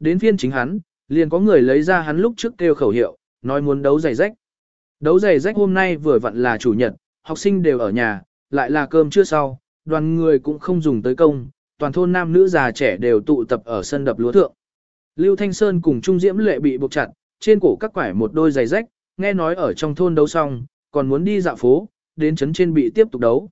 đến phiên chính hắn, liền có người lấy ra hắn lúc trước kêu khẩu hiệu, nói muốn đấu giày rách. Đấu giày rách hôm nay vừa vặn là chủ nhật, học sinh đều ở nhà, lại là cơm chưa sau, đoàn người cũng không dùng tới công, toàn thôn nam nữ già trẻ đều tụ tập ở sân đập lúa thượng. Lưu Thanh Sơn cùng Trung Diễm Lệ bị buộc chặt, trên cổ các quải một đôi giày rách, nghe nói ở trong thôn đấu xong, còn muốn đi dạo phố, đến chấn trên bị tiếp tục đấu.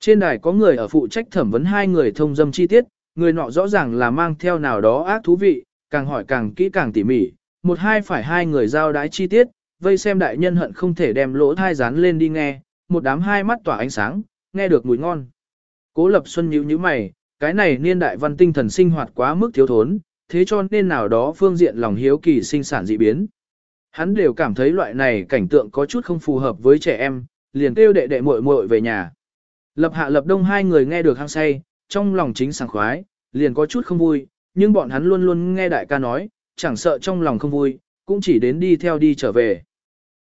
Trên đài có người ở phụ trách thẩm vấn hai người thông dâm chi tiết, người nọ rõ ràng là mang theo nào đó ác thú vị, càng hỏi càng kỹ càng tỉ mỉ, một hai phải hai người giao đái chi tiết, vây xem đại nhân hận không thể đem lỗ thai dán lên đi nghe, một đám hai mắt tỏa ánh sáng, nghe được mùi ngon. Cố Lập Xuân nhíu nhíu mày, cái này niên đại văn tinh thần sinh hoạt quá mức thiếu thốn, thế cho nên nào đó phương diện lòng hiếu kỳ sinh sản dị biến. Hắn đều cảm thấy loại này cảnh tượng có chút không phù hợp với trẻ em, liền kêu đệ đệ muội muội về nhà. Lập hạ lập đông hai người nghe được hăng say, trong lòng chính sảng khoái, liền có chút không vui, nhưng bọn hắn luôn luôn nghe đại ca nói, chẳng sợ trong lòng không vui, cũng chỉ đến đi theo đi trở về.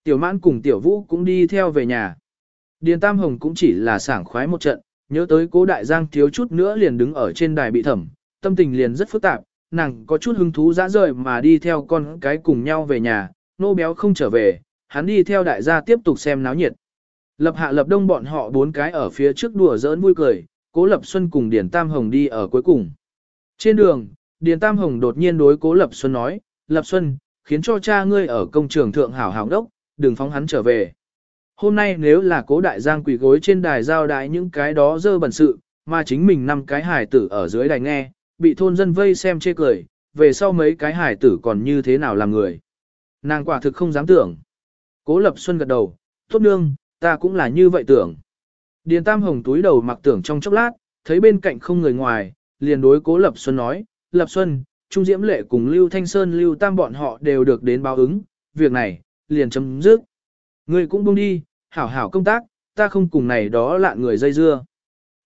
Tiểu mãn cùng tiểu vũ cũng đi theo về nhà. Điền Tam Hồng cũng chỉ là sảng khoái một trận, nhớ tới cố đại giang thiếu chút nữa liền đứng ở trên đài bị thẩm, tâm tình liền rất phức tạp, nàng có chút hứng thú dã rời mà đi theo con cái cùng nhau về nhà, nô béo không trở về, hắn đi theo đại gia tiếp tục xem náo nhiệt. Lập hạ lập đông bọn họ bốn cái ở phía trước đùa giỡn vui cười, cố lập xuân cùng Điền Tam Hồng đi ở cuối cùng. Trên đường, Điền Tam Hồng đột nhiên đối cố lập xuân nói, lập xuân, khiến cho cha ngươi ở công trường thượng hảo hảo đốc, đừng phóng hắn trở về. Hôm nay nếu là cố đại giang quỳ gối trên đài giao đại những cái đó dơ bẩn sự, mà chính mình năm cái hải tử ở dưới đài nghe, bị thôn dân vây xem chê cười, về sau mấy cái hải tử còn như thế nào làm người. Nàng quả thực không dám tưởng. Cố Lập Xuân gật đầu, tốt nương, ta cũng là như vậy tưởng. Điền Tam Hồng túi đầu mặc tưởng trong chốc lát, thấy bên cạnh không người ngoài, liền đối Cố Lập Xuân nói, Lập Xuân, Trung Diễm Lệ cùng Lưu Thanh Sơn Lưu Tam bọn họ đều được đến báo ứng, việc này, liền chấm dứt. Ngươi cũng buông đi, hảo hảo công tác, ta không cùng này đó lạ người dây dưa.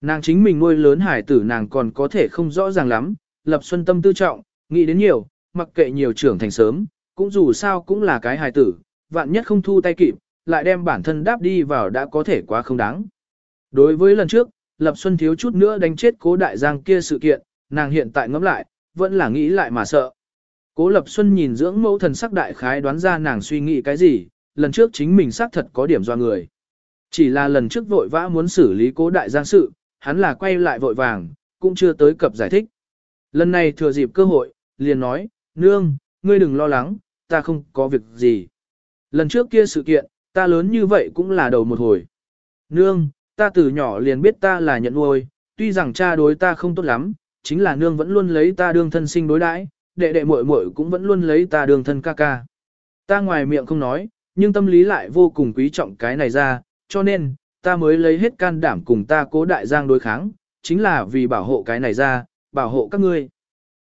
Nàng chính mình nuôi lớn hải tử nàng còn có thể không rõ ràng lắm, Lập Xuân tâm tư trọng, nghĩ đến nhiều, mặc kệ nhiều trưởng thành sớm, cũng dù sao cũng là cái Hải tử, vạn nhất không thu tay kịp, lại đem bản thân đáp đi vào đã có thể quá không đáng. Đối với lần trước, Lập Xuân thiếu chút nữa đánh chết cố đại giang kia sự kiện, nàng hiện tại ngẫm lại, vẫn là nghĩ lại mà sợ. Cố Lập Xuân nhìn dưỡng mẫu thần sắc đại khái đoán ra nàng suy nghĩ cái gì, lần trước chính mình xác thật có điểm do người. Chỉ là lần trước vội vã muốn xử lý cố đại giang sự, hắn là quay lại vội vàng, cũng chưa tới cập giải thích. Lần này thừa dịp cơ hội, liền nói, nương, ngươi đừng lo lắng, ta không có việc gì. Lần trước kia sự kiện, ta lớn như vậy cũng là đầu một hồi. Nương, ta từ nhỏ liền biết ta là nhận nuôi, tuy rằng cha đối ta không tốt lắm, chính là nương vẫn luôn lấy ta đương thân sinh đối đãi, đệ đệ muội muội cũng vẫn luôn lấy ta đương thân ca ca. Ta ngoài miệng không nói, nhưng tâm lý lại vô cùng quý trọng cái này ra, cho nên, ta mới lấy hết can đảm cùng ta cố đại giang đối kháng, chính là vì bảo hộ cái này ra, bảo hộ các ngươi.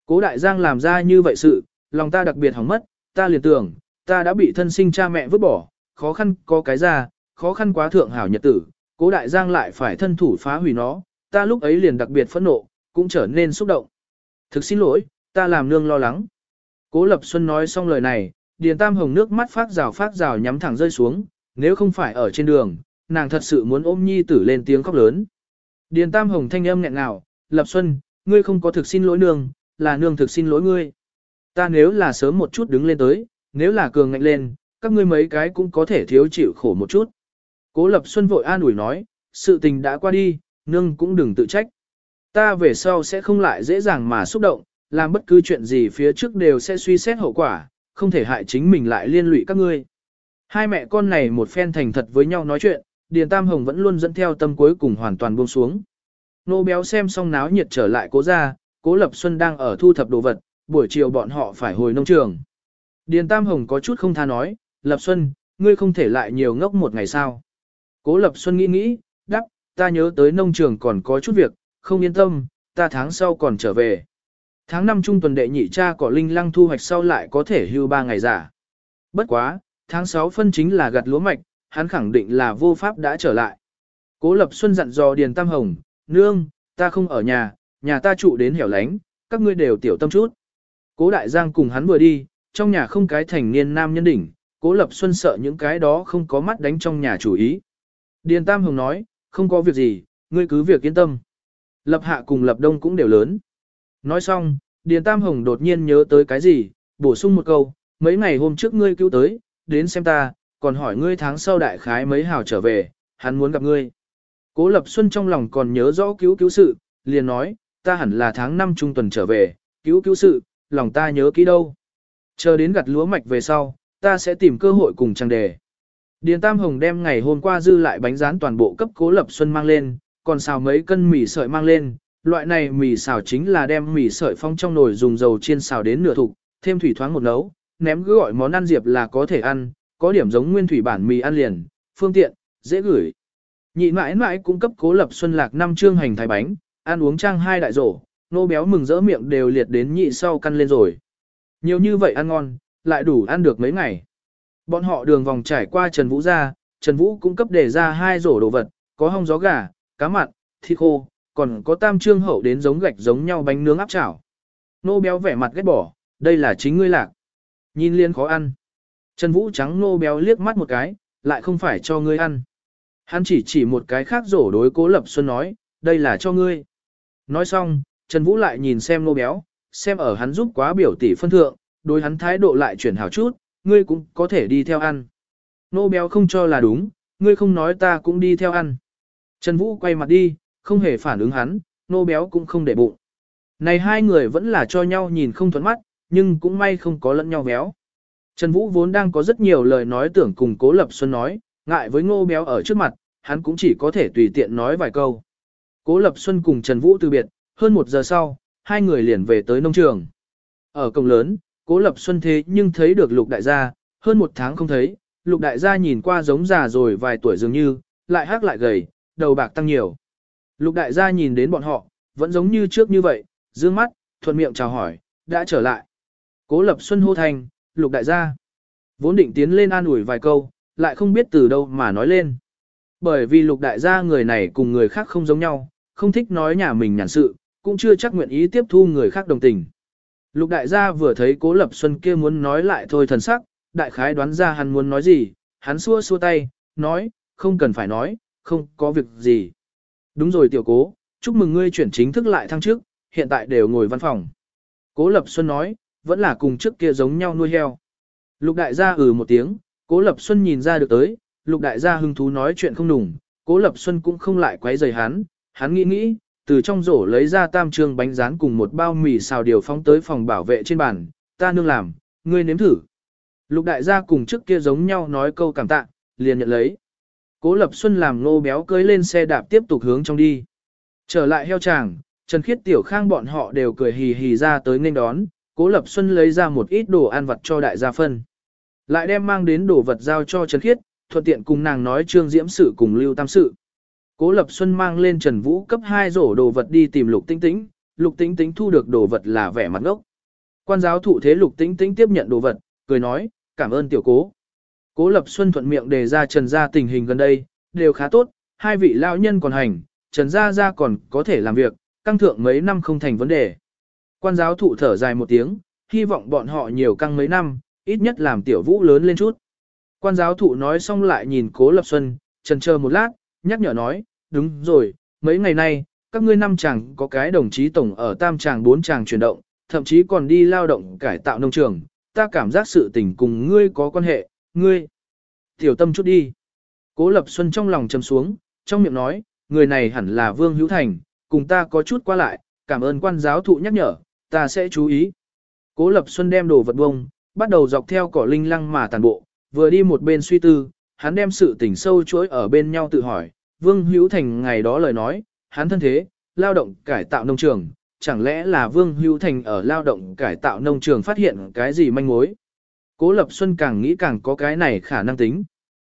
Cố đại giang làm ra như vậy sự, lòng ta đặc biệt hỏng mất, ta liền tưởng, ta đã bị thân sinh cha mẹ vứt bỏ, khó khăn có cái ra, khó khăn quá thượng hảo nhật tử, cố đại giang lại phải thân thủ phá hủy nó, ta lúc ấy liền đặc biệt phẫn nộ, cũng trở nên xúc động. Thực xin lỗi, ta làm nương lo lắng. Cố Lập Xuân nói xong lời này, Điền Tam Hồng nước mắt phát rào phát rào nhắm thẳng rơi xuống, nếu không phải ở trên đường, nàng thật sự muốn ôm nhi tử lên tiếng khóc lớn. Điền Tam Hồng thanh âm nghẹn ngào, Lập Xuân, ngươi không có thực xin lỗi nương, là nương thực xin lỗi ngươi. Ta nếu là sớm một chút đứng lên tới, nếu là cường ngạnh lên, các ngươi mấy cái cũng có thể thiếu chịu khổ một chút. Cố Lập Xuân vội an ủi nói, sự tình đã qua đi, nương cũng đừng tự trách. Ta về sau sẽ không lại dễ dàng mà xúc động, làm bất cứ chuyện gì phía trước đều sẽ suy xét hậu quả, không thể hại chính mình lại liên lụy các ngươi. Hai mẹ con này một phen thành thật với nhau nói chuyện, Điền Tam Hồng vẫn luôn dẫn theo tâm cuối cùng hoàn toàn buông xuống. Nô béo xem xong náo nhiệt trở lại cố ra, cố Lập Xuân đang ở thu thập đồ vật, buổi chiều bọn họ phải hồi nông trường. Điền Tam Hồng có chút không tha nói, Lập Xuân, ngươi không thể lại nhiều ngốc một ngày sao. Cố Lập Xuân nghĩ nghĩ, đáp, ta nhớ tới nông trường còn có chút việc, không yên tâm, ta tháng sau còn trở về. Tháng 5 trung tuần đệ nhị cha cỏ linh lăng thu hoạch sau lại có thể hưu 3 ngày giả. Bất quá, tháng 6 phân chính là gặt lúa mạch, hắn khẳng định là vô pháp đã trở lại. Cố Lập Xuân dặn dò Điền Tam Hồng, nương, ta không ở nhà, nhà ta trụ đến hẻo lánh, các ngươi đều tiểu tâm chút. Cố Đại Giang cùng hắn vừa đi, trong nhà không cái thành niên nam nhân đỉnh, Cố Lập Xuân sợ những cái đó không có mắt đánh trong nhà chủ ý. Điền Tam Hồng nói, không có việc gì, ngươi cứ việc yên tâm. Lập Hạ cùng Lập Đông cũng đều lớn. Nói xong, Điền Tam Hồng đột nhiên nhớ tới cái gì, bổ sung một câu, mấy ngày hôm trước ngươi cứu tới, đến xem ta, còn hỏi ngươi tháng sau đại khái mấy hào trở về, hắn muốn gặp ngươi. Cố Lập Xuân trong lòng còn nhớ rõ cứu cứu sự, liền nói, ta hẳn là tháng 5 trung tuần trở về, cứu cứu sự, lòng ta nhớ kỹ đâu. Chờ đến gặt lúa mạch về sau, ta sẽ tìm cơ hội cùng trang đề. Điền Tam Hồng đem ngày hôm qua dư lại bánh rán toàn bộ cấp Cố Lập Xuân mang lên, còn xào mấy cân mì sợi mang lên. Loại này mì xào chính là đem mì sợi phong trong nồi dùng dầu chiên xào đến nửa thục, thêm thủy thoáng một nấu, ném cứ gọi món ăn diệp là có thể ăn, có điểm giống nguyên thủy bản mì ăn liền, phương tiện, dễ gửi. Nhị mãi mãi cũng cấp Cố Lập Xuân lạc năm chương hành thái bánh, ăn uống trang hai đại rổ, nô béo mừng rỡ miệng đều liệt đến nhị sau căn lên rồi. Nhiều như vậy ăn ngon, lại đủ ăn được mấy ngày. Bọn họ đường vòng trải qua Trần Vũ ra, Trần Vũ cũng cấp để ra hai rổ đồ vật, có hong gió gà, cá mặn, thịt khô, còn có tam trương hậu đến giống gạch giống nhau bánh nướng áp chảo. Nô béo vẻ mặt ghét bỏ, đây là chính ngươi lạc. Nhìn liên khó ăn. Trần Vũ trắng nô béo liếc mắt một cái, lại không phải cho ngươi ăn. Hắn chỉ chỉ một cái khác rổ đối cố lập xuân nói, đây là cho ngươi. Nói xong, Trần Vũ lại nhìn xem nô béo, xem ở hắn giúp quá biểu tỷ phân thượng, đối hắn thái độ lại chuyển hảo chút, ngươi cũng có thể đi theo ăn. Nô béo không cho là đúng, ngươi không nói ta cũng đi theo ăn. Trần Vũ quay mặt đi, không hề phản ứng hắn, nô béo cũng không để bụng. Này hai người vẫn là cho nhau nhìn không thuẫn mắt, nhưng cũng may không có lẫn nhau béo. Trần Vũ vốn đang có rất nhiều lời nói tưởng cùng Cố Lập Xuân nói, ngại với ngô béo ở trước mặt, hắn cũng chỉ có thể tùy tiện nói vài câu. Cố Lập Xuân cùng Trần Vũ từ biệt, hơn một giờ sau, hai người liền về tới nông trường. Ở cổng lớn, Cố Lập Xuân thế nhưng thấy được Lục Đại gia, hơn một tháng không thấy, Lục Đại gia nhìn qua giống già rồi vài tuổi dường như, lại hắc lại gầy, đầu bạc tăng nhiều. Lục Đại gia nhìn đến bọn họ, vẫn giống như trước như vậy, dương mắt, thuận miệng chào hỏi, đã trở lại. Cố Lập Xuân hô thành, Lục Đại gia. Vốn định tiến lên an ủi vài câu, lại không biết từ đâu mà nói lên. Bởi vì Lục Đại gia người này cùng người khác không giống nhau, không thích nói nhà mình nhàn sự, cũng chưa chắc nguyện ý tiếp thu người khác đồng tình. Lục đại gia vừa thấy cố lập xuân kia muốn nói lại thôi thần sắc, đại khái đoán ra hắn muốn nói gì, hắn xua xua tay, nói, không cần phải nói, không có việc gì. Đúng rồi tiểu cố, chúc mừng ngươi chuyển chính thức lại thăng trước, hiện tại đều ngồi văn phòng. Cố lập xuân nói, vẫn là cùng trước kia giống nhau nuôi heo. Lục đại gia ừ một tiếng, cố lập xuân nhìn ra được tới, lục đại gia hưng thú nói chuyện không đủng, cố lập xuân cũng không lại quấy rầy hắn, hắn nghĩ nghĩ, từ trong rổ lấy ra tam trường bánh rán cùng một bao mì xào điều phóng tới phòng bảo vệ trên bàn, ta nương làm, ngươi nếm thử. Lục đại gia cùng trước kia giống nhau nói câu cảm tạ, liền nhận lấy. Cố Lập Xuân làm nô béo cưới lên xe đạp tiếp tục hướng trong đi. Trở lại heo tràng, Trần Khiết Tiểu Khang bọn họ đều cười hì hì ra tới nên đón, Cố Lập Xuân lấy ra một ít đồ ăn vặt cho đại gia phân. Lại đem mang đến đồ vật giao cho Trần Khiết, thuận tiện cùng nàng nói trương diễm sự cùng lưu tam sự. Cố Lập Xuân mang lên Trần Vũ cấp hai rổ đồ vật đi tìm Lục Tĩnh Tĩnh, Lục Tĩnh Tĩnh thu được đồ vật là vẻ mặt ngốc. Quan giáo thụ thế Lục Tĩnh Tĩnh tiếp nhận đồ vật, cười nói, cảm ơn tiểu cố. Cố Lập Xuân thuận miệng đề ra Trần gia tình hình gần đây, đều khá tốt, hai vị lão nhân còn hành, Trần gia gia còn có thể làm việc, căng thượng mấy năm không thành vấn đề. Quan giáo thụ thở dài một tiếng, hy vọng bọn họ nhiều căng mấy năm, ít nhất làm tiểu vũ lớn lên chút. Quan giáo thụ nói xong lại nhìn Cố Lập Xuân, trần chờ một lát, nhắc nhở nói, đúng rồi, mấy ngày nay, các ngươi năm chàng có cái đồng chí tổng ở tam chàng bốn chàng chuyển động, thậm chí còn đi lao động cải tạo nông trường, ta cảm giác sự tình cùng ngươi có quan hệ, ngươi. Tiểu tâm chút đi. Cố Lập Xuân trong lòng trầm xuống, trong miệng nói, người này hẳn là Vương Hữu Thành, cùng ta có chút qua lại, cảm ơn quan giáo thụ nhắc nhở, ta sẽ chú ý. Cố Lập Xuân đem đồ vật bông, bắt đầu dọc theo cỏ linh lăng mà tàn bộ, vừa đi một bên suy tư, hắn đem sự tình sâu chuỗi ở bên nhau tự hỏi, Vương Hữu Thành ngày đó lời nói, hắn thân thế, lao động cải tạo nông trường, chẳng lẽ là Vương Hữu Thành ở lao động cải tạo nông trường phát hiện cái gì manh mối. Cố Lập Xuân càng nghĩ càng có cái này khả năng tính.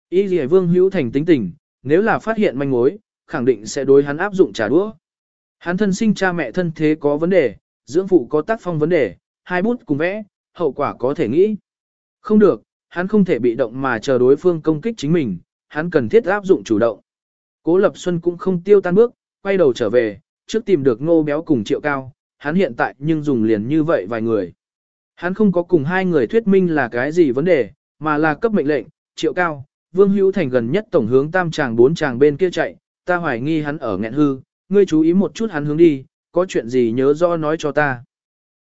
Y gì Vương Hữu Thành tính tình, nếu là phát hiện manh mối, khẳng định sẽ đối hắn áp dụng trả đũa. Hắn thân sinh cha mẹ thân thế có vấn đề, dưỡng phụ có tác phong vấn đề, hai bút cùng vẽ, hậu quả có thể nghĩ. Không được, hắn không thể bị động mà chờ đối phương công kích chính mình, hắn cần thiết áp dụng chủ động. Cố Lập Xuân cũng không tiêu tan bước, quay đầu trở về, trước tìm được ngô béo cùng triệu cao, hắn hiện tại nhưng dùng liền như vậy vài người. Hắn không có cùng hai người thuyết minh là cái gì vấn đề, mà là cấp mệnh lệnh, triệu cao, Vương Hữu Thành gần nhất tổng hướng tam tràng bốn tràng bên kia chạy, ta hoài nghi hắn ở nghẹn hư, ngươi chú ý một chút hắn hướng đi, có chuyện gì nhớ rõ nói cho ta.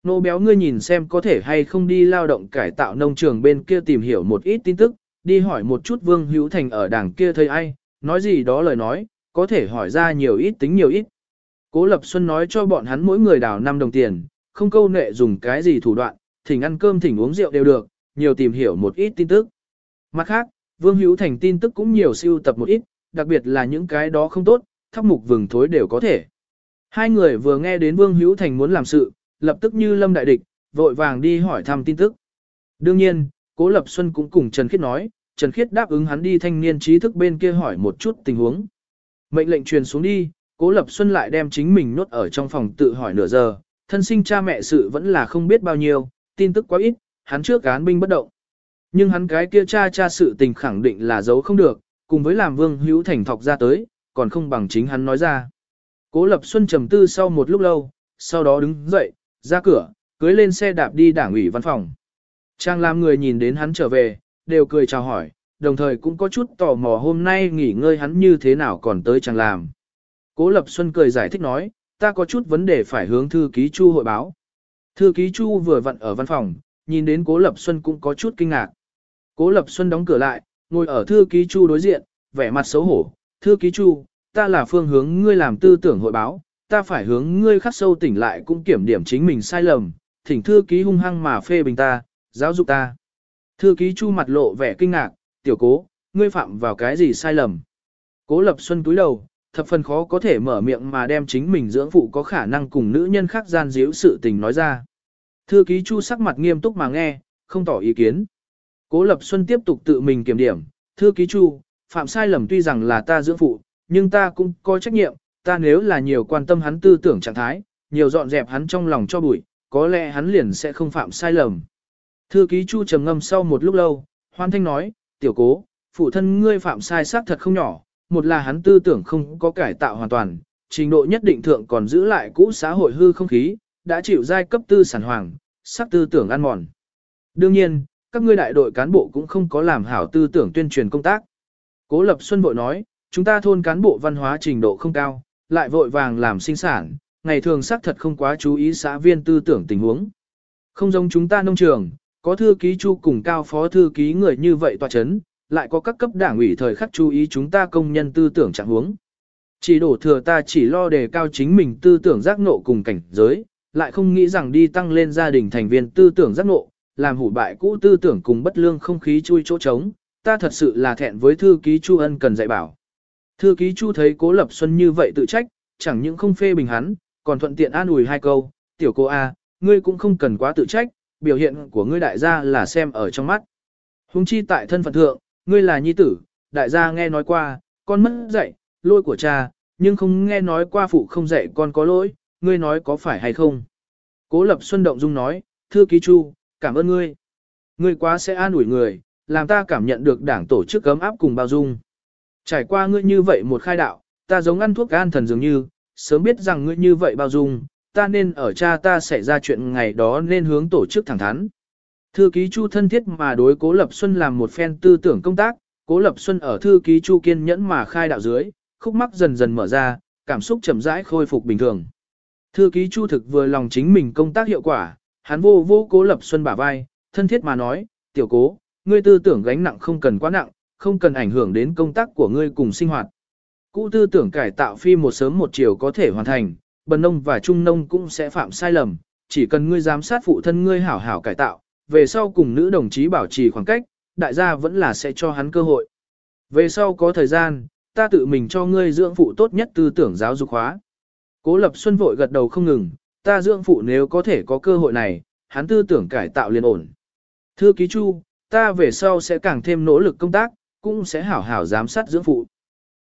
Nô béo ngươi nhìn xem có thể hay không đi lao động cải tạo nông trường bên kia tìm hiểu một ít tin tức, đi hỏi một chút Vương Hữu Thành ở đảng kia thấy ai, nói gì đó lời nói, có thể hỏi ra nhiều ít tính nhiều ít. Cố Lập Xuân nói cho bọn hắn mỗi người đào 5 đồng tiền, không câu nệ dùng cái gì thủ đoạn, thỉnh ăn cơm thỉnh uống rượu đều được, nhiều tìm hiểu một ít tin tức. Mặt khác, Vương Hữu Thành tin tức cũng nhiều siêu tập một ít, đặc biệt là những cái đó không tốt, thóc mục vừng thối đều có thể. Hai người vừa nghe đến Vương Hữu Thành muốn làm sự, lập tức như lâm đại địch, vội vàng đi hỏi thăm tin tức. Đương nhiên, Cố Lập Xuân cũng cùng Trần Khiết nói, Trần Khiết đáp ứng hắn đi thanh niên trí thức bên kia hỏi một chút tình huống. Mệnh lệnh truyền xuống đi, Cố Lập Xuân lại đem chính mình nốt ở trong phòng tự hỏi nửa giờ, thân sinh cha mẹ sự vẫn là không biết bao nhiêu, tin tức quá ít, hắn trước án binh bất động. Nhưng hắn cái kia cha cha sự tình khẳng định là giấu không được, cùng với làm Vương Hữu Thành thọc ra tới, còn không bằng chính hắn nói ra. Cố Lập Xuân trầm tư sau một lúc lâu, sau đó đứng dậy, ra cửa, cưới lên xe đạp đi đảng ủy văn phòng. Trang làm người nhìn đến hắn trở về, đều cười chào hỏi, đồng thời cũng có chút tò mò hôm nay nghỉ ngơi hắn như thế nào còn tới chẳng làm. Cố Lập Xuân cười giải thích nói, ta có chút vấn đề phải hướng thư ký Chu hội báo. Thư ký Chu vừa vặn ở văn phòng, nhìn đến Cố Lập Xuân cũng có chút kinh ngạc. Cố Lập Xuân đóng cửa lại, ngồi ở thư ký Chu đối diện, vẻ mặt xấu hổ. Thư ký Chu, ta là phương hướng ngươi làm tư tưởng hội báo, ta phải hướng ngươi khắc sâu tỉnh lại cũng kiểm điểm chính mình sai lầm, thỉnh thư ký hung hăng mà phê bình ta, giáo dục ta. Thư ký Chu mặt lộ vẻ kinh ngạc, tiểu cố, ngươi phạm vào cái gì sai lầm. Cố Lập Xuân cúi đầu, thập phần khó có thể mở miệng mà đem chính mình dưỡng phụ có khả năng cùng nữ nhân khác gian díu sự tình nói ra. Thư ký Chu sắc mặt nghiêm túc mà nghe, không tỏ ý kiến. Cố Lập Xuân tiếp tục tự mình kiểm điểm, thư ký Chu, phạm sai lầm tuy rằng là ta dưỡng phụ, nhưng ta cũng có trách nhiệm, ta nếu là nhiều quan tâm hắn tư tưởng trạng thái, nhiều dọn dẹp hắn trong lòng cho bụi, có lẽ hắn liền sẽ không phạm sai lầm. Thư ký Chu trầm ngâm sau một lúc lâu, hoan thanh nói, tiểu cố, phụ thân ngươi phạm sai xác thật không nhỏ, một là hắn tư tưởng không có cải tạo hoàn toàn, trình độ nhất định thượng còn giữ lại cũ xã hội hư không khí, đã chịu giai cấp tư sản hoàng, sắp tư tưởng ăn mòn. Đương nhiên, các ngươi đại đội cán bộ cũng không có làm hảo tư tưởng tuyên truyền công tác. Cố Lập Xuân vội nói, chúng ta thôn cán bộ văn hóa trình độ không cao, lại vội vàng làm sinh sản, ngày thường xác thật không quá chú ý xã viên tư tưởng tình huống. Không giống chúng ta nông trường, có thư ký chu cùng cao phó thư ký người như vậy tòa chấn, lại có các cấp đảng ủy thời khắc chú ý chúng ta công nhân tư tưởng trạng huống. Chỉ đổ thừa ta chỉ lo đề cao chính mình tư tưởng giác ngộ cùng cảnh giới, lại không nghĩ rằng đi tăng lên gia đình thành viên tư tưởng giác ngộ, làm hủ bại cũ tư tưởng cùng bất lương không khí chui chỗ trống, ta thật sự là thẹn với thư ký Chu Ân cần dạy bảo. Thư ký Chu thấy Cố Lập Xuân như vậy tự trách, chẳng những không phê bình hắn, còn thuận tiện an ủi hai câu, tiểu cô A, ngươi cũng không cần quá tự trách, biểu hiện của ngươi đại gia là xem ở trong mắt. Hùng chi tại thân phận thượng, ngươi là nhi tử, đại gia nghe nói qua, con mất dạy, lôi của cha, nhưng không nghe nói qua phụ không dạy con có lỗi, ngươi nói có phải hay không. Cố Lập Xuân động dung nói, Thưa ký Chu, cảm ơn ngươi. Ngươi quá sẽ an ủi người, làm ta cảm nhận được đảng tổ chức cấm áp cùng bao dung. Trải qua ngươi như vậy một khai đạo, ta giống ăn thuốc an thần dường như, sớm biết rằng ngươi như vậy bao dung, ta nên ở cha ta xảy ra chuyện ngày đó nên hướng tổ chức thẳng thắn. Thư ký Chu thân thiết mà đối Cố Lập Xuân làm một phen tư tưởng công tác, Cố Lập Xuân ở thư ký Chu kiên nhẫn mà khai đạo dưới, khúc mắc dần dần mở ra, cảm xúc chậm rãi khôi phục bình thường. Thư ký Chu thực vừa lòng chính mình công tác hiệu quả, hắn vô vô Cố Lập Xuân bả vai, thân thiết mà nói, tiểu cố, ngươi tư tưởng gánh nặng không cần quá nặng, không cần ảnh hưởng đến công tác của ngươi cùng sinh hoạt. Cũ tư tưởng cải tạo phi một sớm một chiều có thể hoàn thành, bần nông và trung nông cũng sẽ phạm sai lầm, chỉ cần ngươi giám sát phụ thân ngươi hảo hảo cải tạo, về sau cùng nữ đồng chí bảo trì khoảng cách, đại gia vẫn là sẽ cho hắn cơ hội. Về sau có thời gian, ta tự mình cho ngươi dưỡng phụ tốt nhất tư tưởng giáo dục hóa. Cố Lập Xuân vội gật đầu không ngừng, ta dưỡng phụ nếu có thể có cơ hội này, hắn tư tưởng cải tạo liền ổn. Thưa ký chu, ta về sau sẽ càng thêm nỗ lực công tác, cũng sẽ hảo hảo giám sát dưỡng phụ.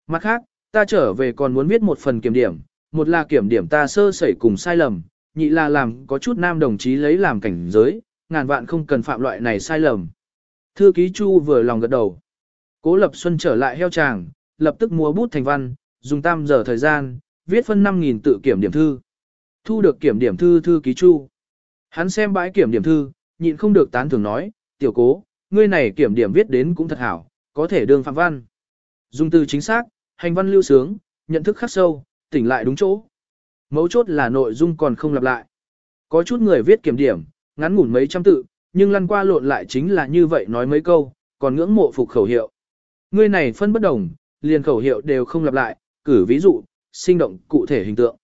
Mặt khác, ta trở về còn muốn viết một phần kiểm điểm, một là kiểm điểm ta sơ sẩy cùng sai lầm, nhị là làm có chút nam đồng chí lấy làm cảnh giới, ngàn vạn không cần phạm loại này sai lầm. Thư ký Chu vừa lòng gật đầu. Cố Lập Xuân trở lại heo tràng, lập tức mua bút thành văn, dùng tam giờ thời gian, viết phân 5.000 tự kiểm điểm thư. Thu được kiểm điểm thư thư ký Chu. Hắn xem bãi kiểm điểm thư, nhịn không được tán thưởng nói, tiểu cố, ngươi này kiểm điểm viết đến cũng thật hảo, có thể đương phạm văn. Dùng từ chính xác, hành văn lưu sướng, nhận thức khắc sâu, tỉnh lại đúng chỗ. Mấu chốt là nội dung còn không lặp lại. Có chút người viết kiểm điểm, ngắn ngủn mấy trăm tự, nhưng lăn qua lộn lại chính là như vậy nói mấy câu, còn ngưỡng mộ phục khẩu hiệu. Ngươi này phân bất đồng, liền khẩu hiệu đều không lặp lại, cử ví dụ, sinh động cụ thể hình tượng.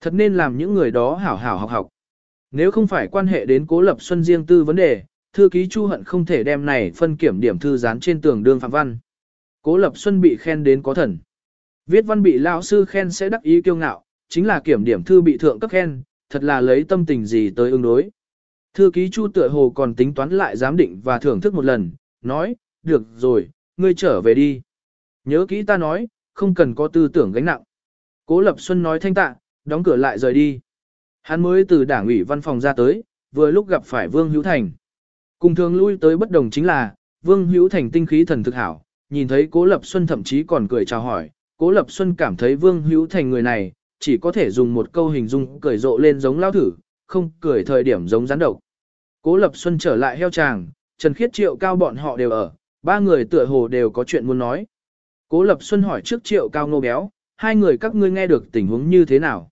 Thật nên làm những người đó hảo hảo học học. Nếu không phải quan hệ đến cố lập xuân riêng tư vấn đề, thư ký Chu Hận không thể đem này phân kiểm điểm thư dán trên tường đương phạm văn. Cố lập xuân bị khen đến có thần. Viết văn bị lão sư khen sẽ đắc ý kiêu ngạo, chính là kiểm điểm thư bị thượng cấp khen, thật là lấy tâm tình gì tới ứng đối. Thư ký Chu tựa hồ còn tính toán lại giám định và thưởng thức một lần, nói, được rồi, ngươi trở về đi. Nhớ kỹ ta nói, không cần có tư tưởng gánh nặng. Cố Lập Xuân nói thanh tạ, đóng cửa lại rời đi. Hắn mới từ đảng ủy văn phòng ra tới, vừa lúc gặp phải Vương Hữu Thành. Cùng thường lui tới bất đồng chính là, Vương Hữu Thành tinh khí thần thực hảo, nhìn thấy Cố Lập Xuân thậm chí còn cười chào hỏi. Cố Lập Xuân cảm thấy Vương Hữu Thành người này, chỉ có thể dùng một câu hình dung cười rộ lên giống lao thử, không cười thời điểm giống rắn độc. Cố Lập Xuân trở lại heo tràng, Trần Khiết Triệu Cao bọn họ đều ở, ba người tựa hồ đều có chuyện muốn nói. Cố Lập Xuân hỏi trước Triệu Cao nô béo, hai người các ngươi nghe được tình huống như thế nào?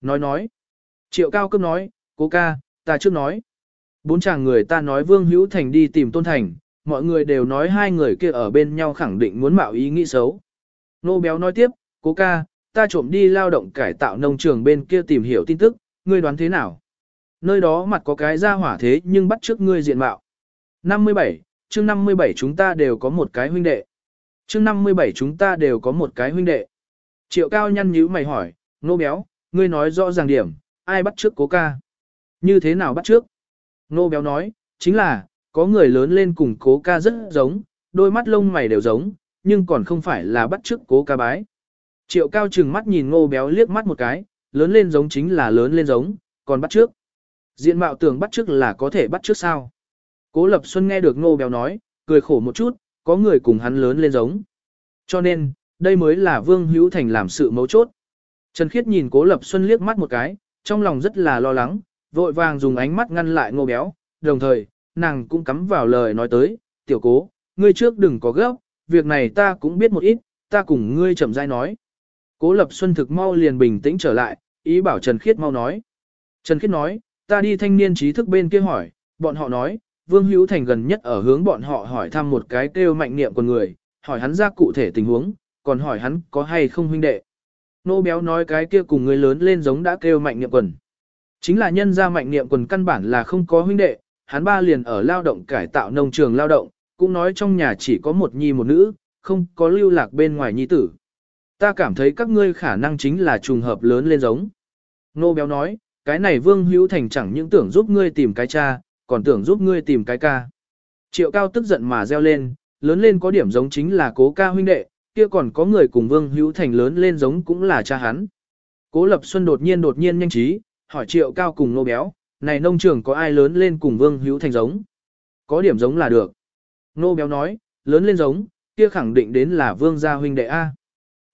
Nói nói. Triệu Cao cấp nói, cố ca, ta trước nói. Bốn chàng người ta nói Vương Hữu Thành đi tìm Tôn Thành, mọi người đều nói hai người kia ở bên nhau khẳng định muốn mạo ý nghĩ xấu. Nô béo nói tiếp, cố ca, ta trộm đi lao động cải tạo nông trường bên kia tìm hiểu tin tức, ngươi đoán thế nào? Nơi đó mặt có cái ra hỏa thế nhưng bắt trước ngươi diện mạo. 57, chương 57 chúng ta đều có một cái huynh đệ. Chương 57 chúng ta đều có một cái huynh đệ. Triệu cao nhăn nhíu mày hỏi, nô béo, ngươi nói rõ ràng điểm, ai bắt trước cố ca? Như thế nào bắt trước? Nô béo nói, chính là, có người lớn lên cùng cố ca rất giống, đôi mắt lông mày đều giống, nhưng còn không phải là bắt trước cố ca bái. Triệu cao chừng mắt nhìn ngô béo liếc mắt một cái, lớn lên giống chính là lớn lên giống, còn bắt trước. Diện mạo tưởng bắt trước là có thể bắt trước sao? Cố Lập Xuân nghe được ngô béo nói, cười khổ một chút, có người cùng hắn lớn lên giống. Cho nên, đây mới là Vương Hữu Thành làm sự mấu chốt. Trần Khiết nhìn Cố Lập Xuân liếc mắt một cái, trong lòng rất là lo lắng, vội vàng dùng ánh mắt ngăn lại ngô béo, đồng thời, nàng cũng cắm vào lời nói tới, tiểu cố, ngươi trước đừng có gấp, việc này ta cũng biết một ít, ta cùng ngươi chậm rãi nói. Cố Lập Xuân thực mau liền bình tĩnh trở lại, ý bảo Trần Khiết mau nói. Trần Khiết nói, ta đi thanh niên trí thức bên kia hỏi, bọn họ nói, Vương Hữu Thành gần nhất ở hướng bọn họ hỏi thăm một cái kêu mạnh niệm của người, hỏi hắn ra cụ thể tình huống, còn hỏi hắn có hay không huynh đệ. Nô béo nói cái kia cùng người lớn lên giống đã kêu mạnh niệm quần. Chính là nhân ra mạnh niệm quần căn bản là không có huynh đệ, hắn ba liền ở lao động cải tạo nông trường lao động, cũng nói trong nhà chỉ có một nhi một nữ, không có lưu lạc bên ngoài nhi tử. Ta cảm thấy các ngươi khả năng chính là trùng hợp lớn lên giống. Nô béo nói, cái này Vương Hữu Thành chẳng những tưởng giúp ngươi tìm cái cha, còn tưởng giúp ngươi tìm cái ca. Triệu cao tức giận mà reo lên, lớn lên có điểm giống chính là cố ca huynh đệ, kia còn có người cùng Vương Hữu Thành lớn lên giống cũng là cha hắn. Cố Lập Xuân đột nhiên đột nhiên nhanh trí, hỏi triệu cao cùng nô béo, này nông trường có ai lớn lên cùng Vương Hữu Thành giống? Có điểm giống là được. Nô béo nói, lớn lên giống, kia khẳng định đến là Vương gia huynh đệ A.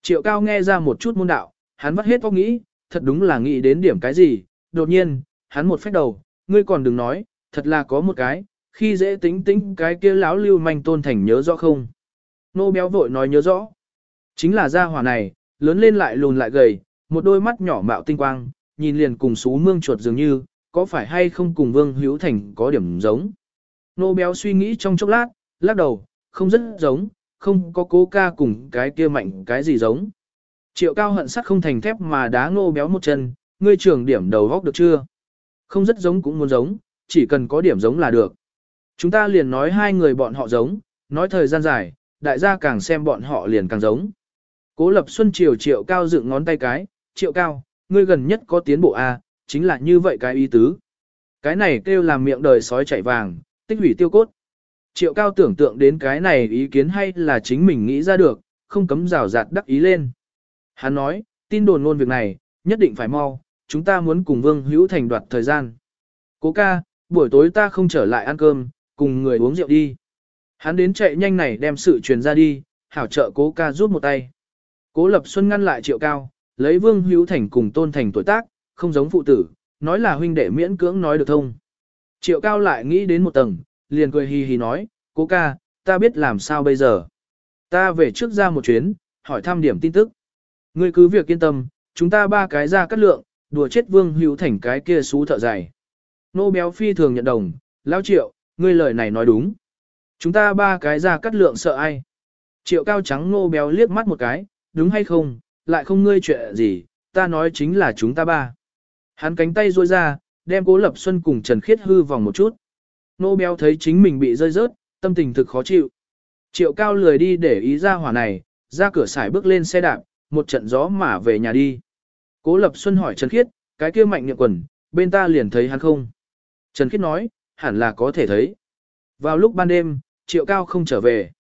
Triệu cao nghe ra một chút môn đạo, hắn vắt hết óc nghĩ, thật đúng là nghĩ đến điểm cái gì, đột nhiên, hắn một phép đầu, ngươi còn đừng nói, thật là có một cái, khi dễ tính tính cái kia lão lưu manh tôn thành nhớ rõ không. Nô béo vội nói nhớ rõ. Chính là gia hỏa này, lớn lên lại lùn lại gầy, một đôi mắt nhỏ mạo tinh quang, nhìn liền cùng xú mương chuột dường như, có phải hay không cùng Vương Hữu Thành có điểm giống. Nô béo suy nghĩ trong chốc lát, lắc đầu, không rất giống, không có cố ca cùng cái kia mạnh cái gì giống. Triệu cao hận sắt không thành thép mà đá nô béo một chân, ngươi trưởng điểm đầu góc được chưa? Không rất giống cũng muốn giống, chỉ cần có điểm giống là được. Chúng ta liền nói hai người bọn họ giống, nói thời gian dài, đại gia càng xem bọn họ liền càng giống. Cố lập xuân triều triệu cao dựng ngón tay cái, triệu cao, ngươi gần nhất có tiến bộ A, chính là như vậy cái ý tứ. Cái này kêu làm miệng đời sói chạy vàng, tích hủy tiêu cốt. Triệu cao tưởng tượng đến cái này ý kiến hay là chính mình nghĩ ra được, không cấm rào rạt đắc ý lên. Hắn nói, tin đồn luôn việc này, nhất định phải mau, chúng ta muốn cùng Vương Hữu Thành đoạt thời gian. Cố ca, buổi tối ta không trở lại ăn cơm, cùng người uống rượu đi. Hắn đến chạy nhanh này đem sự truyền ra đi, hảo trợ cố ca rút một tay. Cố Lập Xuân ngăn lại triệu cao, lấy Vương Hữu Thành cùng Tôn Thành tuổi tác, không giống phụ tử, nói là huynh đệ miễn cưỡng nói được thông. Triệu cao lại nghĩ đến một tầng, liền cười hì hì nói, cố ca, ta biết làm sao bây giờ. Ta về trước ra một chuyến, hỏi thăm điểm tin tức. Ngươi cứ việc yên tâm, chúng ta ba cái ra cắt lượng, đùa chết Vương Hữu Thành cái kia xú thợ dày. Nô béo phi thường nhận đồng, lão triệu, ngươi lời này nói đúng. Chúng ta ba cái ra cắt lượng sợ ai. Triệu cao trắng nô béo liếc mắt một cái, đúng hay không, lại không ngươi chuyện gì, ta nói chính là chúng ta ba. Hắn cánh tay ruôi ra, đem cố lập xuân cùng Trần Khiết hư vòng một chút. Nô béo thấy chính mình bị rơi rớt, tâm tình thực khó chịu. Triệu cao lười đi để ý ra hỏa này, ra cửa xài bước lên xe đạp, một trận gió mà về nhà đi. Cố Lập Xuân hỏi Trần Khiết, cái kia mạnh niệm quần, bên ta liền thấy hắn không? Trần Khiết nói, hẳn là có thể thấy. Vào lúc ban đêm, Triệu Cao không trở về.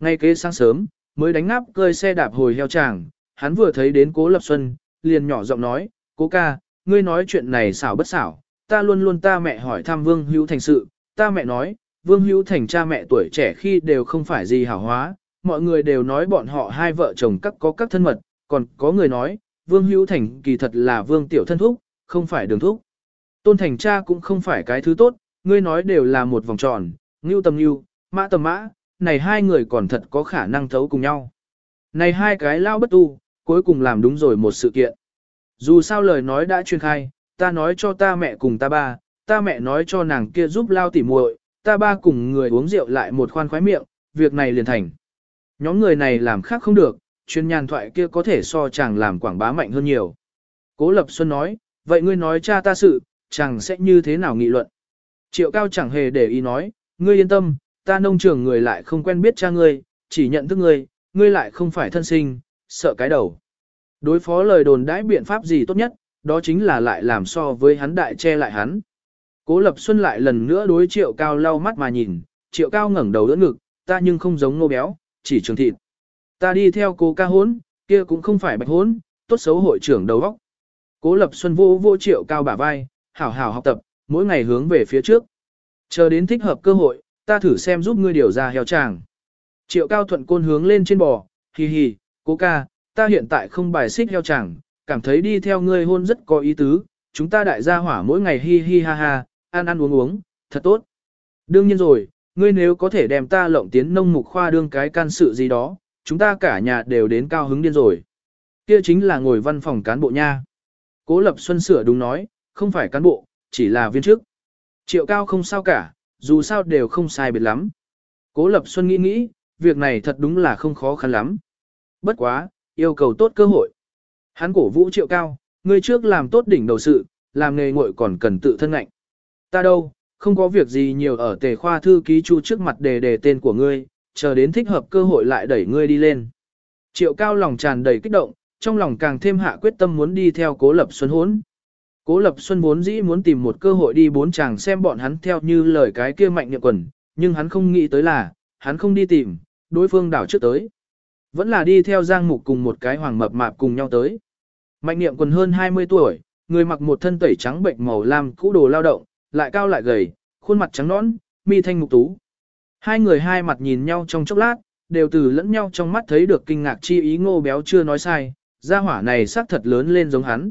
Ngay kế sáng sớm, mới đánh ngáp cơi xe đạp hồi heo tràng, hắn vừa thấy đến Cố Lập Xuân, liền nhỏ giọng nói, Cố ca, ngươi nói chuyện này xảo bất xảo, ta luôn luôn ta mẹ hỏi thăm Vương Hữu Thành sự, ta mẹ nói, Vương Hữu Thành cha mẹ tuổi trẻ khi đều không phải gì hảo hóa, mọi người đều nói bọn họ hai vợ chồng các có các thân mật, còn có người nói, Vương Hữu Thành kỳ thật là Vương Tiểu Thân Thúc, không phải đường thúc. Tôn Thành cha cũng không phải cái thứ tốt, ngươi nói đều là một vòng tròn, ngưu tầm ngưu, mã tầm mã, này hai người còn thật có khả năng thấu cùng nhau. Này hai cái lao bất tu, cuối cùng làm đúng rồi một sự kiện. Dù sao lời nói đã truyền khai, ta nói cho ta mẹ cùng ta ba, ta mẹ nói cho nàng kia giúp lao tỉ muội, ta ba cùng người uống rượu lại một khoan khoái miệng, việc này liền thành. Nhóm người này làm khác không được, chuyên nhàn thoại kia có thể so chàng làm quảng bá mạnh hơn nhiều. Cố Lập Xuân nói, vậy ngươi nói cha ta sự, chàng sẽ như thế nào nghị luận? Triệu Cao chẳng hề để ý nói, ngươi yên tâm, ta nông trường người lại không quen biết cha ngươi, chỉ nhận thức ngươi, ngươi lại không phải thân sinh, sợ cái đầu. Đối phó lời đồn đãi biện pháp gì tốt nhất, đó chính là lại làm so với hắn đại che lại hắn. Cố Lập Xuân lại lần nữa đối Triệu Cao lau mắt mà nhìn, Triệu Cao ngẩng đầu đỡ ngực, ta nhưng không giống nô béo, chỉ trường thịt. Ta đi theo cố ca hốn, kia cũng không phải bạch hốn, tốt xấu hội trưởng đầu óc. Cố Lập Xuân vô vô Triệu Cao bả vai, hảo hảo học tập, mỗi ngày hướng về phía trước. Chờ đến thích hợp cơ hội, ta thử xem giúp ngươi điều ra heo chàng. Triệu Cao thuận côn hướng lên trên bò, hì hì, cố ca, ta hiện tại không bài xích heo chàng, cảm thấy đi theo ngươi hôn rất có ý tứ, chúng ta đại gia hỏa mỗi ngày hi hi ha ha, ăn ăn uống uống, thật tốt. Đương nhiên rồi, ngươi nếu có thể đem ta lộng tiến nông mục khoa đương cái can sự gì đó, chúng ta cả nhà đều đến cao hứng điên rồi. Kia chính là ngồi văn phòng cán bộ nha. Cố Lập Xuân sửa đúng nói, không phải cán bộ, chỉ là viên chức. Triệu cao không sao cả, dù sao đều không sai biệt lắm. Cố Lập Xuân nghĩ nghĩ, việc này thật đúng là không khó khăn lắm. Bất quá, yêu cầu tốt cơ hội. Hắn cổ vũ triệu cao, ngươi trước làm tốt đỉnh đầu sự, làm nghề ngội còn cần tự thân ngạnh. Ta đâu, không có việc gì nhiều ở tề khoa thư ký chu trước mặt đề đề tên của ngươi, chờ đến thích hợp cơ hội lại đẩy ngươi đi lên. Triệu cao lòng tràn đầy kích động, trong lòng càng thêm hạ quyết tâm muốn đi theo cố lập xuân hốn. Cố lập xuân vốn dĩ muốn tìm một cơ hội đi bốn chàng xem bọn hắn theo như lời cái kia mạnh niệm quần, nhưng hắn không nghĩ tới là, hắn không đi tìm, đối phương đảo trước tới. Vẫn là đi theo giang mục cùng một cái hoàng mập mạp cùng nhau tới. Mạnh niệm quần hơn 20 tuổi, người mặc một thân tẩy trắng bệnh màu lam cũ đồ lao động, lại cao lại gầy, khuôn mặt trắng nõn, mi thanh mục tú. Hai người hai mặt nhìn nhau trong chốc lát, đều từ lẫn nhau trong mắt thấy được kinh ngạc chi ý ngô béo chưa nói sai, gia hỏa này xác thật lớn lên giống hắn.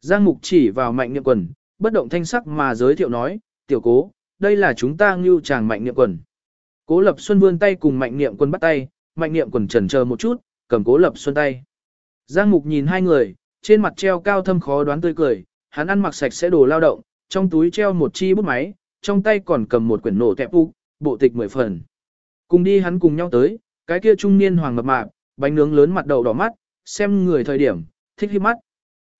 Giang mục chỉ vào mạnh niệm quần, bất động thanh sắc mà giới thiệu nói, tiểu cố, đây là chúng ta ngưu chàng mạnh niệm quần. Cố lập xuân vươn tay cùng mạnh niệm quần bắt tay, mạnh niệm quần trần chờ một chút, cầm cố lập xuân tay. Giang mục nhìn hai người, trên mặt treo cao thâm khó đoán tươi cười, hắn ăn mặc sạch sẽ đồ lao động, trong túi treo một chi bút máy, trong tay còn cầm một quyển nổ tẹp úc, bộ tịch mười phần. Cùng đi hắn cùng nhau tới, cái kia trung niên hoàng mập mạp, bánh nướng lớn mặt đầu đỏ mắt, xem người thời điểm, thích híp mắt.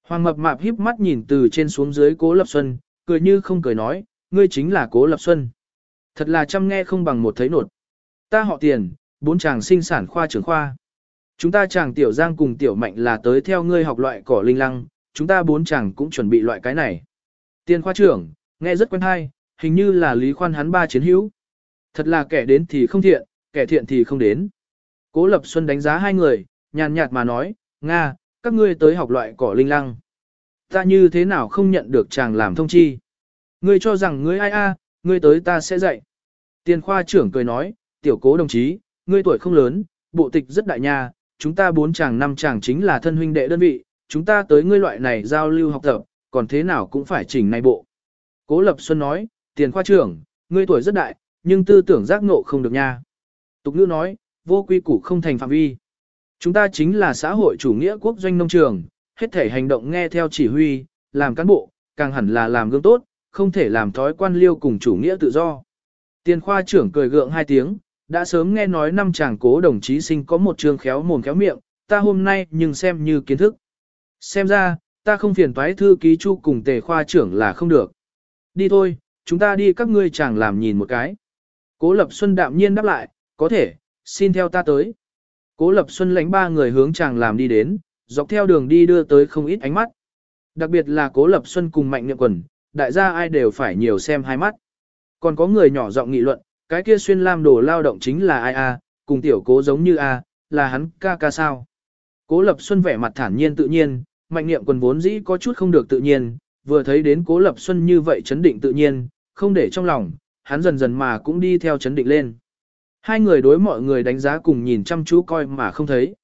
Hoàng mập mạp híp mắt nhìn từ trên xuống dưới cố lập xuân, cười như không cười nói, ngươi chính là cố lập xuân. Thật là chăm nghe không bằng một thấy nột. Ta họ tiền, bốn chàng sinh sản khoa trưởng khoa. Chúng ta chàng tiểu giang cùng tiểu mạnh là tới theo ngươi học loại cỏ linh lăng, chúng ta bốn chàng cũng chuẩn bị loại cái này. Tiền khoa trưởng, nghe rất quen hay, hình như là lý khoan hắn ba chiến hữu. Thật là kẻ đến thì không thiện, kẻ thiện thì không đến. Cố Lập Xuân đánh giá hai người, nhàn nhạt mà nói, Nga, các ngươi tới học loại cỏ linh lăng. Ta như thế nào không nhận được chàng làm thông chi? Ngươi cho rằng ngươi ai a, ngươi tới ta sẽ dạy. Tiền khoa trưởng cười nói, tiểu cố đồng chí, ngươi tuổi không lớn, bộ tịch rất đại nha, chúng ta bốn chàng năm chàng chính là thân huynh đệ đơn vị, chúng ta tới ngươi loại này giao lưu học tập, còn thế nào cũng phải chỉnh này bộ. Cố Lập Xuân nói, tiền khoa trưởng, ngươi tuổi rất đại, nhưng tư tưởng giác ngộ không được nha. Tục ngữ nói, vô quy củ không thành phạm vi. Chúng ta chính là xã hội chủ nghĩa quốc doanh nông trường, hết thể hành động nghe theo chỉ huy, làm cán bộ, càng hẳn là làm gương tốt, không thể làm thói quan liêu cùng chủ nghĩa tự do. Tiền khoa trưởng cười gượng hai tiếng, đã sớm nghe nói năm chàng cố đồng chí sinh có một trường khéo mồm khéo miệng, ta hôm nay nhưng xem như kiến thức. Xem ra, ta không phiền toái thư ký chu cùng tề khoa trưởng là không được. Đi thôi, chúng ta đi các ngươi chàng làm nhìn một cái. Cố Lập Xuân đạm nhiên đáp lại, có thể, xin theo ta tới. Cố Lập Xuân lãnh ba người hướng chàng làm đi đến, dọc theo đường đi đưa tới không ít ánh mắt. Đặc biệt là Cố Lập Xuân cùng Mạnh Niệm Quần, đại gia ai đều phải nhiều xem hai mắt. Còn có người nhỏ giọng nghị luận, cái kia xuyên lam đồ lao động chính là ai a, cùng tiểu cố giống như a, là hắn ca ca sao. Cố Lập Xuân vẻ mặt thản nhiên tự nhiên, Mạnh Niệm Quần vốn dĩ có chút không được tự nhiên, vừa thấy đến Cố Lập Xuân như vậy chấn định tự nhiên, không để trong lòng, hắn dần dần mà cũng đi theo chấn định lên. Hai người đối mọi người đánh giá cùng nhìn chăm chú coi mà không thấy.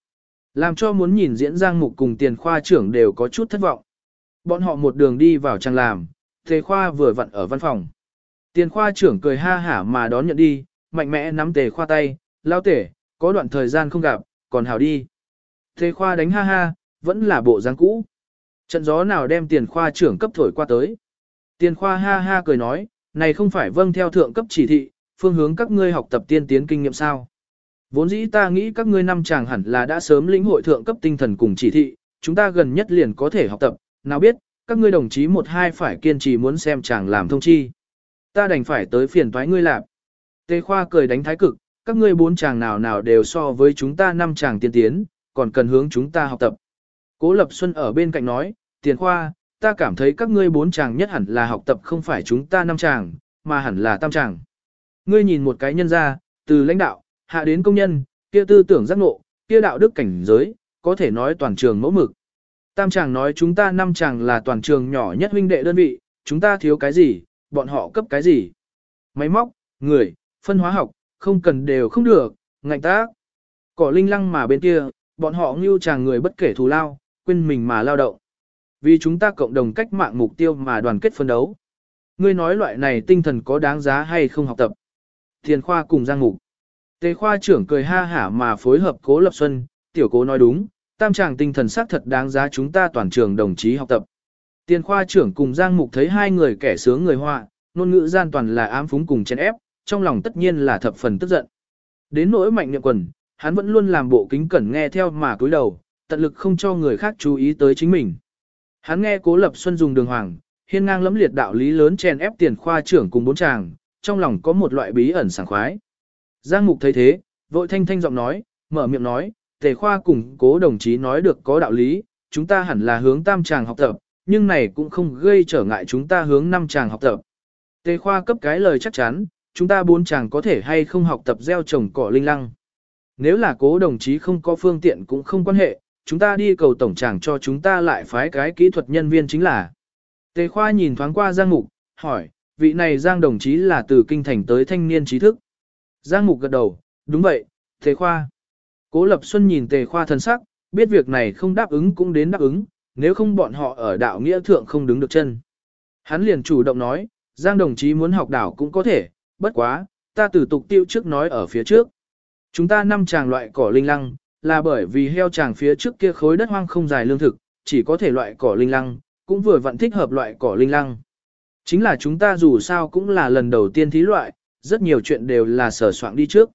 Làm cho muốn nhìn diễn giang mục cùng tiền khoa trưởng đều có chút thất vọng. Bọn họ một đường đi vào trang làm, thế khoa vừa vặn ở văn phòng. Tiền khoa trưởng cười ha hả mà đón nhận đi, mạnh mẽ nắm tề khoa tay, lao tể, có đoạn thời gian không gặp, còn hảo đi. thế khoa đánh ha ha, vẫn là bộ dáng cũ. Trận gió nào đem tiền khoa trưởng cấp thổi qua tới. Tiền khoa ha ha cười nói, này không phải vâng theo thượng cấp chỉ thị, phương hướng các ngươi học tập tiên tiến kinh nghiệm sao. Vốn dĩ ta nghĩ các ngươi năm chàng hẳn là đã sớm lĩnh hội thượng cấp tinh thần cùng chỉ thị, chúng ta gần nhất liền có thể học tập, nào biết, các ngươi đồng chí một hai phải kiên trì muốn xem chàng làm thông chi. Ta đành phải tới phiền toái ngươi lạp. Tê khoa cười đánh thái cực, các ngươi bốn chàng nào nào đều so với chúng ta năm chàng tiên tiến, còn cần hướng chúng ta học tập. Cố Lập Xuân ở bên cạnh nói, tiền khoa, ta cảm thấy các ngươi bốn chàng nhất hẳn là học tập không phải chúng ta năm chàng, mà hẳn là tam chàng. Ngươi nhìn một cái nhân ra, từ lãnh đạo, hạ đến công nhân, kia tư tưởng giác ngộ, kia đạo đức cảnh giới, có thể nói toàn trường mẫu mực. Tam chàng nói chúng ta năm chàng là toàn trường nhỏ nhất huynh đệ đơn vị, chúng ta thiếu cái gì, bọn họ cấp cái gì. Máy móc, người, phân hóa học, không cần đều không được, ngạnh tác. Cỏ linh lăng mà bên kia, bọn họ ngưu chàng người bất kể thù lao, quên mình mà lao động. Vì chúng ta cộng đồng cách mạng mục tiêu mà đoàn kết phân đấu. Ngươi nói loại này tinh thần có đáng giá hay không học tập. Thiền khoa cùng Giang Mục. Tề khoa trưởng cười ha hả mà phối hợp cố lập xuân, tiểu cố nói đúng, tam tràng tinh thần xác thật đáng giá chúng ta toàn trường đồng chí học tập. Tiền khoa trưởng cùng Giang Mục thấy hai người kẻ sướng người họa, ngôn ngữ gian toàn là ám phúng cùng chen ép, trong lòng tất nhiên là thập phần tức giận. Đến nỗi mạnh niệm quần, hắn vẫn luôn làm bộ kính cẩn nghe theo mà cúi đầu, tận lực không cho người khác chú ý tới chính mình. Hắn nghe Cố Lập Xuân dùng đường hoàng, hiên ngang lẫm liệt đạo lý lớn chèn ép tiền khoa trưởng cùng bốn chàng, trong lòng có một loại bí ẩn sảng khoái. Giang Mục thấy thế, vội thanh thanh giọng nói, mở miệng nói, tề khoa cùng cố đồng chí nói được có đạo lý, chúng ta hẳn là hướng tam chàng học tập, nhưng này cũng không gây trở ngại chúng ta hướng năm chàng học tập. Tề khoa cấp cái lời chắc chắn, chúng ta bốn chàng có thể hay không học tập gieo trồng cỏ linh lăng. Nếu là cố đồng chí không có phương tiện cũng không quan hệ, chúng ta đi cầu tổng tràng cho chúng ta lại phái cái kỹ thuật nhân viên chính là. Tề khoa nhìn thoáng qua Giang Mục, hỏi, vị này Giang đồng chí là từ kinh thành tới thanh niên trí thức. Giang Mục gật đầu, đúng vậy, Tề khoa. Cố Lập Xuân nhìn Tề khoa thân sắc, biết việc này không đáp ứng cũng đến đáp ứng, nếu không bọn họ ở đạo nghĩa thượng không đứng được chân. Hắn liền chủ động nói, Giang đồng chí muốn học đảo cũng có thể, bất quá, ta từ tục tiêu trước nói ở phía trước. Chúng ta năm chàng loại cỏ linh lăng, là bởi vì heo chàng phía trước kia khối đất hoang không dài lương thực, chỉ có thể loại cỏ linh lăng, cũng vừa vẫn thích hợp loại cỏ linh lăng. Chính là chúng ta dù sao cũng là lần đầu tiên thí loại, rất nhiều chuyện đều là sở soạn đi trước.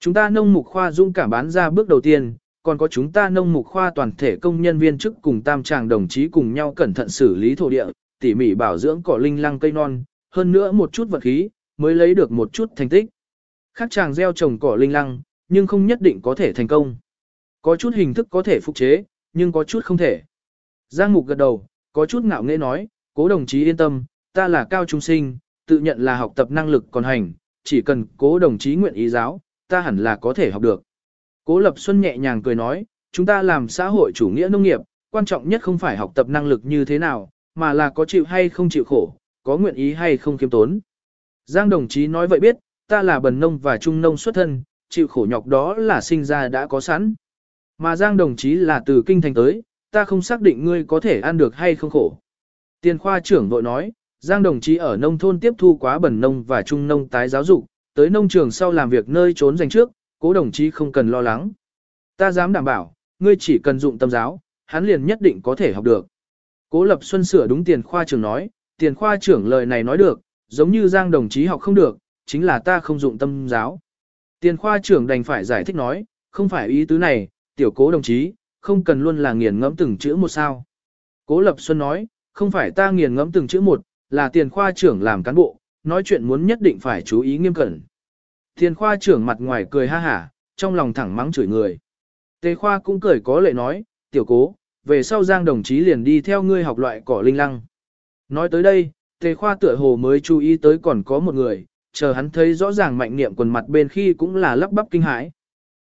Chúng ta nông mục khoa dung cảm bán ra bước đầu tiên, còn có chúng ta nông mục khoa toàn thể công nhân viên chức cùng tam tràng đồng chí cùng nhau cẩn thận xử lý thổ địa, tỉ mỉ bảo dưỡng cỏ linh lăng cây non, hơn nữa một chút vật khí, mới lấy được một chút thành tích. Khác chàng gieo trồng cỏ linh lăng, nhưng không nhất định có thể thành công. Có chút hình thức có thể phục chế, nhưng có chút không thể. Giang Mục gật đầu, có chút ngạo nghễ nói, cố đồng chí yên tâm, ta là cao trung sinh, tự nhận là học tập năng lực còn hành, chỉ cần cố đồng chí nguyện ý giáo, ta hẳn là có thể học được. Cố Lập Xuân nhẹ nhàng cười nói, chúng ta làm xã hội chủ nghĩa nông nghiệp, quan trọng nhất không phải học tập năng lực như thế nào, mà là có chịu hay không chịu khổ, có nguyện ý hay không kiêm tốn. Giang đồng chí nói vậy biết, ta là bần nông và trung nông xuất thân, chịu khổ nhọc đó là sinh ra đã có sẵn. Mà Giang đồng chí là từ kinh thành tới, ta không xác định ngươi có thể ăn được hay không khổ. Tiền khoa trưởng vội nói, Giang đồng chí ở nông thôn tiếp thu quá bẩn nông và trung nông tái giáo dục, tới nông trường sau làm việc nơi trốn dành trước, cố đồng chí không cần lo lắng. Ta dám đảm bảo, ngươi chỉ cần dụng tâm giáo, hắn liền nhất định có thể học được. Cố Lập Xuân sửa đúng tiền khoa trưởng nói, tiền khoa trưởng lời này nói được, giống như Giang đồng chí học không được, chính là ta không dụng tâm giáo. Tiền khoa trưởng đành phải giải thích nói, không phải ý tứ này, tiểu cố đồng chí, không cần luôn là nghiền ngẫm từng chữ một sao. Cố Lập Xuân nói, không phải ta nghiền ngẫm từng chữ một, là tiền khoa trưởng làm cán bộ, nói chuyện muốn nhất định phải chú ý nghiêm cẩn. Tiền khoa trưởng mặt ngoài cười ha hả, trong lòng thẳng mắng chửi người. Tề khoa cũng cười có lệ nói, tiểu cố, về sau Giang đồng chí liền đi theo ngươi học loại cỏ linh lăng. Nói tới đây, tề khoa tựa hồ mới chú ý tới còn có một người, chờ hắn thấy rõ ràng mạnh niệm quần mặt bên khi cũng là lắp bắp kinh hãi.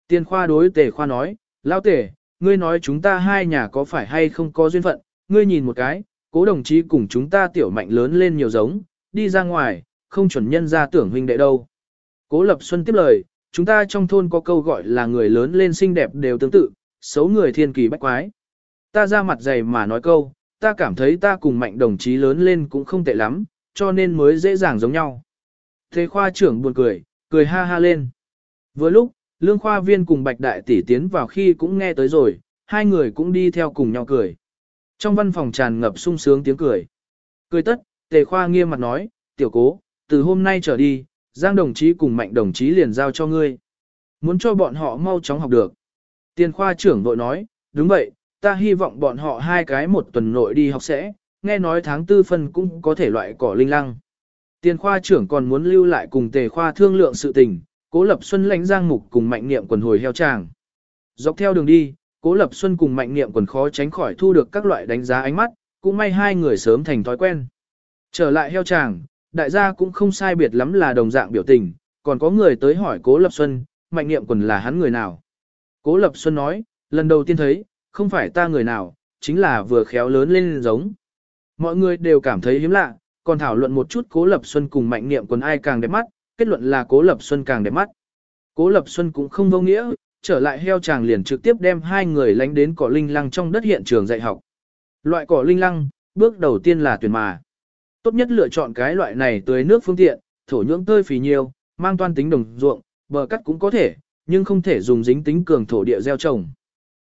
tiền khoa đối tề khoa nói, lao tể, ngươi nói chúng ta hai nhà có phải hay không có duyên phận, ngươi nhìn một cái, cố đồng chí cùng chúng ta tiểu mạnh lớn lên nhiều giống, đi ra ngoài, không chuẩn nhân ra tưởng huynh đệ đâu. Cố Lập Xuân tiếp lời, chúng ta trong thôn có câu gọi là người lớn lên xinh đẹp đều tương tự, xấu người thiên kỳ bách quái. Ta ra mặt dày mà nói câu, ta cảm thấy ta cùng mạnh đồng chí lớn lên cũng không tệ lắm, cho nên mới dễ dàng giống nhau. Thế khoa trưởng buồn cười, cười ha ha lên. Vừa lúc, lương khoa viên cùng bạch đại tỷ tiến vào khi cũng nghe tới rồi, hai người cũng đi theo cùng nhau cười. Trong văn phòng tràn ngập sung sướng tiếng cười. Cười tất, tề khoa nghiêm mặt nói, tiểu cố, từ hôm nay trở đi, Giang đồng chí cùng mạnh đồng chí liền giao cho ngươi. Muốn cho bọn họ mau chóng học được. Tiền khoa trưởng vội nói, đúng vậy, ta hy vọng bọn họ hai cái một tuần nội đi học sẽ, nghe nói tháng tư phân cũng có thể loại cỏ linh lăng. Tiền khoa trưởng còn muốn lưu lại cùng tề khoa thương lượng sự tình, cố lập xuân lãnh giang mục cùng mạnh niệm quần hồi heo tràng. Dọc theo đường đi, cố lập xuân cùng mạnh niệm quần khó tránh khỏi thu được các loại đánh giá ánh mắt, cũng may hai người sớm thành thói quen. Trở lại heo tràng, đại gia cũng không sai biệt lắm là đồng dạng biểu tình, còn có người tới hỏi cố lập xuân, mạnh niệm quần là hắn người nào. Cố lập xuân nói, lần đầu tiên thấy, không phải ta người nào, chính là vừa khéo lớn lên giống. Mọi người đều cảm thấy hiếm lạ, còn thảo luận một chút Cố Lập Xuân cùng Mạnh Niệm quần ai càng đẹp mắt, kết luận là Cố Lập Xuân càng đẹp mắt. Cố Lập Xuân cũng không vô nghĩa, trở lại heo chàng liền trực tiếp đem hai người lánh đến cỏ linh lăng trong đất hiện trường dạy học. Loại cỏ linh lăng, bước đầu tiên là tuyển mà. Tốt nhất lựa chọn cái loại này tưới nước phương tiện, thổ nhưỡng tơi phì nhiều, mang toan tính đồng ruộng, bờ cắt cũng có thể, nhưng không thể dùng dính tính cường thổ địa gieo trồng.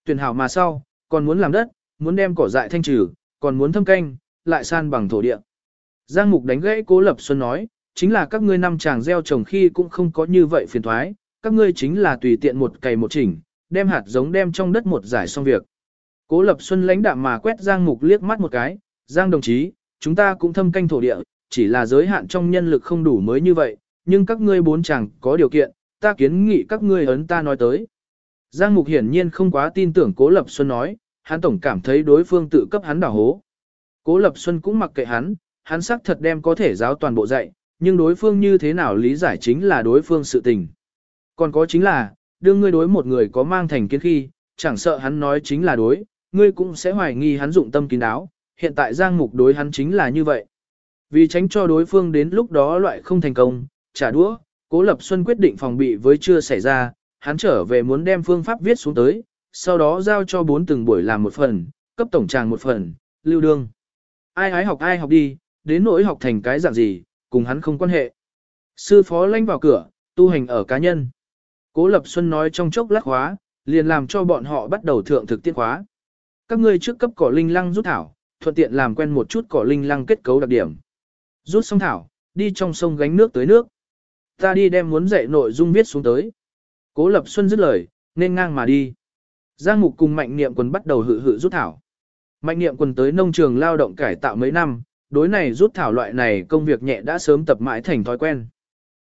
Tuyển hảo mà sau, còn muốn làm đất, muốn đem cỏ dại thanh trừ, còn muốn thâm canh, lại san bằng thổ địa. Giang Mục đánh gãy Cố Lập Xuân nói, chính là các ngươi năm chàng gieo trồng khi cũng không có như vậy phiền thoái, các ngươi chính là tùy tiện một cày một chỉnh, đem hạt giống đem trong đất một giải xong việc. Cố Lập Xuân lãnh đạm mà quét Giang Mục liếc mắt một cái, Giang đồng chí, chúng ta cũng thâm canh thổ địa, chỉ là giới hạn trong nhân lực không đủ mới như vậy, nhưng các ngươi bốn chàng có điều kiện, ta kiến nghị các ngươi ấn ta nói tới. Giang Mục hiển nhiên không quá tin tưởng Cố Lập Xuân nói, hắn tổng cảm thấy đối phương tự cấp hắn đảo hố. Cố Lập Xuân cũng mặc kệ hắn, hắn xác thật đem có thể giáo toàn bộ dạy, nhưng đối phương như thế nào lý giải chính là đối phương sự tình. Còn có chính là, đương ngươi đối một người có mang thành kiến khi, chẳng sợ hắn nói chính là đối, ngươi cũng sẽ hoài nghi hắn dụng tâm kín đáo, hiện tại Giang Mục đối hắn chính là như vậy. Vì tránh cho đối phương đến lúc đó loại không thành công, trả đũa, Cố Lập Xuân quyết định phòng bị với chưa xảy ra, hắn trở về muốn đem phương pháp viết xuống tới, sau đó giao cho bốn từng buổi làm một phần, cấp tổng tràng một phần, lưu đương. Ai ái học ai học đi, đến nỗi học thành cái dạng gì, cùng hắn không quan hệ. Sư phó lanh vào cửa, tu hành ở cá nhân. Cố Lập Xuân nói trong chốc lát khóa, liền làm cho bọn họ bắt đầu thượng thực tiễn khóa. Các ngươi trước cấp cỏ linh lăng rút thảo, thuận tiện làm quen một chút cỏ linh lăng kết cấu đặc điểm. Rút xong thảo, đi trong sông gánh nước tới nước. Ta đi đem muốn dạy nội dung viết xuống tới. Cố Lập Xuân dứt lời, nên ngang mà đi. Giang Mục cùng Mạnh Niệm Quân bắt đầu hự hự rút thảo. Mạnh Niệm Quân tới nông trường lao động cải tạo mấy năm, đối này rút thảo loại này công việc nhẹ đã sớm tập mãi thành thói quen.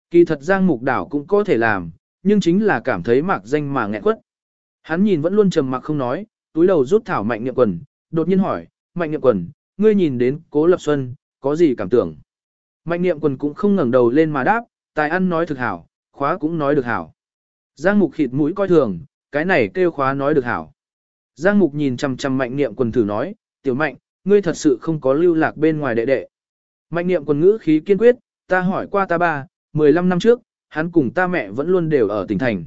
Kỳ thật Giang Mục Đảo cũng có thể làm, nhưng chính là cảm thấy mạc danh mà nghẹn quất. Hắn nhìn vẫn luôn trầm mặc không nói, túi đầu rút thảo Mạnh Niệm quần đột nhiên hỏi, Mạnh Niệm quần ngươi nhìn đến Cố Lập Xuân, có gì cảm tưởng? Mạnh Niệm quần cũng không ngẩng đầu lên mà đáp, tài ăn nói thực hảo, khóa cũng nói được hảo. Giang Mục khịt mũi coi thường, cái này kêu khóa nói được hảo. Giang Mục nhìn chằm chằm Mạnh Niệm quần thử nói, "Tiểu Mạnh, ngươi thật sự không có lưu lạc bên ngoài đệ đệ." Mạnh Niệm quần ngữ khí kiên quyết, "Ta hỏi qua ta ba, 15 năm trước, hắn cùng ta mẹ vẫn luôn đều ở tỉnh thành.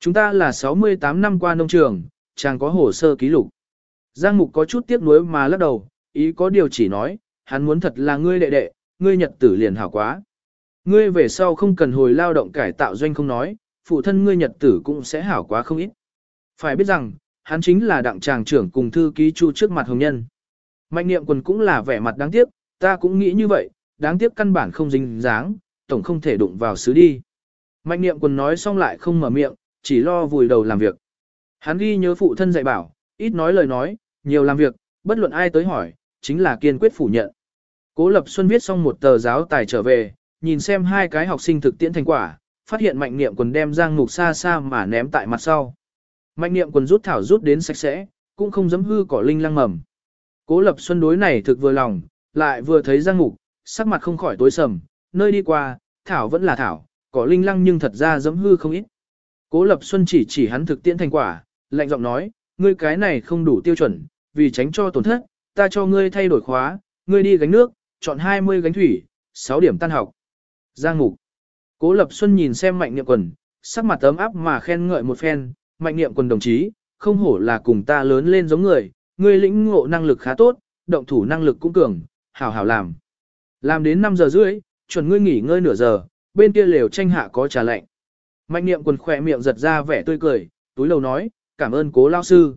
Chúng ta là 68 năm qua nông trường, chàng có hồ sơ ký lục." Giang Mục có chút tiếc nuối mà lắc đầu, ý có điều chỉ nói, hắn muốn thật là ngươi đệ đệ, ngươi nhật tử liền hảo quá. Ngươi về sau không cần hồi lao động cải tạo doanh không nói, phụ thân ngươi nhật tử cũng sẽ hảo quá không ít. Phải biết rằng, hắn chính là đặng tràng trưởng cùng thư ký chu trước mặt hồng nhân. Mạnh niệm quần cũng là vẻ mặt đáng tiếc, ta cũng nghĩ như vậy, đáng tiếc căn bản không dính dáng, tổng không thể đụng vào xứ đi. Mạnh niệm quần nói xong lại không mở miệng, chỉ lo vùi đầu làm việc. Hắn ghi nhớ phụ thân dạy bảo, ít nói lời nói, nhiều làm việc, bất luận ai tới hỏi, chính là kiên quyết phủ nhận. Cố Lập Xuân viết xong một tờ giáo tài trở về, nhìn xem hai cái học sinh thực tiễn thành quả, phát hiện mạnh niệm quần đem giang ngục xa xa mà ném tại mặt sau. Mạnh niệm quần rút thảo rút đến sạch sẽ, cũng không dám hư cỏ linh lăng mầm. Cố Lập Xuân đối này thực vừa lòng, lại vừa thấy giang mục, sắc mặt không khỏi tối sầm, nơi đi qua, thảo vẫn là thảo, cỏ linh lăng nhưng thật ra dám hư không ít. Cố Lập Xuân chỉ chỉ hắn thực tiễn thành quả, lạnh giọng nói, ngươi cái này không đủ tiêu chuẩn, vì tránh cho tổn thất, ta cho ngươi thay đổi khóa, ngươi đi gánh nước, chọn 20 gánh thủy, 6 điểm tan học. Giang Mục. Cố Lập Xuân nhìn xem Mạnh Niệm Quần, sắc mặt ấm áp mà khen ngợi một phen, Mạnh Niệm Quần đồng chí, không hổ là cùng ta lớn lên giống người, ngươi lĩnh ngộ năng lực khá tốt, động thủ năng lực cũng cường, hảo hảo làm. Làm đến 5 giờ rưỡi, chuẩn ngươi nghỉ ngơi nửa giờ, bên kia lều tranh hạ có trà lạnh. Mạnh Niệm Quần khỏe miệng giật ra vẻ tươi cười, túi lầu nói, cảm ơn cố lao sư.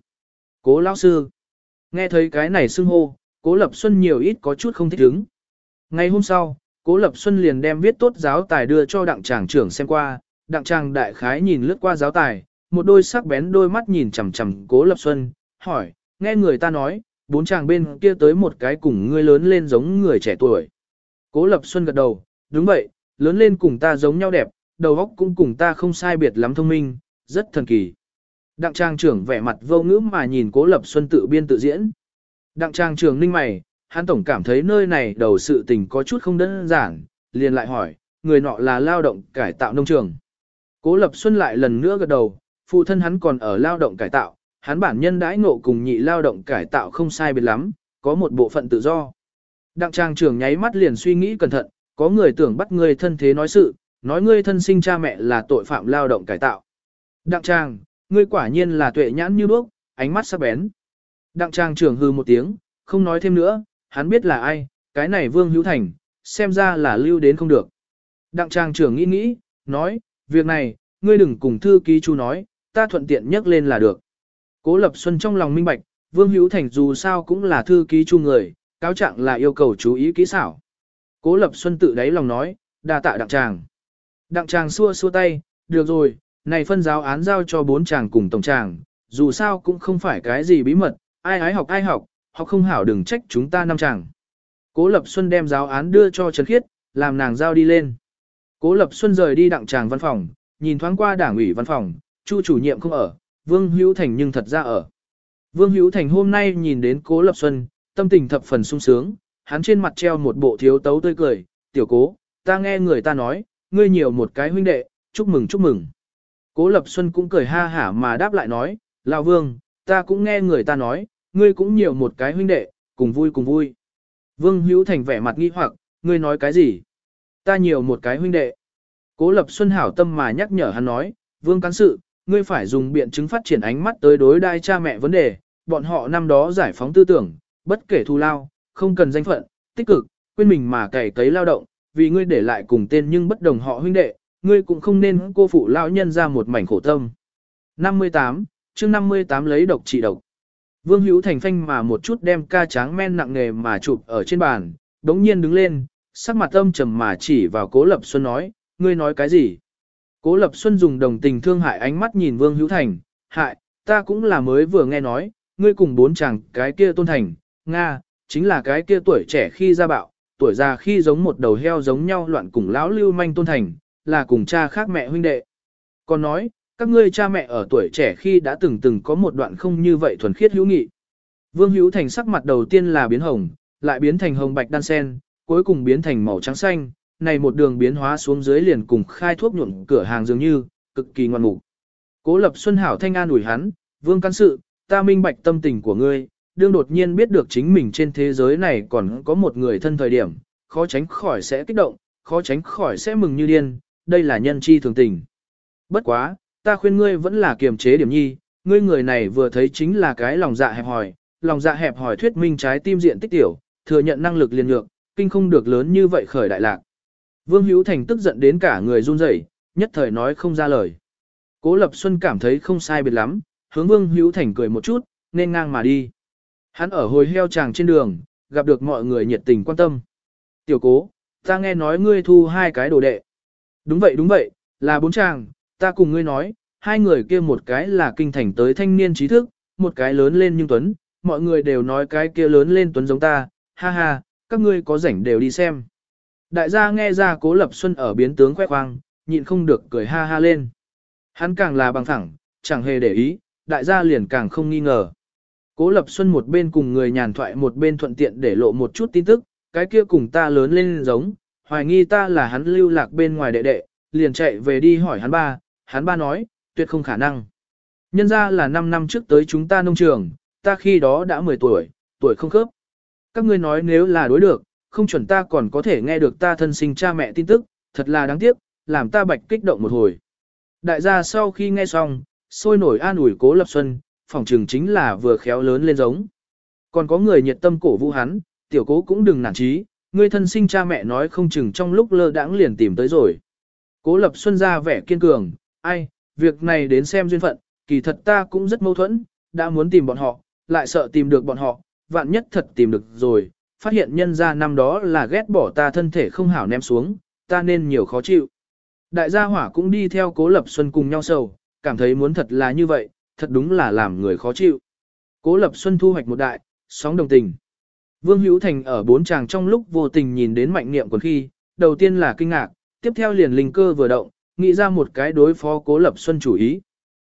Cố lao sư. Nghe thấy cái này xưng hô, cố lập xuân nhiều ít có chút không thích ứng. Ngày hôm sau, cố lập xuân liền đem viết tốt giáo tài đưa cho đặng tràng trưởng xem qua, đặng tràng đại khái nhìn lướt qua giáo tài, một đôi sắc bén đôi mắt nhìn chằm chằm cố lập xuân, hỏi, nghe người ta nói, bốn chàng bên kia tới một cái cùng ngươi lớn lên giống người trẻ tuổi. Cố lập xuân gật đầu, đúng vậy, lớn lên cùng ta giống nhau đẹp, đầu óc cũng cùng ta không sai biệt lắm thông minh, rất thần kỳ. Đặng trang trưởng vẻ mặt vô ngữ mà nhìn cố lập xuân tự biên tự diễn. Đặng trang trưởng ninh mày, hắn tổng cảm thấy nơi này đầu sự tình có chút không đơn giản, liền lại hỏi, người nọ là lao động cải tạo nông trường. Cố lập xuân lại lần nữa gật đầu, phụ thân hắn còn ở lao động cải tạo, hắn bản nhân đãi ngộ cùng nhị lao động cải tạo không sai biệt lắm, có một bộ phận tự do. Đặng trang trưởng nháy mắt liền suy nghĩ cẩn thận, có người tưởng bắt ngươi thân thế nói sự, nói ngươi thân sinh cha mẹ là tội phạm lao động cải tạo. Đặng trang, ngươi quả nhiên là tuệ nhãn như đuốc, ánh mắt sắc bén. Đặng trang trưởng hư một tiếng, không nói thêm nữa, hắn biết là ai, cái này Vương Hữu Thành, xem ra là lưu đến không được. Đặng trang trưởng nghĩ nghĩ, nói, việc này, ngươi đừng cùng thư ký chú nói, ta thuận tiện nhắc lên là được. Cố Lập Xuân trong lòng minh bạch, Vương Hữu Thành dù sao cũng là thư ký chu người, cáo trạng là yêu cầu chú ý kỹ xảo. Cố Lập Xuân tự đáy lòng nói, đa tạ đặng tràng. Đặng tràng xua xua tay, được rồi, này phân giáo án giao cho bốn chàng cùng tổng chàng, dù sao cũng không phải cái gì bí mật, ai ái học ai học, học không hảo đừng trách chúng ta năm chàng. Cố Lập Xuân đem giáo án đưa cho Trần Khiết, làm nàng giao đi lên. Cố Lập Xuân rời đi đặng tràng văn phòng, nhìn thoáng qua đảng ủy văn phòng, Chu chủ nhiệm không ở, Vương Hữu Thành nhưng thật ra ở. Vương Hữu Thành hôm nay nhìn đến Cố Lập Xuân, tâm tình thập phần sung sướng, hắn trên mặt treo một bộ thiếu tấu tươi cười, tiểu cố, ta nghe người ta nói, ngươi nhiều một cái huynh đệ, chúc mừng chúc mừng. Cố Lập Xuân cũng cười ha hả mà đáp lại nói, Lão Vương, ta cũng nghe người ta nói, ngươi cũng nhiều một cái huynh đệ, cùng vui cùng vui. Vương Hữu Thành vẻ mặt nghi hoặc, ngươi nói cái gì? Ta nhiều một cái huynh đệ. Cố Lập Xuân hảo tâm mà nhắc nhở hắn nói, Vương cán sự, ngươi phải dùng biện chứng phát triển ánh mắt tới đối đai cha mẹ vấn đề, bọn họ năm đó giải phóng tư tưởng, bất kể thù lao, không cần danh phận, tích cực, quên mình mà cày cấy lao động, vì ngươi để lại cùng tên nhưng bất đồng họ huynh đệ, ngươi cũng không nên cô phụ lão nhân ra một mảnh khổ tâm. 58, chương 58 lấy độc trị độc. Vương Hữu Thành phanh mà một chút đem ca tráng men nặng nghề mà chụp ở trên bàn, đống nhiên đứng lên, sắc mặt âm trầm mà chỉ vào Cố Lập Xuân nói, ngươi nói cái gì? Cố Lập Xuân dùng đồng tình thương hại ánh mắt nhìn Vương Hữu Thành, hại, ta cũng là mới vừa nghe nói, ngươi cùng bốn chàng cái kia tôn thành, Nga, chính là cái kia tuổi trẻ khi ra bạo, tuổi già khi giống một đầu heo giống nhau loạn cùng lão lưu manh tôn thành, là cùng cha khác mẹ huynh đệ. Còn nói, các ngươi cha mẹ ở tuổi trẻ khi đã từng từng có một đoạn không như vậy thuần khiết hữu nghị. Vương Hữu Thành sắc mặt đầu tiên là biến hồng, lại biến thành hồng bạch đan sen, cuối cùng biến thành màu trắng xanh, này một đường biến hóa xuống dưới liền cùng khai thuốc nhuộm cửa hàng dường như, cực kỳ ngoan mục. Cố Lập Xuân Hảo thanh an ủi hắn, "Vương căn sự, ta minh bạch tâm tình của ngươi, đương đột nhiên biết được chính mình trên thế giới này còn có một người thân thời điểm, khó tránh khỏi sẽ kích động, khó tránh khỏi sẽ mừng như điên, đây là nhân chi thường tình. Bất quá, ta khuyên ngươi vẫn là kiềm chế điểm nhi, ngươi người này vừa thấy chính là cái lòng dạ hẹp hòi, lòng dạ hẹp hòi thuyết minh trái tim diện tích tiểu, thừa nhận năng lực liền nhược, kinh không được lớn như vậy khởi đại lạc. Vương Hữu Thành tức giận đến cả người run rẩy, nhất thời nói không ra lời. Cố Lập Xuân cảm thấy không sai biệt lắm, hướng Vương Hữu Thành cười một chút, nên ngang mà đi. Hắn ở hồi heo chàng trên đường, gặp được mọi người nhiệt tình quan tâm. Tiểu cố, ta nghe nói ngươi thu hai cái đồ đệ. Đúng vậy đúng vậy, là bốn chàng, ta cùng ngươi nói, hai người kia một cái là kinh thành tới thanh niên trí thức, một cái lớn lên nhưng tuấn, mọi người đều nói cái kia lớn lên tuấn giống ta, ha ha, các ngươi có rảnh đều đi xem. Đại gia nghe ra cố lập xuân ở biến tướng khoe khoang, nhịn không được cười ha ha lên. Hắn càng là bằng thẳng, chẳng hề để ý, đại gia liền càng không nghi ngờ. Cố Lập Xuân một bên cùng người nhàn thoại một bên thuận tiện để lộ một chút tin tức, cái kia cùng ta lớn lên giống, hoài nghi ta là hắn lưu lạc bên ngoài đệ đệ, liền chạy về đi hỏi hắn ba, hắn ba nói, tuyệt không khả năng. Nhân ra là 5 năm trước tới chúng ta nông trường, ta khi đó đã 10 tuổi, tuổi không khớp. Các ngươi nói nếu là đối được, không chuẩn ta còn có thể nghe được ta thân sinh cha mẹ tin tức, thật là đáng tiếc, làm ta bạch kích động một hồi. Đại gia sau khi nghe xong, sôi nổi an ủi cố lập xuân, phỏng trường chính là vừa khéo lớn lên giống. Còn có người nhiệt tâm cổ vũ hắn, tiểu cố cũng đừng nản trí, người thân sinh cha mẹ nói không chừng trong lúc lơ đãng liền tìm tới rồi. Cố lập xuân ra vẻ kiên cường, ai, việc này đến xem duyên phận, kỳ thật ta cũng rất mâu thuẫn, đã muốn tìm bọn họ, lại sợ tìm được bọn họ, vạn nhất thật tìm được rồi, phát hiện nhân ra năm đó là ghét bỏ ta thân thể không hảo ném xuống, ta nên nhiều khó chịu. Đại gia hỏa cũng đi theo cố lập xuân cùng nhau sầu, cảm thấy muốn thật là như vậy, thật đúng là làm người khó chịu. Cố lập xuân thu hoạch một đại, sóng đồng tình. Vương Hữu Thành ở bốn chàng trong lúc vô tình nhìn đến mạnh niệm quần khi, đầu tiên là kinh ngạc, tiếp theo liền linh cơ vừa động, nghĩ ra một cái đối phó cố lập xuân chủ ý.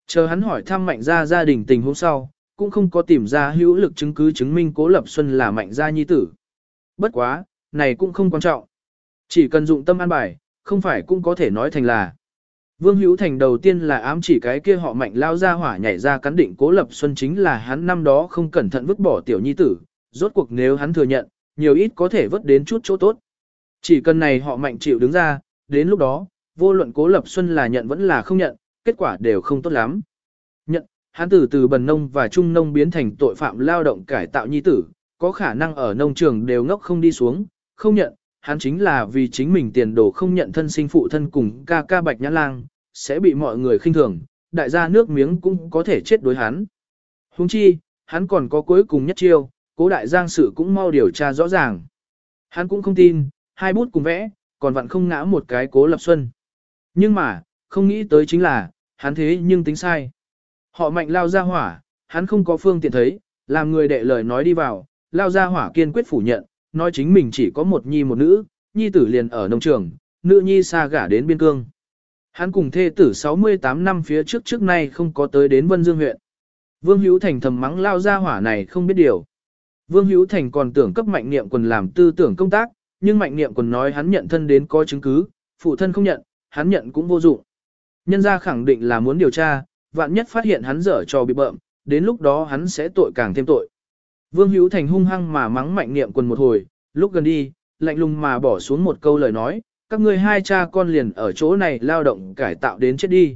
Chờ hắn hỏi thăm mạnh gia gia đình tình hôm sau, cũng không có tìm ra hữu lực chứng cứ chứng minh cố lập xuân là mạnh gia nhi tử. Bất quá, này cũng không quan trọng. Chỉ cần dụng tâm an bài, không phải cũng có thể nói thành là. Vương Hữu Thành đầu tiên là ám chỉ cái kia họ mạnh lao ra hỏa nhảy ra cắn định cố lập xuân chính là hắn năm đó không cẩn thận vứt bỏ tiểu nhi tử, rốt cuộc nếu hắn thừa nhận, nhiều ít có thể vứt đến chút chỗ tốt. Chỉ cần này họ mạnh chịu đứng ra, đến lúc đó, vô luận cố lập xuân là nhận vẫn là không nhận, kết quả đều không tốt lắm. Hắn từ từ bần nông và trung nông biến thành tội phạm lao động cải tạo nhi tử, có khả năng ở nông trường đều ngốc không đi xuống, không nhận, hắn chính là vì chính mình tiền đồ không nhận thân sinh phụ thân cùng ca ca bạch nhã lang, sẽ bị mọi người khinh thường, đại gia nước miếng cũng có thể chết đối hắn. Huống chi, hắn còn có cuối cùng nhất chiêu, cố đại giang sự cũng mau điều tra rõ ràng. Hắn cũng không tin, hai bút cùng vẽ, còn vặn không ngã một cái cố lập xuân. Nhưng mà, không nghĩ tới chính là, hắn thế nhưng tính sai. Họ mạnh lao ra hỏa, hắn không có phương tiện thấy, làm người đệ lời nói đi vào, lao ra hỏa kiên quyết phủ nhận, nói chính mình chỉ có một nhi một nữ, nhi tử liền ở nông trường, nữ nhi xa gả đến biên cương. Hắn cùng thê tử 68 năm phía trước trước nay không có tới đến Vân Dương huyện. Vương Hữu Thành thầm mắng lao ra hỏa này không biết điều. Vương Hữu Thành còn tưởng cấp mạnh niệm quần làm tư tưởng công tác, nhưng mạnh niệm quần nói hắn nhận thân đến có chứng cứ, phụ thân không nhận, hắn nhận cũng vô dụng. Nhân gia khẳng định là muốn điều tra, vạn nhất phát hiện hắn dở trò bị bợm, đến lúc đó hắn sẽ tội càng thêm tội. Vương Hữu Thành hung hăng mà mắng mạnh niệm quần một hồi, lúc gần đi, lạnh lùng mà bỏ xuống một câu lời nói, các ngươi hai cha con liền ở chỗ này lao động cải tạo đến chết đi.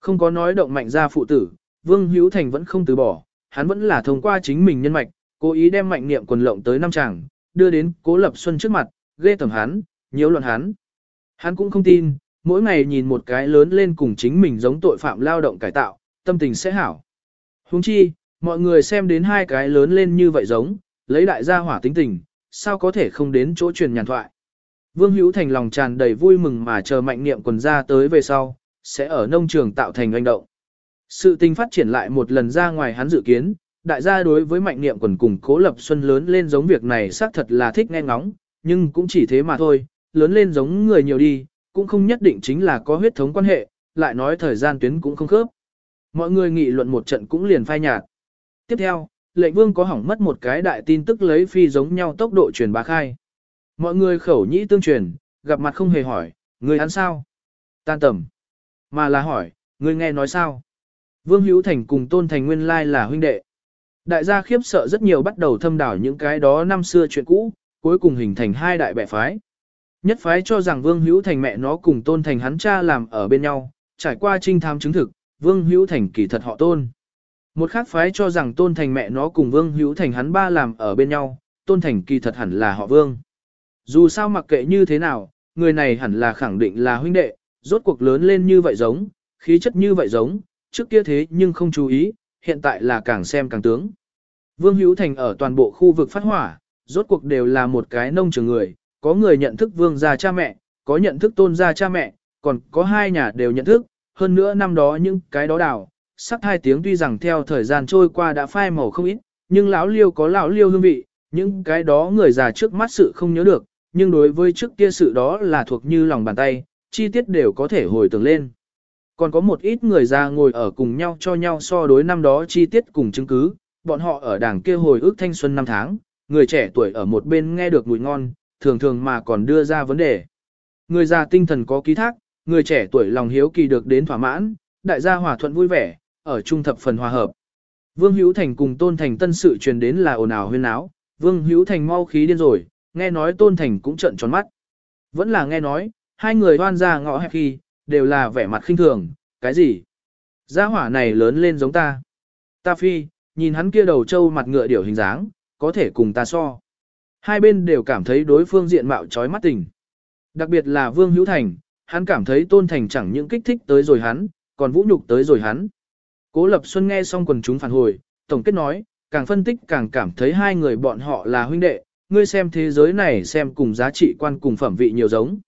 Không có nói động mạnh ra phụ tử, Vương Hữu Thành vẫn không từ bỏ, hắn vẫn là thông qua chính mình nhân mạch, cố ý đem mạnh niệm quần lộng tới năm chàng, đưa đến Cố Lập Xuân trước mặt, ghê tầm hắn, nhiễu loạn hắn. Hắn cũng không tin, mỗi ngày nhìn một cái lớn lên cùng chính mình giống tội phạm lao động cải tạo, tâm tình sẽ hảo. Huống chi, mọi người xem đến hai cái lớn lên như vậy giống, lấy đại gia hỏa tính tình, sao có thể không đến chỗ truyền nhàn thoại. Vương Hữu Thành lòng tràn đầy vui mừng mà chờ mạnh niệm quần ra tới về sau, sẽ ở nông trường tạo thành hành động. Sự tình phát triển lại một lần ra ngoài hắn dự kiến, đại gia đối với mạnh niệm quần cùng cố lập xuân lớn lên giống việc này xác thật là thích nghe ngóng, nhưng cũng chỉ thế mà thôi, lớn lên giống người nhiều đi, cũng không nhất định chính là có huyết thống quan hệ, lại nói thời gian tuyến cũng không khớp. Mọi người nghị luận một trận cũng liền phai nhạt. Tiếp theo, lệnh vương có hỏng mất một cái đại tin tức lấy phi giống nhau tốc độ truyền bá khai. Mọi người khẩu nhĩ tương truyền, gặp mặt không hề hỏi, người ăn sao? Tan tầm. Mà là hỏi, người nghe nói sao? Vương Hữu Thành cùng Tôn Thành Nguyên lai là huynh đệ. Đại gia khiếp sợ rất nhiều bắt đầu thâm đảo những cái đó năm xưa chuyện cũ, cuối cùng hình thành hai đại bệ phái. Nhất phái cho rằng Vương Hữu Thành mẹ nó cùng Tôn Thành hắn cha làm ở bên nhau, trải qua trinh tham chứng thực, Vương Hữu Thành kỳ thật họ Tôn. Một khác phái cho rằng Tôn Thành mẹ nó cùng Vương Hữu Thành hắn ba làm ở bên nhau, Tôn Thành kỳ thật hẳn là họ Vương. Dù sao mặc kệ như thế nào, người này hẳn là khẳng định là huynh đệ, rốt cuộc lớn lên như vậy giống, khí chất như vậy giống, trước kia thế nhưng không chú ý, hiện tại là càng xem càng tướng. Vương Hữu Thành ở toàn bộ khu vực phát hỏa, rốt cuộc đều là một cái nông trường người, có người nhận thức vương gia cha mẹ, có nhận thức tôn gia cha mẹ, còn có hai nhà đều nhận thức, hơn nữa năm đó những cái đó đào, sắc hai tiếng tuy rằng theo thời gian trôi qua đã phai màu không ít, nhưng lão liêu có lão liêu hương vị, những cái đó người già trước mắt sự không nhớ được, nhưng đối với trước kia sự đó là thuộc như lòng bàn tay, chi tiết đều có thể hồi tưởng lên. Còn có một ít người già ngồi ở cùng nhau cho nhau so đối năm đó chi tiết cùng chứng cứ, bọn họ ở đảng kia hồi ức thanh xuân năm tháng, người trẻ tuổi ở một bên nghe được mùi ngon, thường thường mà còn đưa ra vấn đề. Người già tinh thần có ký thác, người trẻ tuổi lòng hiếu kỳ được đến thỏa mãn, đại gia hòa thuận vui vẻ, ở trung thập phần hòa hợp. Vương Hữu Thành cùng Tôn Thành tân sự truyền đến là ồn ào huyên náo, Vương Hữu Thành mau khí điên rồi, nghe nói Tôn Thành cũng trợn tròn mắt. Vẫn là nghe nói, hai người đoan ra ngõ hẹp khi, đều là vẻ mặt khinh thường, cái gì? Gia hỏa này lớn lên giống ta. Ta phi, nhìn hắn kia đầu trâu mặt ngựa điểu hình dáng, có thể cùng ta so. Hai bên đều cảm thấy đối phương diện mạo trói mắt tình. Đặc biệt là Vương Hữu Thành, hắn cảm thấy Tôn Thành chẳng những kích thích tới rồi hắn, còn vũ nhục tới rồi hắn. Cố Lập Xuân nghe xong quần chúng phản hồi, tổng kết nói, càng phân tích càng cảm thấy hai người bọn họ là huynh đệ, ngươi xem thế giới này xem cùng giá trị quan cùng phẩm vị nhiều giống.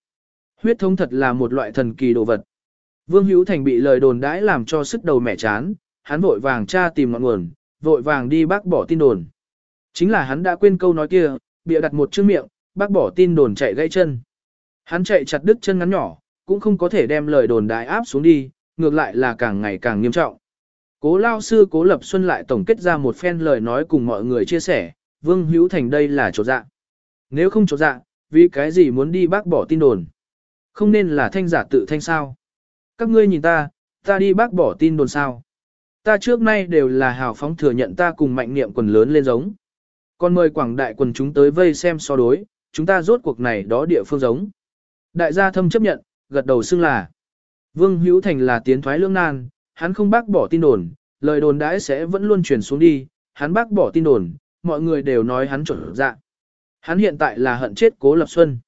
Huyết thống thật là một loại thần kỳ đồ vật. Vương Hữu Thành bị lời đồn đãi làm cho sức đầu mẻ chán, hắn vội vàng tra tìm ngọn nguồn, vội vàng đi bác bỏ tin đồn. Chính là hắn đã quên câu nói kia, bịa đặt một chữ miệng, bác bỏ tin đồn chạy gãy chân. Hắn chạy chặt đứt chân ngắn nhỏ, cũng không có thể đem lời đồn đại áp xuống đi, ngược lại là càng ngày càng nghiêm trọng. Cố lao sư Cố Lập Xuân lại tổng kết ra một phen lời nói cùng mọi người chia sẻ, Vương Hữu Thành đây là chỗ dạ. Nếu không chỗ dạ, vì cái gì muốn đi bác bỏ tin đồn? Không nên là thanh giả tự thanh sao? Các ngươi nhìn ta, ta đi bác bỏ tin đồn sao? Ta trước nay đều là hào phóng thừa nhận ta cùng mạnh niệm quần lớn lên giống. Còn mời quảng đại quần chúng tới vây xem so đối, chúng ta rốt cuộc này đó địa phương giống. Đại gia thâm chấp nhận, gật đầu xưng là. Vương Hữu Thành là tiến thoái lưỡng nan, hắn không bác bỏ tin đồn, lời đồn đãi sẽ vẫn luôn truyền xuống đi, hắn bác bỏ tin đồn, mọi người đều nói hắn chuẩn dạ. Hắn hiện tại là hận chết Cố Lập Xuân.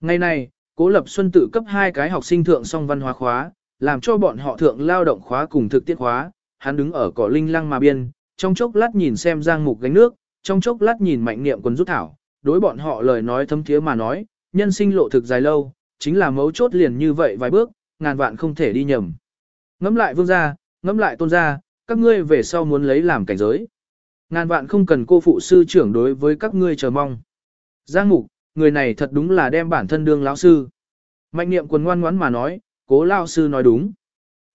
Ngày này, Cố Lập Xuân tự cấp hai cái học sinh thượng song văn hóa khóa, làm cho bọn họ thượng lao động khóa cùng thực tiết khóa, hắn đứng ở cỏ linh lăng mà biên, trong chốc lát nhìn xem giang mục gánh nước, trong chốc lát nhìn mạnh niệm quân rút thảo, đối bọn họ lời nói thâm thiế mà nói, nhân sinh lộ thực dài lâu, chính là mấu chốt liền như vậy vài bước, ngàn vạn không thể đi nhầm. ngẫm lại vương gia, ngẫm lại tôn gia, các ngươi về sau muốn lấy làm cảnh giới. Ngàn vạn không cần cô phụ sư trưởng đối với các ngươi chờ mong. Giang mục, người này thật đúng là đem bản thân đương lão sư. Mạnh niệm quần ngoan ngoãn mà nói, cố lão sư nói đúng.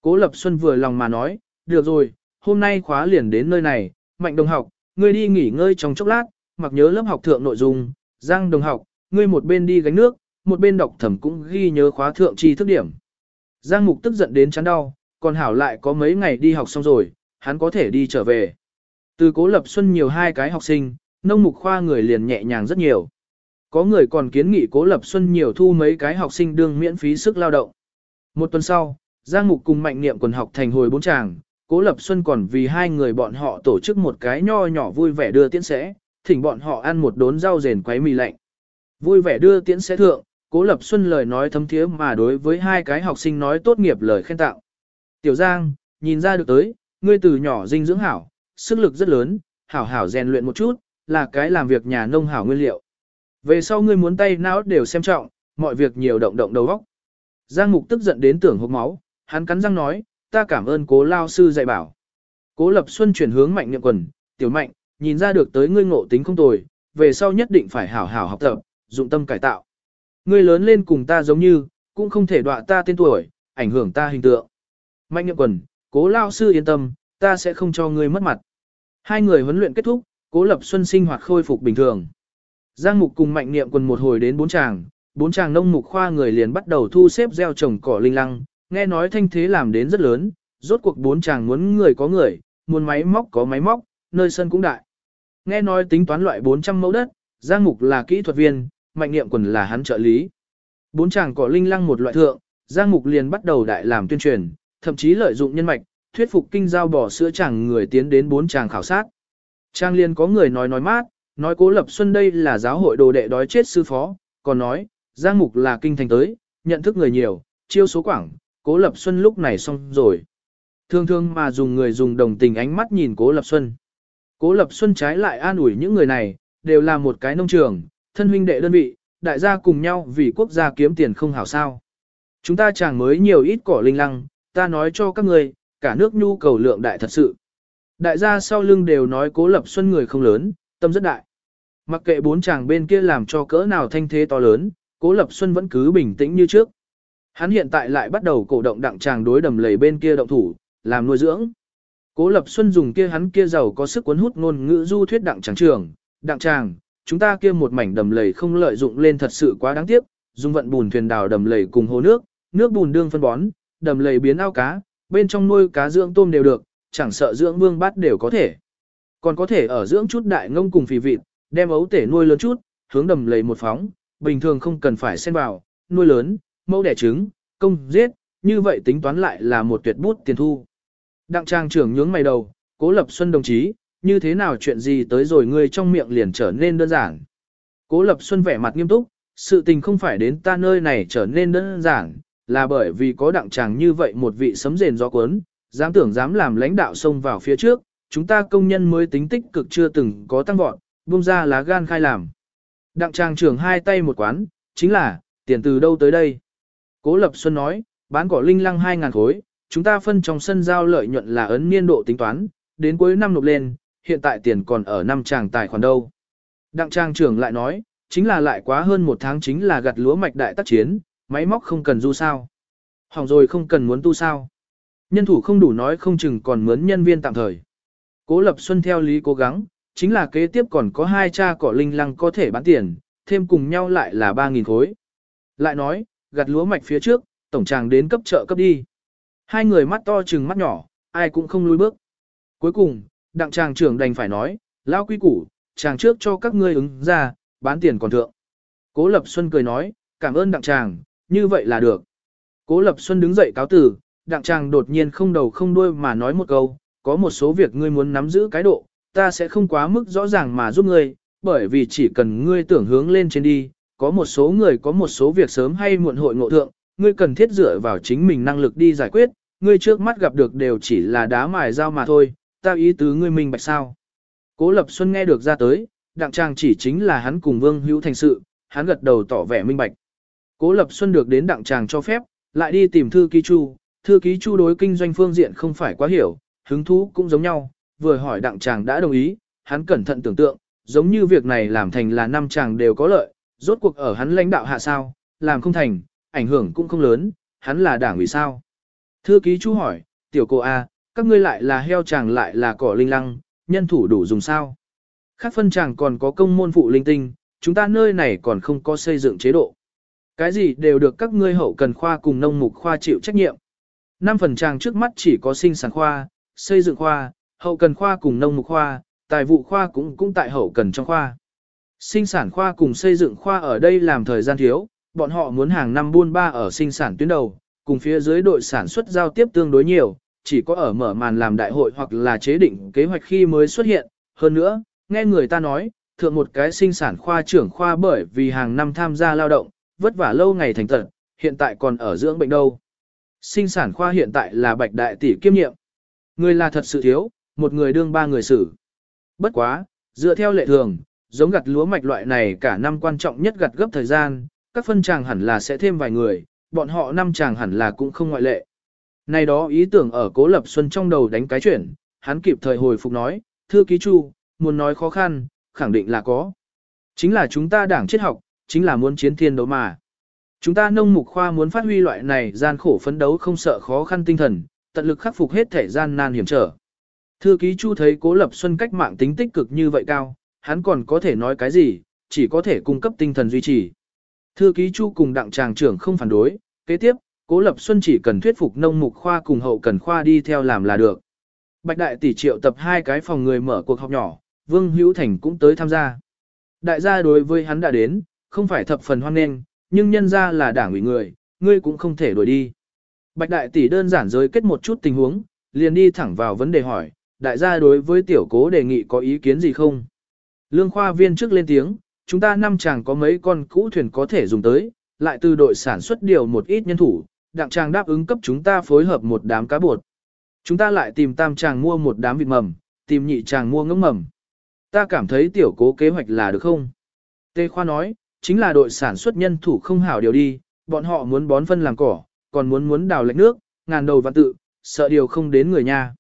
Cố lập xuân vừa lòng mà nói, được rồi, hôm nay khóa liền đến nơi này, mạnh đồng học, ngươi đi nghỉ ngơi trong chốc lát, mặc nhớ lớp học thượng nội dung, Giang đồng học, ngươi một bên đi gánh nước, một bên đọc thẩm cũng ghi nhớ khóa thượng tri thức điểm. Giang Mục tức giận đến chán đau, còn hảo lại có mấy ngày đi học xong rồi, hắn có thể đi trở về. Từ cố lập xuân nhiều hai cái học sinh, nông mục khoa người liền nhẹ nhàng rất nhiều. Có người còn kiến nghị cố lập xuân nhiều thu mấy cái học sinh đương miễn phí sức lao động. Một tuần sau, Giang Mục cùng mạnh niệm quần học thành hồi bốn tràng, cố lập xuân còn vì hai người bọn họ tổ chức một cái nho nhỏ vui vẻ đưa tiễn sẽ, thỉnh bọn họ ăn một đốn rau rền quấy mì lạnh. Vui vẻ đưa tiễn sẽ thượng, Cố Lập Xuân lời nói thấm thiế mà đối với hai cái học sinh nói tốt nghiệp lời khen tạo. Tiểu Giang, nhìn ra được tới, ngươi từ nhỏ dinh dưỡng hảo, sức lực rất lớn, hảo hảo rèn luyện một chút, là cái làm việc nhà nông hảo nguyên liệu. Về sau ngươi muốn tay não đều xem trọng, mọi việc nhiều động động đầu óc. Giang Mục tức giận đến tưởng hốc máu, hắn cắn răng nói, ta cảm ơn cố lao sư dạy bảo. Cố Lập Xuân chuyển hướng mạnh niệm quần, tiểu mạnh, nhìn ra được tới ngươi ngộ tính không tồi, về sau nhất định phải hảo hảo học tập, dụng tâm cải tạo. Ngươi lớn lên cùng ta giống như, cũng không thể đọa ta tên tuổi, ảnh hưởng ta hình tượng. Mạnh niệm quần, cố lao sư yên tâm, ta sẽ không cho ngươi mất mặt. Hai người huấn luyện kết thúc, cố lập xuân sinh hoạt khôi phục bình thường. Giang mục cùng mạnh niệm quần một hồi đến bốn chàng, bốn chàng nông mục khoa người liền bắt đầu thu xếp gieo trồng cỏ linh lăng, nghe nói thanh thế làm đến rất lớn, rốt cuộc bốn chàng muốn người có người, muốn máy móc có máy móc, nơi sân cũng đại. Nghe nói tính toán loại 400 mẫu đất, Giang mục là kỹ thuật viên, mạnh niệm quần là hắn trợ lý. Bốn chàng cỏ linh lăng một loại thượng, Giang Mục liền bắt đầu đại làm tuyên truyền, thậm chí lợi dụng nhân mạch, thuyết phục kinh giao bỏ sữa chàng người tiến đến bốn chàng khảo sát. Trang liền có người nói nói mát, nói cố lập xuân đây là giáo hội đồ đệ đói chết sư phó, còn nói, Giang Mục là kinh thành tới, nhận thức người nhiều, chiêu số quảng, cố lập xuân lúc này xong rồi. Thương thương mà dùng người dùng đồng tình ánh mắt nhìn cố lập xuân. Cố lập xuân trái lại an ủi những người này, đều là một cái nông trường, thân huynh đệ đơn vị, đại gia cùng nhau vì quốc gia kiếm tiền không hảo sao. Chúng ta chẳng mới nhiều ít cỏ linh lăng, ta nói cho các người, cả nước nhu cầu lượng đại thật sự. Đại gia sau lưng đều nói cố lập xuân người không lớn, tâm rất đại. Mặc kệ bốn chàng bên kia làm cho cỡ nào thanh thế to lớn, cố lập xuân vẫn cứ bình tĩnh như trước. Hắn hiện tại lại bắt đầu cổ động đặng chàng đối đầm lầy bên kia động thủ, làm nuôi dưỡng. Cố Lập Xuân dùng kia hắn kia giàu có sức cuốn hút ngôn ngữ du thuyết đặng chàng trường, đặng chàng, chúng ta kia một mảnh đầm lầy không lợi dụng lên thật sự quá đáng tiếc, dùng vận bùn thuyền đào đầm lầy cùng hồ nước, nước bùn đương phân bón, đầm lầy biến ao cá, bên trong nuôi cá dưỡng tôm đều được, chẳng sợ dưỡng vương bát đều có thể. Còn có thể ở dưỡng chút đại ngông cùng phì vịt, đem ấu tể nuôi lớn chút, hướng đầm lầy một phóng, bình thường không cần phải xen vào, nuôi lớn, mẫu đẻ trứng, công, giết, như vậy tính toán lại là một tuyệt bút tiền thu. Đặng trang trưởng nhướng mày đầu, cố lập xuân đồng chí, như thế nào chuyện gì tới rồi ngươi trong miệng liền trở nên đơn giản. Cố lập xuân vẻ mặt nghiêm túc, sự tình không phải đến ta nơi này trở nên đơn giản, là bởi vì có đặng chàng như vậy một vị sấm rền gió cuốn, dám tưởng dám làm lãnh đạo xông vào phía trước, chúng ta công nhân mới tính tích cực chưa từng có tăng vọt, buông ra lá gan khai làm. Đặng tràng trưởng hai tay một quán, chính là, tiền từ đâu tới đây? Cố Lập Xuân nói, bán cỏ linh lăng 2.000 khối, chúng ta phân trong sân giao lợi nhuận là ấn niên độ tính toán, đến cuối năm nộp lên, hiện tại tiền còn ở năm tràng tài khoản đâu. Đặng trang trưởng lại nói, chính là lại quá hơn một tháng chính là gặt lúa mạch đại tác chiến, máy móc không cần du sao. Hỏng rồi không cần muốn tu sao. Nhân thủ không đủ nói không chừng còn mướn nhân viên tạm thời. Cố Lập Xuân theo lý cố gắng, chính là kế tiếp còn có hai cha cỏ linh lăng có thể bán tiền, thêm cùng nhau lại là 3.000 khối. Lại nói, gặt lúa mạch phía trước, tổng chàng đến cấp chợ cấp đi. Hai người mắt to chừng mắt nhỏ, ai cũng không lùi bước. Cuối cùng, đặng chàng trưởng đành phải nói, lao quy củ, chàng trước cho các ngươi ứng ra, bán tiền còn thượng. Cố Lập Xuân cười nói, cảm ơn đặng chàng, như vậy là được. Cố Lập Xuân đứng dậy cáo tử, đặng chàng đột nhiên không đầu không đuôi mà nói một câu, có một số việc ngươi muốn nắm giữ cái độ, ta sẽ không quá mức rõ ràng mà giúp ngươi, bởi vì chỉ cần ngươi tưởng hướng lên trên đi, có một số người có một số việc sớm hay muộn hội ngộ thượng, ngươi cần thiết dựa vào chính mình năng lực đi giải quyết, ngươi trước mắt gặp được đều chỉ là đá mài dao mà thôi, tao ý tứ ngươi minh bạch sao. Cố Lập Xuân nghe được ra tới, đặng trang chỉ chính là hắn cùng Vương Hữu thành sự, hắn gật đầu tỏ vẻ minh bạch. Cố Lập Xuân được đến đặng tràng cho phép, lại đi tìm thư ký chu, thư ký chu đối kinh doanh phương diện không phải quá hiểu, hứng thú cũng giống nhau, vừa hỏi đặng tràng đã đồng ý, hắn cẩn thận tưởng tượng, giống như việc này làm thành là năm chàng đều có lợi, rốt cuộc ở hắn lãnh đạo hạ sao, làm không thành, ảnh hưởng cũng không lớn, hắn là đảng ủy sao. Thư ký chú hỏi, tiểu cô A, các ngươi lại là heo chàng lại là cỏ linh lăng, nhân thủ đủ dùng sao. Khác phân chàng còn có công môn phụ linh tinh, chúng ta nơi này còn không có xây dựng chế độ. Cái gì đều được các ngươi hậu cần khoa cùng nông mục khoa chịu trách nhiệm. Năm phần chàng trước mắt chỉ có sinh sản khoa, xây dựng khoa, hậu cần khoa cùng nông mục khoa, tài vụ khoa cũng cũng tại hậu cần trong khoa. Sinh sản khoa cùng xây dựng khoa ở đây làm thời gian thiếu, bọn họ muốn hàng năm buôn ba ở sinh sản tuyến đầu, cùng phía dưới đội sản xuất giao tiếp tương đối nhiều, chỉ có ở mở màn làm đại hội hoặc là chế định kế hoạch khi mới xuất hiện. Hơn nữa, nghe người ta nói, thượng một cái sinh sản khoa trưởng khoa bởi vì hàng năm tham gia lao động, vất vả lâu ngày thành tật, hiện tại còn ở dưỡng bệnh đâu. Sinh sản khoa hiện tại là bạch đại tỷ kiêm nhiệm. Người là thật sự thiếu, một người đương ba người xử. Bất quá, dựa theo lệ thường, giống gặt lúa mạch loại này cả năm quan trọng nhất gặt gấp thời gian, các phân chàng hẳn là sẽ thêm vài người, bọn họ năm chàng hẳn là cũng không ngoại lệ. Này đó ý tưởng ở Cố Lập Xuân trong đầu đánh cái chuyển, hắn kịp thời hồi phục nói, thưa ký chu, muốn nói khó khăn, khẳng định là có. Chính là chúng ta đảng triết học, chính là muốn chiến thiên đấu mà. Chúng ta nông mục khoa muốn phát huy loại này gian khổ phấn đấu không sợ khó khăn tinh thần, tận lực khắc phục hết thể gian nan hiểm trở. Thư ký Chu thấy Cố Lập Xuân cách mạng tính tích cực như vậy cao, hắn còn có thể nói cái gì, chỉ có thể cung cấp tinh thần duy trì. Thư ký Chu cùng đặng tràng trưởng không phản đối, kế tiếp, Cố Lập Xuân chỉ cần thuyết phục nông mục khoa cùng hậu cần khoa đi theo làm là được. Bạch đại tỷ triệu tập hai cái phòng người mở cuộc họp nhỏ, Vương Hữu Thành cũng tới tham gia. Đại gia đối với hắn đã đến, không phải thập phần hoan nghênh, nhưng nhân ra là đảng ủy người, ngươi cũng không thể đuổi đi. Bạch đại tỷ đơn giản giới kết một chút tình huống, liền đi thẳng vào vấn đề hỏi, đại gia đối với tiểu cố đề nghị có ý kiến gì không? Lương khoa viên trước lên tiếng, chúng ta năm chàng có mấy con cũ thuyền có thể dùng tới, lại từ đội sản xuất điều một ít nhân thủ, đặng chàng đáp ứng cấp chúng ta phối hợp một đám cá bột. Chúng ta lại tìm tam chàng mua một đám vịt mầm, tìm nhị chàng mua ngỗng mầm. Ta cảm thấy tiểu cố kế hoạch là được không? Tê Khoa nói, chính là đội sản xuất nhân thủ không hảo điều đi, bọn họ muốn bón phân làm cỏ, còn muốn muốn đào lệch nước, ngàn đầu và tự, sợ điều không đến người nhà.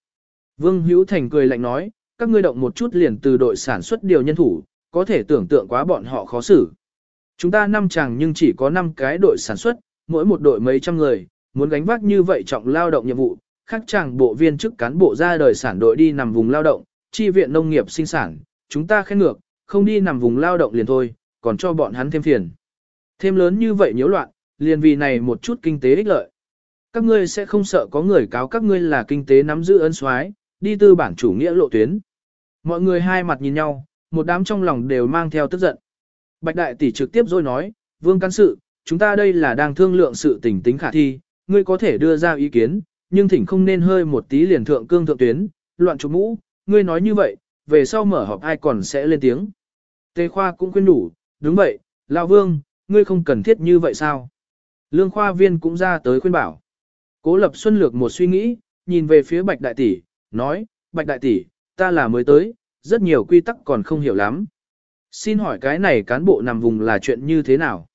Vương Hữu Thành cười lạnh nói, các ngươi động một chút liền từ đội sản xuất điều nhân thủ, có thể tưởng tượng quá bọn họ khó xử. Chúng ta năm chàng nhưng chỉ có 5 cái đội sản xuất, mỗi một đội mấy trăm người, muốn gánh vác như vậy trọng lao động nhiệm vụ, khác chàng bộ viên chức cán bộ ra đời sản đội đi nằm vùng lao động, chi viện nông nghiệp sinh sản, chúng ta khen ngược, không đi nằm vùng lao động liền thôi, còn cho bọn hắn thêm phiền. Thêm lớn như vậy nhiễu loạn, liền vì này một chút kinh tế ích lợi. Các ngươi sẽ không sợ có người cáo các ngươi là kinh tế nắm giữ ân soái, đi tư bản chủ nghĩa lộ tuyến. Mọi người hai mặt nhìn nhau, một đám trong lòng đều mang theo tức giận. Bạch đại tỷ trực tiếp rồi nói, vương cán sự, chúng ta đây là đang thương lượng sự tình tính khả thi, ngươi có thể đưa ra ý kiến, nhưng thỉnh không nên hơi một tí liền thượng cương thượng tuyến, loạn chụp mũ, ngươi nói như vậy, về sau mở họp ai còn sẽ lên tiếng. Tề khoa cũng khuyên đủ, đúng vậy, lão vương, ngươi không cần thiết như vậy sao? Lương khoa viên cũng ra tới khuyên bảo. Cố lập xuân lược một suy nghĩ, nhìn về phía bạch đại tỷ, nói, bạch đại tỷ, ta là mới tới, rất nhiều quy tắc còn không hiểu lắm. Xin hỏi cái này cán bộ nằm vùng là chuyện như thế nào?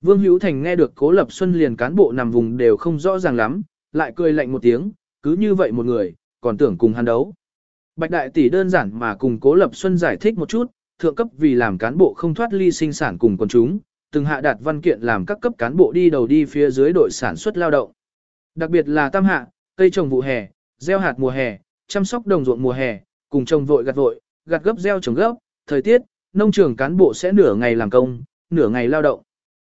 Vương Hữu Thành nghe được Cố Lập Xuân liền cán bộ nằm vùng đều không rõ ràng lắm, lại cười lạnh một tiếng, cứ như vậy một người, còn tưởng cùng hắn đấu. Bạch Đại Tỷ đơn giản mà cùng Cố Lập Xuân giải thích một chút, thượng cấp vì làm cán bộ không thoát ly sinh sản cùng quần chúng, từng hạ đạt văn kiện làm các cấp cán bộ đi đầu đi phía dưới đội sản xuất lao động. Đặc biệt là tam hạ, cây trồng vụ hè, gieo hạt mùa hè, chăm sóc đồng ruộng mùa hè, cùng trồng vội gặt vội, gặt gấp gieo trồng gấp, thời tiết, nông trường cán bộ sẽ nửa ngày làm công, nửa ngày lao động.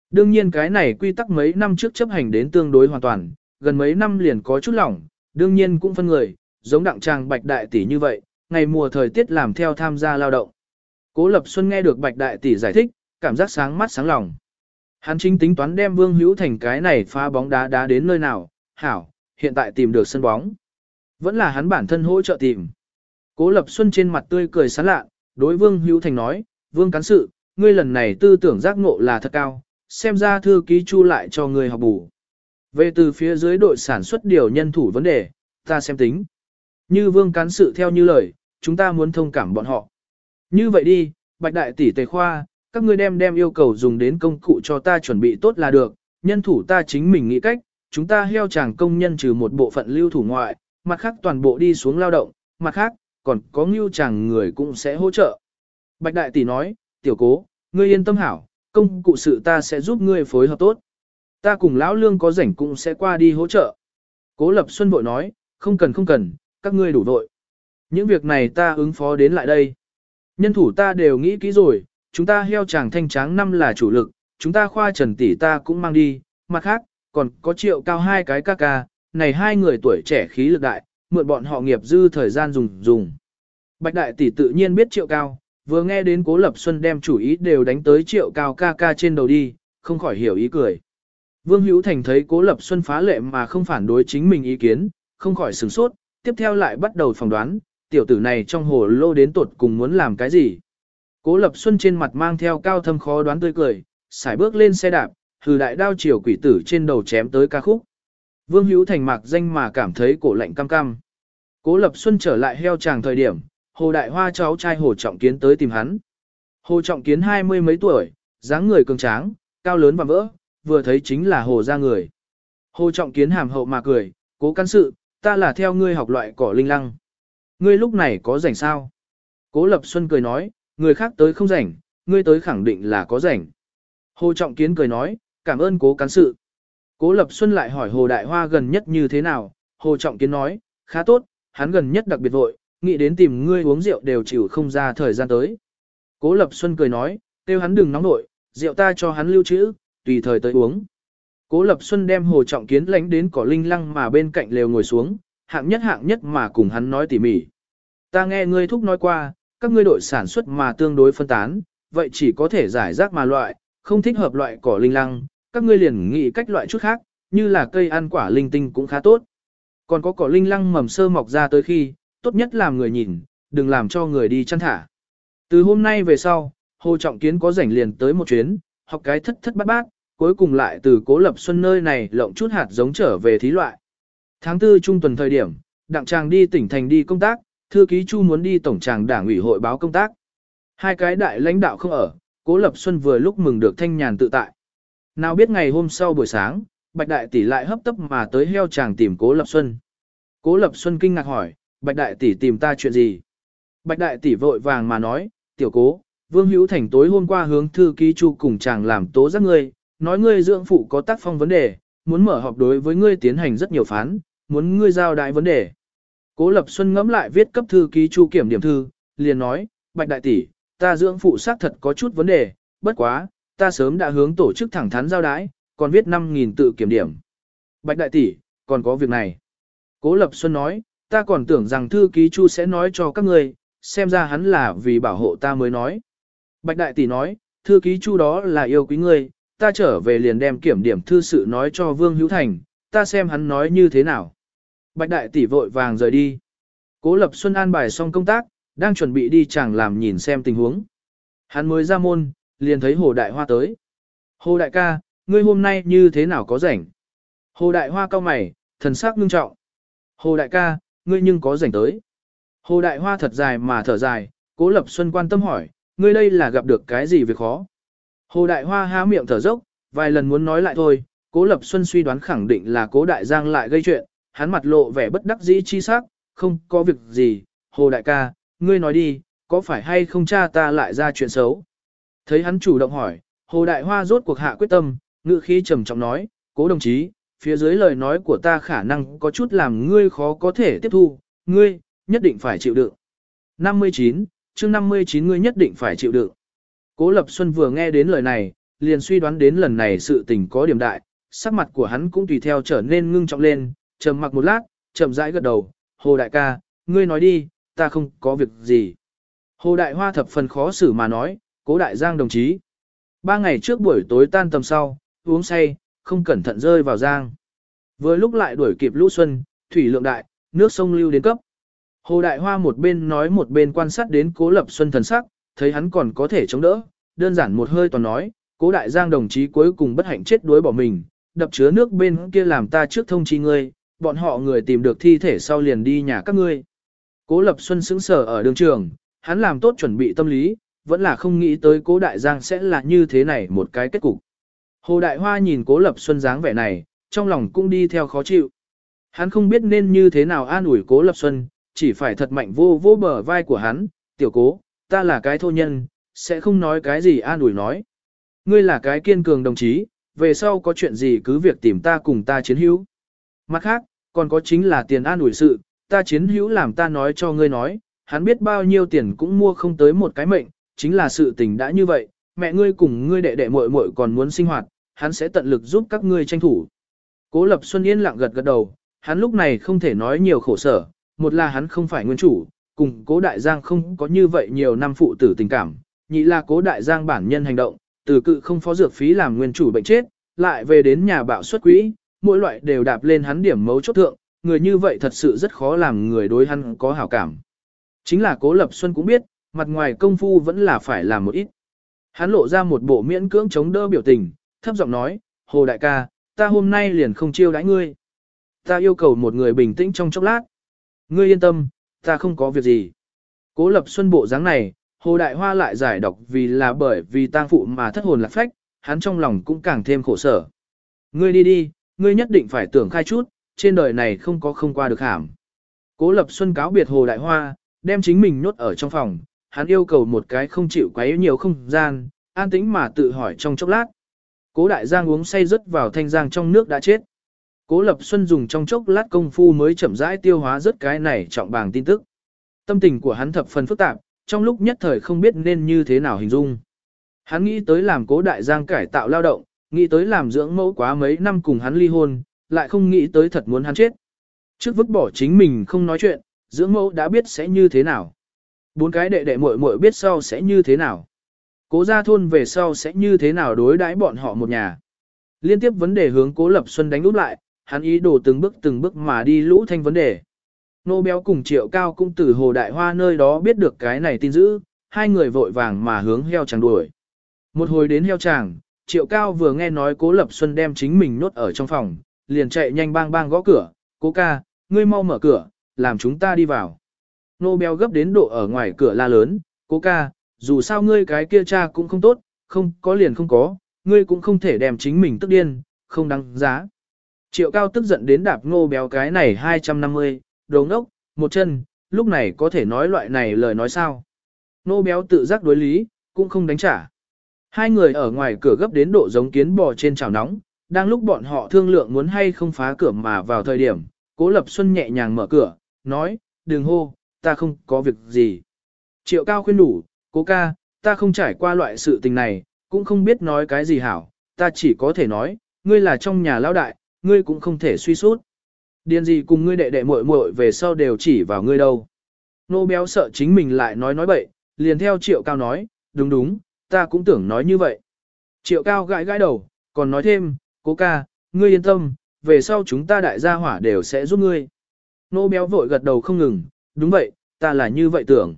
Đương nhiên cái này quy tắc mấy năm trước chấp hành đến tương đối hoàn toàn, gần mấy năm liền có chút lỏng, đương nhiên cũng phân người, giống đặng trang bạch đại tỷ như vậy, ngày mùa thời tiết làm theo tham gia lao động. Cố Lập Xuân nghe được bạch đại tỷ giải thích, cảm giác sáng mắt sáng lòng. Hắn chính tính toán đem Vương Hữu Thành cái này phá bóng đá đá đến nơi nào, hảo, hiện tại tìm được sân bóng. Vẫn là hắn bản thân hỗ trợ tìm. Cố Lập Xuân trên mặt tươi cười sán lạ, đối Vương Hữu Thành nói, Vương Cán Sự, ngươi lần này tư tưởng giác ngộ là thật cao, xem ra thư ký chu lại cho ngươi học bù. Về từ phía dưới đội sản xuất điều nhân thủ vấn đề, ta xem tính. Như Vương Cán Sự theo như lời, chúng ta muốn thông cảm bọn họ. Như vậy đi, Bạch Đại tỷ Tề Khoa, các ngươi đem đem yêu cầu dùng đến công cụ cho ta chuẩn bị tốt là được, nhân thủ ta chính mình nghĩ cách, chúng ta heo chàng công nhân trừ một bộ phận lưu thủ ngoại, mặt khác toàn bộ đi xuống lao động, mặt khác, còn có ngưu chàng người cũng sẽ hỗ trợ. Bạch Đại Tỷ nói, tiểu cố, ngươi yên tâm hảo, công cụ sự ta sẽ giúp ngươi phối hợp tốt. Ta cùng lão lương có rảnh cũng sẽ qua đi hỗ trợ. Cố Lập Xuân vội nói, không cần không cần, các ngươi đủ vội. Những việc này ta ứng phó đến lại đây. Nhân thủ ta đều nghĩ kỹ rồi, chúng ta heo chàng thanh tráng năm là chủ lực, chúng ta khoa trần tỷ ta cũng mang đi, mặt khác, còn có triệu cao hai cái ca ca, này hai người tuổi trẻ khí lực đại, mượn bọn họ nghiệp dư thời gian dùng dùng. Bạch đại tỷ tự nhiên biết triệu cao, vừa nghe đến cố lập xuân đem chủ ý đều đánh tới triệu cao ca ca trên đầu đi, không khỏi hiểu ý cười. Vương Hữu Thành thấy cố lập xuân phá lệ mà không phản đối chính mình ý kiến, không khỏi sửng sốt, tiếp theo lại bắt đầu phỏng đoán, tiểu tử này trong hồ lô đến tột cùng muốn làm cái gì. Cố lập xuân trên mặt mang theo cao thâm khó đoán tươi cười, xài bước lên xe đạp, hừ đại đao chiều quỷ tử trên đầu chém tới ca khúc. Vương Hữu Thành mạc danh mà cảm thấy cổ lạnh cam cam. Cố Lập Xuân trở lại heo chàng thời điểm, Hồ Đại Hoa cháu trai Hồ Trọng Kiến tới tìm hắn. Hồ Trọng Kiến hai mươi mấy tuổi, dáng người cường tráng, cao lớn và vỡ, vừa thấy chính là Hồ ra người. Hồ Trọng Kiến hàm hậu mà cười, cố căn sự, ta là theo ngươi học loại cỏ linh lăng. Ngươi lúc này có rảnh sao? Cố Lập Xuân cười nói, người khác tới không rảnh, ngươi tới khẳng định là có rảnh. Hồ Trọng Kiến cười nói, cảm ơn cố cán sự. Cố Lập Xuân lại hỏi Hồ Đại Hoa gần nhất như thế nào, Hồ Trọng Kiến nói, khá tốt, hắn gần nhất đặc biệt vội, nghĩ đến tìm ngươi uống rượu đều chịu không ra thời gian tới. Cố Lập Xuân cười nói, kêu hắn đừng nóng nội, rượu ta cho hắn lưu trữ, tùy thời tới uống. Cố Lập Xuân đem Hồ Trọng Kiến lánh đến cỏ linh lăng mà bên cạnh lều ngồi xuống, hạng nhất hạng nhất mà cùng hắn nói tỉ mỉ. Ta nghe ngươi thúc nói qua, các ngươi đội sản xuất mà tương đối phân tán, vậy chỉ có thể giải rác mà loại, không thích hợp loại cỏ linh lăng, các ngươi liền nghĩ cách loại chút khác, như là cây ăn quả linh tinh cũng khá tốt. Còn có cỏ linh lăng mầm sơ mọc ra tới khi, tốt nhất làm người nhìn, đừng làm cho người đi chăn thả. Từ hôm nay về sau, Hồ Trọng Kiến có rảnh liền tới một chuyến, học cái thất thất bát bát, cuối cùng lại từ cố lập xuân nơi này lộng chút hạt giống trở về thí loại. Tháng tư trung tuần thời điểm, đặng tràng đi tỉnh thành đi công tác, thư ký chu muốn đi tổng tràng đảng ủy hội báo công tác. Hai cái đại lãnh đạo không ở, Cố Lập Xuân vừa lúc mừng được thanh nhàn tự tại. Nào biết ngày hôm sau buổi sáng, Bạch Đại Tỷ lại hấp tấp mà tới heo chàng tìm Cố Lập Xuân. Cố Lập Xuân kinh ngạc hỏi, Bạch Đại Tỷ tìm ta chuyện gì? Bạch Đại Tỷ vội vàng mà nói, tiểu cố, Vương Hữu Thành tối hôm qua hướng thư ký chu cùng chàng làm tố giác ngươi, nói ngươi dưỡng phụ có tác phong vấn đề, muốn mở họp đối với ngươi tiến hành rất nhiều phán, muốn ngươi giao đại vấn đề. Cố Lập Xuân ngẫm lại viết cấp thư ký chu kiểm điểm thư, liền nói, Bạch Đại Tỷ, ta dưỡng phụ xác thật có chút vấn đề, bất quá, ta sớm đã hướng tổ chức thẳng thắn giao đái, còn viết 5.000 tự kiểm điểm. Bạch Đại Tỷ, còn có việc này. Cố Lập Xuân nói, ta còn tưởng rằng thư ký chu sẽ nói cho các ngươi, xem ra hắn là vì bảo hộ ta mới nói. Bạch Đại Tỷ nói, thư ký chu đó là yêu quý ngươi, ta trở về liền đem kiểm điểm thư sự nói cho Vương Hữu Thành, ta xem hắn nói như thế nào. Bạch Đại Tỷ vội vàng rời đi. Cố Lập Xuân an bài xong công tác, đang chuẩn bị đi chẳng làm nhìn xem tình huống. Hắn mới ra môn, liền thấy Hồ Đại Hoa tới. Hồ Đại ca, ngươi hôm nay như thế nào có rảnh? Hồ Đại Hoa cao mày, thần sắc ngưng trọng. Hồ Đại ca, ngươi nhưng có rảnh tới. Hồ Đại Hoa thật dài mà thở dài, Cố Lập Xuân quan tâm hỏi, ngươi đây là gặp được cái gì việc khó? Hồ Đại Hoa há miệng thở dốc, vài lần muốn nói lại thôi, Cố Lập Xuân suy đoán khẳng định là Cố Đại Giang lại gây chuyện, hắn mặt lộ vẻ bất đắc dĩ chi sắc, không có việc gì, Hồ Đại ca, ngươi nói đi, có phải hay không cha ta lại ra chuyện xấu? Thấy hắn chủ động hỏi, Hồ Đại Hoa rốt cuộc hạ quyết tâm, ngự khí trầm trọng nói, Cố đồng chí, phía dưới lời nói của ta khả năng có chút làm ngươi khó có thể tiếp thu, ngươi, nhất định phải chịu đựng. 59, chương 59 ngươi nhất định phải chịu đựng. Cố Lập Xuân vừa nghe đến lời này, liền suy đoán đến lần này sự tình có điểm đại, sắc mặt của hắn cũng tùy theo trở nên ngưng trọng lên, trầm mặc một lát, chậm rãi gật đầu, Hồ Đại ca, ngươi nói đi, ta không có việc gì. Hồ Đại Hoa thập phần khó xử mà nói, Cố Đại Giang đồng chí. Ba ngày trước buổi tối tan tầm sau, uống say, không cẩn thận rơi vào giang. Vừa lúc lại đuổi kịp lũ xuân, thủy lượng đại, nước sông lưu đến cấp. Hồ Đại Hoa một bên nói một bên quan sát đến Cố Lập Xuân thần sắc, thấy hắn còn có thể chống đỡ, đơn giản một hơi toàn nói, Cố Đại Giang đồng chí cuối cùng bất hạnh chết đuối bỏ mình, đập chứa nước bên kia làm ta trước thông chi ngươi, bọn họ người tìm được thi thể sau liền đi nhà các ngươi. Cố Lập Xuân sững sờ ở đường trường, hắn làm tốt chuẩn bị tâm lý, vẫn là không nghĩ tới Cố Đại Giang sẽ là như thế này một cái kết cục. Hồ Đại Hoa nhìn Cố Lập Xuân dáng vẻ này, trong lòng cũng đi theo khó chịu. Hắn không biết nên như thế nào an ủi Cố Lập Xuân, chỉ phải thật mạnh vô vô bờ vai của hắn, tiểu cố, ta là cái thô nhân, sẽ không nói cái gì an ủi nói. Ngươi là cái kiên cường đồng chí, về sau có chuyện gì cứ việc tìm ta cùng ta chiến hữu. Mặt khác, còn có chính là tiền an ủi sự, ta chiến hữu làm ta nói cho ngươi nói, hắn biết bao nhiêu tiền cũng mua không tới một cái mệnh, chính là sự tình đã như vậy, mẹ ngươi cùng ngươi đệ đệ muội muội còn muốn sinh hoạt, hắn sẽ tận lực giúp các ngươi tranh thủ. Cố Lập Xuân yên lặng gật gật đầu, hắn lúc này không thể nói nhiều khổ sở, một là hắn không phải nguyên chủ, cùng Cố Đại Giang không có như vậy nhiều năm phụ tử tình cảm, nhị là Cố Đại Giang bản nhân hành động, từ cự không phó dược phí làm nguyên chủ bệnh chết, lại về đến nhà bạo xuất quỹ, mỗi loại đều đạp lên hắn điểm mấu chốt thượng, người như vậy thật sự rất khó làm người đối hắn có hảo cảm. Chính là Cố Lập Xuân cũng biết, mặt ngoài công phu vẫn là phải làm một ít. Hắn lộ ra một bộ miễn cưỡng chống đỡ biểu tình, thấp giọng nói, Hồ đại ca, ta hôm nay liền không chiêu đãi ngươi. Ta yêu cầu một người bình tĩnh trong chốc lát. Ngươi yên tâm, ta không có việc gì. Cố lập xuân bộ dáng này, Hồ Đại Hoa lại giải độc vì là bởi vì tang phụ mà thất hồn lạc phách, hắn trong lòng cũng càng thêm khổ sở. Ngươi đi đi, ngươi nhất định phải tưởng khai chút, trên đời này không có không qua được hàm. Cố lập xuân cáo biệt Hồ Đại Hoa, đem chính mình nhốt ở trong phòng, hắn yêu cầu một cái không chịu quấy nhiều không gian, an tĩnh mà tự hỏi trong chốc lát. Cố đại giang uống say rớt vào thanh giang trong nước đã chết. Cố Lập Xuân dùng trong chốc lát công phu mới chậm rãi tiêu hóa rất cái này trọng bàng tin tức. Tâm tình của hắn thập phần phức tạp, trong lúc nhất thời không biết nên như thế nào hình dung. Hắn nghĩ tới làm cố đại giang cải tạo lao động, nghĩ tới làm dưỡng mẫu quá mấy năm cùng hắn ly hôn, lại không nghĩ tới thật muốn hắn chết. Trước vứt bỏ chính mình không nói chuyện, dưỡng mẫu đã biết sẽ như thế nào. Bốn cái đệ đệ muội muội biết sau sẽ như thế nào. Cố gia thôn về sau sẽ như thế nào đối đãi bọn họ một nhà. Liên tiếp vấn đề hướng Cố Lập Xuân đánh úp lại, hắn ý đồ từng bước từng bước mà đi lũ thanh vấn đề. Nô béo cùng triệu cao cũng từ hồ đại hoa nơi đó biết được cái này tin dữ, hai người vội vàng mà hướng heo chàng đuổi. Một hồi đến heo chàng, triệu cao vừa nghe nói cố lập xuân đem chính mình nốt ở trong phòng, liền chạy nhanh bang bang gõ cửa, cố ca, ngươi mau mở cửa, làm chúng ta đi vào. Nô béo gấp đến độ ở ngoài cửa la lớn, cố ca, dù sao ngươi cái kia cha cũng không tốt, không có liền không có, ngươi cũng không thể đem chính mình tức điên, không đáng giá. Triệu cao tức giận đến đạp ngô béo cái này 250, đồ ngốc, một chân, lúc này có thể nói loại này lời nói sao. Ngô béo tự giác đối lý, cũng không đánh trả. Hai người ở ngoài cửa gấp đến độ giống kiến bò trên chảo nóng, đang lúc bọn họ thương lượng muốn hay không phá cửa mà vào thời điểm, Cố Lập Xuân nhẹ nhàng mở cửa, nói, đừng hô, ta không có việc gì. Triệu Cao khuyên đủ, cố ca, ta không trải qua loại sự tình này, cũng không biết nói cái gì hảo, ta chỉ có thể nói, ngươi là trong nhà lão đại, ngươi cũng không thể suy sút. Điền gì cùng ngươi đệ đệ muội muội về sau đều chỉ vào ngươi đâu. Nô béo sợ chính mình lại nói nói bậy, liền theo Triệu Cao nói, đúng đúng, ta cũng tưởng nói như vậy. Triệu Cao gãi gãi đầu, còn nói thêm, cố ca, ngươi yên tâm, về sau chúng ta đại gia hỏa đều sẽ giúp ngươi. Nô béo vội gật đầu không ngừng, đúng vậy, ta là như vậy tưởng.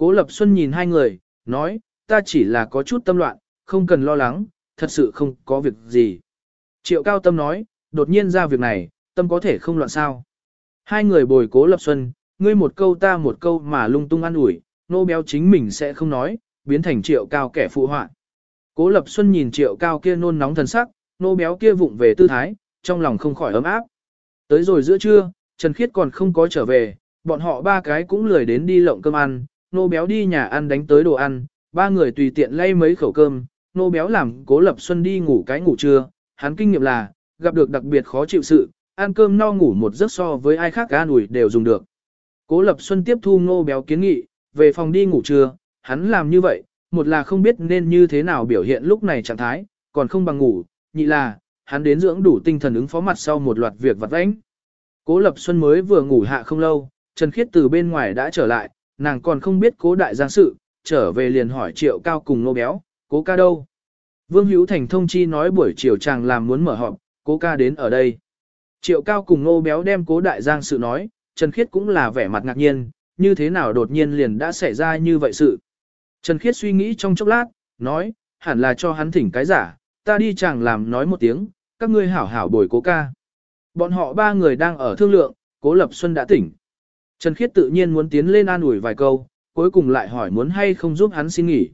Cố Lập Xuân nhìn hai người, nói, ta chỉ là có chút tâm loạn, không cần lo lắng, thật sự không có việc gì. Triệu Cao Tâm nói, đột nhiên ra việc này, tâm có thể không loạn sao. Hai người bồi Cố Lập Xuân, ngươi một câu ta một câu mà lung tung ăn ủi, nô béo chính mình sẽ không nói, biến thành Triệu Cao kẻ phụ họa. Cố Lập Xuân nhìn Triệu Cao kia nôn nóng thần sắc, nô béo kia vụng về tư thái, trong lòng không khỏi ấm áp. Tới rồi giữa trưa, Trần Khiết còn không có trở về, bọn họ ba cái cũng lười đến đi lộng cơm ăn, nô béo đi nhà ăn đánh tới đồ ăn, ba người tùy tiện lay mấy khẩu cơm, nô béo làm cố lập xuân đi ngủ cái ngủ trưa, hắn kinh nghiệm là, gặp được đặc biệt khó chịu sự, ăn cơm no ngủ một giấc so với ai khác an ủi đều dùng được. Cố lập xuân tiếp thu nô béo kiến nghị, về phòng đi ngủ trưa, hắn làm như vậy, một là không biết nên như thế nào biểu hiện lúc này trạng thái, còn không bằng ngủ, nhị là, hắn đến dưỡng đủ tinh thần ứng phó mặt sau một loạt việc vặt vãnh. Cố Lập Xuân mới vừa ngủ hạ không lâu, Trần Khiết từ bên ngoài đã trở lại, nàng còn không biết cố đại giang sự, trở về liền hỏi triệu cao cùng nô béo, cố ca đâu. Vương Hữu Thành thông chi nói buổi chiều chàng làm muốn mở họp, cố ca đến ở đây. Triệu cao cùng nô béo đem cố đại giang sự nói, Trần Khiết cũng là vẻ mặt ngạc nhiên, như thế nào đột nhiên liền đã xảy ra như vậy sự. Trần Khiết suy nghĩ trong chốc lát, nói, hẳn là cho hắn thỉnh cái giả, ta đi chàng làm nói một tiếng, các ngươi hảo hảo bồi cố ca. Bọn họ ba người đang ở thương lượng, cố lập xuân đã tỉnh. Trần Khiết tự nhiên muốn tiến lên an ủi vài câu, cuối cùng lại hỏi muốn hay không giúp hắn xin nghỉ.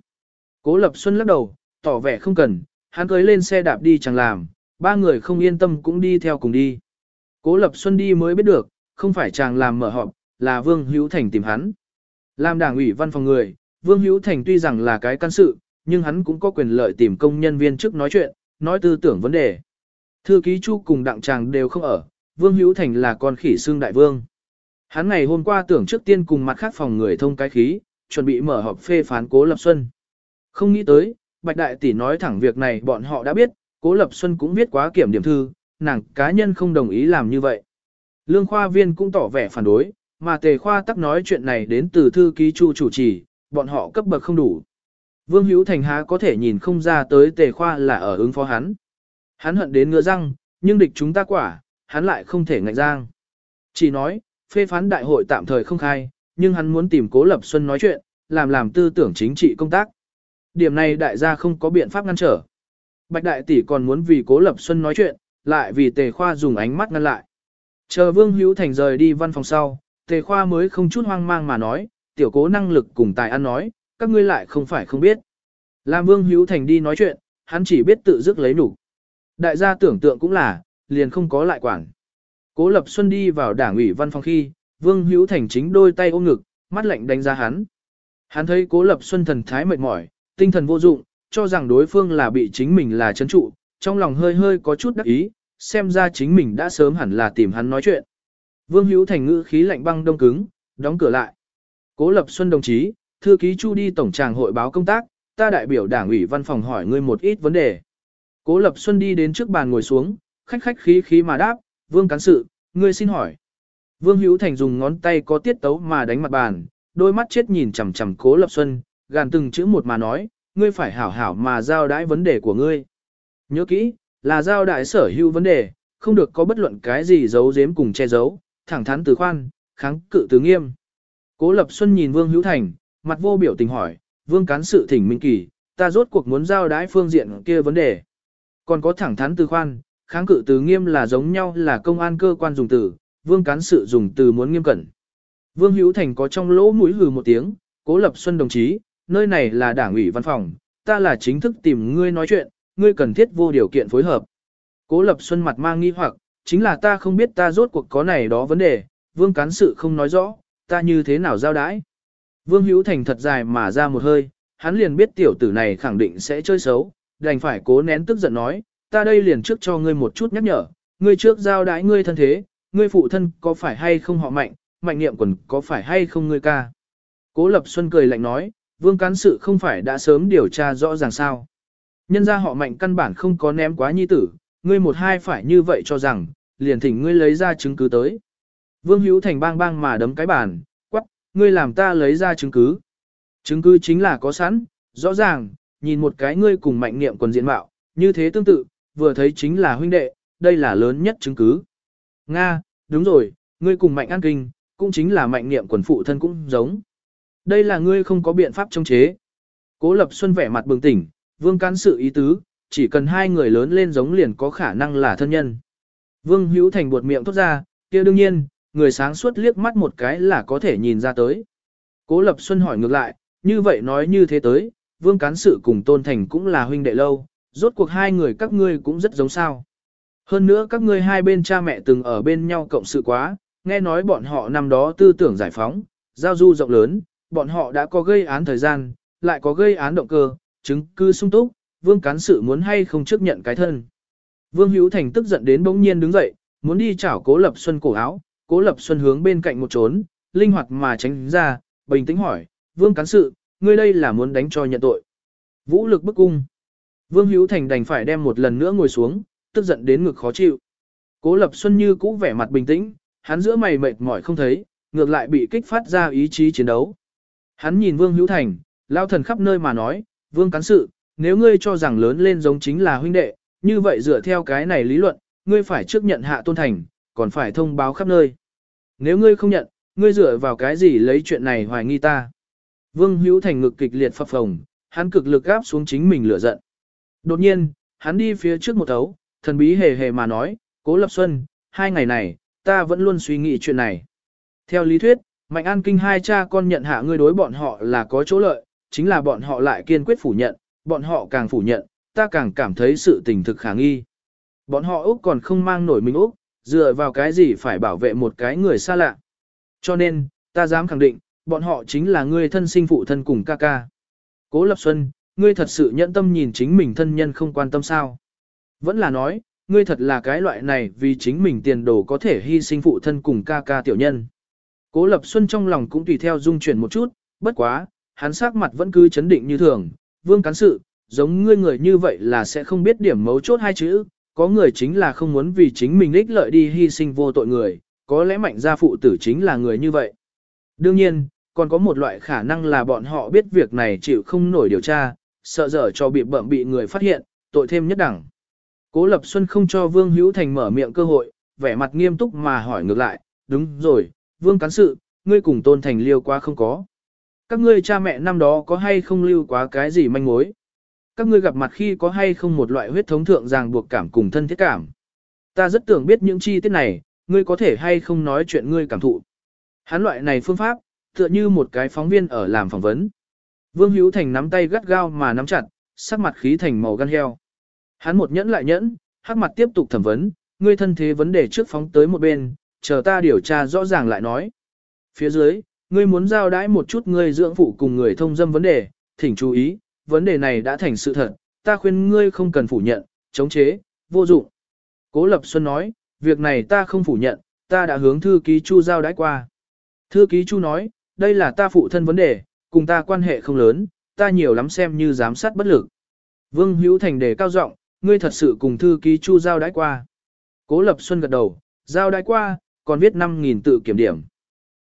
Cố lập xuân lắc đầu, tỏ vẻ không cần, hắn cưới lên xe đạp đi chẳng làm, ba người không yên tâm cũng đi theo cùng đi. Cố lập xuân đi mới biết được, không phải chàng làm mở họp, là Vương Hữu Thành tìm hắn. Làm đảng ủy văn phòng người, Vương Hữu Thành tuy rằng là cái căn sự, nhưng hắn cũng có quyền lợi tìm công nhân viên trước nói chuyện, nói tư tưởng vấn đề. Thư ký Chu cùng đặng chàng đều không ở, Vương Hữu Thành là con khỉ xương đại vương. Hắn ngày hôm qua tưởng trước tiên cùng mặt khác phòng người thông cái khí, chuẩn bị mở họp phê phán Cố Lập Xuân. Không nghĩ tới, Bạch Đại Tỷ nói thẳng việc này bọn họ đã biết, Cố Lập Xuân cũng viết quá kiểm điểm thư, nàng cá nhân không đồng ý làm như vậy. Lương khoa viên cũng tỏ vẻ phản đối, mà tề khoa tắc nói chuyện này đến từ thư ký chu chủ trì, bọn họ cấp bậc không đủ. Vương Hữu Thành há có thể nhìn không ra tới tề khoa là ở ứng phó hắn. Hắn hận đến ngựa răng, nhưng địch chúng ta quả, hắn lại không thể ngạnh giang. Chỉ nói, phê phán đại hội tạm thời không khai, nhưng hắn muốn tìm Cố Lập Xuân nói chuyện, làm làm tư tưởng chính trị công tác. Điểm này đại gia không có biện pháp ngăn trở. Bạch đại tỷ còn muốn vì Cố Lập Xuân nói chuyện, lại vì Tề Khoa dùng ánh mắt ngăn lại. Chờ Vương Hữu Thành rời đi văn phòng sau, Tề Khoa mới không chút hoang mang mà nói, tiểu cố năng lực cùng tài ăn nói, các ngươi lại không phải không biết. Làm Vương Hữu Thành đi nói chuyện, hắn chỉ biết tự dứt lấy đủ. Đại gia tưởng tượng cũng là, liền không có lại quản. Cố Lập Xuân đi vào đảng ủy văn phòng khi, Vương Hữu Thành chính đôi tay ôm ngực, mắt lạnh đánh giá hắn. Hắn thấy Cố Lập Xuân thần thái mệt mỏi, tinh thần vô dụng, cho rằng đối phương là bị chính mình là chấn trụ, trong lòng hơi hơi có chút đắc ý, xem ra chính mình đã sớm hẳn là tìm hắn nói chuyện. Vương Hữu Thành ngữ khí lạnh băng đông cứng, đóng cửa lại. Cố Lập Xuân đồng chí, thư ký Chu đi tổng tràng hội báo công tác, ta đại biểu đảng ủy văn phòng hỏi ngươi một ít vấn đề. Cố Lập Xuân đi đến trước bàn ngồi xuống, khách khách khí khí mà đáp, Vương cán sự, ngươi xin hỏi. Vương Hữu Thành dùng ngón tay có tiết tấu mà đánh mặt bàn, đôi mắt chết nhìn chằm chằm Cố Lập Xuân, gàn từng chữ một mà nói, ngươi phải hảo hảo mà giao đãi vấn đề của ngươi. Nhớ kỹ, là giao đại sở hữu vấn đề, không được có bất luận cái gì giấu giếm cùng che giấu, thẳng thắn từ khoan, kháng cự từ nghiêm. Cố Lập Xuân nhìn Vương Hữu Thành, mặt vô biểu tình hỏi, Vương cán sự thỉnh minh kỳ, ta rốt cuộc muốn giao đãi phương diện kia vấn đề. Còn có thẳng thắn từ khoan, kháng cự từ nghiêm là giống nhau là công an cơ quan dùng từ, vương cán sự dùng từ muốn nghiêm cẩn. Vương Hữu Thành có trong lỗ mũi hừ một tiếng, cố lập xuân đồng chí, nơi này là đảng ủy văn phòng, ta là chính thức tìm ngươi nói chuyện, ngươi cần thiết vô điều kiện phối hợp. Cố Lập Xuân mặt mang nghi hoặc, chính là ta không biết ta rốt cuộc có này đó vấn đề, vương cán sự không nói rõ, ta như thế nào giao đãi. Vương Hữu Thành thật dài mà ra một hơi, hắn liền biết tiểu tử này khẳng định sẽ chơi xấu, đành phải cố nén tức giận nói, ta đây liền trước cho ngươi một chút nhắc nhở, ngươi trước giao đái ngươi thân thế, ngươi phụ thân có phải hay không họ mạnh, mạnh niệm quần có phải hay không ngươi ca. Cố Lập Xuân cười lạnh nói, vương cán sự không phải đã sớm điều tra rõ ràng sao. Nhân ra họ mạnh căn bản không có ném quá nhi tử, ngươi một hai phải như vậy cho rằng, liền thỉnh ngươi lấy ra chứng cứ tới. Vương Hữu Thành bang bang mà đấm cái bàn, quắc, ngươi làm ta lấy ra chứng cứ. Chứng cứ chính là có sẵn, rõ ràng, nhìn một cái ngươi cùng mạnh niệm quần diện mạo, như thế tương tự, vừa thấy chính là huynh đệ, đây là lớn nhất chứng cứ. Nga, đúng rồi, ngươi cùng mạnh an kinh, cũng chính là mạnh niệm quần phụ thân cũng giống. Đây là ngươi không có biện pháp chống chế. Cố Lập Xuân vẻ mặt bừng tỉnh, vương cán sự ý tứ, chỉ cần hai người lớn lên giống liền có khả năng là thân nhân. Vương Hữu Thành buột miệng thốt ra, kia đương nhiên, người sáng suốt liếc mắt một cái là có thể nhìn ra tới. Cố Lập Xuân hỏi ngược lại, như vậy nói như thế tới, Vương Cán Sự cùng Tôn Thành cũng là huynh đệ lâu, rốt cuộc hai người các ngươi cũng rất giống sao. Hơn nữa các ngươi hai bên cha mẹ từng ở bên nhau cộng sự quá, nghe nói bọn họ năm đó tư tưởng giải phóng, giao du rộng lớn, bọn họ đã có gây án thời gian, lại có gây án động cơ, chứng cứ sung túc, Vương Cán Sự muốn hay không chấp nhận cái thân. Vương Hữu Thành tức giận đến bỗng nhiên đứng dậy, muốn đi chảo Cố Lập Xuân cổ áo, Cố Lập Xuân hướng bên cạnh một trốn, linh hoạt mà tránh ra, bình tĩnh hỏi, Vương Cán Sự, ngươi đây là muốn đánh cho nhận tội. Vũ lực bức cung. Vương Hữu Thành đành phải đem một lần nữa ngồi xuống, tức giận đến ngực khó chịu. Cố Lập Xuân như cũ vẻ mặt bình tĩnh, hắn giữa mày mệt mỏi không thấy, ngược lại bị kích phát ra ý chí chiến đấu. Hắn nhìn Vương Hữu Thành, lao thần khắp nơi mà nói, Vương Cán Sự, nếu ngươi cho rằng lớn lên giống chính là huynh đệ, như vậy dựa theo cái này lý luận, ngươi phải trước nhận hạ tôn thành, còn phải thông báo khắp nơi. Nếu ngươi không nhận, ngươi dựa vào cái gì lấy chuyện này hoài nghi ta. Vương Hữu Thành ngực kịch liệt phập phồng, hắn cực lực gáp xuống chính mình lửa giận. Đột nhiên, hắn đi phía trước một thấu, thần bí hề hề mà nói, Cố Lập Xuân, hai ngày này, ta vẫn luôn suy nghĩ chuyện này. Theo lý thuyết, Mạnh An Kinh hai cha con nhận hạ ngươi đối bọn họ là có chỗ lợi, chính là bọn họ lại kiên quyết phủ nhận, bọn họ càng phủ nhận, ta càng cảm thấy sự tình thực khả nghi. Bọn họ Úc còn không mang nổi mình Úc, dựa vào cái gì phải bảo vệ một cái người xa lạ. Cho nên, ta dám khẳng định, bọn họ chính là ngươi thân sinh phụ thân cùng ca ca. Cố Lập Xuân, ngươi thật sự nhẫn tâm nhìn chính mình thân nhân không quan tâm sao. Vẫn là nói, ngươi thật là cái loại này vì chính mình tiền đồ có thể hy sinh phụ thân cùng ca ca tiểu nhân. Cố Lập Xuân trong lòng cũng tùy theo dung chuyển một chút, bất quá, hắn sắc mặt vẫn cứ chấn định như thường, vương cán sự, giống ngươi người như vậy là sẽ không biết điểm mấu chốt hai chữ, có người chính là không muốn vì chính mình ích lợi đi hy sinh vô tội người, có lẽ mạnh gia phụ tử chính là người như vậy. Đương nhiên, còn có một loại khả năng là bọn họ biết việc này chịu không nổi điều tra, sợ dở cho bị bậm bị người phát hiện, tội thêm nhất đẳng. Cố Lập Xuân không cho Vương Hữu Thành mở miệng cơ hội, vẻ mặt nghiêm túc mà hỏi ngược lại, đúng rồi, Vương Cán Sự, ngươi cùng Tôn Thành liêu quá không có. Các ngươi cha mẹ năm đó có hay không lưu quá cái gì manh mối? Các ngươi gặp mặt khi có hay không một loại huyết thống thượng ràng buộc cảm cùng thân thiết cảm? Ta rất tưởng biết những chi tiết này, ngươi có thể hay không nói chuyện ngươi cảm thụ. Hắn loại này phương pháp, tựa như một cái phóng viên ở làm phỏng vấn. Vương Hữu Thành nắm tay gắt gao mà nắm chặt, sắc mặt khí thành màu gan heo. Hắn một nhẫn lại nhẫn, hắc mặt tiếp tục thẩm vấn, ngươi thân thế vấn đề trước phóng tới một bên, chờ ta điều tra rõ ràng lại nói. Phía dưới, ngươi muốn giao đãi một chút ngươi dưỡng phụ cùng người thông dâm vấn đề, thỉnh chú ý, vấn đề này đã thành sự thật, ta khuyên ngươi không cần phủ nhận, chống chế, vô dụng. Cố Lập Xuân nói, việc này ta không phủ nhận, ta đã hướng thư ký Chu giao đãi qua. Thư ký Chu nói, đây là ta phụ thân vấn đề, cùng ta quan hệ không lớn, ta nhiều lắm xem như giám sát bất lực. Vương Hữu Thành đề cao giọng, ngươi thật sự cùng thư ký Chu giao đãi qua. Cố Lập Xuân gật đầu, giao đãi qua, còn viết 5.000 tự kiểm điểm.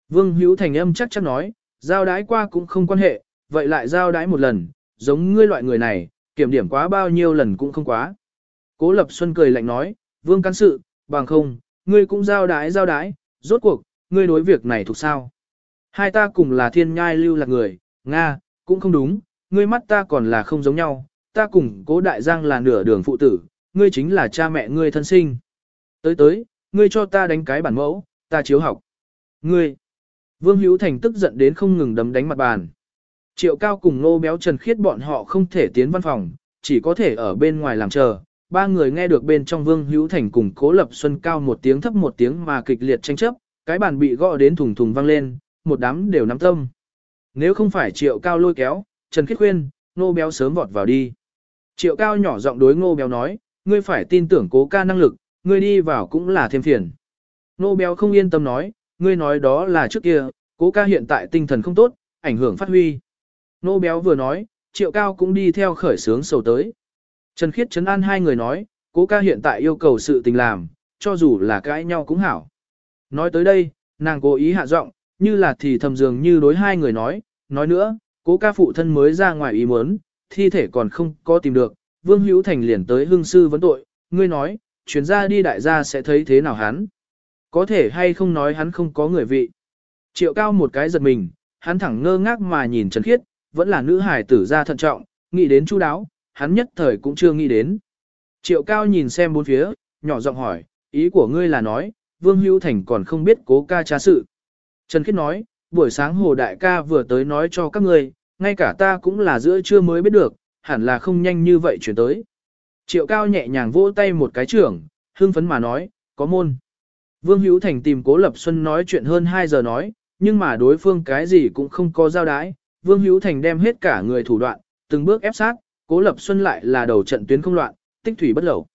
Vương Hữu Thành âm chắc chắn nói, giao đãi qua cũng không quan hệ, vậy lại giao đãi một lần, giống ngươi loại người này, kiểm điểm quá bao nhiêu lần cũng không quá. Cố Lập Xuân cười lạnh nói, Vương Cán Sự, bằng không, ngươi cũng giao đái giao đái, rốt cuộc, ngươi đối việc này thuộc sao. Hai ta cùng là thiên nhai lưu lạc người, Nga, cũng không đúng, ngươi mắt ta còn là không giống nhau, ta cùng cố đại giang là nửa đường phụ tử, ngươi chính là cha mẹ ngươi thân sinh. Tới tới, ngươi cho ta đánh cái bản mẫu, ta chiếu học. Ngươi, Vương Hữu Thành tức giận đến không ngừng đấm đánh mặt bàn. Triệu cao cùng nô béo trần khiết bọn họ không thể tiến văn phòng, chỉ có thể ở bên ngoài làm chờ. Ba người nghe được bên trong vương hữu thành cùng cố lập xuân cao một tiếng thấp một tiếng mà kịch liệt tranh chấp, cái bàn bị gõ đến thùng thùng vang lên, một đám đều nắm tâm. Nếu không phải triệu cao lôi kéo, Trần Khiết khuyên, nô béo sớm vọt vào đi. Triệu cao nhỏ giọng đối ngô béo nói, ngươi phải tin tưởng cố ca năng lực, ngươi đi vào cũng là thêm phiền. Nô béo không yên tâm nói, ngươi nói đó là trước kia, cố ca hiện tại tinh thần không tốt, ảnh hưởng phát huy. Nô béo vừa nói, triệu cao cũng đi theo khởi sướng sầu tới. Trần Khiết chấn an hai người nói, cố ca hiện tại yêu cầu sự tình làm, cho dù là cãi nhau cũng hảo. Nói tới đây, nàng cố ý hạ giọng, như là thì thầm dường như đối hai người nói, nói nữa, cố ca phụ thân mới ra ngoài ý muốn, thi thể còn không có tìm được, Vương Hữu Thành liền tới hương sư vấn tội, ngươi nói, chuyến ra đi đại gia sẽ thấy thế nào hắn. Có thể hay không nói hắn không có người vị. Triệu cao một cái giật mình, hắn thẳng ngơ ngác mà nhìn Trần Khiết, vẫn là nữ hải tử ra thận trọng, nghĩ đến chu đáo, hắn nhất thời cũng chưa nghĩ đến. Triệu cao nhìn xem bốn phía, nhỏ giọng hỏi, ý của ngươi là nói, Vương Hữu Thành còn không biết cố ca trá sự. Trần Khiết nói, buổi sáng Hồ Đại ca vừa tới nói cho các ngươi, ngay cả ta cũng là giữa trưa mới biết được, hẳn là không nhanh như vậy chuyển tới. Triệu cao nhẹ nhàng vỗ tay một cái trưởng, hưng phấn mà nói, có môn. Vương Hữu Thành tìm Cố Lập Xuân nói chuyện hơn 2 giờ nói, nhưng mà đối phương cái gì cũng không có giao đái. Vương Hữu Thành đem hết cả người thủ đoạn, từng bước ép sát, Cố Lập Xuân lại là đầu trận tuyến không loạn, tích thủy bất lẩu.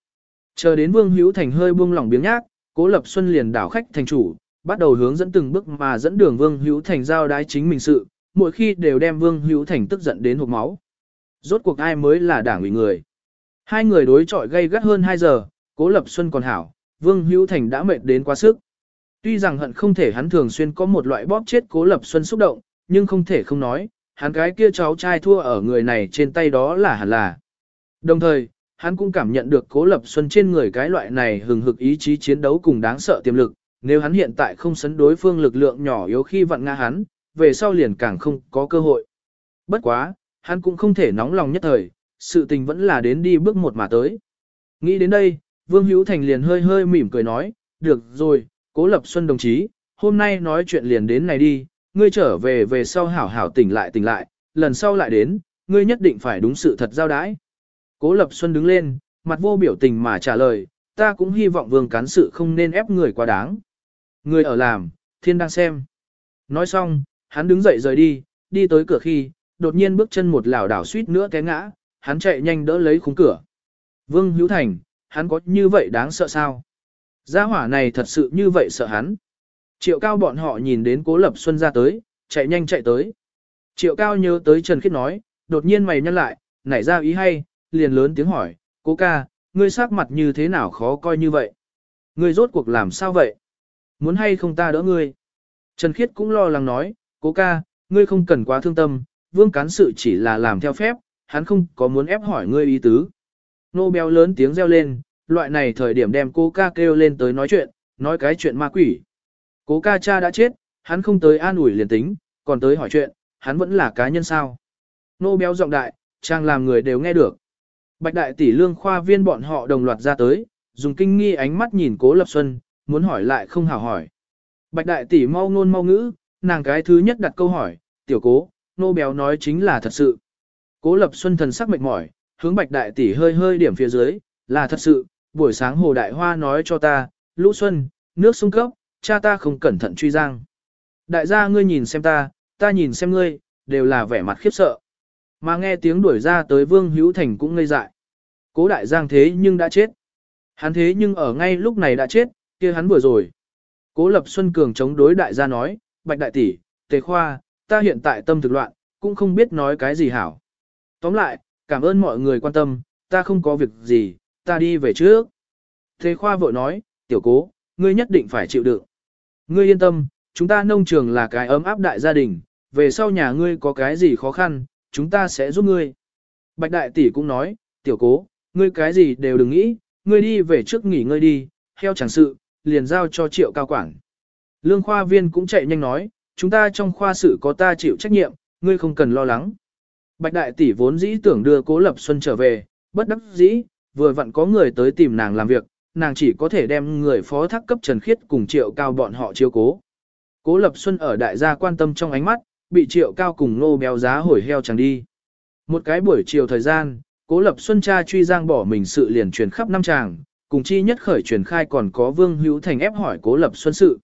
Chờ đến Vương Hữu Thành hơi buông lỏng biếng nhác, Cố Lập Xuân liền đảo khách thành chủ, bắt đầu hướng dẫn từng bước mà dẫn đường Vương Hữu Thành giao đái chính mình sự, mỗi khi đều đem Vương Hữu Thành tức giận đến hộc máu. Rốt cuộc ai mới là đảng ủy người. Hai người đối chọi gây gắt hơn 2 giờ, Cố Lập Xuân còn hảo, Vương Hữu Thành đã mệt đến quá sức. Tuy rằng hận không thể hắn thường xuyên có một loại bóp chết Cố Lập Xuân xúc động, nhưng không thể không nói, hắn cái kia cháu trai thua ở người này trên tay đó là hẳn là. Đồng thời, hắn cũng cảm nhận được Cố Lập Xuân trên người cái loại này hừng hực ý chí chiến đấu cùng đáng sợ tiềm lực, nếu hắn hiện tại không sấn đối phương lực lượng nhỏ yếu khi vặn ngã hắn, về sau liền càng không có cơ hội. Bất quá, hắn cũng không thể nóng lòng nhất thời, sự tình vẫn là đến đi bước một mà tới. Nghĩ đến đây, Vương Hữu Thành liền hơi hơi mỉm cười nói, được rồi, Cố Lập Xuân đồng chí, hôm nay nói chuyện liền đến này đi, ngươi trở về về sau hảo hảo tỉnh lại tỉnh lại, lần sau lại đến, ngươi nhất định phải đúng sự thật giao đái. Cố Lập Xuân đứng lên, mặt vô biểu tình mà trả lời, ta cũng hy vọng vương cán sự không nên ép người quá đáng. Người ở làm, thiên đang xem. Nói xong, hắn đứng dậy rời đi, đi tới cửa khi, đột nhiên bước chân một lảo đảo suýt nữa té ngã, hắn chạy nhanh đỡ lấy khung cửa. Vương Hữu Thành, hắn có như vậy đáng sợ sao? Gia hỏa này thật sự như vậy sợ hắn. Triệu cao bọn họ nhìn đến Cố Lập Xuân ra tới, chạy nhanh chạy tới. Triệu cao nhớ tới Trần Khiết nói, đột nhiên mày nhăn lại, nảy ra ý hay, liền lớn tiếng hỏi, cố ca, ngươi sắc mặt như thế nào khó coi như vậy? Ngươi rốt cuộc làm sao vậy? Muốn hay không ta đỡ ngươi? Trần Khiết cũng lo lắng nói, cố ca, ngươi không cần quá thương tâm, vương cán sự chỉ là làm theo phép, hắn không có muốn ép hỏi ngươi ý tứ. Nô béo lớn tiếng reo lên, loại này thời điểm đem cố ca kêu lên tới nói chuyện, nói cái chuyện ma quỷ. Cố ca cha đã chết, hắn không tới an ủi liền tính, còn tới hỏi chuyện, hắn vẫn là cá nhân sao. Nô béo giọng đại, trang làm người đều nghe được. Bạch đại tỷ lương khoa viên bọn họ đồng loạt ra tới, dùng kinh nghi ánh mắt nhìn cố lập xuân, muốn hỏi lại không hảo hỏi. Bạch đại tỷ mau ngôn mau ngữ, nàng cái thứ nhất đặt câu hỏi, tiểu cố, nô béo nói chính là thật sự. Cố lập xuân thần sắc mệt mỏi, hướng bạch đại tỷ hơi hơi điểm phía dưới, là thật sự, buổi sáng hồ đại hoa nói cho ta, lũ xuân, nước sung cấp, cha ta không cẩn thận truy giang. Đại gia ngươi nhìn xem ta, ta nhìn xem ngươi, đều là vẻ mặt khiếp sợ. Mà nghe tiếng đuổi ra tới Vương Hữu Thành cũng ngây dại. Cố đại giang thế nhưng đã chết. Hắn thế nhưng ở ngay lúc này đã chết, kia hắn vừa rồi. Cố Lập Xuân Cường chống đối đại gia nói, Bạch đại tỷ, Tề Khoa, ta hiện tại tâm thực loạn, cũng không biết nói cái gì hảo. Tóm lại, cảm ơn mọi người quan tâm, ta không có việc gì, ta đi về trước. Tề Khoa vội nói, tiểu cố, ngươi nhất định phải chịu đựng. Ngươi yên tâm, chúng ta nông trường là cái ấm áp đại gia đình, về sau nhà ngươi có cái gì khó khăn, chúng ta sẽ giúp ngươi. Bạch đại tỷ cũng nói, tiểu cố, ngươi cái gì đều đừng nghĩ, ngươi đi về trước nghỉ ngơi đi, theo chẳng sự, liền giao cho triệu cao quản. Lương khoa viên cũng chạy nhanh nói, chúng ta trong khoa sự có ta chịu trách nhiệm, ngươi không cần lo lắng. Bạch đại tỷ vốn dĩ tưởng đưa cố lập xuân trở về, bất đắc dĩ, vừa vặn có người tới tìm nàng làm việc, nàng chỉ có thể đem người phó thác cấp Trần Khiết cùng triệu cao bọn họ chiếu cố. Cố Lập Xuân ở đại gia quan tâm trong ánh mắt, bị triệu cao cùng nô béo giá hồi heo chẳng đi. Một cái buổi chiều thời gian, cố lập xuân cha truy giang bỏ mình sự liền truyền khắp năm tràng, cùng chi nhất khởi truyền khai còn có vương hữu thành ép hỏi cố lập xuân sự.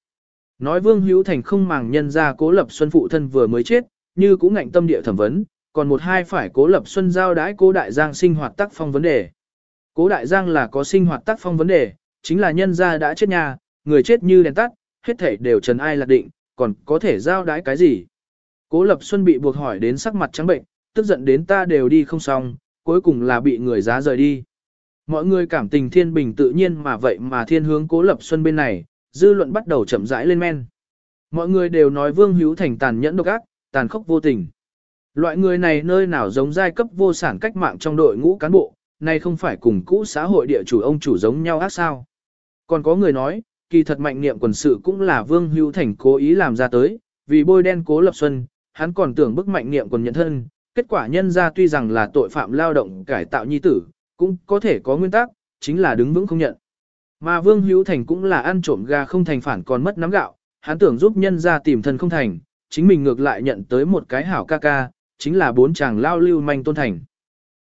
Nói vương hữu thành không màng nhân ra cố lập xuân phụ thân vừa mới chết, như cũng ngạnh tâm địa thẩm vấn, còn một hai phải cố lập xuân giao đái cố đại giang sinh hoạt tác phong vấn đề. Cố đại giang là có sinh hoạt tác phong vấn đề, chính là nhân ra đã chết nhà, người chết như đèn tắt, hết thể đều trần ai lạc định, còn có thể giao đái cái gì. Cố lập xuân bị buộc hỏi đến sắc mặt trắng bệnh, tức giận đến ta đều đi không xong, cuối cùng là bị người giá rời đi. Mọi người cảm tình thiên bình tự nhiên mà vậy mà thiên hướng cố lập xuân bên này, dư luận bắt đầu chậm rãi lên men. Mọi người đều nói Vương Hữu Thành tàn nhẫn độc ác, tàn khốc vô tình. Loại người này nơi nào giống giai cấp vô sản cách mạng trong đội ngũ cán bộ, nay không phải cùng cũ xã hội địa chủ ông chủ giống nhau ác sao. Còn có người nói, kỳ thật mạnh niệm quần sự cũng là Vương Hữu Thành cố ý làm ra tới, vì bôi đen cố lập xuân, hắn còn tưởng bức mạnh niệm quần nhận thân, kết quả nhân ra tuy rằng là tội phạm lao động cải tạo nhi tử, cũng có thể có nguyên tắc, chính là đứng vững không nhận. Mà Vương Hữu Thành cũng là ăn trộm gà không thành phản còn mất nắm gạo, hắn tưởng giúp nhân ra tìm thân không thành, chính mình ngược lại nhận tới một cái hảo ca ca, chính là bốn chàng lao lưu manh tôn thành.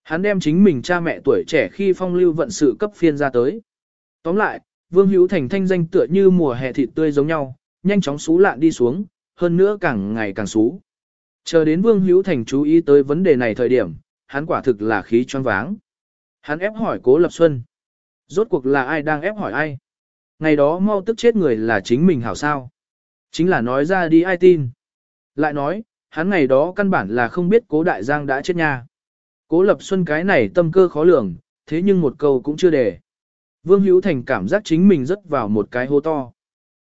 Hắn đem chính mình cha mẹ tuổi trẻ khi phong lưu vận sự cấp phiên ra tới. Tóm lại, Vương Hữu Thành thanh danh tựa như mùa hè thịt tươi giống nhau, nhanh chóng xú lạn đi xuống, hơn nữa càng ngày càng xú. Chờ đến Vương Hữu Thành chú ý tới vấn đề này thời điểm, hắn quả thực là khí choáng váng. Hắn ép hỏi Cố Lập Xuân. Rốt cuộc là ai đang ép hỏi ai? Ngày đó mau tức chết người là chính mình hảo sao? Chính là nói ra đi ai tin? Lại nói, hắn ngày đó căn bản là không biết Cố Đại Giang đã chết nha. Cố Lập Xuân cái này tâm cơ khó lường, thế nhưng một câu cũng chưa để. Vương Hữu Thành cảm giác chính mình rất vào một cái hố to.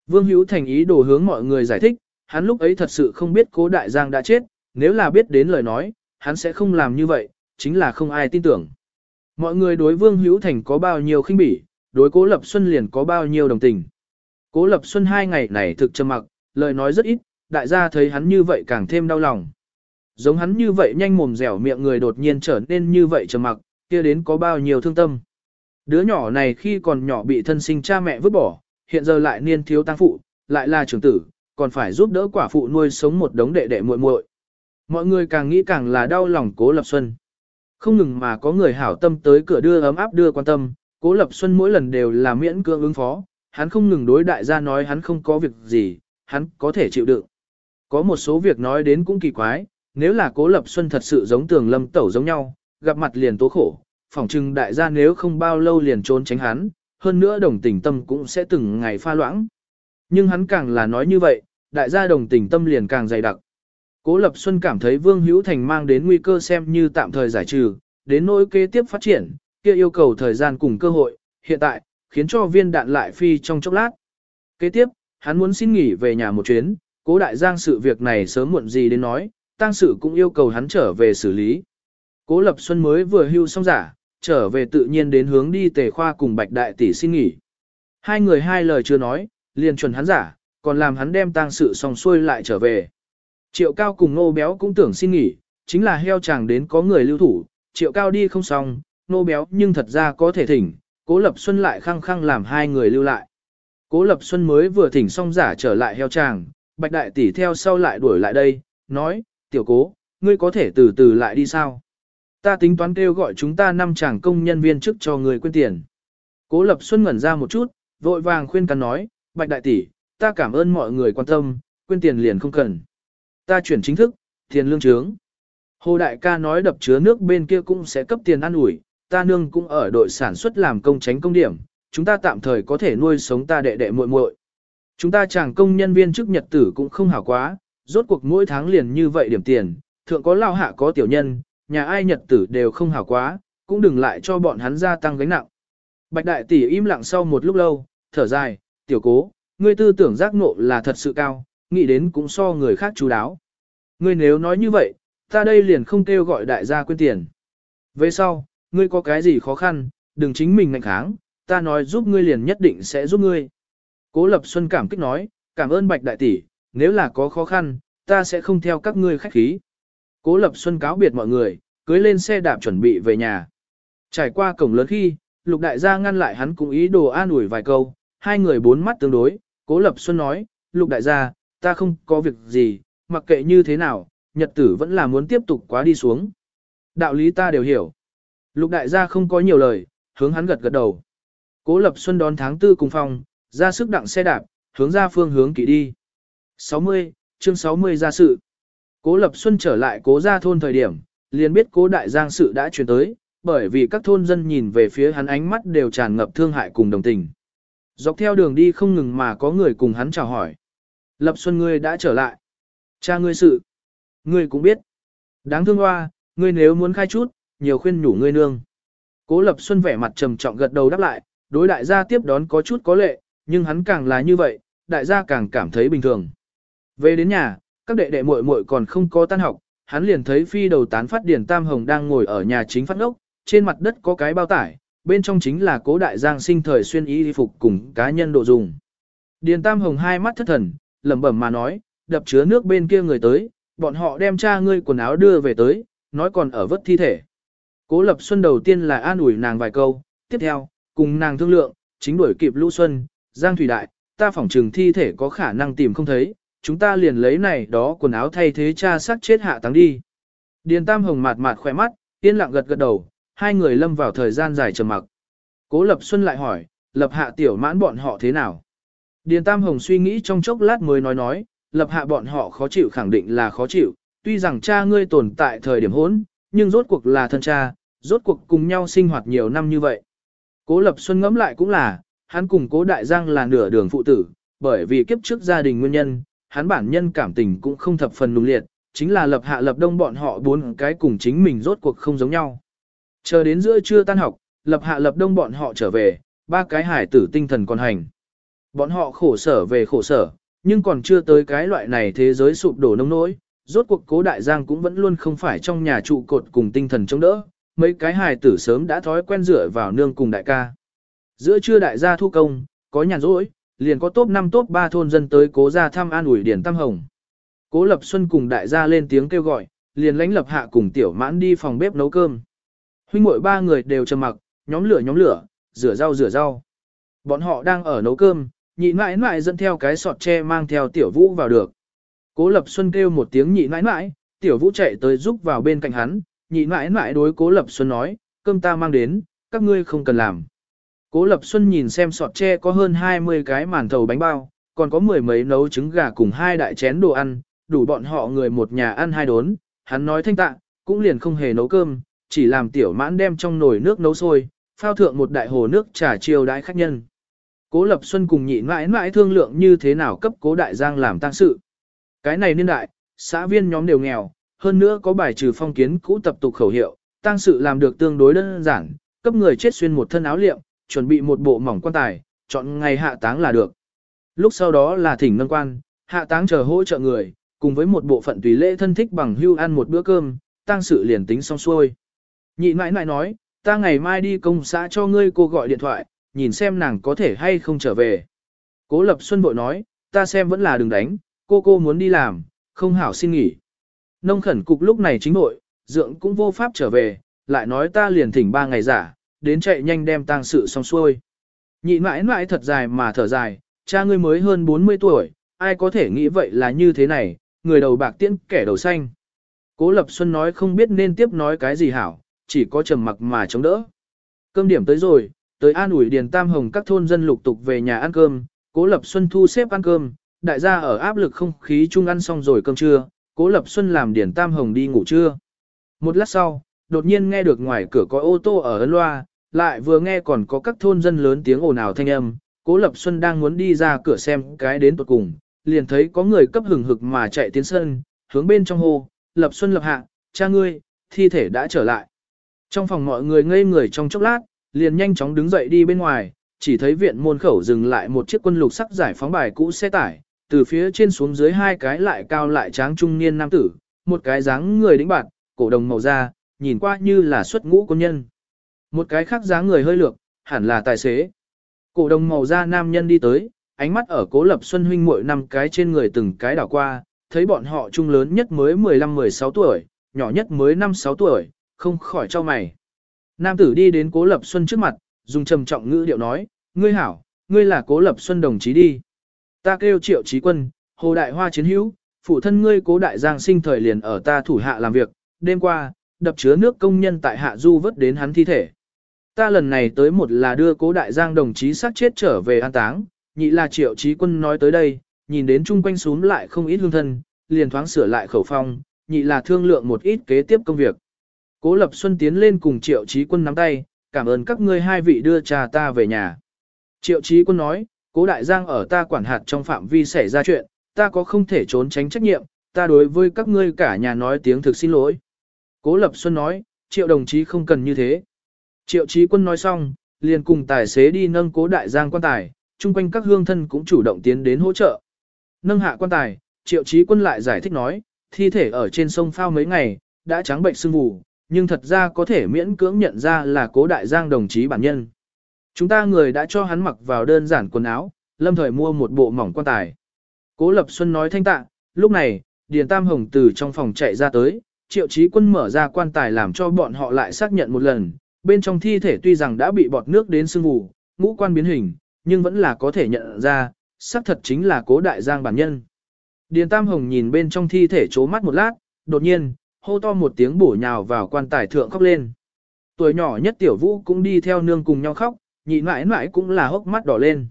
Vương Hữu Thành ý đồ hướng mọi người giải thích, hắn lúc ấy thật sự không biết cố đại giang đã chết, nếu là biết đến lời nói, hắn sẽ không làm như vậy, chính là không ai tin tưởng. Mọi người đối Vương Hữu Thành có bao nhiêu khinh bỉ, đối Cố Lập Xuân liền có bao nhiêu đồng tình. Cố Lập Xuân hai ngày này thực trầm mặc, lời nói rất ít, đại gia thấy hắn như vậy càng thêm đau lòng. Giống hắn như vậy nhanh mồm dẻo miệng người đột nhiên trở nên như vậy trầm mặc, kia đến có bao nhiêu thương tâm. Đứa nhỏ này khi còn nhỏ bị thân sinh cha mẹ vứt bỏ, hiện giờ lại niên thiếu tăng phụ, lại là trưởng tử, còn phải giúp đỡ quả phụ nuôi sống một đống đệ đệ muội muội. Mọi người càng nghĩ càng là đau lòng Cố Lập Xuân. Không ngừng mà có người hảo tâm tới cửa đưa ấm áp đưa quan tâm, Cố Lập Xuân mỗi lần đều là miễn cưỡng ứng phó, hắn không ngừng đối đại gia nói hắn không có việc gì, hắn có thể chịu đựng. Có một số việc nói đến cũng kỳ quái, nếu là Cố Lập Xuân thật sự giống tường lâm tẩu giống nhau, gặp mặt liền tố khổ, phỏng chừng đại gia nếu không bao lâu liền trốn tránh hắn, hơn nữa đồng tình tâm cũng sẽ từng ngày pha loãng. Nhưng hắn càng là nói như vậy, đại gia đồng tình tâm liền càng dày đặc. Cố Lập Xuân cảm thấy Vương Hữu Thành mang đến nguy cơ xem như tạm thời giải trừ, đến nỗi kế tiếp phát triển, kia yêu cầu thời gian cùng cơ hội, hiện tại, khiến cho viên đạn lại phi trong chốc lát. Kế tiếp, hắn muốn xin nghỉ về nhà một chuyến, cố đại giang sự việc này sớm muộn gì đến nói, tang sự cũng yêu cầu hắn trở về xử lý. Cố Lập Xuân mới vừa hưu xong giả, trở về tự nhiên đến hướng đi tề khoa cùng bạch đại tỷ xin nghỉ. Hai người hai lời chưa nói, liền chuẩn hắn giả, còn làm hắn đem tang sự xong xuôi lại trở về. Triệu cao cùng nô béo cũng tưởng xin nghỉ, chính là heo chàng đến có người lưu thủ, triệu cao đi không xong, nô béo nhưng thật ra có thể thỉnh, cố lập xuân lại khăng khăng làm hai người lưu lại. Cố lập xuân mới vừa thỉnh xong giả trở lại heo chàng, bạch đại tỷ theo sau lại đuổi lại đây, nói, tiểu cố, ngươi có thể từ từ lại đi sao? Ta tính toán kêu gọi chúng ta năm chàng công nhân viên chức cho người quên tiền. Cố Lập Xuân ngẩn ra một chút, vội vàng khuyên can nói, Bạch Đại Tỷ, ta cảm ơn mọi người quan tâm, quên tiền liền không cần. Ta chuyển chính thức, tiền lương trướng. Hồ Đại ca nói đập chứa nước bên kia cũng sẽ cấp tiền ăn ủi, ta nương cũng ở đội sản xuất làm công tránh công điểm, chúng ta tạm thời có thể nuôi sống ta đệ đệ muội muội. Chúng ta chàng công nhân viên chức nhật tử cũng không hảo quá, rốt cuộc mỗi tháng liền như vậy điểm tiền, thượng có lao hạ có tiểu nhân, nhà ai nhật tử đều không hảo quá, cũng đừng lại cho bọn hắn gia tăng gánh nặng. Bạch đại tỷ im lặng sau một lúc lâu, thở dài, tiểu cố, ngươi tư tưởng giác ngộ là thật sự cao, nghĩ đến cũng so người khác chú đáo. Ngươi nếu nói như vậy, ta đây liền không kêu gọi đại gia quên tiền. Về sau, ngươi có cái gì khó khăn, đừng chính mình ngạnh kháng, ta nói giúp ngươi liền nhất định sẽ giúp ngươi. Cố Lập Xuân cảm kích nói, cảm ơn Bạch Đại Tỷ, nếu là có khó khăn, ta sẽ không theo các ngươi khách khí. Cố Lập Xuân cáo biệt mọi người, cưới lên xe đạp chuẩn bị về nhà. Trải qua cổng lớn khi, Lục Đại gia ngăn lại hắn cũng ý đồ an ủi vài câu, hai người bốn mắt tương đối, Cố Lập Xuân nói, Lục Đại gia, ta không có việc gì, mặc kệ như thế nào, nhật tử vẫn là muốn tiếp tục quá đi xuống. Đạo lý ta đều hiểu. Lục đại gia không có nhiều lời, hướng hắn gật gật đầu. Cố Lập Xuân đón tháng tư cùng phòng, ra sức đặng xe đạp, hướng ra phương hướng kỵ đi. 60, chương 60 ra sự. Cố Lập Xuân trở lại cố gia thôn thời điểm, liền biết cố đại giang sự đã chuyển tới, bởi vì các thôn dân nhìn về phía hắn ánh mắt đều tràn ngập thương hại cùng đồng tình. Dọc theo đường đi không ngừng mà có người cùng hắn chào hỏi. Lập Xuân ngươi đã trở lại. Cha ngươi sự. Ngươi cũng biết. Đáng thương hoa, ngươi nếu muốn khai chút, nhiều khuyên nhủ ngươi nương. Cố Lập Xuân vẻ mặt trầm trọng gật đầu đáp lại, đối đại gia tiếp đón có chút có lệ, nhưng hắn càng là như vậy, đại gia càng cảm thấy bình thường. Về đến nhà, các đệ đệ muội muội còn không có tan học, hắn liền thấy phi đầu tán phát điển tam hồng đang ngồi ở nhà chính phát ngốc, trên mặt đất có cái bao tải, bên trong chính là cố đại giang sinh thời xuyên y phục cùng cá nhân đồ dùng. Điền tam hồng hai mắt thất thần, lẩm bẩm mà nói, đập chứa nước bên kia người tới, bọn họ đem cha ngươi quần áo đưa về tới, nói còn ở vất thi thể. Cố Lập Xuân đầu tiên là an ủi nàng vài câu, tiếp theo, cùng nàng thương lượng, chính đuổi kịp Lũ Xuân, Giang Thủy Đại, ta phỏng trừng thi thể có khả năng tìm không thấy, chúng ta liền lấy này đó quần áo thay thế cha xác chết hạ táng đi. Điền Tam Hồng mạt mạt khỏe mắt, yên lặng gật gật đầu, hai người lâm vào thời gian dài trầm mặc. Cố Lập Xuân lại hỏi, Lập Hạ tiểu mãn bọn họ thế nào? Điền Tam Hồng suy nghĩ trong chốc lát mới nói nói, Lập Hạ bọn họ khó chịu khẳng định là khó chịu, tuy rằng cha ngươi tồn tại thời điểm hỗn, nhưng rốt cuộc là thân cha, rốt cuộc cùng nhau sinh hoạt nhiều năm như vậy. Cố Lập Xuân ngẫm lại cũng là, hắn cùng Cố Đại Giang là nửa đường phụ tử, bởi vì kiếp trước gia đình nguyên nhân, hắn bản nhân cảm tình cũng không thập phần nung liệt, chính là Lập Hạ Lập Đông bọn họ bốn cái cùng chính mình rốt cuộc không giống nhau. Chờ đến giữa trưa tan học, Lập Hạ Lập Đông bọn họ trở về, ba cái hải tử tinh thần còn hành. Bọn họ khổ sở về khổ sở, nhưng còn chưa tới cái loại này thế giới sụp đổ nông nỗi, rốt cuộc cố đại giang cũng vẫn luôn không phải trong nhà trụ cột cùng tinh thần chống đỡ, mấy cái hài tử sớm đã thói quen dựa vào nương cùng đại ca. Giữa trưa đại gia thu công, có nhàn rỗi, liền có top 5 top 3 thôn dân tới cố gia thăm an ủi điển tam hồng. Cố Lập Xuân cùng đại gia lên tiếng kêu gọi, liền lãnh lập hạ cùng tiểu mãn đi phòng bếp nấu cơm. Huynh muội ba người đều trầm mặc, nhóm lửa nhóm lửa, rửa rau rửa rau. Bọn họ đang ở nấu cơm, nhị mãi mãi dẫn theo cái sọt tre mang theo tiểu vũ vào được. Cố Lập Xuân kêu một tiếng nhị mãi mãi, tiểu vũ chạy tới giúp vào bên cạnh hắn, nhị mãi mãi đối Cố Lập Xuân nói, cơm ta mang đến, các ngươi không cần làm. Cố Lập Xuân nhìn xem sọt tre có hơn 20 cái màn thầu bánh bao, còn có mười mấy nấu trứng gà cùng hai đại chén đồ ăn, đủ bọn họ người một nhà ăn hai đốn, hắn nói thanh tạ, cũng liền không hề nấu cơm, chỉ làm tiểu mãn đem trong nồi nước nấu sôi, phao thượng một đại hồ nước trà chiêu đãi khách nhân. Cố Lập Xuân cùng nhị mãi mãi thương lượng như thế nào cấp cố đại giang làm tang sự. Cái này niên đại, xã viên nhóm đều nghèo, hơn nữa có bài trừ phong kiến cũ tập tục khẩu hiệu, tang sự làm được tương đối đơn giản, cấp người chết xuyên một thân áo liệm, chuẩn bị một bộ mỏng quan tài, chọn ngày hạ táng là được. Lúc sau đó là thỉnh nâng quan, hạ táng chờ hỗ trợ người, cùng với một bộ phận tùy lễ thân thích bằng hưu ăn một bữa cơm, tang sự liền tính xong xuôi. Nhị mãi mãi nói, ta ngày mai đi công xã cho ngươi cô gọi điện thoại, nhìn xem nàng có thể hay không trở về. Cố Lập Xuân bội nói, ta xem vẫn là đừng đánh, cô cô muốn đi làm, không hảo xin nghỉ. Nông khẩn cục lúc này chính nội, dượng cũng vô pháp trở về, lại nói ta liền thỉnh ba ngày giả, đến chạy nhanh đem tang sự xong xuôi. Nhị mãi mãi thật dài mà thở dài, cha ngươi mới hơn 40 tuổi, ai có thể nghĩ vậy là như thế này, người đầu bạc tiễn kẻ đầu xanh. Cố Lập Xuân nói không biết nên tiếp nói cái gì hảo, chỉ có trầm mặc mà chống đỡ. Cơm điểm tới rồi, tới an ủi Điền Tam Hồng các thôn dân lục tục về nhà ăn cơm, Cố Lập Xuân thu xếp ăn cơm, đại gia ở áp lực không khí chung ăn xong rồi cơm trưa, Cố Lập Xuân làm Điền Tam Hồng đi ngủ trưa. Một lát sau, đột nhiên nghe được ngoài cửa có ô tô ở ấn loa, lại vừa nghe còn có các thôn dân lớn tiếng ồn ào thanh âm, Cố Lập Xuân đang muốn đi ra cửa xem cái đến tuột cùng, liền thấy có người cấp hừng hực mà chạy tiến sân, hướng bên trong hồ, Lập Xuân lập hạ, cha ngươi, thi thể đã trở lại. Trong phòng mọi người ngây người trong chốc lát, liền nhanh chóng đứng dậy đi bên ngoài, chỉ thấy viện môn khẩu dừng lại một chiếc quân lục sắc giải phóng bài cũ xe tải, từ phía trên xuống dưới hai cái lại cao lại tráng trung niên nam tử, một cái dáng người đĩnh bạt, cổ đồng màu da, nhìn qua như là xuất ngũ quân nhân. Một cái khác dáng người hơi lược, hẳn là tài xế. Cổ đồng màu da nam nhân đi tới, ánh mắt ở cố lập xuân huynh muội năm cái trên người từng cái đảo qua, thấy bọn họ trung lớn nhất mới 15-16 tuổi, nhỏ nhất mới 5-6 tuổi, không khỏi cho mày. Nam tử đi đến Cố Lập Xuân trước mặt, dùng trầm trọng ngữ điệu nói, ngươi hảo, ngươi là Cố Lập Xuân đồng chí đi. Ta kêu triệu trí quân, hồ đại hoa chiến hữu, Phụ thân ngươi cố đại giang sinh thời liền ở ta thủ hạ làm việc, đêm qua, đập chứa nước công nhân tại hạ du vớt đến hắn thi thể. Ta lần này tới một là đưa cố đại giang đồng chí sát chết trở về an táng, nhị là triệu trí quân nói tới đây, nhìn đến chung quanh xuống lại không ít hương thân, liền thoáng sửa lại khẩu phong, nhị là thương lượng một ít kế tiếp công việc. Cố Lập Xuân tiến lên cùng triệu Chí quân nắm tay, cảm ơn các ngươi hai vị đưa cha ta về nhà. Triệu Chí quân nói, cố đại giang ở ta quản hạt trong phạm vi xảy ra chuyện, ta có không thể trốn tránh trách nhiệm, ta đối với các ngươi cả nhà nói tiếng thực xin lỗi. Cố Lập Xuân nói, triệu đồng chí không cần như thế. Triệu Chí quân nói xong, liền cùng tài xế đi nâng cố đại giang quan tài, chung quanh các hương thân cũng chủ động tiến đến hỗ trợ. Nâng hạ quan tài, triệu Chí quân lại giải thích nói, thi thể ở trên sông phao mấy ngày, đã trắng bệnh sưng vù, nhưng thật ra có thể miễn cưỡng nhận ra là cố đại giang đồng chí bản nhân. Chúng ta người đã cho hắn mặc vào đơn giản quần áo, lâm thời mua một bộ mỏng quan tài. Cố Lập Xuân nói thanh tạ, lúc này, Điền Tam Hồng từ trong phòng chạy ra tới, triệu chí quân mở ra quan tài làm cho bọn họ lại xác nhận một lần, bên trong thi thể tuy rằng đã bị bọt nước đến sương vù, ngũ quan biến hình, nhưng vẫn là có thể nhận ra, xác thật chính là cố đại giang bản nhân. Điền Tam Hồng nhìn bên trong thi thể chố mắt một lát, đột nhiên, hô to một tiếng bổ nhào vào quan tài thượng khóc lên. Tuổi nhỏ nhất tiểu vũ cũng đi theo nương cùng nhau khóc, nhị mãi mãi cũng là hốc mắt đỏ lên.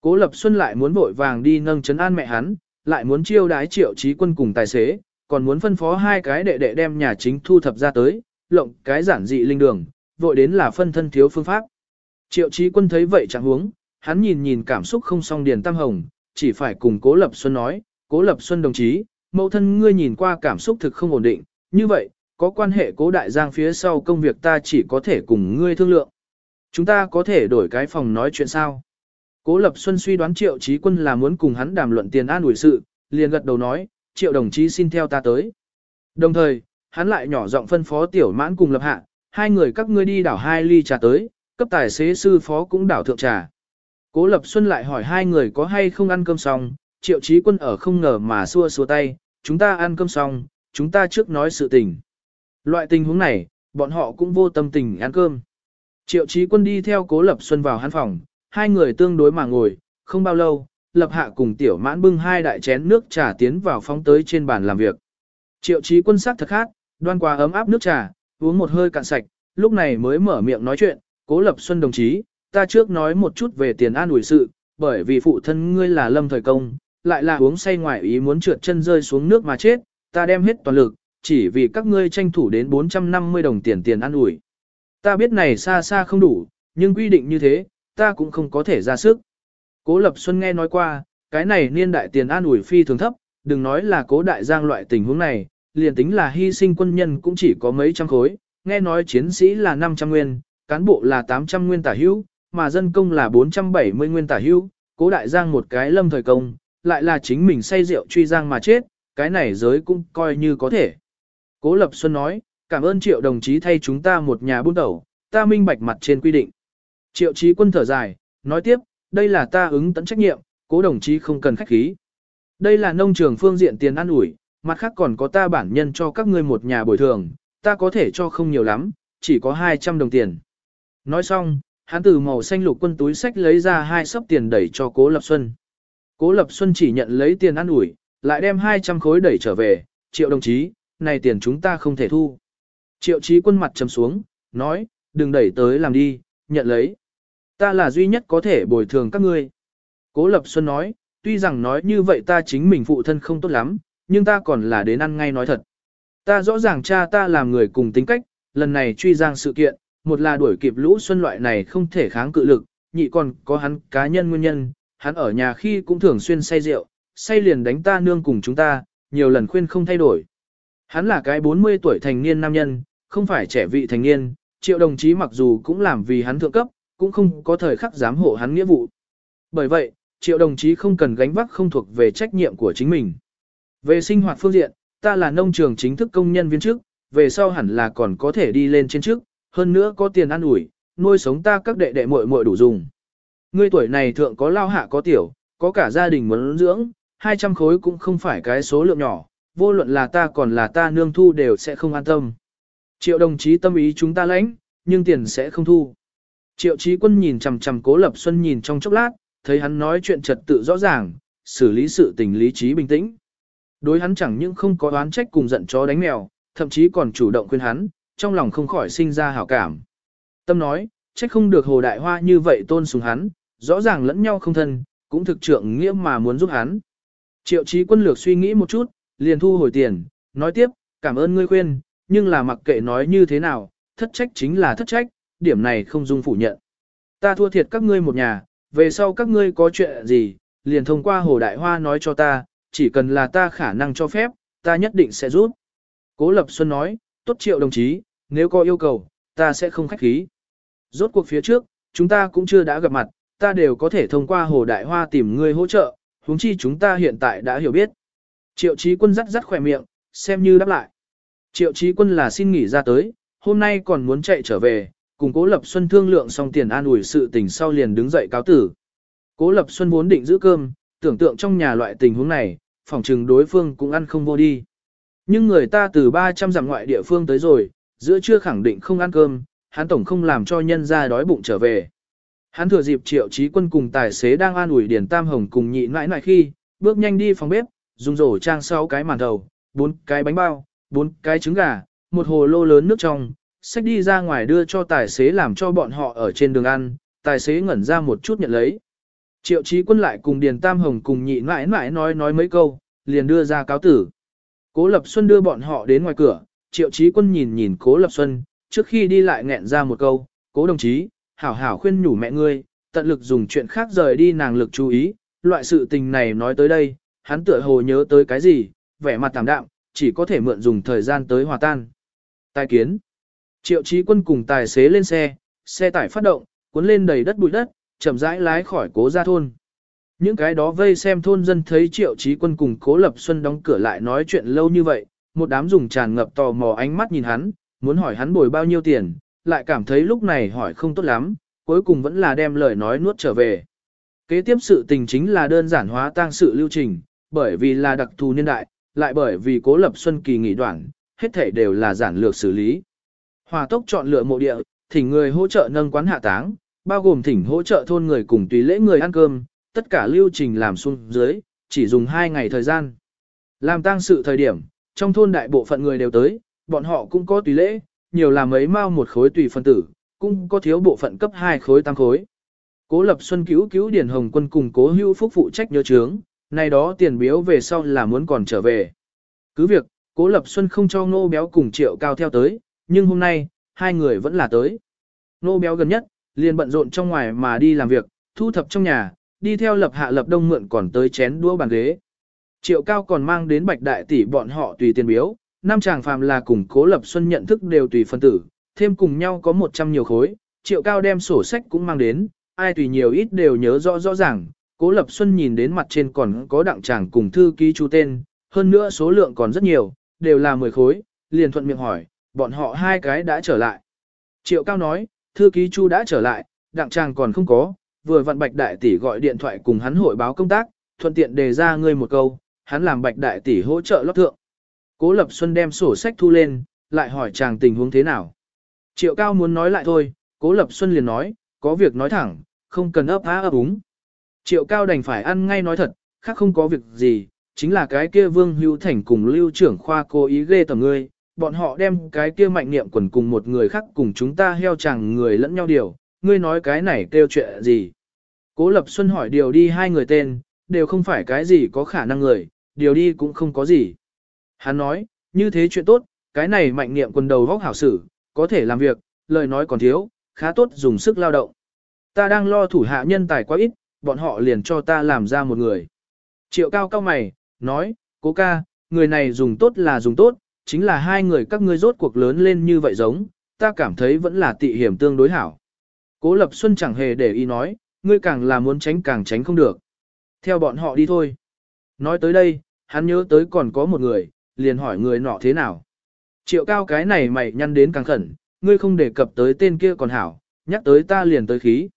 Cố Lập Xuân lại muốn vội vàng đi nâng chấn an mẹ hắn, lại muốn chiêu đái triệu trí quân cùng tài xế, còn muốn phân phó hai cái đệ đệ đem nhà chính thu thập ra tới, lộng cái giản dị linh đường, vội đến là phân thân thiếu phương pháp. Triệu trí quân thấy vậy chẳng huống, hắn nhìn nhìn cảm xúc không song điền tam hồng, chỉ phải cùng Cố Lập Xuân nói, Cố Lập Xuân đồng chí, mẫu thân ngươi nhìn qua cảm xúc thực không ổn định, như vậy, có quan hệ Cố Đại Giang phía sau công việc ta chỉ có thể cùng ngươi thương lượng. Chúng ta có thể đổi cái phòng nói chuyện sao? Cố Lập Xuân suy đoán Triệu Chí Quân là muốn cùng hắn đàm luận tiền an ủi sự, liền gật đầu nói, Triệu đồng chí xin theo ta tới. Đồng thời, hắn lại nhỏ giọng phân phó Tiểu Mãn cùng Lập Hạ, hai người các ngươi đi đảo hai ly trà tới, cấp tài xế sư phó cũng đảo thượng trà. Cố Lập Xuân lại hỏi hai người có hay không ăn cơm xong, Triệu Chí Quân ở không ngờ mà xua xua tay, chúng ta ăn cơm xong, chúng ta trước nói sự tình. Loại tình huống này, bọn họ cũng vô tâm tình ăn cơm. Triệu Chí Quân đi theo Cố Lập Xuân vào hắn phòng, hai người tương đối mà ngồi, không bao lâu, Lập Hạ cùng Tiểu Mãn bưng hai đại chén nước trà tiến vào phóng tới trên bàn làm việc. Triệu Chí Quân sắc thật khác, đoan qua ấm áp nước trà, uống một hơi cạn sạch, lúc này mới mở miệng nói chuyện, Cố Lập Xuân đồng chí, ta trước nói một chút về tiền an ủi sự, bởi vì phụ thân ngươi là lâm thời công, lại là uống say ngoài ý muốn trượt chân rơi xuống nước mà chết, ta đem hết toàn lực, chỉ vì các ngươi tranh thủ đến 450 đồng tiền tiền ăn ủi. Ta biết này xa xa không đủ, nhưng quy định như thế, ta cũng không có thể ra sức. Cố Lập Xuân nghe nói qua, cái này niên đại tiền an ủi phi thường thấp, đừng nói là cố đại giang loại tình huống này, liền tính là hy sinh quân nhân cũng chỉ có mấy trăm khối, nghe nói chiến sĩ là 500 nguyên, cán bộ là 800 nguyên tả hữu, mà dân công là 470 nguyên tả hữu, cố đại giang một cái lâm thời công, lại là chính mình say rượu truy giang mà chết, cái này giới cũng coi như có thể. Cố Lập Xuân nói, cảm ơn triệu đồng chí thay chúng ta một nhà buôn đầu, ta minh bạch mặt trên quy định. Triệu chí quân thở dài, nói tiếp, đây là ta ứng tận trách nhiệm, cố đồng chí không cần khách khí. Đây là nông trường phương diện tiền ăn ủi, mặt khác còn có ta bản nhân cho các ngươi một nhà bồi thường, ta có thể cho không nhiều lắm, chỉ có 200 đồng tiền. Nói xong, hắn từ màu xanh lục quân túi sách lấy ra hai sấp tiền đẩy cho Cố Lập Xuân. Cố Lập Xuân chỉ nhận lấy tiền ăn ủi, lại đem 200 khối đẩy trở về, triệu đồng chí, này tiền chúng ta không thể thu. Triệu chí quân mặt trầm xuống, nói, đừng đẩy tới làm đi, nhận lấy. Ta là duy nhất có thể bồi thường các ngươi. Cố Lập Xuân nói, tuy rằng nói như vậy ta chính mình phụ thân không tốt lắm, nhưng ta còn là đến ăn ngay nói thật. Ta rõ ràng cha ta làm người cùng tính cách, lần này truy giang sự kiện, một là đuổi kịp lũ xuân loại này không thể kháng cự lực, nhị còn có hắn cá nhân nguyên nhân, hắn ở nhà khi cũng thường xuyên say rượu, say liền đánh ta nương cùng chúng ta, nhiều lần khuyên không thay đổi. Hắn là cái 40 tuổi thành niên nam nhân, không phải trẻ vị thành niên, triệu đồng chí mặc dù cũng làm vì hắn thượng cấp, cũng không có thời khắc giám hộ hắn nghĩa vụ. Bởi vậy, triệu đồng chí không cần gánh vác không thuộc về trách nhiệm của chính mình. Về sinh hoạt phương diện, ta là nông trường chính thức công nhân viên chức, về sau hẳn là còn có thể đi lên trên trước, hơn nữa có tiền ăn ủi, nuôi sống ta các đệ đệ muội muội đủ dùng. Ngươi tuổi này thượng có lao hạ có tiểu, có cả gia đình muốn dưỡng, 200 khối cũng không phải cái số lượng nhỏ, vô luận là ta còn là ta nương thu đều sẽ không an tâm. Triệu đồng chí tâm ý chúng ta lãnh, nhưng tiền sẽ không thu. Triệu chí quân nhìn chằm chằm cố lập xuân nhìn trong chốc lát, thấy hắn nói chuyện trật tự rõ ràng, xử lý sự tình lý trí bình tĩnh. Đối hắn chẳng những không có oán trách cùng giận chó đánh mèo, thậm chí còn chủ động khuyên hắn, trong lòng không khỏi sinh ra hảo cảm. Tâm nói, trách không được hồ đại hoa như vậy tôn sùng hắn, rõ ràng lẫn nhau không thân, cũng thực trượng nghĩa mà muốn giúp hắn. Triệu chí quân lược suy nghĩ một chút, liền thu hồi tiền, nói tiếp, cảm ơn ngươi khuyên, nhưng là mặc kệ nói như thế nào, thất trách chính là thất trách, điểm này không dung phủ nhận. Ta thua thiệt các ngươi một nhà, về sau các ngươi có chuyện gì, liền thông qua hồ đại hoa nói cho ta, chỉ cần là ta khả năng cho phép, ta nhất định sẽ giúp. Cố Lập Xuân nói, tốt triệu đồng chí, nếu có yêu cầu, ta sẽ không khách khí. Rốt cuộc phía trước, chúng ta cũng chưa đã gặp mặt, ta đều có thể thông qua hồ đại hoa tìm ngươi hỗ trợ, huống chi chúng ta hiện tại đã hiểu biết. Triệu Chí quân rắt rắt khỏe miệng, xem như đáp lại. Triệu Chí quân là xin nghỉ ra tới, hôm nay còn muốn chạy trở về, cùng Cố Lập Xuân thương lượng xong tiền an ủi sự tình sau liền đứng dậy cáo tử. Cố Lập Xuân vốn định giữ cơm, tưởng tượng trong nhà loại tình huống này, phòng trừng đối phương cũng ăn không vô đi. Nhưng người ta từ 300 dặm ngoại địa phương tới rồi, giữa trưa khẳng định không ăn cơm, hắn tổng không làm cho nhân ra đói bụng trở về. Hắn thừa dịp triệu trí quân cùng tài xế đang an ủi Điền Tam Hồng cùng nhị nãi nãi khi, bước nhanh đi phòng bếp, dùng rổ trang 6 cái màn thầu, 4 cái bánh bao, 4 cái trứng gà, một hồ lô lớn nước trong, xách đi ra ngoài đưa cho tài xế làm cho bọn họ ở trên đường ăn, tài xế ngẩn ra một chút nhận lấy. Triệu trí quân lại cùng Điền Tam Hồng cùng nhị nãi nãi nói nói mấy câu, liền đưa ra cáo tử. Cố Lập Xuân đưa bọn họ đến ngoài cửa, Triệu trí quân nhìn nhìn Cố Lập Xuân, trước khi đi lại nghẹn ra một câu, Cố đồng chí, hảo hảo khuyên nhủ mẹ ngươi, tận lực dùng chuyện khác rời đi nàng lực chú ý, loại sự tình này nói tới đây, hắn tựa hồ nhớ tới cái gì, vẻ mặt tạm đạm, chỉ có thể mượn dùng thời gian tới hòa tan. Tài kiến. Triệu trí quân cùng tài xế lên xe, xe tải phát động, cuốn lên đầy đất bụi đất, chậm rãi lái khỏi cố gia thôn. Những cái đó vây xem thôn dân thấy triệu trí quân cùng cố lập xuân đóng cửa lại nói chuyện lâu như vậy, một đám dùng tràn ngập tò mò ánh mắt nhìn hắn, muốn hỏi hắn bồi bao nhiêu tiền, lại cảm thấy lúc này hỏi không tốt lắm, cuối cùng vẫn là đem lời nói nuốt trở về. Kế tiếp sự tình chính là đơn giản hóa tang sự lưu trình, bởi vì là đặc thù niên đại, lại bởi vì cố lập xuân kỳ nghỉ đoạn, hết thể đều là giản lược xử lý. Hòa tốc chọn lựa mộ địa, thỉnh người hỗ trợ nâng quán hạ táng, bao gồm thỉnh hỗ trợ thôn người cùng tùy lễ người ăn cơm, tất cả lưu trình làm xuống dưới, chỉ dùng 2 ngày thời gian. Làm tang sự thời điểm, trong thôn đại bộ phận người đều tới, bọn họ cũng có tùy lễ, nhiều là mấy mao một khối tùy phân tử, cũng có thiếu bộ phận cấp 2 khối tăng khối. Cố Lập Xuân cứu cứu Điển Hồng Quân cùng Cố Hưu Phúc phụ trách nhớ chướng, nay đó tiền biếu về sau là muốn còn trở về. Cứ việc, Cố Lập Xuân không cho Ngô Béo cùng Triệu Cao theo tới, nhưng hôm nay, hai người vẫn là tới. Ngô Béo gần nhất, liền bận rộn trong ngoài mà đi làm việc, thu thập trong nhà, đi theo lập hạ lập đông mượn còn tới chén đũa bàn ghế. Triệu Cao còn mang đến Bạch Đại tỷ bọn họ tùy tiền biếu, năm chàng phàm là cùng Cố Lập Xuân nhận thức đều tùy phân tử, thêm cùng nhau có 100 nhiều khối, Triệu Cao đem sổ sách cũng mang đến, ai tùy nhiều ít đều nhớ rõ rõ ràng, Cố Lập Xuân nhìn đến mặt trên còn có đặng chàng cùng thư ký chú tên, hơn nữa số lượng còn rất nhiều, đều là 10 khối, liền thuận miệng hỏi, bọn họ hai cái đã trở lại. Triệu Cao nói, thư ký chu đã trở lại, đặng chàng còn không có, vừa vặn Bạch Đại Tỷ gọi điện thoại cùng hắn hội báo công tác, thuận tiện đề ra ngươi một câu, hắn làm Bạch Đại Tỷ hỗ trợ lót thượng. Cố Lập Xuân đem sổ sách thu lên, lại hỏi chàng tình huống thế nào. Triệu Cao muốn nói lại thôi, Cố Lập Xuân liền nói, có việc nói thẳng, không cần ấp á ấp úng. Triệu Cao đành phải ăn ngay nói thật, khác không có việc gì, chính là cái kia Vương Hữu Thành cùng lưu trưởng khoa cố ý ghê tầm ngươi, bọn họ đem cái kia mạnh niệm quần cùng một người khác cùng chúng ta heo chàng người lẫn nhau điều, ngươi nói cái này kêu chuyện gì. Cố Lập Xuân hỏi điều đi hai người tên, đều không phải cái gì có khả năng người, điều đi cũng không có gì. Hắn nói, như thế chuyện tốt, cái này mạnh niệm quần đầu vóc hảo sử, có thể làm việc, lời nói còn thiếu, khá tốt dùng sức lao động. Ta đang lo thủ hạ nhân tài quá ít, bọn họ liền cho ta làm ra một người. Triệu cao cao mày, nói, cố ca, người này dùng tốt là dùng tốt, chính là hai người các ngươi rốt cuộc lớn lên như vậy giống, ta cảm thấy vẫn là tị hiểm tương đối hảo. Cố Lập Xuân chẳng hề để ý nói, ngươi càng là muốn tránh càng tránh không được. Theo bọn họ đi thôi. Nói tới đây, hắn nhớ tới còn có một người, liền hỏi người nọ thế nào. Triệu cao cái này mày nhăn đến càng khẩn, ngươi không đề cập tới tên kia còn hảo, nhắc tới ta liền tới khí.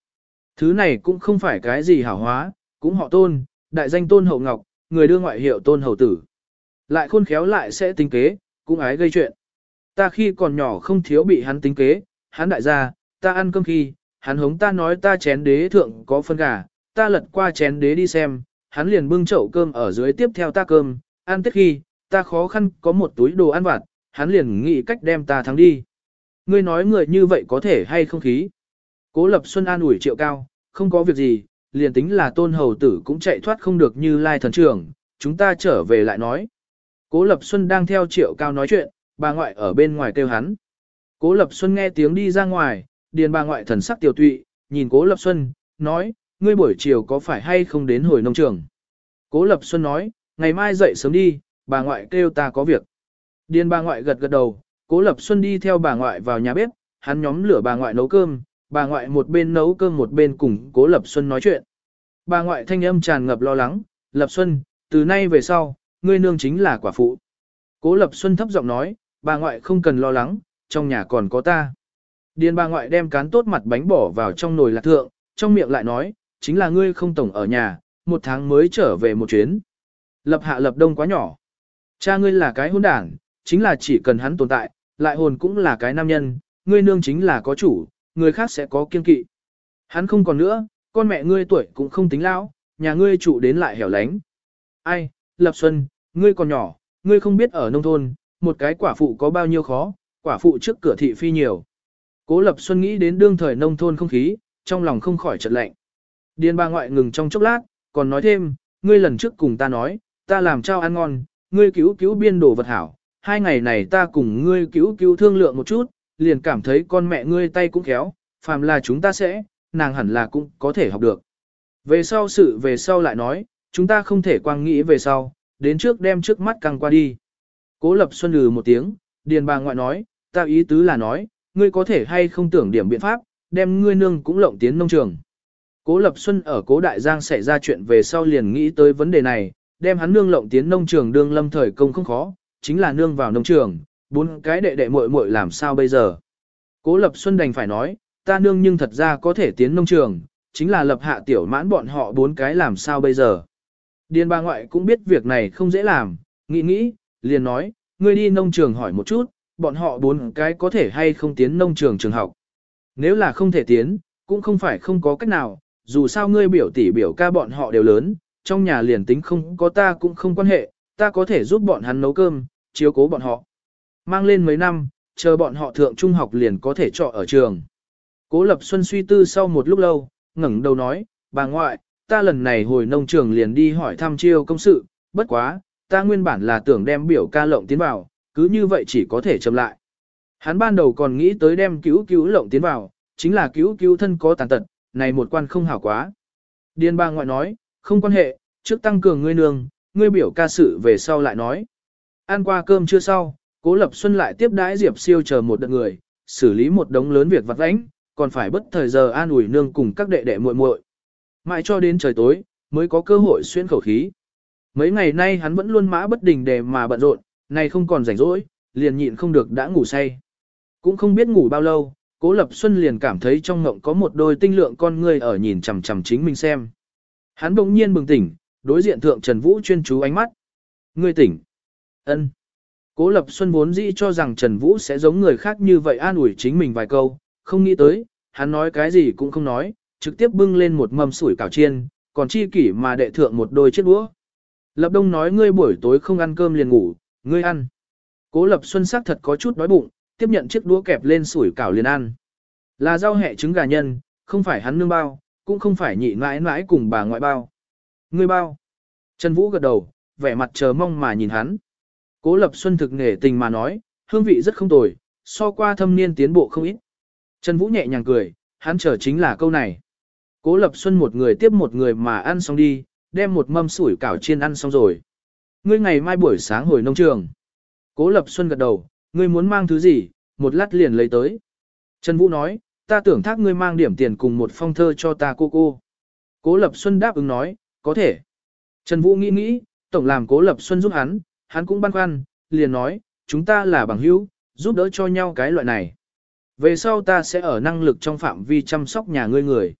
Thứ này cũng không phải cái gì hảo hóa, cũng họ tôn, đại danh tôn hậu ngọc, người đưa ngoại hiệu tôn hậu tử. Lại khôn khéo lại sẽ tính kế, cũng ái gây chuyện. Ta khi còn nhỏ không thiếu bị hắn tính kế, hắn đại gia, ta ăn cơm khi, hắn hống ta nói ta chén đế thượng có phân gà, ta lật qua chén đế đi xem, hắn liền bưng chậu cơm ở dưới tiếp theo ta cơm, ăn tết khi, ta khó khăn có một túi đồ ăn vặt, hắn liền nghĩ cách đem ta thắng đi. Ngươi nói người như vậy có thể hay không khí. Cố Lập Xuân an ủi triệu cao, không có việc gì, liền tính là tôn hầu tử cũng chạy thoát không được như lai thần trưởng, chúng ta trở về lại nói. Cố Lập Xuân đang theo triệu cao nói chuyện, bà ngoại ở bên ngoài kêu hắn. Cố Lập Xuân nghe tiếng đi ra ngoài, điền bà ngoại thần sắc tiểu tụy, nhìn Cố Lập Xuân, nói, ngươi buổi chiều có phải hay không đến hồi nông trường. Cố Lập Xuân nói, ngày mai dậy sớm đi, bà ngoại kêu ta có việc. Điền bà ngoại gật gật đầu, Cố Lập Xuân đi theo bà ngoại vào nhà bếp, hắn nhóm lửa bà ngoại nấu cơm, bà ngoại một bên nấu cơm một bên cùng Cố Lập Xuân nói chuyện. Bà ngoại thanh âm tràn ngập lo lắng, Lập Xuân, từ nay về sau, ngươi nương chính là quả phụ. Cố Lập Xuân thấp giọng nói, bà ngoại không cần lo lắng, trong nhà còn có ta. Điền bà ngoại đem cán tốt mặt bánh bỏ vào trong nồi lạc thượng, trong miệng lại nói, chính là ngươi không tổng ở nhà, một tháng mới trở về một chuyến. Lập hạ lập đông quá nhỏ. Cha ngươi là cái hôn đảng, chính là chỉ cần hắn tồn tại, lại hồn cũng là cái nam nhân, ngươi nương chính là có chủ, người khác sẽ có kiên kỵ. Hắn không còn nữa, con mẹ ngươi tuổi cũng không tính lão, nhà ngươi trụ đến lại hẻo lánh. Ai, Lập Xuân, ngươi còn nhỏ, ngươi không biết ở nông thôn, một cái quả phụ có bao nhiêu khó, quả phụ trước cửa thị phi nhiều. Cố Lập Xuân nghĩ đến đương thời nông thôn không khí, trong lòng không khỏi chợt lạnh. Điền bà ngoại ngừng trong chốc lát, còn nói thêm, ngươi lần trước cùng ta nói, ta làm trao ăn ngon, ngươi cứu cứu biên đồ vật hảo, hai ngày này ta cùng ngươi cứu cứu thương lượng một chút, liền cảm thấy con mẹ ngươi tay cũng khéo, phàm là chúng ta sẽ, nàng hẳn là cũng có thể học được. Về sau sự về sau lại nói, chúng ta không thể quang nghĩ về sau, đến trước đem trước mắt căng qua đi. Cố Lập Xuân lừ một tiếng, điền bà ngoại nói, ta ý tứ là nói, ngươi có thể hay không tưởng điểm biện pháp, đem ngươi nương cũng lộng tiến nông trường. Cố Lập Xuân ở Cố Đại Giang xảy ra chuyện về sau liền nghĩ tới vấn đề này, đem hắn nương lộng tiến nông trường đương lâm thời công không khó, chính là nương vào nông trường, bốn cái đệ đệ muội muội làm sao bây giờ. Cố Lập Xuân đành phải nói, ta nương nhưng thật ra có thể tiến nông trường, chính là lập hạ tiểu mãn bọn họ bốn cái làm sao bây giờ. Điền bà ngoại cũng biết việc này không dễ làm, nghĩ nghĩ, liền nói, ngươi đi nông trường hỏi một chút, bọn họ bốn cái có thể hay không tiến nông trường trường học. Nếu là không thể tiến, cũng không phải không có cách nào, dù sao ngươi biểu tỷ biểu ca bọn họ đều lớn, trong nhà liền tính không có ta cũng không quan hệ, ta có thể giúp bọn hắn nấu cơm, chiếu cố bọn họ. Mang lên mấy năm, chờ bọn họ thượng trung học liền có thể trọ ở trường. Cố Lập Xuân suy tư sau một lúc lâu, ngẩng đầu nói, bà ngoại, ta lần này hồi nông trường liền đi hỏi thăm chiêu công sự, bất quá, ta nguyên bản là tưởng đem biểu ca lộng tiến vào, cứ như vậy chỉ có thể chậm lại. Hắn ban đầu còn nghĩ tới đem cứu cứu lộng tiến vào, chính là cứu cứu thân có tàn tật, này một quan không hảo quá. Điên ba ngoại nói, không quan hệ, trước tăng cường ngươi nương, ngươi biểu ca sự về sau lại nói. Ăn qua cơm chưa sau, Cố Lập Xuân lại tiếp đãi Diệp Siêu chờ một đợt người, xử lý một đống lớn việc vặt vãnh, còn phải bất thời giờ an ủi nương cùng các đệ đệ muội muội. Mãi cho đến trời tối, mới có cơ hội xuyên khẩu khí. Mấy ngày nay hắn vẫn luôn mã bất đình để mà bận rộn, nay không còn rảnh rỗi, liền nhịn không được đã ngủ say. Cũng không biết ngủ bao lâu, Cố Lập Xuân liền cảm thấy trong ngộng có một đôi tinh lượng con ngươi ở nhìn chằm chằm chính mình xem. Hắn bỗng nhiên bừng tỉnh, đối diện thượng Trần Vũ chuyên chú ánh mắt. Ngươi tỉnh. Ân. Cố Lập Xuân vốn dĩ cho rằng Trần Vũ sẽ giống người khác như vậy an ủi chính mình vài câu, không nghĩ tới, hắn nói cái gì cũng không nói, trực tiếp bưng lên một mâm sủi cảo chiên, còn chi kỷ mà đệ thượng một đôi chiếc đũa. Lập Đông nói ngươi buổi tối không ăn cơm liền ngủ, ngươi ăn. Cố Lập Xuân sắc thật có chút đói bụng, tiếp nhận chiếc đũa kẹp lên sủi cảo liền ăn. Là rau hẹ trứng gà nhân, không phải hắn nương bao, cũng không phải nhị mãi mãi cùng bà ngoại bao. Ngươi bao. Trần Vũ gật đầu, vẻ mặt chờ mong mà nhìn hắn. Cố Lập Xuân thực nghề tình mà nói, hương vị rất không tồi, so qua thâm niên tiến bộ không ít. Trần Vũ nhẹ nhàng cười, hắn chờ chính là câu này. Cố Lập Xuân một người tiếp một người mà ăn xong đi, đem một mâm sủi cảo chiên ăn xong rồi. Ngươi ngày mai buổi sáng hồi nông trường. Cố Lập Xuân gật đầu, ngươi muốn mang thứ gì, một lát liền lấy tới. Trần Vũ nói, ta tưởng thác ngươi mang điểm tiền cùng một phong thơ cho ta cô cô. Cố Lập Xuân đáp ứng nói, có thể. Trần Vũ nghĩ nghĩ, tổng làm Cố Lập Xuân giúp hắn, hắn cũng băn khoăn, liền nói, chúng ta là bằng hữu, giúp đỡ cho nhau cái loại này. Về sau ta sẽ ở năng lực trong phạm vi chăm sóc nhà ngươi người.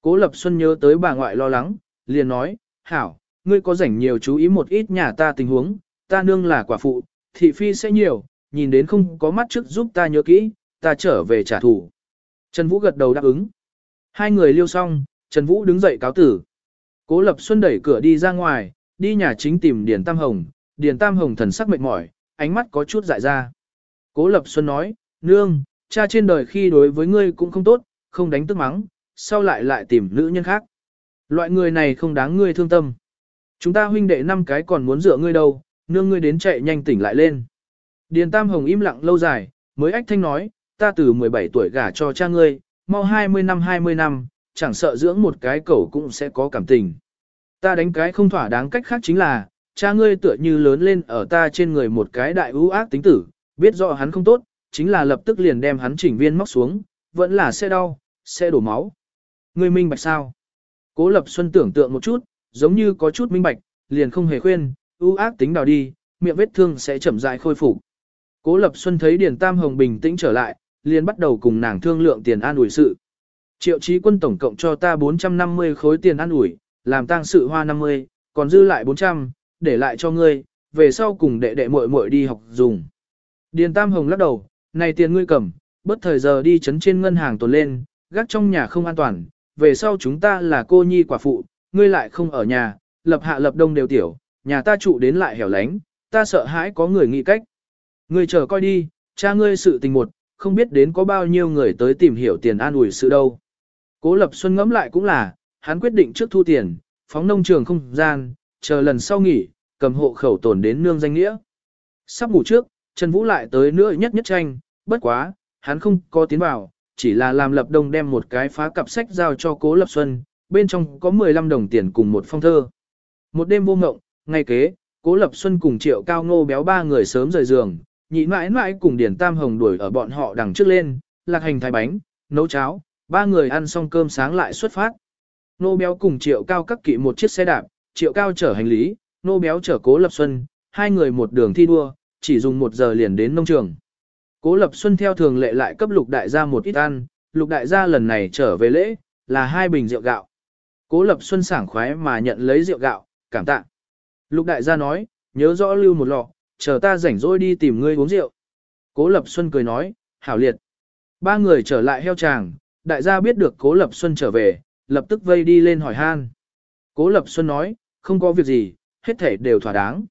Cố Lập Xuân nhớ tới bà ngoại lo lắng, liền nói, hảo, ngươi có rảnh nhiều chú ý một ít nhà ta tình huống, ta nương là quả phụ, thị phi sẽ nhiều, nhìn đến không có mắt trước giúp ta nhớ kỹ, ta trở về trả thù. Trần Vũ gật đầu đáp ứng. Hai người liêu xong, Trần Vũ đứng dậy cáo tử. Cố Lập Xuân đẩy cửa đi ra ngoài, đi nhà chính tìm Điền Tam Hồng, Điền Tam Hồng thần sắc mệt mỏi, ánh mắt có chút dại ra. Cố Lập Xuân nói, nương, cha trên đời khi đối với ngươi cũng không tốt, không đánh tức mắng, sau lại lại tìm nữ nhân khác. Loại người này không đáng ngươi thương tâm. Chúng ta huynh đệ năm cái còn muốn dựa ngươi đâu, nương ngươi đến chạy nhanh tỉnh lại lên. Điền Tam Hồng im lặng lâu dài, mới ách thanh nói, ta từ 17 tuổi gả cho cha ngươi, mau 20 năm 20 năm, chẳng sợ dưỡng một cái cẩu cũng sẽ có cảm tình. Ta đánh cái không thỏa đáng cách khác chính là, cha ngươi tựa như lớn lên ở ta trên người một cái đại ưu ác tính tử, biết rõ hắn không tốt, chính là lập tức liền đem hắn chỉnh viên móc xuống, vẫn là sẽ đau, sẽ đổ máu. Ngươi minh bạch sao? Cố Lập Xuân tưởng tượng một chút, giống như có chút minh bạch, liền không hề khuyên, ưu ác tính đào đi, miệng vết thương sẽ chậm rãi khôi phục. Cố Lập Xuân thấy Điền Tam Hồng bình tĩnh trở lại, liền bắt đầu cùng nàng thương lượng tiền an ủi sự. Triệu Chí Quân tổng cộng cho ta 450 khối tiền an ủi, làm tang sự hoa 50, còn dư lại 400, để lại cho ngươi, về sau cùng đệ đệ muội muội đi học dùng. Điền Tam Hồng lắc đầu, này tiền ngươi cầm, bất thời giờ đi chấn trên ngân hàng tồn lên, gác trong nhà không an toàn, về sau chúng ta là cô nhi quả phụ, ngươi lại không ở nhà, lập hạ lập đông đều tiểu, nhà ta trụ đến lại hẻo lánh, ta sợ hãi có người nghĩ cách. Ngươi chờ coi đi, cha ngươi sự tình một, không biết đến có bao nhiêu người tới tìm hiểu tiền an ủi sự đâu. Cố Lập Xuân ngẫm lại cũng là, hắn quyết định trước thu tiền, phóng nông trường không gian, chờ lần sau nghỉ, cầm hộ khẩu tồn đến nương danh nghĩa. Sắp ngủ trước, Trần Vũ lại tới nữa nhất nhất tranh, bất quá, hắn không có tiến vào, chỉ là làm lập đông đem một cái phá cặp sách giao cho Cố Lập Xuân, bên trong có 15 đồng tiền cùng một phong thơ. Một đêm vô ngộng, ngày kế, Cố Lập Xuân cùng Triệu Cao Ngô béo ba người sớm rời giường, nhị mãi mãi cùng Điền Tam Hồng đuổi ở bọn họ đằng trước lên, lạc hành thái bánh, nấu cháo, ba người ăn xong cơm sáng lại xuất phát. Nô béo cùng Triệu Cao cắt kỵ một chiếc xe đạp, Triệu Cao chở hành lý, nô béo chở Cố Lập Xuân, hai người một đường thi đua, chỉ dùng một giờ liền đến nông trường. Cố Lập Xuân theo thường lệ lại cấp lục đại gia một ít ăn, lục đại gia lần này trở về lễ, là hai bình rượu gạo. Cố Lập Xuân sảng khoái mà nhận lấy rượu gạo, cảm tạ. Lục đại gia nói, nhớ rõ lưu một lọ, chờ ta rảnh rỗi đi tìm ngươi uống rượu. Cố Lập Xuân cười nói, hảo liệt. Ba người trở lại heo tràng, đại gia biết được Cố Lập Xuân trở về, lập tức vây đi lên hỏi han. Cố Lập Xuân nói, không có việc gì, hết thể đều thỏa đáng.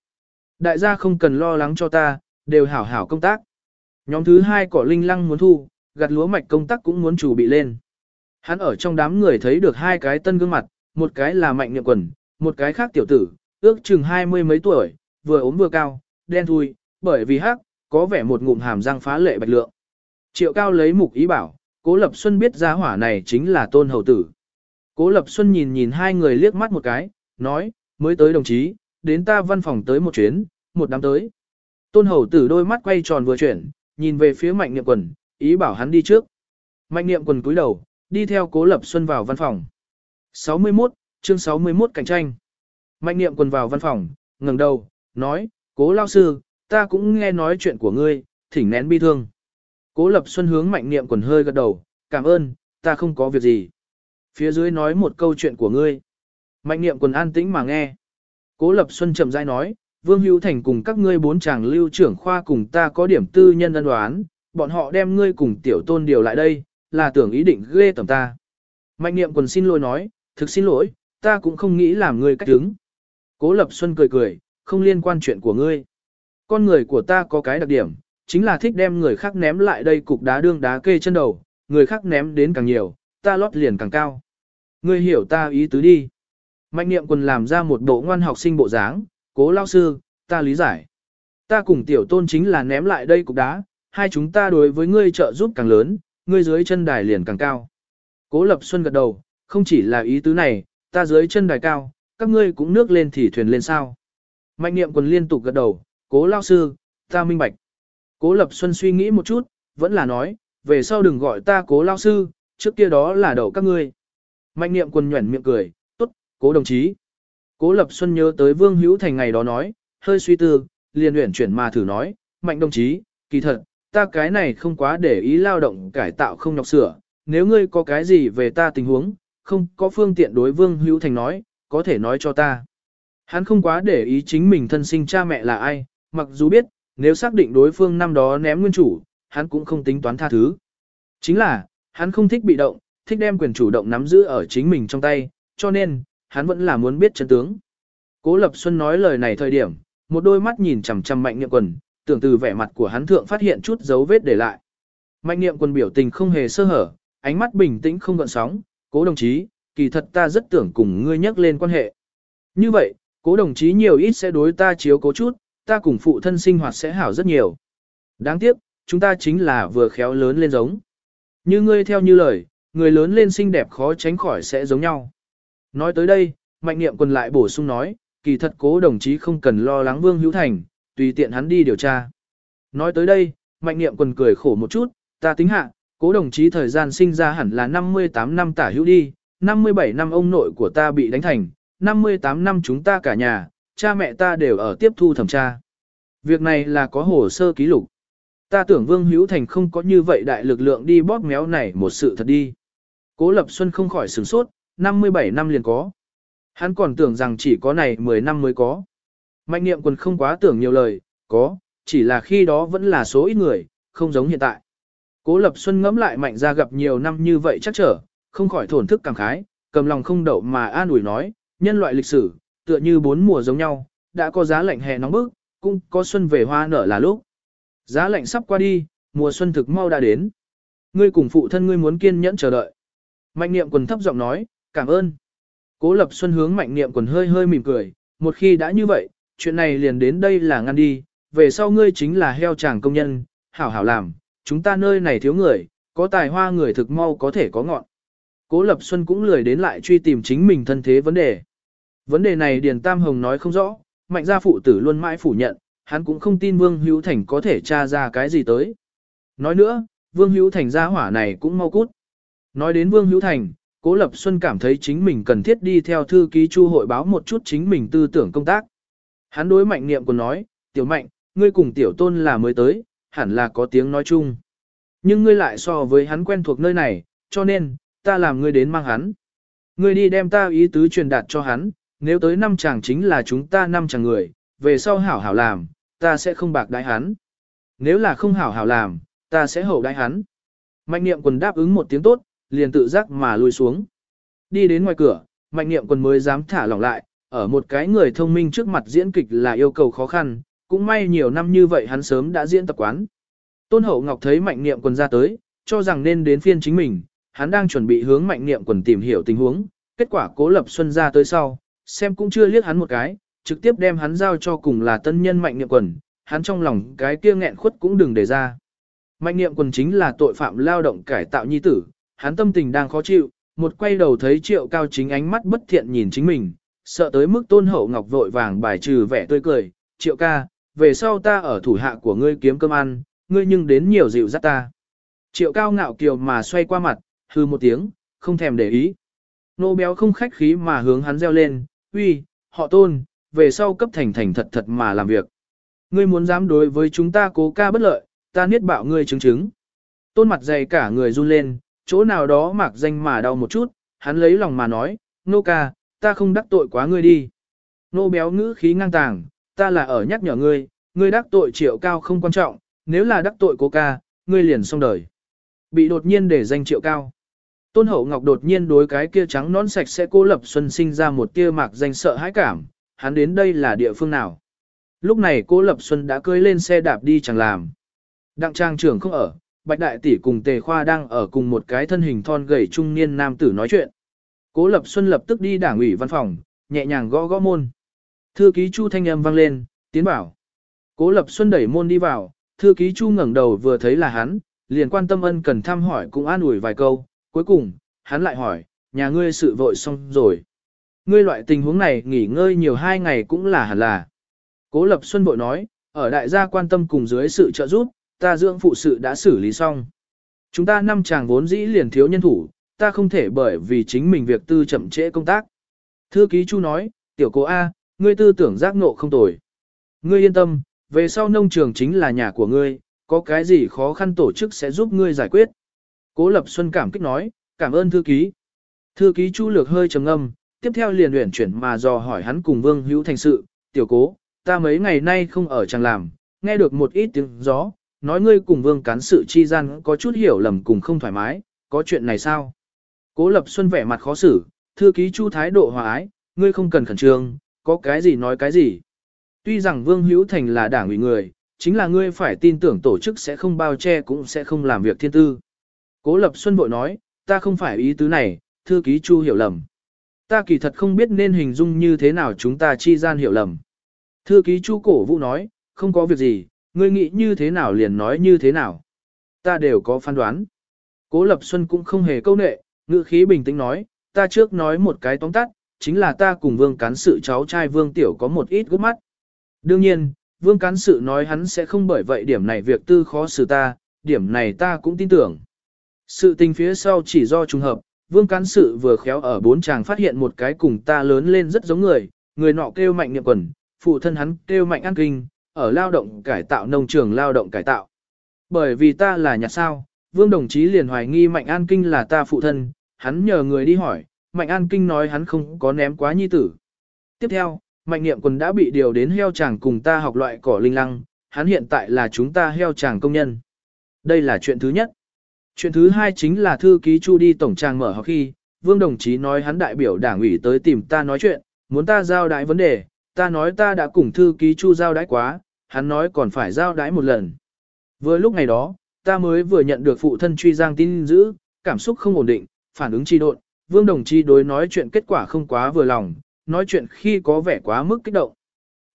Đại gia không cần lo lắng cho ta, đều hảo hảo công tác. Nhóm thứ hai cỏ linh lăng muốn thu, gặt lúa mạch công tác cũng muốn chủ bị lên. Hắn ở trong đám người thấy được hai cái tân gương mặt, một cái là mạnh niệm quần, một cái khác tiểu tử, ước chừng hai mươi mấy tuổi, vừa ốm vừa cao, đen thui, bởi vì hắc, có vẻ một ngụm hàm răng phá lệ bạch lượng. Triệu cao lấy mục ý bảo, Cố Lập Xuân biết gia hỏa này chính là tôn hầu tử. Cố Lập Xuân nhìn nhìn hai người liếc mắt một cái, nói, mới tới đồng chí, đến ta văn phòng tới một chuyến, một đám tới. Tôn hầu tử đôi mắt quay tròn vừa chuyển, nhìn về phía mạnh niệm quần, ý bảo hắn đi trước. Mạnh niệm quần cúi đầu, đi theo Cố Lập Xuân vào văn phòng. 61, chương 61 cạnh tranh. Mạnh niệm quần vào văn phòng, ngẩng đầu, nói, Cố lao sư, ta cũng nghe nói chuyện của ngươi, thỉnh nén bi thương. Cố Lập Xuân hướng mạnh niệm quần hơi gật đầu, cảm ơn, ta không có việc gì. Phía dưới nói một câu chuyện của ngươi. Mạnh niệm quần an tĩnh mà nghe. Cố Lập Xuân chậm rãi nói, Vương Hữu Thành cùng các ngươi bốn chàng lưu trưởng khoa cùng ta có điểm tư nhân ân đoán, bọn họ đem ngươi cùng tiểu tôn điều lại đây, là tưởng ý định ghê tầm ta. Mạnh niệm quần xin lỗi nói, thực xin lỗi, ta cũng không nghĩ làm ngươi cách đứng. Cố Lập Xuân cười cười, không liên quan chuyện của ngươi. Con người của ta có cái đặc điểm, chính là thích đem người khác ném lại đây cục đá đương đá kê chân đầu, người khác ném đến càng nhiều, ta lót liền càng cao. Ngươi hiểu ta ý tứ đi. Mạnh niệm quần làm ra một bộ ngoan học sinh bộ dáng, cố lao sư, ta lý giải. Ta cùng tiểu tôn chính là ném lại đây cục đá, hai chúng ta đối với ngươi trợ giúp càng lớn, ngươi dưới chân đài liền càng cao. Cố lập xuân gật đầu, không chỉ là ý tứ này, ta dưới chân đài cao, các ngươi cũng nước lên thì thuyền lên sao. Mạnh niệm quần liên tục gật đầu, cố lao sư, ta minh bạch. Cố lập xuân suy nghĩ một chút, vẫn là nói, về sau đừng gọi ta cố lao sư, trước kia đó là đầu các ngươi. Mạnh niệm quần nhuẩn miệng cười, tốt, cố đồng chí. Cố Lập Xuân nhớ tới Vương Hữu Thành ngày đó nói, hơi suy tư, liền luyện chuyển mà thử nói, mạnh đồng chí, kỳ thật, ta cái này không quá để ý lao động cải tạo không nhọc sửa, nếu ngươi có cái gì về ta tình huống, không có phương tiện đối Vương Hữu Thành nói, có thể nói cho ta. Hắn không quá để ý chính mình thân sinh cha mẹ là ai, mặc dù biết, nếu xác định đối phương năm đó ném nguyên chủ, hắn cũng không tính toán tha thứ. Chính là, hắn không thích bị động, thích đem quyền chủ động nắm giữ ở chính mình trong tay, cho nên, hắn vẫn là muốn biết chân tướng. Cố Lập Xuân nói lời này thời điểm, một đôi mắt nhìn chằm chằm mạnh niệm quần, tưởng từ vẻ mặt của hắn thượng phát hiện chút dấu vết để lại. Mạnh niệm quần biểu tình không hề sơ hở, ánh mắt bình tĩnh không gợn sóng, cố đồng chí, kỳ thật ta rất tưởng cùng ngươi nhắc lên quan hệ. Như vậy, cố đồng chí nhiều ít sẽ đối ta chiếu cố chút, ta cùng phụ thân sinh hoạt sẽ hảo rất nhiều. Đáng tiếc, chúng ta chính là vừa khéo lớn lên giống. Như ngươi theo như lời, người lớn lên xinh đẹp khó tránh khỏi sẽ giống nhau. Nói tới đây, mạnh niệm quần lại bổ sung nói, kỳ thật cố đồng chí không cần lo lắng Vương Hữu Thành, tùy tiện hắn đi điều tra. Nói tới đây, mạnh niệm quần cười khổ một chút, ta tính hạ, cố đồng chí thời gian sinh ra hẳn là 58 năm tả hữu đi, 57 năm ông nội của ta bị đánh thành, 58 năm chúng ta cả nhà, cha mẹ ta đều ở tiếp thu thẩm tra. Việc này là có hồ sơ ký lục. Ta tưởng Vương Hữu Thành không có như vậy đại lực lượng đi bóp méo này một sự thật đi. Cố Lập Xuân không khỏi sửng sốt, 57 năm liền có. Hắn còn tưởng rằng chỉ có này 10 năm mới có. Mạnh niệm quần không quá tưởng nhiều lời, có, chỉ là khi đó vẫn là số ít người, không giống hiện tại. Cố Lập Xuân ngẫm lại mạnh ra gặp nhiều năm như vậy chắc trở, không khỏi thổn thức cảm khái, cầm lòng không đậu mà an ủi nói, nhân loại lịch sử, tựa như bốn mùa giống nhau, đã có giá lạnh hè nóng bức, cũng có xuân về hoa nở là lúc. Giá lạnh sắp qua đi, mùa xuân thực mau đã đến. Ngươi cùng phụ thân ngươi muốn kiên nhẫn chờ đợi. Mạnh niệm quần thấp giọng nói, cảm ơn. Cố lập xuân hướng mạnh niệm quần hơi hơi mỉm cười, một khi đã như vậy, chuyện này liền đến đây là ngăn đi, về sau ngươi chính là heo chàng công nhân, hảo hảo làm, chúng ta nơi này thiếu người, có tài hoa người thực mau có thể có ngọn. Cố Lập Xuân cũng lười đến lại truy tìm chính mình thân thế vấn đề. Vấn đề này Điền Tam Hồng nói không rõ, mạnh gia phụ tử luôn mãi phủ nhận, hắn cũng không tin Vương Hữu Thành có thể tra ra cái gì tới. Nói nữa, Vương Hữu Thành gia hỏa này cũng mau cút. Nói đến Vương Hữu Thành, Cố Lập Xuân cảm thấy chính mình cần thiết đi theo thư ký chu hội báo một chút chính mình tư tưởng công tác. Hắn đối mạnh niệm còn nói, tiểu mạnh, ngươi cùng tiểu tôn là mới tới, hẳn là có tiếng nói chung. Nhưng ngươi lại so với hắn quen thuộc nơi này, cho nên, ta làm ngươi đến mang hắn. Ngươi đi đem ta ý tứ truyền đạt cho hắn, nếu tới năm chàng chính là chúng ta năm chàng người, về sau hảo hảo làm, ta sẽ không bạc đái hắn. Nếu là không hảo hảo làm, ta sẽ hậu đái hắn. Mạnh niệm quần đáp ứng một tiếng tốt, liền tự giác mà lùi xuống. Đi đến ngoài cửa, mạnh niệm quần mới dám thả lỏng lại, ở một cái người thông minh trước mặt diễn kịch là yêu cầu khó khăn, cũng may nhiều năm như vậy hắn sớm đã diễn tập quán. Tôn Hậu Ngọc thấy mạnh niệm quần ra tới, cho rằng nên đến phiên chính mình, hắn đang chuẩn bị hướng mạnh niệm quần tìm hiểu tình huống, kết quả cố lập xuân ra tới sau, xem cũng chưa liếc hắn một cái, trực tiếp đem hắn giao cho cùng là tân nhân mạnh niệm quần, hắn trong lòng cái kia nghẹn khuất cũng đừng để ra. Mạnh niệm quần chính là tội phạm lao động cải tạo nhi tử, hắn tâm tình đang khó chịu, một quay đầu thấy triệu cao chính ánh mắt bất thiện nhìn chính mình, sợ tới mức tôn hậu ngọc vội vàng bài trừ vẻ tươi cười, triệu ca, về sau ta ở thủ hạ của ngươi kiếm cơm ăn, ngươi nhưng đến nhiều dịu dắt ta. Triệu cao ngạo kiều mà xoay qua mặt, hư một tiếng, không thèm để ý. Nô béo không khách khí mà hướng hắn reo lên, uy, họ tôn, về sau cấp thành thành thật thật mà làm việc. Ngươi muốn dám đối với chúng ta cố ca bất lợi, ta niết bạo ngươi chứng chứng. Tôn mặt dày cả người run lên, chỗ nào đó mạc danh mà đau một chút, hắn lấy lòng mà nói, nô ca, ta không đắc tội quá ngươi đi. Nô béo ngữ khí ngang tàng, ta là ở nhắc nhở ngươi, ngươi đắc tội triệu cao không quan trọng, nếu là đắc tội cố ca, ngươi liền xong đời. Bị đột nhiên để danh triệu cao. Tôn Hậu Ngọc đột nhiên đối cái kia trắng nón sạch sẽ cô Lập Xuân sinh ra một tia mạc danh sợ hãi cảm, hắn đến đây là địa phương nào. Lúc này cô Lập Xuân đã cưỡi lên xe đạp đi chẳng làm. Đặng trang trưởng không ở, Bạch Đại Tỷ cùng Tề Khoa đang ở cùng một cái thân hình thon gầy trung niên nam tử nói chuyện. Cố Lập Xuân lập tức đi đảng ủy văn phòng, nhẹ nhàng gõ gõ môn. Thư ký Chu thanh âm vang lên, tiến bảo. Cố Lập Xuân đẩy môn đi vào, thư ký Chu ngẩng đầu vừa thấy là hắn, liền quan tâm ân cần thăm hỏi cũng an ủi vài câu, cuối cùng, hắn lại hỏi, nhà ngươi sự vội xong rồi. Ngươi loại tình huống này nghỉ ngơi nhiều hai ngày cũng là hẳn là. Cố Lập Xuân vội nói, ở đại gia quan tâm cùng dưới sự trợ giúp, ta dưỡng phụ sự đã xử lý xong. Chúng ta năm chàng vốn dĩ liền thiếu nhân thủ, ta không thể bởi vì chính mình việc tư chậm trễ công tác. Thư ký Chu nói, tiểu cố A, ngươi tư tưởng giác ngộ không tồi. Ngươi yên tâm, về sau nông trường chính là nhà của ngươi, có cái gì khó khăn tổ chức sẽ giúp ngươi giải quyết. Cố Lập Xuân cảm kích nói, cảm ơn thư ký. Thư ký Chu Lược hơi trầm ngâm, tiếp theo liền luyện chuyển mà dò hỏi hắn cùng Vương Hữu thành sự, tiểu cố, ta mấy ngày nay không ở chẳng làm, nghe được một ít tiếng gió, nói ngươi cùng Vương cán sự chi gian có chút hiểu lầm cùng không thoải mái, có chuyện này sao? Cố Lập Xuân vẻ mặt khó xử, thư ký Chu thái độ hòa ái, ngươi không cần khẩn trương, có cái gì nói cái gì. Tuy rằng Vương Hữu Thành là đảng ủy người, chính là ngươi phải tin tưởng tổ chức sẽ không bao che cũng sẽ không làm việc thiên tư. Cố Lập Xuân bội nói, ta không phải ý tứ này, thư ký Chu hiểu lầm. Ta kỳ thật không biết nên hình dung như thế nào chúng ta chi gian hiểu lầm. Thư ký Chu cổ vũ nói, không có việc gì, ngươi nghĩ như thế nào liền nói như thế nào. Ta đều có phán đoán. Cố Lập Xuân cũng không hề câu nệ, ngữ khí bình tĩnh nói, ta trước nói một cái tóm tắt, chính là ta cùng vương cán sự cháu trai vương tiểu có một ít gút mắt. Đương nhiên, vương cán sự nói hắn sẽ không bởi vậy điểm này việc tư khó xử ta, điểm này ta cũng tin tưởng. Sự tình phía sau chỉ do trùng hợp, vương cán sự vừa khéo ở bốn chàng phát hiện một cái cùng ta lớn lên rất giống người, người nọ kêu mạnh niệm quần, phụ thân hắn kêu mạnh an kinh, ở lao động cải tạo nông trường lao động cải tạo. Bởi vì ta là nhà sao, vương đồng chí liền hoài nghi mạnh an kinh là ta phụ thân, hắn nhờ người đi hỏi, mạnh an kinh nói hắn không có ném quá nhi tử. Tiếp theo, mạnh niệm quần đã bị điều đến heo chàng cùng ta học loại cỏ linh lăng, hắn hiện tại là chúng ta heo chàng công nhân. Đây là chuyện thứ nhất. Chuyện thứ hai chính là thư ký Chu đi tổng trang mở học khi, Vương đồng chí nói hắn đại biểu đảng ủy tới tìm ta nói chuyện, muốn ta giao đái vấn đề, ta nói ta đã cùng thư ký Chu giao đái quá, hắn nói còn phải giao đái một lần. Vừa lúc ngày đó, ta mới vừa nhận được phụ thân truy giang tin dữ, cảm xúc không ổn định, phản ứng trì độn, Vương đồng chí đối nói chuyện kết quả không quá vừa lòng, nói chuyện khi có vẻ quá mức kích động.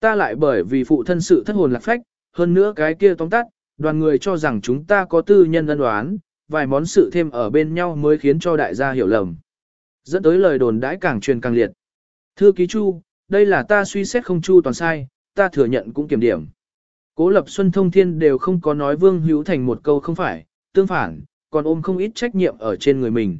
Ta lại bởi vì phụ thân sự thất hồn lạc phách, hơn nữa cái kia tóm tắt, đoàn người cho rằng chúng ta có tư nhân ân đoán, vài món sự thêm ở bên nhau mới khiến cho đại gia hiểu lầm. Dẫn tới lời đồn đãi càng truyền càng liệt. Thưa ký chu, đây là ta suy xét không chu toàn sai, ta thừa nhận cũng kiểm điểm. Cố lập Xuân Thông Thiên đều không có nói Vương Hữu Thành một câu không phải, tương phản, còn ôm không ít trách nhiệm ở trên người mình.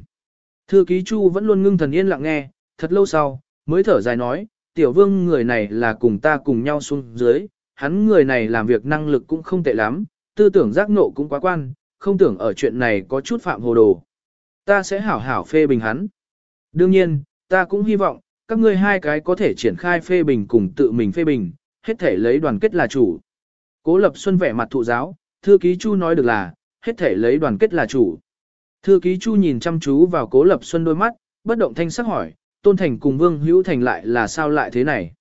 Thư ký Chu vẫn luôn ngưng thần yên lặng nghe, thật lâu sau, mới thở dài nói, tiểu vương người này là cùng ta cùng nhau xuống dưới, hắn người này làm việc năng lực cũng không tệ lắm, tư tưởng giác ngộ cũng quá quan, không tưởng ở chuyện này có chút phạm hồ đồ. Ta sẽ hảo hảo phê bình hắn. Đương nhiên, ta cũng hy vọng, các ngươi hai cái có thể triển khai phê bình cùng tự mình phê bình, hết thể lấy đoàn kết là chủ. Cố Lập Xuân vẻ mặt thụ giáo, thư ký Chu nói được là, hết thể lấy đoàn kết là chủ. Thư ký Chu nhìn chăm chú vào Cố Lập Xuân đôi mắt, bất động thanh sắc hỏi, Tôn Thành cùng Vương Hữu Thành lại là sao lại thế này?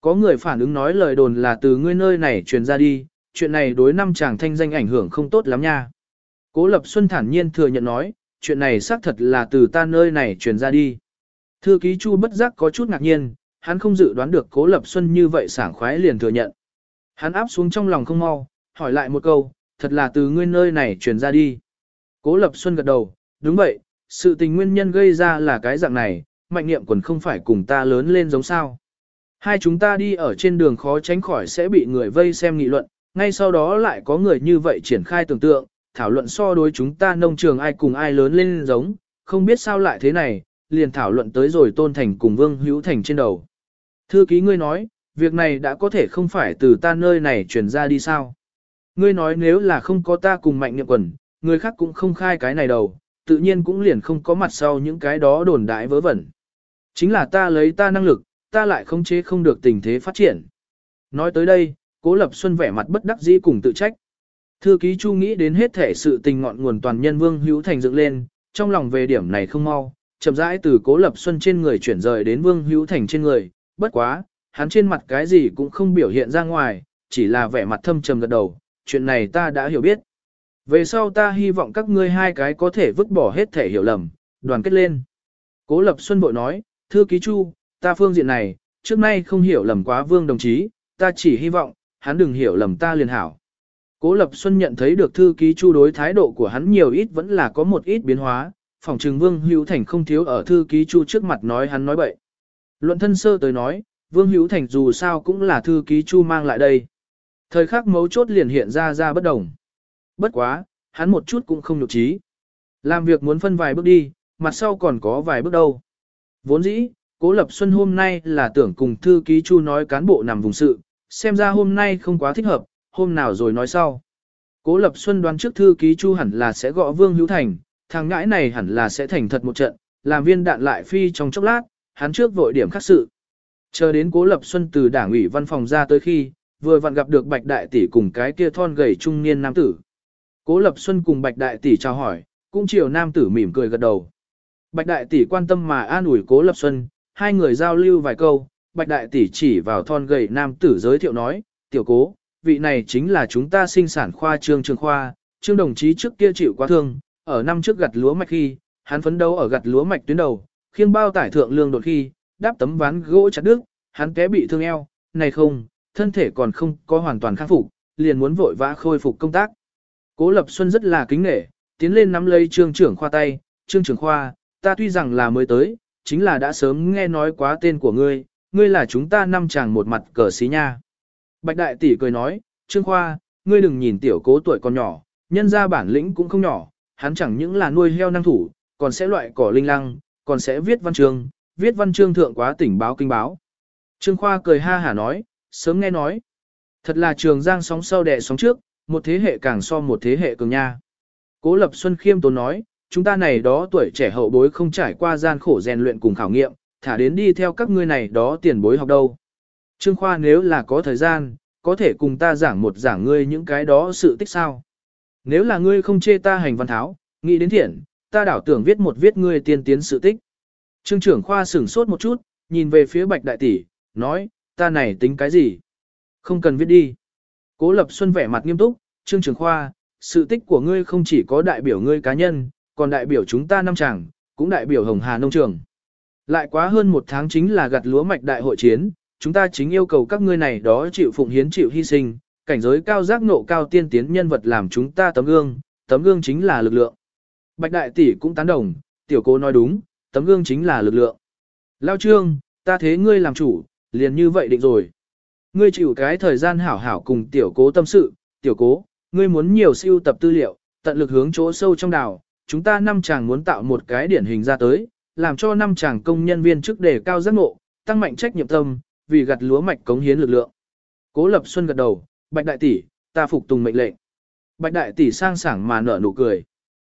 Có người phản ứng nói lời đồn là từ ngươi nơi này truyền ra đi, chuyện này đối năm chàng thanh danh ảnh hưởng không tốt lắm nha. Cố Lập Xuân thản nhiên thừa nhận nói, chuyện này xác thật là từ ta nơi này truyền ra đi. Thư ký Chu bất giác có chút ngạc nhiên, hắn không dự đoán được Cố Lập Xuân như vậy sảng khoái liền thừa nhận. Hắn áp xuống trong lòng không mau, hỏi lại một câu, thật là từ ngươi nơi này truyền ra đi. Cố Lập Xuân gật đầu, đúng vậy, sự tình nguyên nhân gây ra là cái dạng này, mạnh niệm quần không phải cùng ta lớn lên giống sao. Hai chúng ta đi ở trên đường khó tránh khỏi sẽ bị người vây xem nghị luận, ngay sau đó lại có người như vậy triển khai tưởng tượng, thảo luận so đối chúng ta nông trường ai cùng ai lớn lên giống, không biết sao lại thế này, liền thảo luận tới rồi tôn thành cùng vương hữu thành trên đầu. Thư ký ngươi nói, việc này đã có thể không phải từ ta nơi này truyền ra đi sao. Ngươi nói nếu là không có ta cùng mạnh niệm quần, người khác cũng không khai cái này đầu, tự nhiên cũng liền không có mặt sau những cái đó đồn đại vớ vẩn. Chính là ta lấy ta năng lực, ta lại không chế không được tình thế phát triển. Nói tới đây, Cố Lập Xuân vẻ mặt bất đắc dĩ cùng tự trách. Thư ký Chu nghĩ đến hết thể sự tình ngọn nguồn toàn nhân Vương Hữu Thành dựng lên, trong lòng về điểm này không mau, chậm rãi từ Cố Lập Xuân trên người chuyển rời đến Vương Hữu Thành trên người, bất quá, hắn trên mặt cái gì cũng không biểu hiện ra ngoài, chỉ là vẻ mặt thâm trầm gật đầu, chuyện này ta đã hiểu biết. Về sau ta hy vọng các ngươi hai cái có thể vứt bỏ hết thể hiểu lầm, đoàn kết lên. Cố Lập Xuân bội nói, thư ký Chu, ta phương diện này, trước nay không hiểu lầm quá vương đồng chí, ta chỉ hy vọng, hắn đừng hiểu lầm ta liền hảo. Cố Lập Xuân nhận thấy được thư ký Chu đối thái độ của hắn nhiều ít vẫn là có một ít biến hóa, phòng trừng Vương Hữu Thành không thiếu ở thư ký Chu trước mặt nói hắn nói bậy. Luận thân sơ tới nói, Vương Hữu Thành dù sao cũng là thư ký Chu mang lại đây. Thời khắc mấu chốt liền hiện ra ra bất đồng. Bất quá, hắn một chút cũng không nhục trí. Làm việc muốn phân vài bước đi, mặt sau còn có vài bước đâu. Vốn dĩ, Cố Lập Xuân hôm nay là tưởng cùng thư ký Chu nói cán bộ nằm vùng sự, xem ra hôm nay không quá thích hợp, hôm nào rồi nói sau. Cố Lập Xuân đoán trước thư ký Chu hẳn là sẽ gõ Vương Hữu Thành, thằng ngãi này hẳn là sẽ thành thật một trận, làm viên đạn lại phi trong chốc lát, hắn trước vội điểm khắc sự. Chờ đến Cố Lập Xuân từ đảng ủy văn phòng ra tới khi, vừa vặn gặp được Bạch Đại Tỷ cùng cái kia thon gầy trung niên nam tử. Cố Lập Xuân cùng Bạch Đại Tỷ chào hỏi, cũng chiều nam tử mỉm cười gật đầu. Bạch Đại Tỷ quan tâm mà an ủi Cố Lập Xuân, hai người giao lưu vài câu, Bạch Đại Tỷ chỉ vào thon gầy nam tử giới thiệu nói, tiểu cố, vị này chính là chúng ta sinh sản khoa trương trường khoa, trương đồng chí trước kia chịu quá thương, ở năm trước gặt lúa mạch khi, hắn phấn đấu ở gặt lúa mạch tuyến đầu, khiêng bao tải thượng lương đột khi, đáp tấm ván gỗ chặt đứt, hắn té bị thương eo, này không, thân thể còn không có hoàn toàn khắc phục, liền muốn vội vã khôi phục công tác. Cố Lập Xuân rất là kính nể, tiến lên nắm lấy trương trưởng khoa tay, trương trưởng khoa, ta tuy rằng là mới tới, chính là đã sớm nghe nói quá tên của ngươi, ngươi là chúng ta năm chàng một mặt cờ xí nha. Bạch đại tỷ cười nói, trương khoa, ngươi đừng nhìn tiểu cố tuổi còn nhỏ, nhân ra bản lĩnh cũng không nhỏ, hắn chẳng những là nuôi heo năng thủ, còn sẽ loại cỏ linh lăng, còn sẽ viết văn chương, viết văn chương thượng quá tỉnh báo kinh báo. Trương khoa cười ha hả nói, sớm nghe nói. Thật là trường giang sóng sau đẻ sóng trước, một thế hệ càng so một thế hệ cường nha. Cố Lập Xuân khiêm tốn nói, chúng ta này đó tuổi trẻ hậu bối không trải qua gian khổ rèn luyện cùng khảo nghiệm, thả đến đi theo các ngươi này đó tiền bối học đâu. Trương Khoa nếu là có thời gian, có thể cùng ta giảng một giảng ngươi những cái đó sự tích sao. Nếu là ngươi không chê ta hành văn tháo, nghĩ đến thiện, ta đảo tưởng viết một viết ngươi tiên tiến sự tích. Trương trưởng Khoa sửng sốt một chút, nhìn về phía Bạch Đại Tỷ, nói, ta này tính cái gì? Không cần viết đi. Cố Lập Xuân vẻ mặt nghiêm túc, Trương trưởng Khoa, sự tích của ngươi không chỉ có đại biểu ngươi cá nhân, còn đại biểu chúng ta năm chàng, cũng đại biểu Hồng Hà Nông Trường. Lại quá hơn một tháng chính là gặt lúa mạch đại hội chiến, chúng ta chính yêu cầu các ngươi này đó chịu phụng hiến chịu hy sinh, cảnh giới cao giác nộ cao tiên tiến nhân vật làm chúng ta tấm gương, tấm gương chính là lực lượng. Bạch đại tỷ cũng tán đồng, tiểu cô nói đúng, tấm gương chính là lực lượng. Lao trương, ta thế ngươi làm chủ, liền như vậy định rồi. Ngươi chịu cái thời gian hảo hảo cùng tiểu cố tâm sự, tiểu cố, ngươi muốn nhiều siêu tập tư liệu, tận lực hướng chỗ sâu trong đảo, chúng ta năm chàng muốn tạo một cái điển hình ra tới, làm cho năm chàng công nhân viên chức đề cao giác ngộ, tăng mạnh trách nhiệm tâm, vì gặt lúa mạch cống hiến lực lượng. Cố Lập Xuân gật đầu, Bạch đại tỷ, ta phục tùng mệnh lệnh. Bạch đại tỷ sang sảng mà nở nụ cười.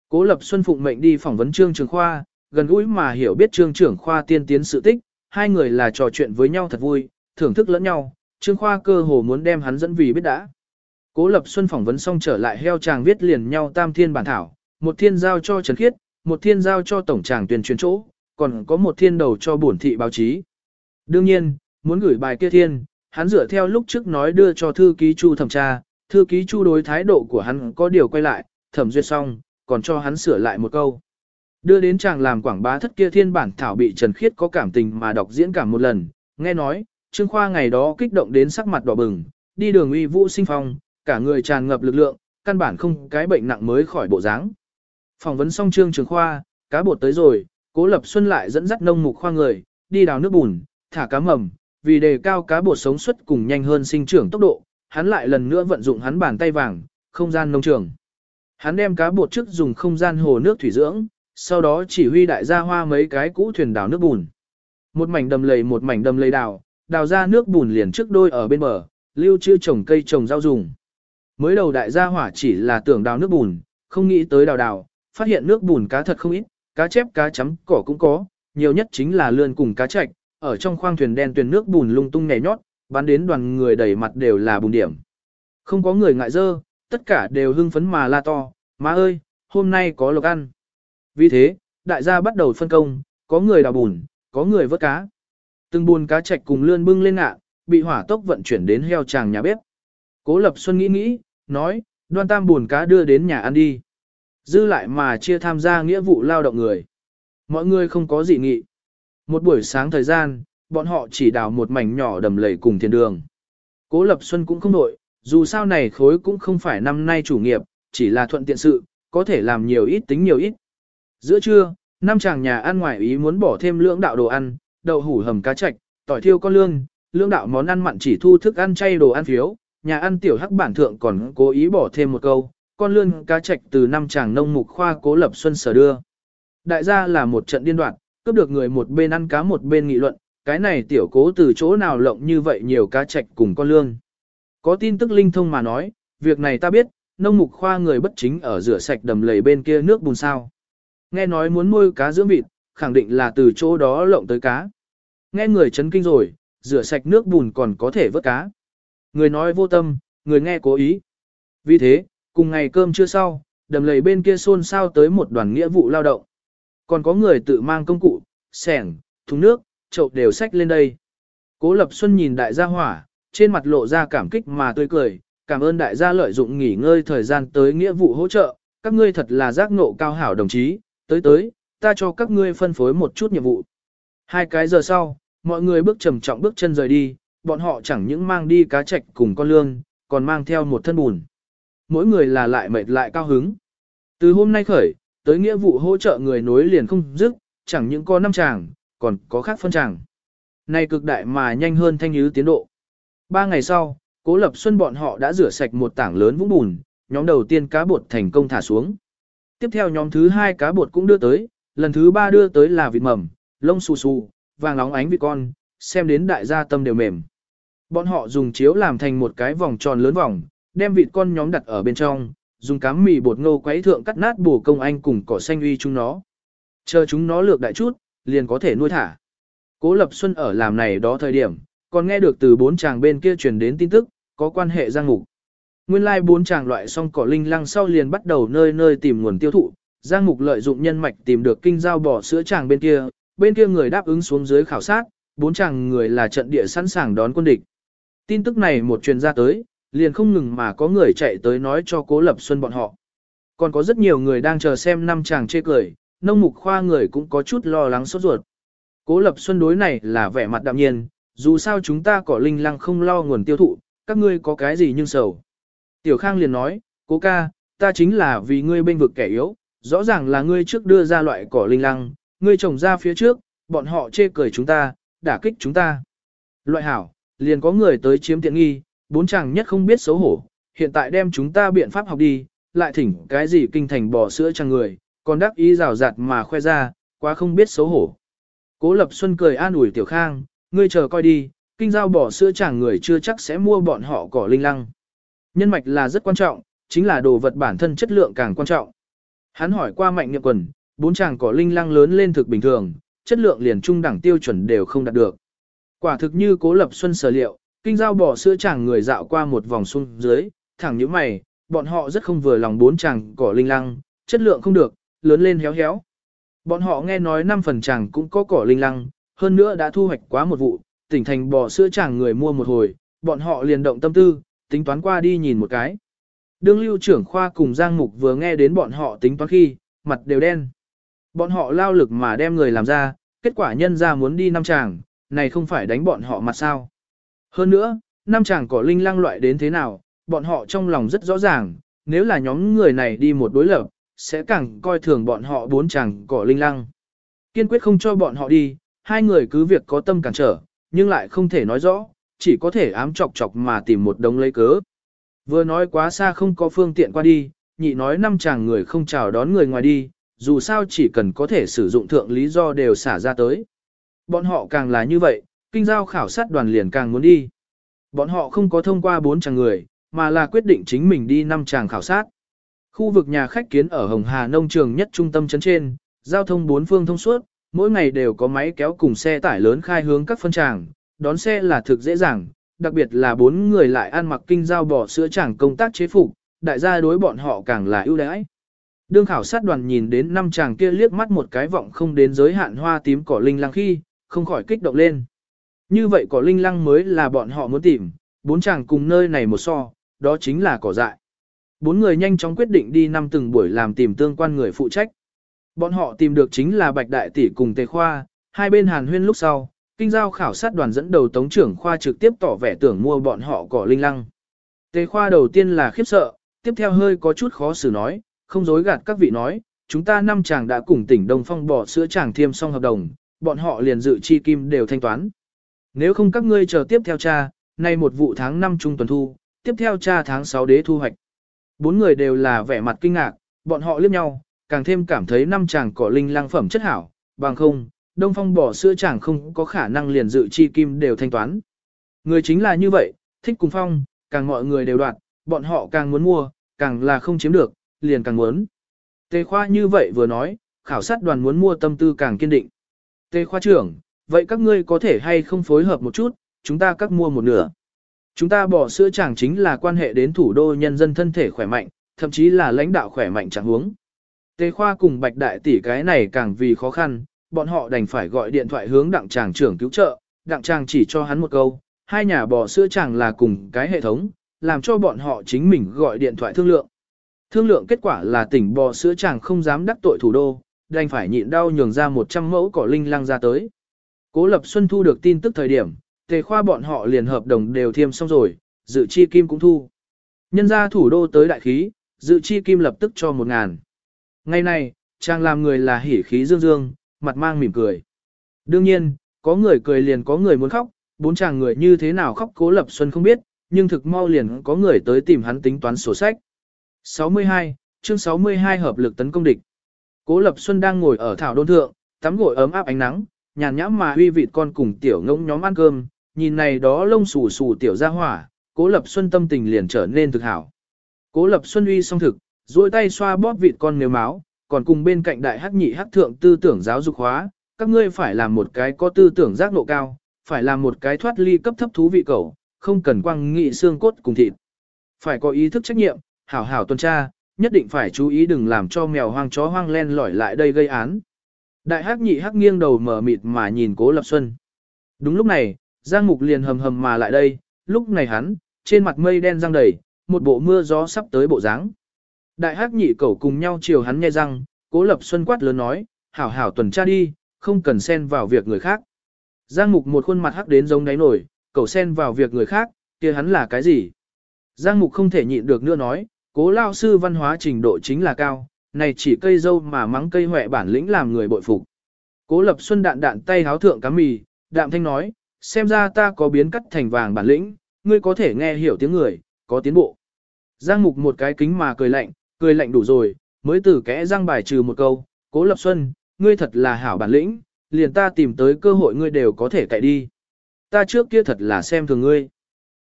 Cố Lập Xuân phụng mệnh đi phỏng vấn Trương Trường Khoa, gần gũi mà hiểu biết Trương trưởng khoa tiên tiến sự tích, hai người là trò chuyện với nhau thật vui, thưởng thức lẫn nhau, Trương Khoa cơ hồ muốn đem hắn dẫn vì biết đã. Cố Lập Xuân phỏng vấn xong trở lại heo chàng viết liền nhau tam thiên bản thảo, một thiên giao cho Trần Khiết, một thiên giao cho tổng tràng tuyên truyền chỗ, còn có một thiên đầu cho bổn thị báo chí. Đương nhiên, muốn gửi bài kia thiên, hắn dựa theo lúc trước nói đưa cho thư ký Chu thẩm tra, thư ký Chu đối thái độ của hắn có điều quay lại, thẩm duyệt xong, còn cho hắn sửa lại một câu. Đưa đến chàng làm quảng bá thất kia thiên bản thảo bị Trần Khiết có cảm tình mà đọc diễn cảm một lần, nghe nói, Trương Khoa ngày đó kích động đến sắc mặt đỏ bừng, đi đường uy vũ sinh phong, cả người tràn ngập lực lượng, căn bản không cái bệnh nặng mới khỏi bộ dáng. Phỏng vấn xong Trương Trường Khoa, cá bột tới rồi, Cố Lập Xuân lại dẫn dắt nông mục khoa người, đi đào nước bùn, thả cá mầm, vì đề cao cá bột sống suất cùng nhanh hơn sinh trưởng tốc độ, hắn lại lần nữa vận dụng hắn bàn tay vàng, không gian nông trường. Hắn đem cá bột trước dùng không gian hồ nước thủy dưỡng, sau đó chỉ huy đại gia hoa mấy cái cũ thuyền đào nước bùn. Một mảnh đầm lầy một mảnh đầm lầy đào, đào ra nước bùn liền trước đôi ở bên bờ, lưu trữ trồng cây trồng rau dùng. Mới đầu đại gia hỏa chỉ là tưởng đào nước bùn, không nghĩ tới đào đào, phát hiện nước bùn cá thật không ít, cá chép cá chấm cỏ cũng có, nhiều nhất chính là lươn cùng cá chạch, ở trong khoang thuyền đen tuyền nước bùn lung tung nhảy nhót, bắn đến đoàn người đầy mặt đều là bùn điểm. Không có người ngại dơ, tất cả đều hưng phấn mà la to, má ơi, hôm nay có lộc ăn. Vì thế, đại gia bắt đầu phân công, có người đào bùn, có người vớt cá. Từng bùn cá chạch cùng lươn bưng lên ạ, bị hỏa tốc vận chuyển đến heo tràng nhà bếp. Cố Lập Xuân nghĩ nghĩ, nói, đoan tam bùn cá đưa đến nhà ăn đi. Dư lại mà chia tham gia nghĩa vụ lao động người. Mọi người không có gì nghị. Một buổi sáng thời gian, bọn họ chỉ đào một mảnh nhỏ đầm lầy cùng thiên đường. Cố Lập Xuân cũng không nội, dù sao này khối cũng không phải năm nay chủ nghiệp, chỉ là thuận tiện sự, có thể làm nhiều ít tính nhiều ít. Giữa trưa, năm chàng nhà ăn ngoài ý muốn bỏ thêm lưỡng đạo đồ ăn, đậu hủ hầm cá chạch, tỏi thiêu con lương, lưỡng đạo món ăn mặn chỉ thu thức ăn chay đồ ăn phiếu, nhà ăn tiểu hắc bản thượng còn cố ý bỏ thêm một câu, con lươn cá trạch từ năm chàng nông mục khoa cố lập xuân sở đưa. Đại gia là một trận điên đoạn, cướp được người một bên ăn cá một bên nghị luận, cái này tiểu cố từ chỗ nào lộng như vậy nhiều cá trạch cùng con lương. Có tin tức linh thông mà nói, việc này ta biết, nông mục khoa người bất chính ở rửa sạch đầm lầy bên kia nước bùn sao. Nghe nói muốn nuôi cá dưỡng vịt, khẳng định là từ chỗ đó lộng tới cá. Nghe người chấn kinh rồi, rửa sạch nước bùn còn có thể vớt cá. Người nói vô tâm, người nghe cố ý. Vì thế, cùng ngày cơm chưa sau, đầm lầy bên kia xôn xao tới một đoàn nghĩa vụ lao động. Còn có người tự mang công cụ, sẻng, thùng nước, chậu đều xách lên đây. Cố Lập Xuân nhìn đại gia hỏa, trên mặt lộ ra cảm kích mà tươi cười, cảm ơn đại gia lợi dụng nghỉ ngơi thời gian tới nghĩa vụ hỗ trợ, các ngươi thật là giác ngộ cao hảo đồng chí, tới tới, ta cho các ngươi phân phối một chút nhiệm vụ. Hai cái giờ sau, mọi người bước trầm trọng bước chân rời đi, bọn họ chẳng những mang đi cá trạch cùng con lương, còn mang theo một thân bùn. Mỗi người là lại mệt lại cao hứng. Từ hôm nay khởi, tới nghĩa vụ hỗ trợ người nối liền không dứt, chẳng những có năm chàng, còn có khác phân chàng. Này cực đại mà nhanh hơn thanh nhứ tiến độ. Ba ngày sau, Cố Lập Xuân bọn họ đã rửa sạch một tảng lớn vũng bùn, nhóm đầu tiên cá bột thành công thả xuống. Tiếp theo nhóm thứ hai cá bột cũng đưa tới, lần thứ ba đưa tới là vịt mầm, lông xù xù, vàng óng ánh vịt con, xem đến đại gia tâm đều mềm. Bọn họ dùng chiếu làm thành một cái vòng tròn lớn vòng, đem vịt con nhóm đặt ở bên trong, dùng cám mì bột ngô quấy thượng cắt nát bổ công anh cùng cỏ xanh uy chúng nó. Chờ chúng nó lược đại chút, liền có thể nuôi thả. Cố Lập Xuân ở làm này đó thời điểm, còn nghe được từ bốn chàng bên kia truyền đến tin tức, có quan hệ giang mục. Nguyên lai like bốn chàng loại xong cỏ linh lăng sau liền bắt đầu nơi nơi tìm nguồn tiêu thụ, giang mục lợi dụng nhân mạch tìm được kinh giao bỏ sữa chàng bên kia, bên kia người đáp ứng xuống dưới khảo sát, bốn chàng người là trận địa sẵn sàng đón quân địch. Tin tức này một truyền ra tới, liền không ngừng mà có người chạy tới nói cho Cố Lập Xuân bọn họ. Còn có rất nhiều người đang chờ xem năm chàng chê cười, nông mục khoa người cũng có chút lo lắng sốt ruột. Cố Lập Xuân đối này là vẻ mặt đạm nhiên, dù sao chúng ta cỏ linh lăng không lo nguồn tiêu thụ, các ngươi có cái gì nhưng sầu. Tiểu Khang liền nói, cố ca, ta chính là vì ngươi bên vực kẻ yếu, rõ ràng là ngươi trước đưa ra loại cỏ linh lăng, ngươi trồng ra phía trước, bọn họ chê cười chúng ta, đả kích chúng ta. Loại hảo, liền có người tới chiếm tiện nghi, bốn chàng nhất không biết xấu hổ, hiện tại đem chúng ta biện pháp học đi, lại thỉnh cái gì kinh thành bỏ sữa chàng người, còn đắc ý rào rạt mà khoe ra, quá không biết xấu hổ. Cố Lập Xuân cười an ủi Tiểu Khang, ngươi chờ coi đi, kinh giao bỏ sữa chàng người chưa chắc sẽ mua bọn họ cỏ linh lăng. Nhân mạch là rất quan trọng, chính là đồ vật bản thân chất lượng càng quan trọng. Hắn hỏi qua mạnh nghiệp quần, bốn chàng cỏ linh lăng lớn lên thực bình thường, chất lượng liền trung đẳng tiêu chuẩn đều không đạt được. Quả thực như cố lập xuân sở liệu, kinh giao bỏ sữa chàng người dạo qua một vòng xuống dưới, thẳng như mày, bọn họ rất không vừa lòng bốn chàng cỏ linh lăng, chất lượng không được, lớn lên héo héo. Bọn họ nghe nói năm phần chàng cũng có cỏ linh lăng, hơn nữa đã thu hoạch quá một vụ, tỉnh thành bò sữa chàng người mua một hồi, bọn họ liền động tâm tư, tính toán qua đi nhìn một cái. Đương lưu trưởng khoa cùng Giang Mục vừa nghe đến bọn họ tính toán khi, mặt đều đen. Bọn họ lao lực mà đem người làm ra, kết quả nhân ra muốn đi năm chàng, này không phải đánh bọn họ mặt sao. Hơn nữa, năm chàng cỏ linh lang loại đến thế nào, bọn họ trong lòng rất rõ ràng, nếu là nhóm người này đi một đối lập, sẽ càng coi thường bọn họ bốn chàng cỏ linh lang. Kiên quyết không cho bọn họ đi, hai người cứ việc có tâm cản trở, nhưng lại không thể nói rõ, chỉ có thể ám chọc chọc mà tìm một đống lấy cớ. Vừa nói quá xa không có phương tiện qua đi, nhị nói năm chàng người không chào đón người ngoài đi, dù sao chỉ cần có thể sử dụng thượng lý do đều xả ra tới. Bọn họ càng là như vậy, kinh giao khảo sát đoàn liền càng muốn đi. Bọn họ không có thông qua bốn chàng người, mà là quyết định chính mình đi năm chàng khảo sát. Khu vực nhà khách kiến ở Hồng Hà nông trường nhất trung tâm trấn trên, giao thông bốn phương thông suốt, mỗi ngày đều có máy kéo cùng xe tải lớn khai hướng các phân tràng, đón xe là thực dễ dàng, đặc biệt là bốn người lại ăn mặc kinh giao bỏ sữa chẳng công tác chế phục, đại gia đối bọn họ càng là ưu đãi. Đương khảo sát đoàn nhìn đến năm chàng kia liếc mắt một cái vọng không đến giới hạn hoa tím cỏ linh lăng khi, không khỏi kích động lên. Như vậy cỏ linh lăng mới là bọn họ muốn tìm, bốn chàng cùng nơi này một so, đó chính là cỏ dại. Bốn người nhanh chóng quyết định đi năm từng buổi làm tìm tương quan người phụ trách. Bọn họ tìm được chính là Bạch Đại Tỷ cùng Tề Khoa, hai bên hàn huyên lúc sau, kinh giao khảo sát đoàn dẫn đầu tống trưởng khoa trực tiếp tỏ vẻ tưởng mua bọn họ cỏ linh lăng. Tề Khoa đầu tiên là khiếp sợ, tiếp theo hơi có chút khó xử nói, không dối gạt các vị nói, chúng ta năm chàng đã cùng tỉnh Đông Phong bỏ sữa chàng thiêm xong hợp đồng, bọn họ liền dự chi kim đều thanh toán. Nếu không các ngươi chờ tiếp theo cha, nay một vụ tháng 5 trung tuần thu, tiếp theo cha tháng 6 đế thu hoạch. Bốn người đều là vẻ mặt kinh ngạc, bọn họ liếc nhau, càng thêm cảm thấy năm chàng cỏ linh lang phẩm chất hảo, bằng không, Đông Phong bỏ sữa chàng không có khả năng liền dự chi kim đều thanh toán. Người chính là như vậy, thích cùng phong, càng mọi người đều đoạt, bọn họ càng muốn mua, càng là không chiếm được, liền càng muốn. Tề khoa như vậy vừa nói, khảo sát đoàn muốn mua tâm tư càng kiên định. Tề khoa trưởng, vậy các ngươi có thể hay không phối hợp một chút, chúng ta cắt mua một nửa. Chúng ta bỏ sữa chẳng chính là quan hệ đến thủ đô nhân dân thân thể khỏe mạnh, thậm chí là lãnh đạo khỏe mạnh chẳng huống. Tề khoa cùng bạch đại tỷ cái này càng vì khó khăn, bọn họ đành phải gọi điện thoại hướng đặng tràng trưởng cứu trợ, đặng chàng chỉ cho hắn một câu, hai nhà bò sữa chẳng là cùng cái hệ thống, làm cho bọn họ chính mình gọi điện thoại thương lượng. Thương lượng kết quả là tỉnh bò sữa chàng không dám đắc tội thủ đô, đành phải nhịn đau nhường ra 100 mẫu cỏ linh lăng ra tới. Cố Lập Xuân thu được tin tức thời điểm, tề khoa bọn họ liền hợp đồng đều thiêm xong rồi, dự chi kim cũng thu. Nhân ra thủ đô tới đại khí, dự chi kim lập tức cho một ngàn. Ngày nay, chàng làm người là hỉ khí dương dương, mặt mang mỉm cười. Đương nhiên, có người cười liền có người muốn khóc, bốn chàng người như thế nào khóc cố lập xuân không biết, nhưng thực mau liền có người tới tìm hắn tính toán sổ sách. 62, chương 62 hợp lực tấn công địch. Cố Lập Xuân đang ngồi ở thảo đôn thượng, tắm gội ấm áp ánh nắng, nhàn nhãm mà huy vịt con cùng tiểu ngỗng nhóm ăn cơm, nhìn này đó lông xù xù tiểu ra hỏa, Cố Lập Xuân tâm tình liền trở nên thực hảo. Cố Lập Xuân uy xong thực, duỗi tay xoa bóp vịt con nếu máu, còn cùng bên cạnh đại hắc nhị hắc thượng tư tưởng giáo dục hóa, các ngươi phải làm một cái có tư tưởng giác ngộ cao, phải làm một cái thoát ly cấp thấp thú vị cầu, không cần quăng nghị xương cốt cùng thịt. Phải có ý thức trách nhiệm, hảo hảo tuần tra, nhất định phải chú ý đừng làm cho mèo hoang chó hoang len lỏi lại đây gây án. Đại hắc nhị hắc nghiêng đầu mở mịt mà nhìn Cố Lập Xuân. Đúng lúc này, Giang Mục liền hầm hầm mà lại đây, lúc này hắn, trên mặt mây đen răng đầy, một bộ mưa gió sắp tới bộ dáng. Đại hắc nhị cẩu cùng nhau chiều hắn nghe răng, Cố Lập Xuân quát lớn nói, hảo hảo tuần tra đi, không cần xen vào việc người khác. Giang Mục một khuôn mặt hắc đến giống đáy nổi, cẩu xen vào việc người khác, kia hắn là cái gì? Giang Mục không thể nhịn được nữa nói, cố lao sư văn hóa trình độ chính là cao, này chỉ cây dâu mà mắng cây huệ bản lĩnh làm người bội phục. Cố Lập Xuân đạn đạn tay háo thượng cá mì, đạm thanh nói, xem ra ta có biến cắt thành vàng bản lĩnh, ngươi có thể nghe hiểu tiếng người, có tiến bộ. Giang Mục một cái kính mà cười lạnh, cười lạnh đủ rồi, mới từ kẽ giang bài trừ một câu, Cố Lập Xuân, ngươi thật là hảo bản lĩnh, liền ta tìm tới cơ hội ngươi đều có thể cậy đi. Ta trước kia thật là xem thường ngươi.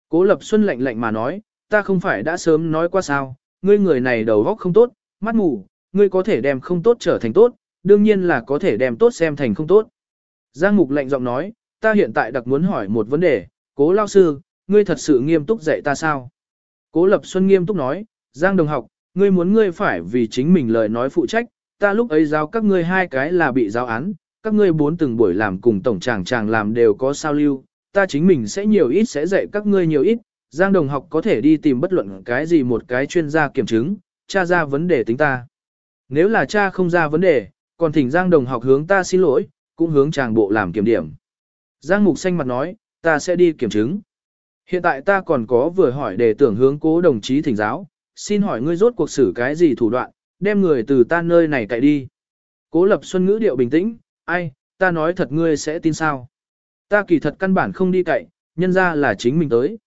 Cố Lập Xuân lạnh lạnh mà nói, ta không phải đã sớm nói qua sao, ngươi người này đầu óc không tốt, mắt mù, ngươi có thể đem không tốt trở thành tốt, đương nhiên là có thể đem tốt xem thành không tốt. Giang Mục lạnh giọng nói, ta hiện tại đặc muốn hỏi một vấn đề, cố lao sư, ngươi thật sự nghiêm túc dạy ta sao? Cố Lập Xuân nghiêm túc nói, Giang đồng học, ngươi muốn ngươi phải vì chính mình lời nói phụ trách, ta lúc ấy giáo các ngươi hai cái là bị giáo án, các ngươi bốn từng buổi làm cùng tổng tràng tràng làm đều có sao lưu, ta chính mình sẽ nhiều ít sẽ dạy các ngươi nhiều ít, Giang đồng học có thể đi tìm bất luận cái gì một cái chuyên gia kiểm chứng, tra ra vấn đề tính ta. Nếu là cha không ra vấn đề, còn thỉnh Giang đồng học hướng ta xin lỗi, cũng hướng chàng bộ làm kiểm điểm. Giang mục xanh mặt nói, ta sẽ đi kiểm chứng. Hiện tại ta còn có vừa hỏi để tưởng hướng cố đồng chí thỉnh giáo, xin hỏi ngươi rốt cuộc xử cái gì thủ đoạn, đem người từ ta nơi này cậy đi. Cố lập xuân ngữ điệu bình tĩnh, ai, ta nói thật ngươi sẽ tin sao. Ta kỳ thật căn bản không đi cậy, nhân ra là chính mình tới.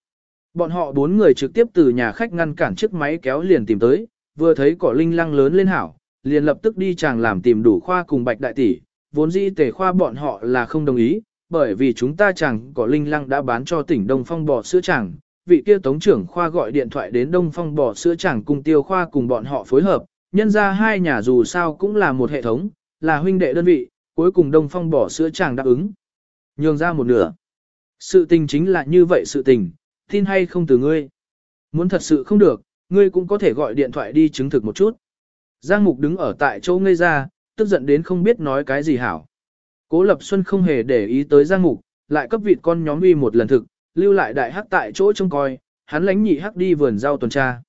Bọn họ bốn người trực tiếp từ nhà khách ngăn cản chiếc máy kéo liền tìm tới, vừa thấy cỏ linh lăng lớn lên hảo, liền lập tức đi chàng làm tìm đủ khoa cùng bạch đại tỷ, vốn dĩ tề khoa bọn họ là không đồng ý, bởi vì chúng ta chàng có linh lăng đã bán cho tỉnh Đông Phong bò sữa chàng, vị kia tống trưởng khoa gọi điện thoại đến Đông Phong bò sữa chàng cùng tiêu khoa cùng bọn họ phối hợp, nhân ra hai nhà dù sao cũng là một hệ thống, là huynh đệ đơn vị, cuối cùng Đông Phong bò sữa chàng đáp ứng. Nhường ra một nửa. Sự tình chính là như vậy sự tình, tin hay không từ ngươi. Muốn thật sự không được, ngươi cũng có thể gọi điện thoại đi chứng thực một chút. Giang Mục đứng ở tại chỗ ngây ra, tức giận đến không biết nói cái gì hảo. Cố Lập Xuân không hề để ý tới Giang Mục, lại cấp vịt con nhóm uy một lần thực, lưu lại đại hắc tại chỗ trông coi, hắn lánh nhị hắc đi vườn rau tuần tra.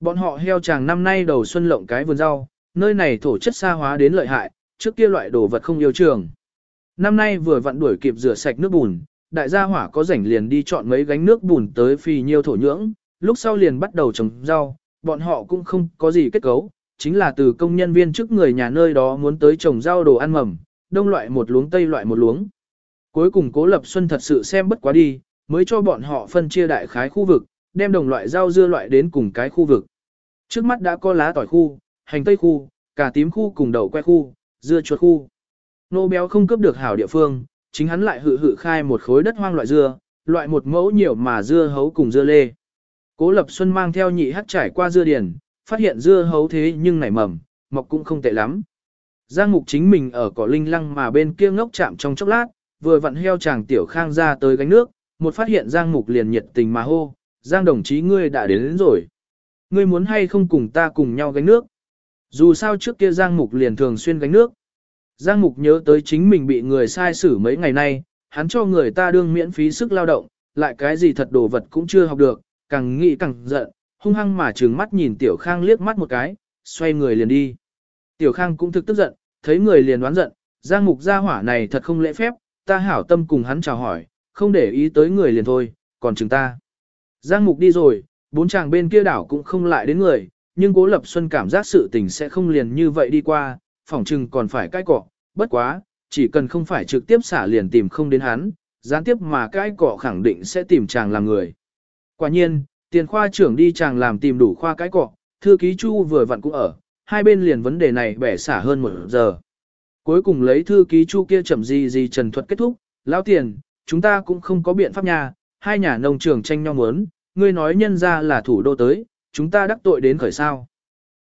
Bọn họ heo chàng năm nay đầu xuân lộng cái vườn rau, nơi này thổ chất xa hóa đến lợi hại, trước kia loại đồ vật không yêu trường. Năm nay vừa vặn đuổi kịp rửa sạch nước bùn, đại gia hỏa có rảnh liền đi chọn mấy gánh nước bùn tới phi nhiêu thổ nhưỡng, lúc sau liền bắt đầu trồng rau, bọn họ cũng không có gì kết cấu, chính là từ công nhân viên trước người nhà nơi đó muốn tới trồng rau đồ ăn mầm, đông loại một luống tây loại một luống. Cuối cùng Cố Lập Xuân thật sự xem bất quá đi, mới cho bọn họ phân chia đại khái khu vực, đem đồng loại rau dưa loại đến cùng cái khu vực. Trước mắt đã có lá tỏi khu, hành tây khu, cà tím khu cùng đậu que khu, dưa chuột khu. Nô béo không cướp được hảo địa phương, chính hắn lại hự hự khai một khối đất hoang loại dưa, loại một mẫu nhiều mà dưa hấu cùng dưa lê. Cố Lập Xuân mang theo nhị hắc trải qua dưa điển phát hiện dưa hấu thế nhưng nảy mầm, mọc cũng không tệ lắm. Giang Ngục chính mình ở cỏ linh lăng mà bên kia ngốc chạm trong chốc lát, vừa vặn heo chàng tiểu khang ra tới gánh nước, một phát hiện Giang Mục liền nhiệt tình mà hô, Giang đồng chí ngươi đã đến, đến rồi. Ngươi muốn hay không cùng ta cùng nhau gánh nước? Dù sao trước kia Giang Mục liền thường xuyên gánh nước. Giang Mục nhớ tới chính mình bị người sai xử mấy ngày nay, hắn cho người ta đương miễn phí sức lao động, lại cái gì thật đồ vật cũng chưa học được, càng nghĩ càng giận, hung hăng mà trừng mắt nhìn Tiểu Khang liếc mắt một cái, xoay người liền đi. Tiểu Khang cũng thực tức giận, thấy người liền đoán giận, Giang Mục gia hỏa này thật không lễ phép, ta hảo tâm cùng hắn chào hỏi, không để ý tới người liền thôi, còn chừng ta. Giang Mục đi rồi, bốn chàng bên kia đảo cũng không lại đến người, nhưng Cố Lập Xuân cảm giác sự tình sẽ không liền như vậy đi qua, phỏng chừng còn phải cãi cọ, bất quá, chỉ cần không phải trực tiếp xả liền tìm không đến hắn, gián tiếp mà cãi cọ khẳng định sẽ tìm chàng làm người. Quả nhiên, tiền khoa trưởng đi chàng làm tìm đủ khoa cái cọ, thư ký Chu vừa vặn cũng ở, hai bên liền vấn đề này bẻ xả hơn một giờ. Cuối cùng lấy thư ký Chu kia chậm gì gì trần thuật kết thúc, lão tiền, chúng ta cũng không có biện pháp nhà, hai nhà nông trường tranh nhau muốn, ngươi nói nhân ra là thủ đô tới, chúng ta đắc tội đến khởi sao.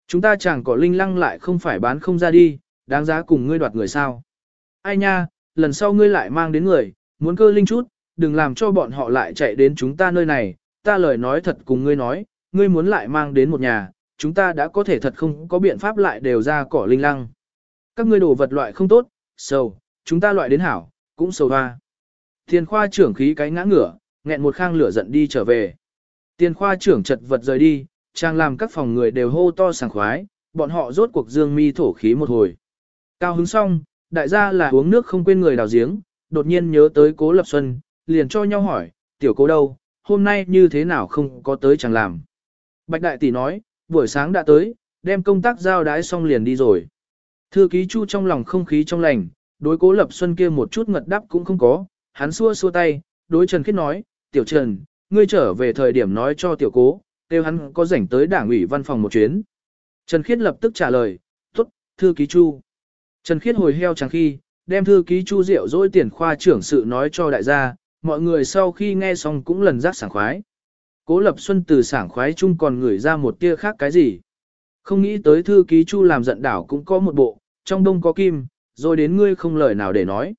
Chúng ta chẳng có linh lăng lại không phải bán không ra đi, đáng giá cùng ngươi đoạt người sao. Ai nha, lần sau ngươi lại mang đến người, muốn cơ linh chút, đừng làm cho bọn họ lại chạy đến chúng ta nơi này, ta lời nói thật cùng ngươi nói, ngươi muốn lại mang đến một nhà, chúng ta đã có thể thật không có biện pháp lại đều ra cỏ linh lăng. Các ngươi đồ vật loại không tốt, sầu, chúng ta loại đến hảo, cũng sầu hoa. Tiền khoa trưởng khí cái ngã ngửa, nghẹn một khang lửa giận đi trở về. Tiền khoa trưởng chật vật rời đi, trang làm các phòng người đều hô to sảng khoái, bọn họ rốt cuộc dương mi thổ khí một hồi. Cao hứng xong, đại gia là uống nước không quên người đào giếng, đột nhiên nhớ tới cố lập xuân, liền cho nhau hỏi, tiểu cố đâu, hôm nay như thế nào không có tới chẳng làm. Bạch đại tỷ nói, buổi sáng đã tới, đem công tác giao đái xong liền đi rồi. Thư ký chu trong lòng không khí trong lành, đối cố lập xuân kia một chút ngật đắp cũng không có, hắn xua xua tay, đối Trần Khiết nói, tiểu Trần, ngươi trở về thời điểm nói cho tiểu cố, kêu hắn có rảnh tới đảng ủy văn phòng một chuyến. Trần Khiết lập tức trả lời, tốt, thư ký chu. Trần Khiết hồi heo chẳng khi, đem thư ký chu rượu dỗi tiền khoa trưởng sự nói cho đại gia, mọi người sau khi nghe xong cũng lần giác sảng khoái. Cố Lập Xuân từ sảng khoái chung còn ngửi ra một tia khác cái gì. Không nghĩ tới thư ký chu làm giận đảo cũng có một bộ, trong đông có kim, rồi đến ngươi không lời nào để nói.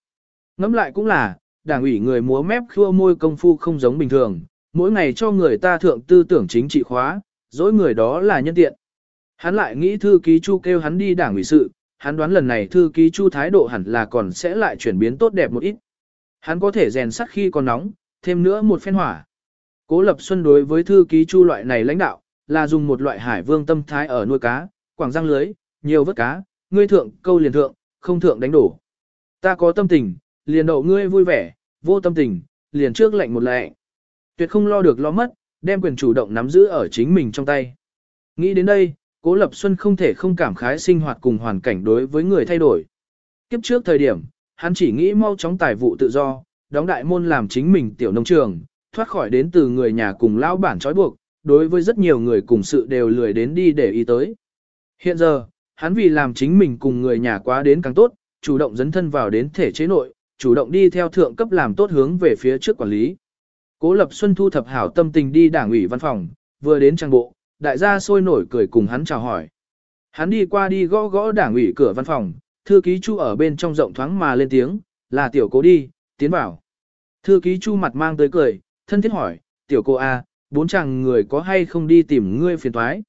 Ngẫm lại cũng là, đảng ủy người múa mép khua môi công phu không giống bình thường, mỗi ngày cho người ta thượng tư tưởng chính trị khóa, dối người đó là nhân tiện. Hắn lại nghĩ thư ký chu kêu hắn đi đảng ủy sự, hắn đoán lần này thư ký chu thái độ hẳn là còn sẽ lại chuyển biến tốt đẹp một ít. Hắn có thể rèn sắt khi còn nóng, thêm nữa một phen hỏa. Cố Lập Xuân đối với thư ký chu loại này lãnh đạo, là dùng một loại hải vương tâm thái ở nuôi cá, quảng răng lưới, nhiều vớt cá, ngươi thượng câu liền thượng, không thượng đánh đổ. Ta có tâm tình, liền đậu ngươi vui vẻ, vô tâm tình, liền trước lệnh một lệ. Tuyệt không lo được lo mất, đem quyền chủ động nắm giữ ở chính mình trong tay. Nghĩ đến đây, Cố Lập Xuân không thể không cảm khái sinh hoạt cùng hoàn cảnh đối với người thay đổi. Kiếp trước thời điểm, hắn chỉ nghĩ mau chóng tài vụ tự do, đóng đại môn làm chính mình tiểu nông trường, thoát khỏi đến từ người nhà cùng lão bản trói buộc, đối với rất nhiều người cùng sự đều lười đến đi để ý tới. Hiện giờ, hắn vì làm chính mình cùng người nhà quá đến càng tốt, chủ động dấn thân vào đến thể chế nội, chủ động đi theo thượng cấp làm tốt hướng về phía trước quản lý. Cố Lập Xuân thu thập hảo tâm tình đi đảng ủy văn phòng, vừa đến trang bộ, đại gia sôi nổi cười cùng hắn chào hỏi. Hắn đi qua đi gõ gõ đảng ủy cửa văn phòng, thư ký Chu ở bên trong rộng thoáng mà lên tiếng, là tiểu cố đi, tiến vào. Thư ký Chu mặt mang tới cười, thân thiết hỏi, tiểu cô A, bốn chàng người có hay không đi tìm ngươi phiền thoái.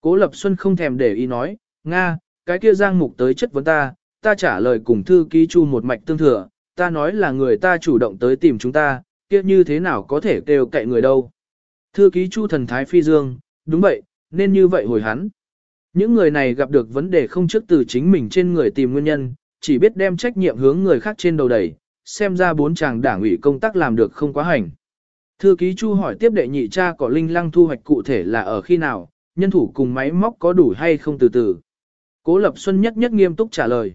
Cố Lập Xuân không thèm để ý nói, Nga, cái kia giang mục tới chất vấn ta, ta trả lời cùng thư ký Chu một mạch tương thừa, ta nói là người ta chủ động tới tìm chúng ta, kia như thế nào có thể kêu cậy người đâu. Thư ký Chu thần thái phi dương, đúng vậy, nên như vậy hồi hắn. Những người này gặp được vấn đề không trước từ chính mình trên người tìm nguyên nhân, chỉ biết đem trách nhiệm hướng người khác trên đầu đẩy, xem ra bốn chàng đảng ủy công tác làm được không quá hành. Thư ký Chu hỏi tiếp đệ nhị cha có linh lăng thu hoạch cụ thể là ở khi nào, nhân thủ cùng máy móc có đủ hay không từ từ. Cố Lập Xuân nhất nhất nghiêm túc trả lời.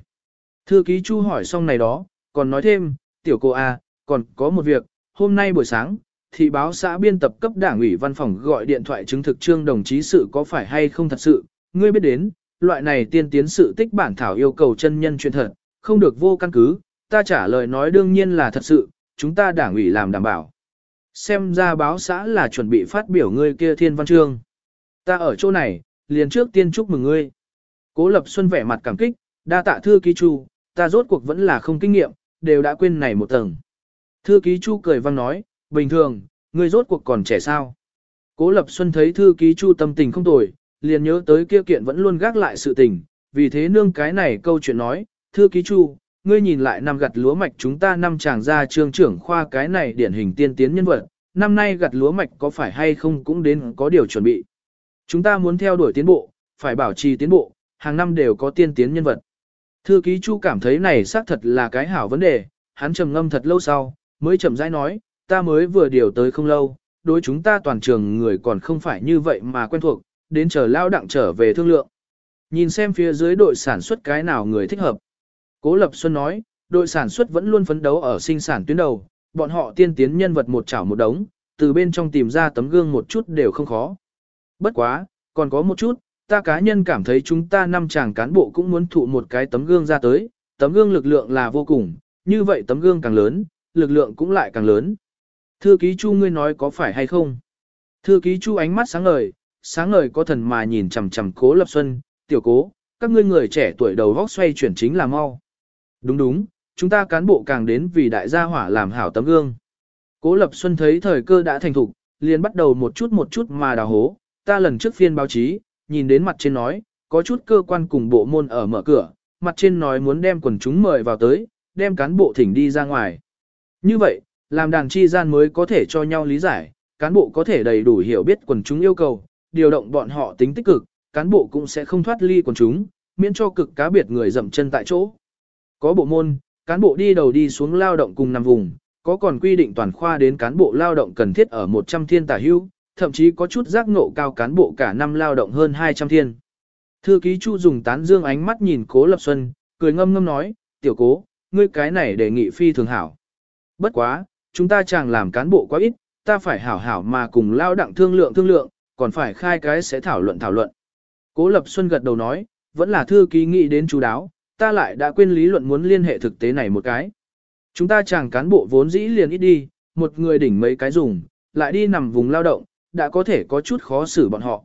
Thư ký Chu hỏi xong này đó, còn nói thêm, tiểu cô A, còn có một việc, hôm nay buổi sáng, thị báo xã biên tập cấp đảng ủy văn phòng gọi điện thoại chứng thực trương đồng chí sự có phải hay không thật sự, ngươi biết đến, loại này tiên tiến sự tích bản thảo yêu cầu chân nhân truyền thật, không được vô căn cứ, ta trả lời nói đương nhiên là thật sự, chúng ta đảng ủy làm đảm bảo. Xem ra báo xã là chuẩn bị phát biểu ngươi kia thiên văn chương. Ta ở chỗ này, liền trước tiên chúc mừng ngươi. Cố Lập Xuân vẻ mặt cảm kích, đa tạ thư ký chu, ta rốt cuộc vẫn là không kinh nghiệm, đều đã quên này một tầng. Thư ký chu cười vang nói, bình thường, ngươi rốt cuộc còn trẻ sao. Cố Lập Xuân thấy thư ký chu tâm tình không tồi, liền nhớ tới kia kiện vẫn luôn gác lại sự tình, vì thế nương cái này câu chuyện nói, thưa ký chu, ngươi nhìn lại năm gặt lúa mạch chúng ta năm chàng ra trường trưởng khoa cái này điển hình tiên tiến nhân vật, năm nay gặt lúa mạch có phải hay không cũng đến có điều chuẩn bị. Chúng ta muốn theo đuổi tiến bộ, phải bảo trì tiến bộ, hàng năm đều có tiên tiến nhân vật. Thư ký Chu cảm thấy này xác thật là cái hảo vấn đề, hắn trầm ngâm thật lâu sau, mới chậm rãi nói, ta mới vừa điều tới không lâu, đối chúng ta toàn trường người còn không phải như vậy mà quen thuộc, đến chờ lao đặng trở về thương lượng. Nhìn xem phía dưới đội sản xuất cái nào người thích hợp. Cố Lập Xuân nói, đội sản xuất vẫn luôn phấn đấu ở sinh sản tuyến đầu, bọn họ tiên tiến nhân vật một chảo một đống, từ bên trong tìm ra tấm gương một chút đều không khó. Bất quá, còn có một chút, ta cá nhân cảm thấy chúng ta năm chàng cán bộ cũng muốn thụ một cái tấm gương ra tới, tấm gương lực lượng là vô cùng, như vậy tấm gương càng lớn, lực lượng cũng lại càng lớn. Thư ký Chu ngươi nói có phải hay không? Thư ký Chu ánh mắt sáng ngời, sáng ngời có thần mà nhìn chằm chằm Cố Lập Xuân, "Tiểu Cố, các ngươi người trẻ tuổi đầu góc xoay chuyển chính là mau." "Đúng đúng, chúng ta cán bộ càng đến vì đại gia hỏa làm hảo tấm gương." Cố Lập Xuân thấy thời cơ đã thành thục, liền bắt đầu một chút một chút mà đào hố, ta lần trước phiên báo chí, nhìn đến mặt trên nói, có chút cơ quan cùng bộ môn ở mở cửa, mặt trên nói muốn đem quần chúng mời vào tới, đem cán bộ thỉnh đi ra ngoài. Như vậy, làm đàn chi gian mới có thể cho nhau lý giải, cán bộ có thể đầy đủ hiểu biết quần chúng yêu cầu, điều động bọn họ tính tích cực, cán bộ cũng sẽ không thoát ly quần chúng, miễn cho cực cá biệt người dậm chân tại chỗ. Có bộ môn, cán bộ đi đầu đi xuống lao động cùng nằm vùng, có còn quy định toàn khoa đến cán bộ lao động cần thiết ở 100 thiên tả hưu, thậm chí có chút giác ngộ cao cán bộ cả năm lao động hơn 200 thiên. Thư ký Chu dùng tán dương ánh mắt nhìn Cố Lập Xuân, cười ngâm ngâm nói, tiểu cố, ngươi cái này đề nghị phi thường hảo. Bất quá, chúng ta chẳng làm cán bộ quá ít, ta phải hảo hảo mà cùng lao đặng thương lượng thương lượng, còn phải khai cái sẽ thảo luận thảo luận. Cố Lập Xuân gật đầu nói, vẫn là thư ký nghĩ đến chú đáo, ta lại đã quên lý luận muốn liên hệ thực tế này một cái. Chúng ta chẳng cán bộ vốn dĩ liền ít đi, một người đỉnh mấy cái dùng, lại đi nằm vùng lao động, đã có thể có chút khó xử bọn họ.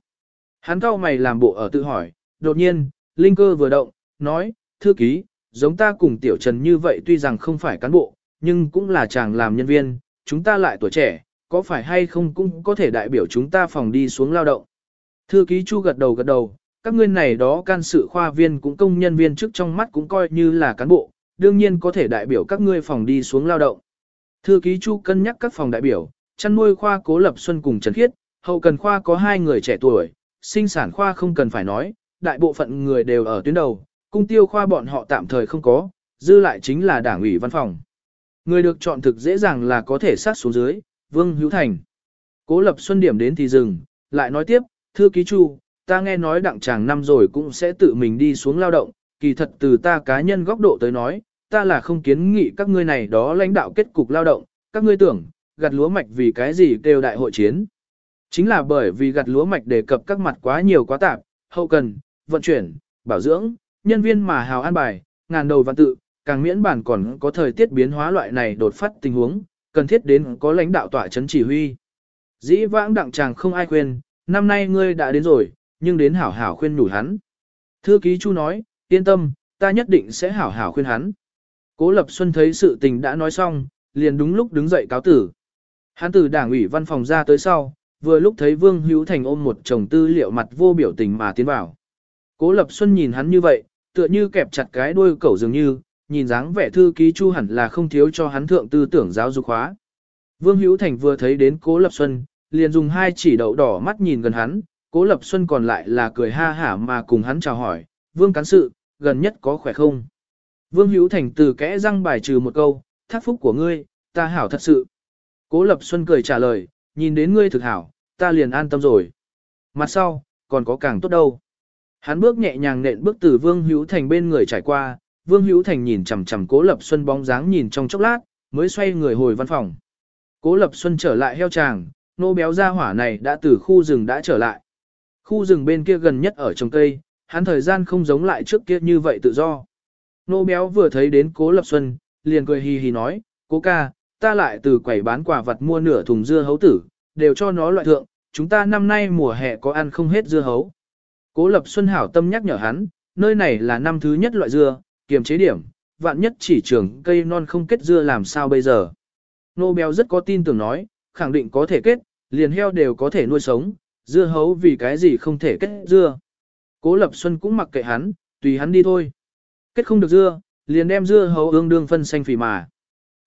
Hắn cao mày làm bộ ở tự hỏi, đột nhiên, Linh cơ vừa động, nói, thư ký, giống ta cùng Tiểu Trần như vậy tuy rằng không phải cán bộ, nhưng cũng là chàng làm nhân viên, chúng ta lại tuổi trẻ, có phải hay không cũng có thể đại biểu chúng ta phòng đi xuống lao động. Thư ký Chu gật đầu gật đầu, các ngươi này đó can sự khoa viên cũng công nhân viên trước trong mắt cũng coi như là cán bộ, đương nhiên có thể đại biểu các ngươi phòng đi xuống lao động. Thư ký Chu cân nhắc các phòng đại biểu, chăn nuôi khoa Cố Lập Xuân cùng Trần Khiết, hậu cần khoa có hai người trẻ tuổi, sinh sản khoa không cần phải nói, đại bộ phận người đều ở tuyến đầu, cung tiêu khoa bọn họ tạm thời không có, dư lại chính là đảng ủy văn phòng. Người được chọn thực dễ dàng là có thể sát xuống dưới, Vương Hữu Thành. Cố Lập Xuân điểm đến thì dừng, lại nói tiếp, thưa ký chu, ta nghe nói đặng chàng năm rồi cũng sẽ tự mình đi xuống lao động, kỳ thật từ ta cá nhân góc độ tới nói, ta là không kiến nghị các ngươi này đó lãnh đạo kết cục lao động, các ngươi tưởng, gặt lúa mạch vì cái gì kêu đại hội chiến. Chính là bởi vì gặt lúa mạch đề cập các mặt quá nhiều quá tạp, hậu cần, vận chuyển, bảo dưỡng, nhân viên mà hào an bài, ngàn đầu văn tự, càng miễn bản còn có thời tiết biến hóa loại này đột phát tình huống, cần thiết đến có lãnh đạo tỏa chấn chỉ huy. Dĩ vãng đặng chàng không ai khuyên, năm nay ngươi đã đến rồi, nhưng đến hảo hảo khuyên nhủ hắn. Thư ký Chu nói, yên tâm, ta nhất định sẽ hảo hảo khuyên hắn. Cố Lập Xuân thấy sự tình đã nói xong, liền đúng lúc đứng dậy cáo tử. Hắn từ đảng ủy văn phòng ra tới sau, vừa lúc thấy Vương Hữu Thành ôm một chồng tư liệu mặt vô biểu tình mà tiến vào. Cố Lập Xuân nhìn hắn như vậy, tựa như kẹp chặt cái đuôi cẩu dường như, nhìn dáng vẻ thư ký Chu hẳn là không thiếu cho hắn thượng tư tưởng giáo dục hóa. Vương Hữu Thành vừa thấy đến Cố Lập Xuân, liền dùng hai chỉ đậu đỏ mắt nhìn gần hắn, Cố Lập Xuân còn lại là cười ha hả mà cùng hắn chào hỏi, Vương Cán Sự, gần nhất có khỏe không? Vương Hữu Thành từ kẽ răng bài trừ một câu, thác phúc của ngươi, ta hảo thật sự. Cố Lập Xuân cười trả lời, nhìn đến ngươi thực hảo, ta liền an tâm rồi. Mặt sau, còn có càng tốt đâu. Hắn bước nhẹ nhàng nện bước từ Vương Hữu Thành bên người trải qua, Vương Hữu Thành nhìn chằm chằm Cố Lập Xuân bóng dáng nhìn trong chốc lát, mới xoay người hồi văn phòng. Cố Lập Xuân trở lại heo tràng, nô béo ra hỏa này đã từ khu rừng đã trở lại. Khu rừng bên kia gần nhất ở trồng cây, hắn thời gian không giống lại trước kia như vậy tự do. Nô béo vừa thấy đến Cố Lập Xuân, liền cười hì hì nói, Cố ca, ta lại từ quầy bán quả vật mua nửa thùng dưa hấu tử, đều cho nó loại thượng, chúng ta năm nay mùa hè có ăn không hết dưa hấu. Cố Lập Xuân hảo tâm nhắc nhở hắn, nơi này là năm thứ nhất loại dưa, kiềm chế điểm, vạn nhất chỉ trường cây non không kết dưa làm sao bây giờ. Nô béo rất có tin tưởng nói, khẳng định có thể kết, liền heo đều có thể nuôi sống, dưa hấu vì cái gì không thể kết dưa. Cố Lập Xuân cũng mặc kệ hắn, tùy hắn đi thôi. Kết không được dưa, liền đem dưa hấu ương đương phân xanh phì mà.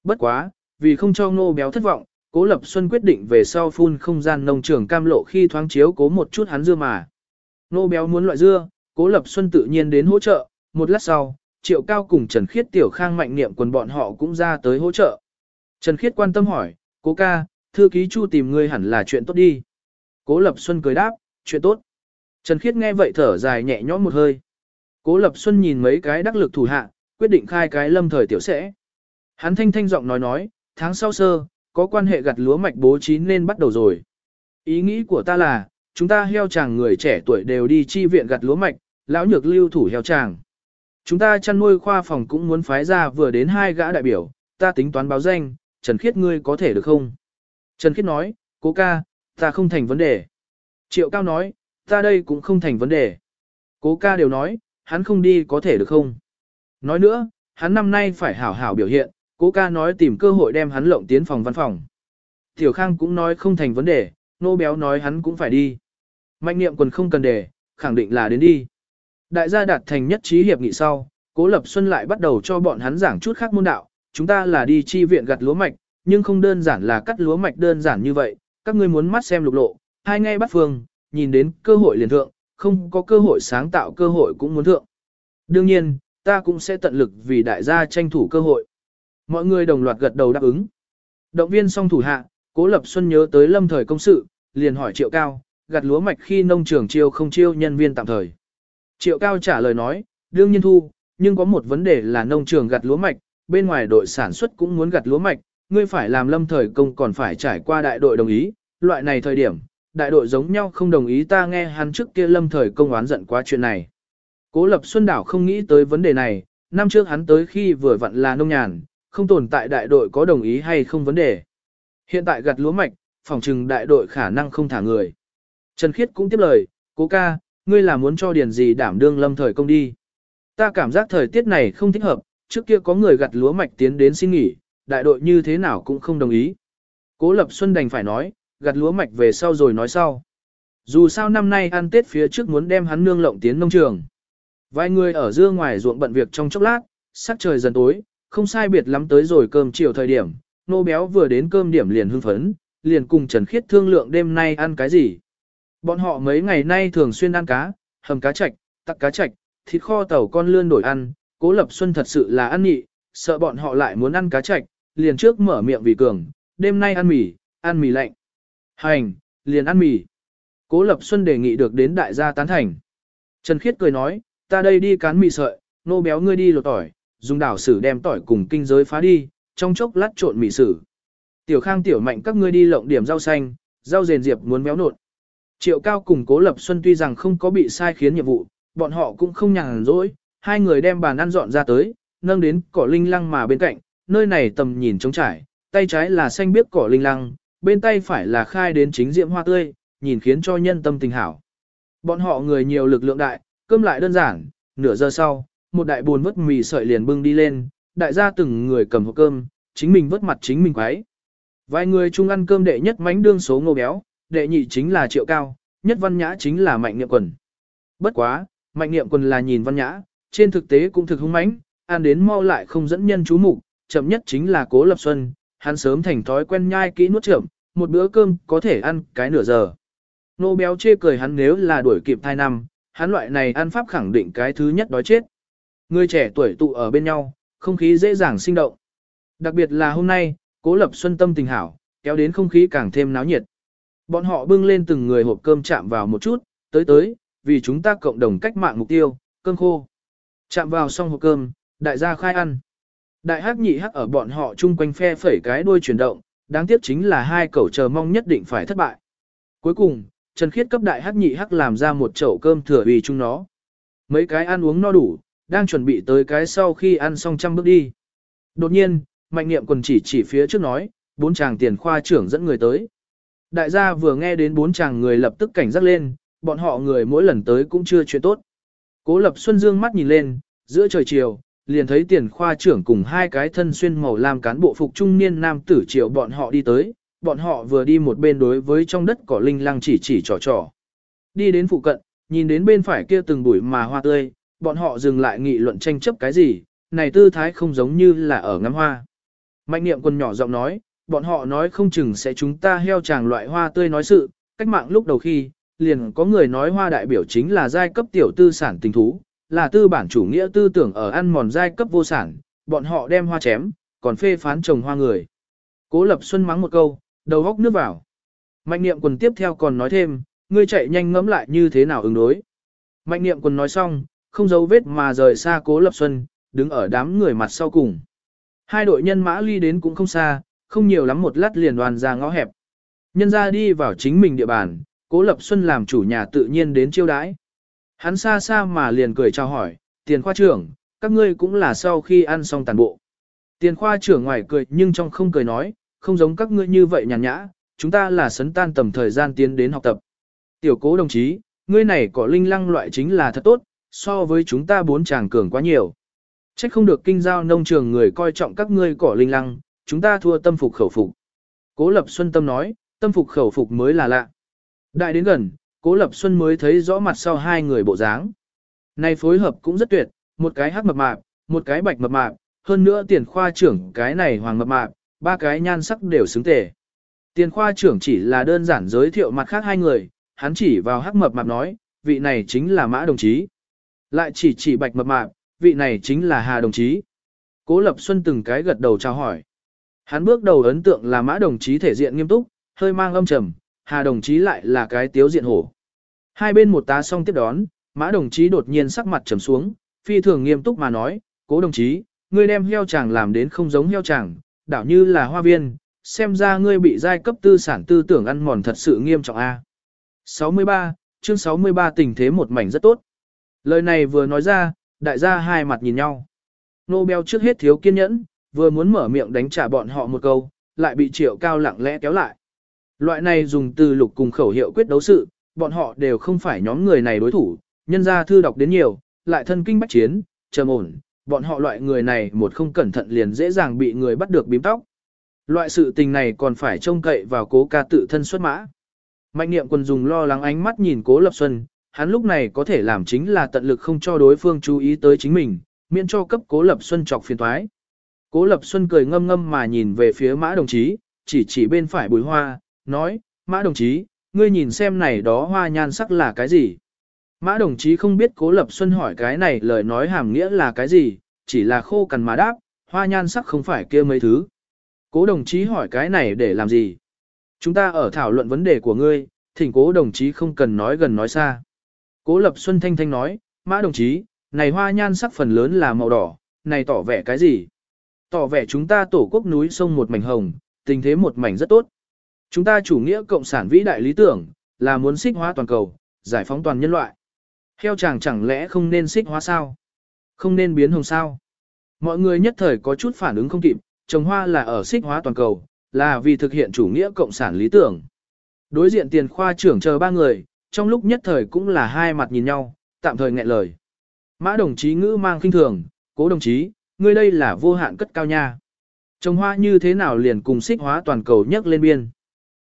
Bất quá, vì không cho ngô béo thất vọng, Cố Lập Xuân quyết định về sau phun không gian nông trường cam lộ khi thoáng chiếu cố một chút hắn dưa mà. Ngô béo muốn loại dưa, Cố Lập Xuân tự nhiên đến hỗ trợ, một lát sau, Triệu Cao cùng Trần Khiết tiểu khang mạnh niệm quần bọn họ cũng ra tới hỗ trợ. Trần Khiết quan tâm hỏi, cố ca, thư ký Chu tìm ngươi hẳn là chuyện tốt đi. Cố Lập Xuân cười đáp, chuyện tốt. Trần Khiết nghe vậy thở dài nhẹ nhõm một hơi. Cố Lập Xuân nhìn mấy cái đắc lực thủ hạ, quyết định khai cái lâm thời tiểu sẽ. Hắn thanh thanh giọng nói nói, tháng sau sơ, có quan hệ gặt lúa mạch bố trí nên bắt đầu rồi. Ý nghĩ của ta là, chúng ta heo chàng người trẻ tuổi đều đi chi viện gặt lúa mạch, lão nhược lưu thủ heo chàng. Chúng ta chăn nuôi khoa phòng cũng muốn phái ra vừa đến hai gã đại biểu, ta tính toán báo danh, Trần Khiết ngươi có thể được không? Trần Khiết nói, cố ca, ta không thành vấn đề. Triệu Cao nói, ta đây cũng không thành vấn đề. Cố ca đều nói, hắn không đi có thể được không? Nói nữa, hắn năm nay phải hảo hảo biểu hiện, cố ca nói tìm cơ hội đem hắn lộng tiến phòng văn phòng. Tiểu Khang cũng nói không thành vấn đề, nô béo nói hắn cũng phải đi. Mạnh niệm quần không cần đề, khẳng định là đến đi. Đại gia đạt thành nhất trí hiệp nghị sau, Cố Lập Xuân lại bắt đầu cho bọn hắn giảng chút khác môn đạo, chúng ta là đi chi viện gặt lúa mạch, nhưng không đơn giản là cắt lúa mạch đơn giản như vậy, các ngươi muốn mắt xem lục lộ, hai ngay bắt phương, nhìn đến cơ hội liền thượng, không có cơ hội sáng tạo cơ hội cũng muốn thượng. Đương nhiên, ta cũng sẽ tận lực vì đại gia tranh thủ cơ hội. Mọi người đồng loạt gật đầu đáp ứng. Động viên song thủ hạ, Cố Lập Xuân nhớ tới lâm thời công sự, liền hỏi Triệu Cao, gặt lúa mạch khi nông trường chiêu không chiêu nhân viên tạm thời. Triệu Cao trả lời nói, đương nhiên thu, nhưng có một vấn đề là nông trường gặt lúa mạch, bên ngoài đội sản xuất cũng muốn gặt lúa mạch, ngươi phải làm lâm thời công còn phải trải qua đại đội đồng ý, loại này thời điểm, đại đội giống nhau không đồng ý ta nghe hắn trước kia lâm thời công oán giận quá chuyện này. Cố Lập Xuân Đảo không nghĩ tới vấn đề này, năm trước hắn tới khi vừa vặn là nông nhàn, không tồn tại đại đội có đồng ý hay không vấn đề. Hiện tại gặt lúa mạch, phòng trừng đại đội khả năng không thả người. Trần Khiết cũng tiếp lời, cố ca, ngươi là muốn cho điền gì đảm đương lâm thời công đi. Ta cảm giác thời tiết này không thích hợp, trước kia có người gặt lúa mạch tiến đến xin nghỉ, đại đội như thế nào cũng không đồng ý. Cố Lập Xuân đành phải nói, gặt lúa mạch về sau rồi nói sau. Dù sao năm nay ăn Tết phía trước muốn đem hắn nương lộng tiến nông trường. Vài người ở dưa ngoài ruộng bận việc trong chốc lát, sắc trời dần tối, không sai biệt lắm tới rồi cơm chiều thời điểm, nô béo vừa đến cơm điểm liền hưng phấn, liền cùng Trần Khiết thương lượng đêm nay ăn cái gì. Bọn họ mấy ngày nay thường xuyên ăn cá, hầm cá chạch, tắc cá chạch, thịt kho tàu con lươn đổi ăn, cố lập xuân thật sự là ăn nhị, sợ bọn họ lại muốn ăn cá chạch, liền trước mở miệng vì cường, đêm nay ăn mì, ăn mì lạnh. Hành, liền ăn mì. Cố lập xuân đề nghị được đến đại gia tán thành. Trần Khiết cười nói, ta đây đi cán mì sợi, nô béo ngươi đi lột tỏi, dùng đảo sử đem tỏi cùng kinh giới phá đi, trong chốc lát trộn mì sử. Tiểu khang tiểu mạnh các ngươi đi lộng điểm rau xanh, rau rền diệp muốn béo nột. Triệu Cao cùng Cố Lập Xuân tuy rằng không có bị sai khiến nhiệm vụ, bọn họ cũng không nhàn rỗi, hai người đem bàn ăn dọn ra tới, nâng đến cỏ linh lăng mà bên cạnh, nơi này tầm nhìn trống trải, tay trái là xanh biếc cỏ linh lăng, bên tay phải là khai đến chính diệm hoa tươi, nhìn khiến cho nhân tâm tình hảo. Bọn họ người nhiều lực lượng đại, cơm lại đơn giản, nửa giờ sau, một đại buồn vớt mì sợi liền bưng đi lên, đại gia từng người cầm hộp cơm, chính mình vớt mặt chính mình quấy. Vài người chung ăn cơm đệ nhất mánh đương số ngô béo, đệ nhị chính là triệu cao, nhất văn nhã chính là mạnh niệm quần. Bất quá, mạnh niệm quần là nhìn văn nhã, trên thực tế cũng thực hung mãnh, ăn đến mau lại không dẫn nhân chú mục, chậm nhất chính là cố lập xuân, hắn sớm thành thói quen nhai kỹ nuốt chậm, một bữa cơm có thể ăn cái nửa giờ. Nô béo chê cười hắn nếu là đuổi kịp thai năm, hắn loại này ăn pháp khẳng định cái thứ nhất đói chết. Người trẻ tuổi tụ ở bên nhau, không khí dễ dàng sinh động. Đặc biệt là hôm nay, cố lập xuân tâm tình hảo, kéo đến không khí càng thêm náo nhiệt. Bọn họ bưng lên từng người hộp cơm chạm vào một chút, tới tới, vì chúng ta cộng đồng cách mạng mục tiêu, cơm khô. Chạm vào xong hộp cơm, đại gia khai ăn. Đại hắc nhị hắc ở bọn họ chung quanh phe phẩy cái đuôi chuyển động, đáng tiếc chính là hai cẩu chờ mong nhất định phải thất bại. Cuối cùng, Trần Khiết cấp đại hắc nhị hắc làm ra một chậu cơm thừa vì chúng nó. Mấy cái ăn uống no đủ, đang chuẩn bị tới cái sau khi ăn xong trăm bước đi. Đột nhiên, mạnh niệm quần chỉ chỉ phía trước nói, bốn chàng tiền khoa trưởng dẫn người tới. Đại gia vừa nghe đến bốn chàng người lập tức cảnh giác lên, bọn họ người mỗi lần tới cũng chưa chuyện tốt. Cố lập Xuân Dương mắt nhìn lên, giữa trời chiều, liền thấy tiền khoa trưởng cùng hai cái thân xuyên màu lam cán bộ phục trung niên nam tử triệu bọn họ đi tới, bọn họ vừa đi một bên đối với trong đất cỏ linh lăng chỉ chỉ trò trò. Đi đến phụ cận, nhìn đến bên phải kia từng bụi mà hoa tươi, bọn họ dừng lại nghị luận tranh chấp cái gì, này tư thái không giống như là ở ngắm hoa. Mạnh niệm quân nhỏ giọng nói, bọn họ nói không chừng sẽ chúng ta heo chàng loại hoa tươi nói sự, cách mạng lúc đầu khi, liền có người nói hoa đại biểu chính là giai cấp tiểu tư sản tình thú, là tư bản chủ nghĩa tư tưởng ở ăn mòn giai cấp vô sản, bọn họ đem hoa chém, còn phê phán trồng hoa người. Cố Lập Xuân mắng một câu, đầu góc nước vào. Mạnh niệm quần tiếp theo còn nói thêm, ngươi chạy nhanh ngẫm lại như thế nào ứng đối. Mạnh niệm quần nói xong, không giấu vết mà rời xa Cố Lập Xuân, đứng ở đám người mặt sau cùng. Hai đội nhân mã ly đến cũng không xa, không nhiều lắm một lát liền đoàn ra ngõ hẹp. Nhân ra đi vào chính mình địa bàn, Cố Lập Xuân làm chủ nhà tự nhiên đến chiêu đãi. Hắn xa xa mà liền cười chào hỏi, tiền khoa trưởng, các ngươi cũng là sau khi ăn xong tàn bộ. Tiền khoa trưởng ngoài cười nhưng trong không cười nói, không giống các ngươi như vậy nhàn nhã, chúng ta là sấn tan tầm thời gian tiến đến học tập. Tiểu cố đồng chí, ngươi này có linh lăng loại chính là thật tốt, so với chúng ta bốn chàng cường quá nhiều. Trách không được kinh giao nông trường người coi trọng các ngươi cỏ linh lăng, chúng ta thua tâm phục khẩu phục. Cố Lập Xuân Tâm nói, tâm phục khẩu phục mới là lạ. Đại đến gần, Cố Lập Xuân mới thấy rõ mặt sau hai người bộ dáng. Này phối hợp cũng rất tuyệt, một cái hắc mập mạp, một cái bạch mập mạp, hơn nữa tiền khoa trưởng cái này hoàng mập mạp, ba cái nhan sắc đều xứng tề. Tiền khoa trưởng chỉ là đơn giản giới thiệu mặt khác hai người, hắn chỉ vào hắc mập mạp nói, vị này chính là mã đồng chí. Lại chỉ chỉ bạch mập mạp, vị này chính là hà đồng chí. Cố Lập Xuân từng cái gật đầu chào hỏi. Hắn bước đầu ấn tượng là mã đồng chí thể diện nghiêm túc, hơi mang âm trầm, hà đồng chí lại là cái tiếu diện hổ. Hai bên một tá xong tiếp đón, mã đồng chí đột nhiên sắc mặt trầm xuống, phi thường nghiêm túc mà nói, cố đồng chí, ngươi đem heo chàng làm đến không giống heo chàng, đảo như là hoa viên, xem ra ngươi bị giai cấp tư sản tư tưởng ăn mòn thật sự nghiêm trọng a. 63, chương 63 tình thế một mảnh rất tốt. Lời này vừa nói ra, đại gia hai mặt nhìn nhau. Nô trước hết thiếu kiên nhẫn, vừa muốn mở miệng đánh trả bọn họ một câu, lại bị triệu cao lặng lẽ kéo lại. Loại này dùng từ lục cùng khẩu hiệu quyết đấu sự, bọn họ đều không phải nhóm người này đối thủ, nhân ra thư đọc đến nhiều, lại thân kinh bách chiến, trầm ổn, bọn họ loại người này một không cẩn thận liền dễ dàng bị người bắt được bím tóc. Loại sự tình này còn phải trông cậy vào cố ca tự thân xuất mã. Mạnh niệm quân dùng lo lắng ánh mắt nhìn cố lập xuân, hắn lúc này có thể làm chính là tận lực không cho đối phương chú ý tới chính mình, miễn cho cấp cố lập xuân trọc phiền thoái. Cố lập xuân cười ngâm ngâm mà nhìn về phía mã đồng chí, chỉ chỉ bên phải bùi hoa, nói, mã đồng chí, ngươi nhìn xem này đó hoa nhan sắc là cái gì. Mã đồng chí không biết cố lập xuân hỏi cái này lời nói hàm nghĩa là cái gì, chỉ là khô cằn mà đáp, hoa nhan sắc không phải kia mấy thứ. Cố đồng chí hỏi cái này để làm gì? Chúng ta ở thảo luận vấn đề của ngươi, thỉnh cố đồng chí không cần nói gần nói xa. Cố lập xuân thanh thanh nói, mã đồng chí, này hoa nhan sắc phần lớn là màu đỏ, này tỏ vẻ cái gì? Tỏ vẻ chúng ta tổ quốc núi sông một mảnh hồng, tình thế một mảnh rất tốt. Chúng ta chủ nghĩa cộng sản vĩ đại lý tưởng, là muốn xích hóa toàn cầu, giải phóng toàn nhân loại. Heo chàng chẳng lẽ không nên xích hóa sao? Không nên biến hồng sao? Mọi người nhất thời có chút phản ứng không kịp, trồng hoa là ở xích hóa toàn cầu, là vì thực hiện chủ nghĩa cộng sản lý tưởng. Đối diện tiền khoa trưởng chờ ba người, trong lúc nhất thời cũng là hai mặt nhìn nhau, tạm thời nghẹn lời. Mã đồng chí ngữ mang khinh thường, cố đồng chí, ngươi đây là vô hạn cất cao nha. Trồng hoa như thế nào liền cùng xích hóa toàn cầu nhấc lên biên.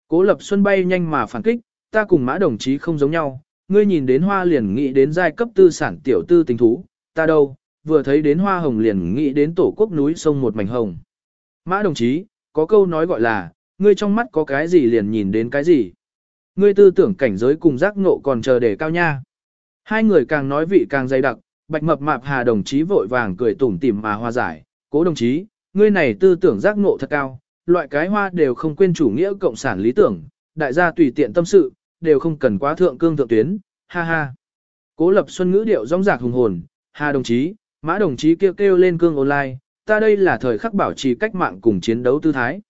Cố lập xuân bay nhanh mà phản kích, ta cùng mã đồng chí không giống nhau, ngươi nhìn đến hoa liền nghĩ đến giai cấp tư sản tiểu tư tình thú, ta đâu, vừa thấy đến hoa hồng liền nghĩ đến tổ quốc núi sông một mảnh hồng. Mã đồng chí, có câu nói gọi là, ngươi trong mắt có cái gì liền nhìn đến cái gì. Ngươi tư tưởng cảnh giới cùng giác ngộ còn chờ để cao nha. Hai người càng nói vị càng dày đặc, bạch mập mạp hà đồng chí vội vàng cười tủm tỉm mà hòa giải, cố đồng chí, ngươi này tư tưởng giác ngộ thật cao, loại cái hoa đều không quên chủ nghĩa cộng sản lý tưởng, đại gia tùy tiện tâm sự, đều không cần quá thượng cương thượng tuyến, ha ha. Cố lập xuân ngữ điệu rong rạc hùng hồn, hà đồng chí, mã đồng chí kêu kêu lên cương online, ta đây là thời khắc bảo trì cách mạng cùng chiến đấu tư thái.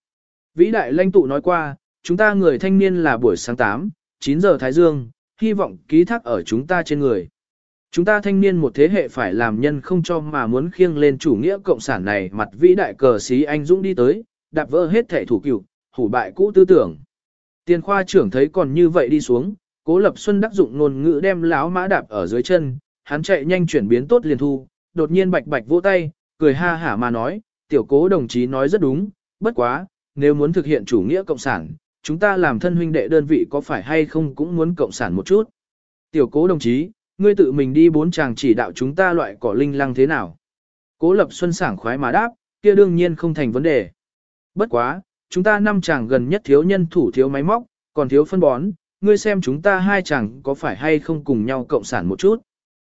Vĩ đại lãnh tụ nói qua, chúng ta người thanh niên là buổi sáng 8, 9 giờ Thái Dương, hy vọng ký thác ở chúng ta trên người. Chúng ta thanh niên một thế hệ phải làm nhân không cho mà muốn khiêng lên chủ nghĩa cộng sản này mặt vĩ đại cờ xí anh dũng đi tới, đạp vỡ hết thể thủ cựu, hủ bại cũ tư tưởng. Tiền khoa trưởng thấy còn như vậy đi xuống, cố lập xuân đắc dụng ngôn ngữ đem láo mã đạp ở dưới chân, hắn chạy nhanh chuyển biến tốt liền thu, đột nhiên bạch bạch vỗ tay, cười ha hả mà nói, tiểu cố đồng chí nói rất đúng, bất quá, nếu muốn thực hiện chủ nghĩa cộng sản, chúng ta làm thân huynh đệ đơn vị có phải hay không cũng muốn cộng sản một chút. Tiểu cố đồng chí, ngươi tự mình đi bốn chàng chỉ đạo chúng ta loại cỏ linh lăng thế nào. Cố Lập Xuân sảng khoái mà đáp, kia đương nhiên không thành vấn đề. Bất quá, chúng ta năm chàng gần nhất thiếu nhân thủ thiếu máy móc, còn thiếu phân bón, ngươi xem chúng ta hai chàng có phải hay không cùng nhau cộng sản một chút.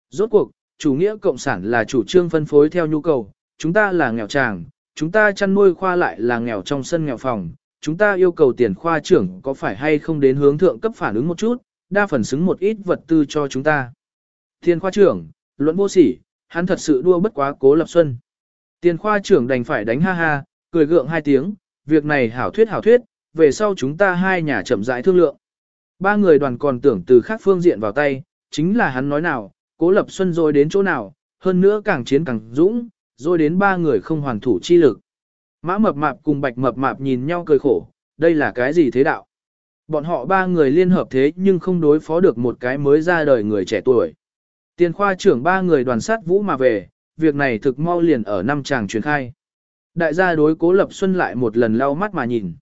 Rốt cuộc, chủ nghĩa cộng sản là chủ trương phân phối theo nhu cầu, chúng ta là nghèo chàng, chúng ta chăn nuôi khoa lại là nghèo trong sân nghèo phòng, chúng ta yêu cầu tiền khoa trưởng có phải hay không đến hướng thượng cấp phản ứng một chút, đa phần xứng một ít vật tư cho chúng ta. Tiền khoa trưởng, luận vô sỉ, hắn thật sự đua bất quá cố lập xuân. Tiền khoa trưởng đành phải đánh ha ha, cười gượng hai tiếng, việc này hảo thuyết hảo thuyết, về sau chúng ta hai nhà chậm rãi thương lượng. Ba người đoàn còn tưởng từ khác phương diện vào tay, chính là hắn nói nào, cố lập xuân rồi đến chỗ nào, hơn nữa càng chiến càng dũng, rồi đến ba người không hoàn thủ chi lực. Mã mập mạp cùng bạch mập mạp nhìn nhau cười khổ, đây là cái gì thế đạo? Bọn họ ba người liên hợp thế nhưng không đối phó được một cái mới ra đời người trẻ tuổi. Tiền khoa trưởng ba người đoàn sát vũ mà về, việc này thực mau liền ở năm chàng truyền khai. Đại gia đối cố lập xuân lại một lần lau mắt mà nhìn.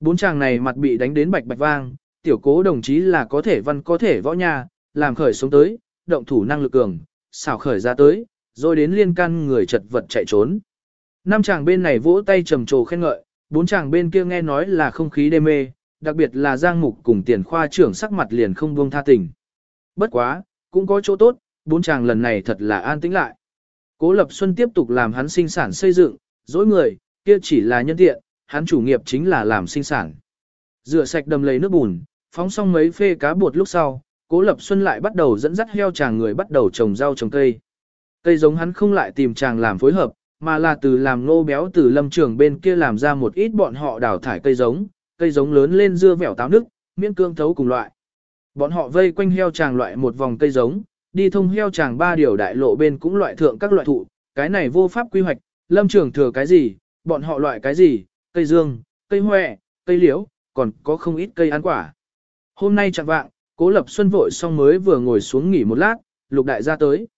Bốn chàng này mặt bị đánh đến bạch bạch vang, tiểu cố đồng chí là có thể văn có thể võ nhà, làm khởi sống tới, động thủ năng lực cường, xảo khởi ra tới, rồi đến liên căn người chật vật chạy trốn. Năm chàng bên này vỗ tay trầm trồ khen ngợi, bốn chàng bên kia nghe nói là không khí đê mê, đặc biệt là Giang Mục cùng tiền khoa trưởng sắc mặt liền không buông tha tình. Bất quá, cũng có chỗ tốt, bốn chàng lần này thật là an tĩnh lại. Cố Lập Xuân tiếp tục làm hắn sinh sản xây dựng, dối người, kia chỉ là nhân tiện, hắn chủ nghiệp chính là làm sinh sản. Rửa sạch đầm lấy nước bùn, phóng xong mấy phê cá bột lúc sau, Cố Lập Xuân lại bắt đầu dẫn dắt heo chàng người bắt đầu trồng rau trồng cây. Cây giống hắn không lại tìm chàng làm phối hợp, mà là từ làm nô béo từ lâm trường bên kia làm ra một ít bọn họ đào thải cây giống, cây giống lớn lên dưa vẻo táo nước, miễn cương thấu cùng loại. Bọn họ vây quanh heo chàng loại một vòng cây giống, đi thông heo chàng ba điều đại lộ bên cũng loại thượng các loại thụ, cái này vô pháp quy hoạch, lâm trường thừa cái gì, bọn họ loại cái gì, cây dương, cây hoẹ, cây liễu, còn có không ít cây ăn quả. Hôm nay chẳng vạng, Cố Lập Xuân vội xong mới vừa ngồi xuống nghỉ một lát, Lục Đại gia tới.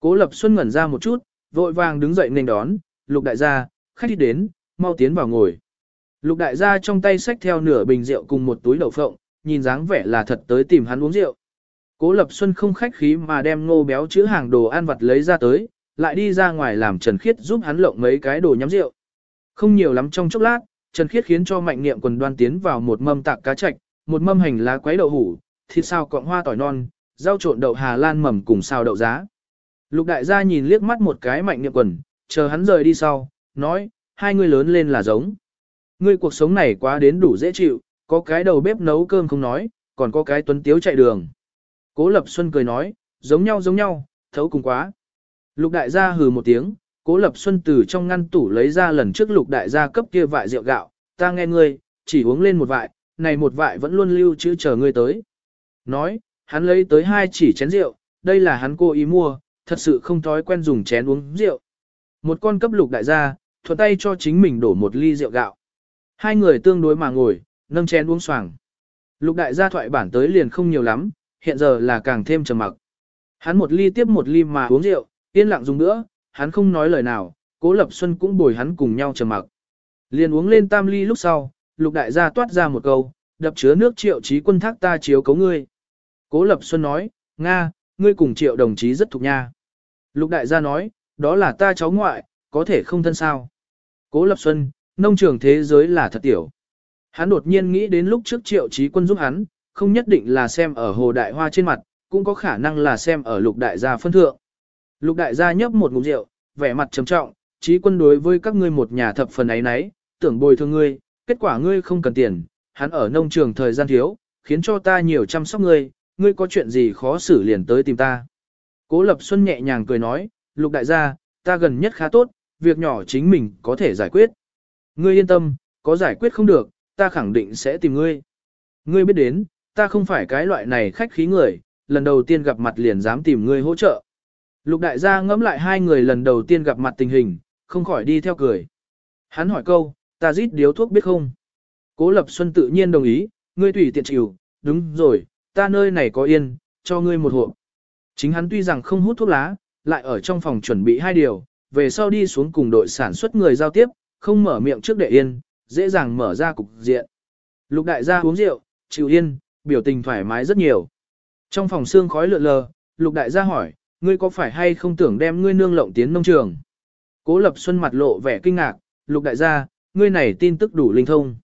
Cố Lập Xuân ngẩn ra một chút, vội vàng đứng dậy nên đón, Lục Đại gia, khách đi đến, mau tiến vào ngồi. Lục Đại gia trong tay xách theo nửa bình rượu cùng một túi đậu phộng, nhìn dáng vẻ là thật tới tìm hắn uống rượu. Cố Lập Xuân không khách khí mà đem ngô béo chữ hàng đồ ăn vặt lấy ra tới, lại đi ra ngoài làm Trần Khiết giúp hắn lộng mấy cái đồ nhắm rượu. Không nhiều lắm trong chốc lát, Trần Khiết khiến cho mạnh niệm quần đoan tiến vào một mâm tạc cá chạch, một mâm hành lá quấy đậu hủ, thịt xào cọng hoa tỏi non, rau trộn đậu Hà Lan mầm cùng xào đậu giá. Lục đại gia nhìn liếc mắt một cái mạnh niệm quần, chờ hắn rời đi sau, nói, hai người lớn lên là giống. Ngươi cuộc sống này quá đến đủ dễ chịu, có cái đầu bếp nấu cơm không nói, còn có cái tuấn tiếu chạy đường. Cố Lập Xuân cười nói, giống nhau giống nhau, thấu cùng quá. Lục đại gia hừ một tiếng, Cố Lập Xuân từ trong ngăn tủ lấy ra lần trước lục đại gia cấp kia vại rượu gạo, ta nghe ngươi, chỉ uống lên một vại, này một vại vẫn luôn lưu trữ chờ ngươi tới. Nói, hắn lấy tới hai chỉ chén rượu, đây là hắn cố ý mua, thật sự không thói quen dùng chén uống rượu. Một con cấp lục đại gia, thuận tay cho chính mình đổ một ly rượu gạo. Hai người tương đối mà ngồi, nâng chén uống xoàng. Lục đại gia thoại bản tới liền không nhiều lắm, hiện giờ là càng thêm trầm mặc. Hắn một ly tiếp một ly mà uống rượu, yên lặng dùng nữa, hắn không nói lời nào, Cố Lập Xuân cũng bồi hắn cùng nhau trầm mặc. Liền uống lên tam ly lúc sau, lục đại gia toát ra một câu, đập chứa nước triệu trí quân thác ta chiếu cấu ngươi. Cố Lập Xuân nói, Nga, ngươi cùng triệu đồng chí rất thuộc nha. Lục đại gia nói, đó là ta cháu ngoại, có thể không thân sao. Cố Lập Xuân, nông trường thế giới là thật tiểu. Hắn đột nhiên nghĩ đến lúc trước triệu trí quân giúp hắn, không nhất định là xem ở hồ đại hoa trên mặt, cũng có khả năng là xem ở lục đại gia phân thượng. Lục đại gia nhấp một ngụm rượu, vẻ mặt trầm trọng, trí quân đối với các ngươi một nhà thập phần ấy nấy, tưởng bồi thường ngươi, kết quả ngươi không cần tiền, hắn ở nông trường thời gian thiếu, khiến cho ta nhiều chăm sóc ngươi, ngươi có chuyện gì khó xử liền tới tìm ta. Cố Lập Xuân nhẹ nhàng cười nói, lục đại gia, ta gần nhất khá tốt, việc nhỏ chính mình có thể giải quyết. Ngươi yên tâm, có giải quyết không được, ta khẳng định sẽ tìm ngươi. Ngươi biết đến, ta không phải cái loại này khách khí người, lần đầu tiên gặp mặt liền dám tìm ngươi hỗ trợ. Lục đại gia ngẫm lại hai người lần đầu tiên gặp mặt tình hình, không khỏi đi theo cười. Hắn hỏi câu, ta rít điếu thuốc biết không? Cố Lập Xuân tự nhiên đồng ý, ngươi tùy tiện chịu, đúng rồi, ta nơi này có yên, cho ngươi một hộp. Chính hắn tuy rằng không hút thuốc lá, lại ở trong phòng chuẩn bị hai điều, về sau đi xuống cùng đội sản xuất người giao tiếp, không mở miệng trước để yên, dễ dàng mở ra cục diện. Lục đại gia uống rượu, chịu yên, biểu tình thoải mái rất nhiều. Trong phòng xương khói lượn lờ, lục đại gia hỏi, ngươi có phải hay không tưởng đem ngươi nương lộng tiến nông trường? Cố Lập Xuân mặt lộ vẻ kinh ngạc, lục đại gia, ngươi này tin tức đủ linh thông.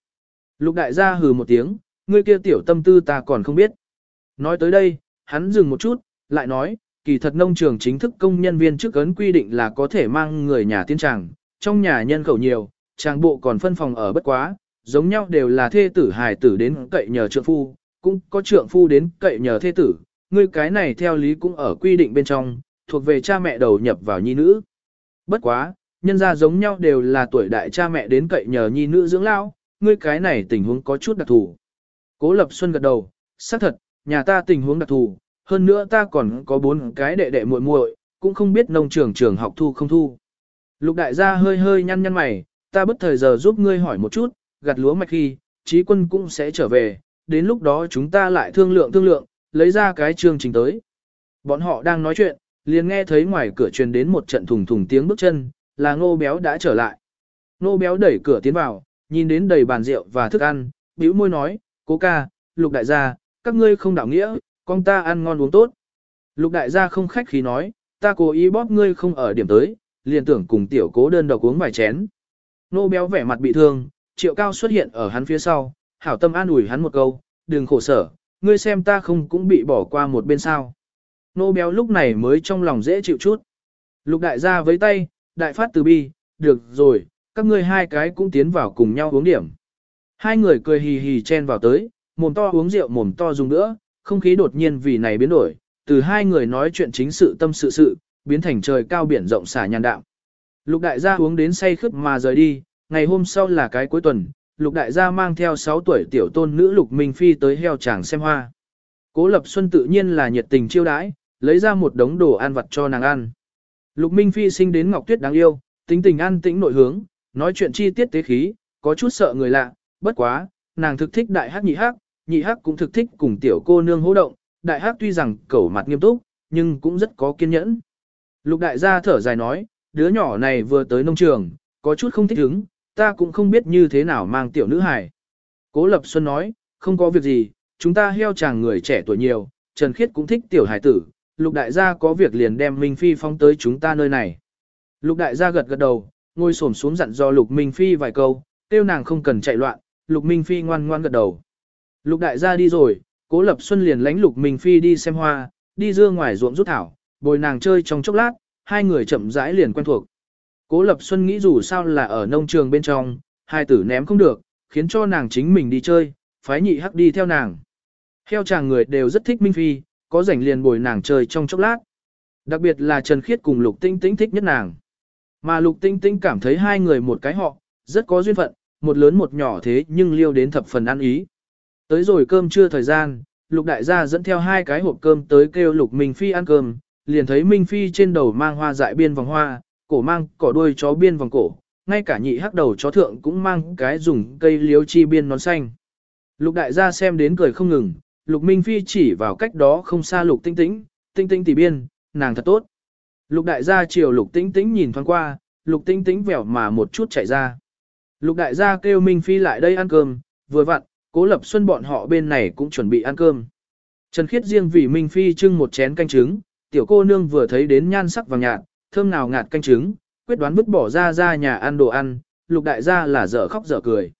Lục đại gia hừ một tiếng, ngươi kia tiểu tâm tư ta còn không biết. Nói tới đây, hắn dừng một chút, lại nói, kỳ thật nông trường chính thức công nhân viên trước ấn quy định là có thể mang người nhà tiên tràng, trong nhà nhân khẩu nhiều, tràng bộ còn phân phòng ở bất quá, giống nhau đều là thê tử hài tử đến cậy nhờ trượng phu, cũng có trượng phu đến cậy nhờ thế tử, ngươi cái này theo lý cũng ở quy định bên trong, thuộc về cha mẹ đầu nhập vào nhi nữ. Bất quá, nhân gia giống nhau đều là tuổi đại cha mẹ đến cậy nhờ nhi nữ dưỡng lao, ngươi cái này tình huống có chút đặc thù. Cố Lập Xuân gật đầu, xác thật, nhà ta tình huống đặc thù, hơn nữa ta còn có bốn cái đệ đệ muội muội, cũng không biết nông trường trường học thu không thu. Lục đại gia hơi hơi nhăn nhăn mày, ta bất thời giờ giúp ngươi hỏi một chút, gặt lúa mạch khi, trí quân cũng sẽ trở về, đến lúc đó chúng ta lại thương lượng thương lượng, lấy ra cái chương trình tới. Bọn họ đang nói chuyện, liền nghe thấy ngoài cửa truyền đến một trận thùng thùng tiếng bước chân, là ngô béo đã trở lại. Ngô béo đẩy cửa tiến vào, nhìn đến đầy bàn rượu và thức ăn, bĩu môi nói, cố ca, lục đại gia, các ngươi không đạo nghĩa, con ta ăn ngon uống tốt. Lục đại gia không khách khí nói, ta cố ý bóp ngươi không ở điểm tới, liền tưởng cùng tiểu cố đơn độc uống vài chén. Nô béo vẻ mặt bị thương, triệu cao xuất hiện ở hắn phía sau, hảo tâm an ủi hắn một câu, đừng khổ sở, ngươi xem ta không cũng bị bỏ qua một bên sao. Nô béo lúc này mới trong lòng dễ chịu chút. Lục đại gia với tay, đại phát từ bi, được rồi, các ngươi hai cái cũng tiến vào cùng nhau uống điểm. Hai người cười hì hì chen vào tới, mồm to uống rượu mồm to dùng nữa, không khí đột nhiên vì này biến đổi, từ hai người nói chuyện chính sự tâm sự sự, biến thành trời cao biển rộng xả nhàn đạm. Lục đại gia uống đến say khướt mà rời đi, ngày hôm sau là cái cuối tuần, lục đại gia mang theo 6 tuổi tiểu tôn nữ lục minh phi tới heo chàng xem hoa. Cố lập xuân tự nhiên là nhiệt tình chiêu đãi, lấy ra một đống đồ ăn vặt cho nàng ăn. Lục minh phi sinh đến ngọc tuyết đáng yêu, tính tình ăn tĩnh nội hướng, nói chuyện chi tiết tế khí, có chút sợ người lạ, bất quá, nàng thực thích đại hắc nhị hắc, nhị hắc cũng thực thích cùng tiểu cô nương hô động, đại hắc tuy rằng cẩu mặt nghiêm túc, nhưng cũng rất có kiên nhẫn. Lục đại gia thở dài nói, đứa nhỏ này vừa tới nông trường, có chút không thích ứng, ta cũng không biết như thế nào mang tiểu nữ hài. Cố Lập Xuân nói, không có việc gì, chúng ta heo chàng người trẻ tuổi nhiều, Trần Khiết cũng thích tiểu hài tử, lục đại gia có việc liền đem Minh Phi phong tới chúng ta nơi này. Lục đại gia gật gật đầu, ngồi xổm xuống dặn do lục Minh Phi vài câu, tiêu nàng không cần chạy loạn, lục Minh Phi ngoan ngoan gật đầu. Lục đại gia đi rồi, cố Lập Xuân liền lánh lục Minh Phi đi xem hoa, đi dưa ngoài ruộng rút thảo, bồi nàng chơi trong chốc lát, hai người chậm rãi liền quen thuộc. Cố Lập Xuân nghĩ dù sao là ở nông trường bên trong, hai tử ném không được, khiến cho nàng chính mình đi chơi, phái nhị hắc đi theo nàng. Theo chàng người đều rất thích Minh Phi, có rảnh liền bồi nàng chơi trong chốc lát. Đặc biệt là Trần Khiết cùng Lục Tinh Tinh thích nhất nàng. Mà Lục Tinh Tinh cảm thấy hai người một cái họ, rất có duyên phận, một lớn một nhỏ thế nhưng liêu đến thập phần ăn ý. Tới rồi cơm trưa thời gian, Lục Đại gia dẫn theo hai cái hộp cơm tới kêu Lục Minh Phi ăn cơm, liền thấy Minh Phi trên đầu mang hoa dại biên vòng hoa, cổ mang cỏ đuôi chó biên vòng cổ, ngay cả nhị hắc đầu chó thượng cũng mang cái dùng cây liếu chi biên nón xanh. Lục đại gia xem đến cười không ngừng, lục minh phi chỉ vào cách đó không xa lục tinh tĩnh, tinh tinh tỷ biên, nàng thật tốt. Lục đại gia chiều lục tinh tĩnh nhìn thoáng qua, lục tinh tĩnh vẻo mà một chút chạy ra. Lục đại gia kêu minh phi lại đây ăn cơm, vừa vặn, cố lập xuân bọn họ bên này cũng chuẩn bị ăn cơm. Trần khiết riêng vì minh phi trưng một chén canh trứng, tiểu cô nương vừa thấy đến nhan sắc vàng nhạt, thơm nào ngạt canh trứng, quyết đoán vứt bỏ ra ra nhà ăn đồ ăn, lục đại gia là dở khóc dở cười.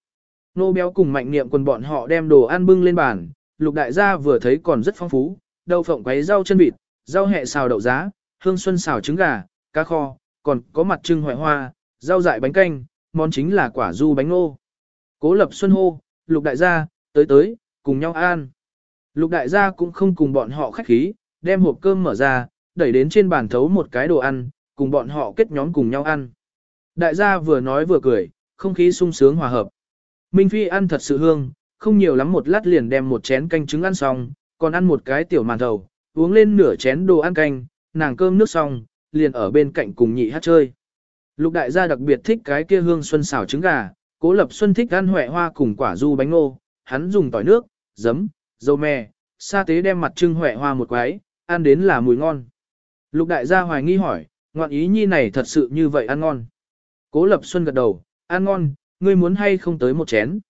Nô béo cùng mạnh niệm quần bọn họ đem đồ ăn bưng lên bàn, lục đại gia vừa thấy còn rất phong phú, đậu phộng quấy rau chân vịt, rau hẹ xào đậu giá, hương xuân xào trứng gà, cá kho, còn có mặt trưng hoại hoa, rau dại bánh canh, món chính là quả du bánh ngô. Cố lập xuân hô, lục đại gia, tới tới, cùng nhau ăn. Lục đại gia cũng không cùng bọn họ khách khí, đem hộp cơm mở ra, đẩy đến trên bàn thấu một cái đồ ăn, cùng bọn họ kết nhóm cùng nhau ăn. Đại gia vừa nói vừa cười, không khí sung sướng hòa hợp. Minh Phi ăn thật sự hương, không nhiều lắm một lát liền đem một chén canh trứng ăn xong, còn ăn một cái tiểu màn thầu, uống lên nửa chén đồ ăn canh, nàng cơm nước xong, liền ở bên cạnh cùng nhị hát chơi. Lục đại gia đặc biệt thích cái kia hương xuân xào trứng gà, cố lập xuân thích ăn huệ hoa cùng quả du bánh ngô, hắn dùng tỏi nước, giấm, dầu mè, sa tế đem mặt trưng huệ hoa một quái, ăn đến là mùi ngon. Lục đại gia hoài nghi hỏi, ngoạn ý nhi này thật sự như vậy ăn ngon. Cố Lập Xuân gật đầu, ăn ngon, ngươi muốn hay không tới một chén.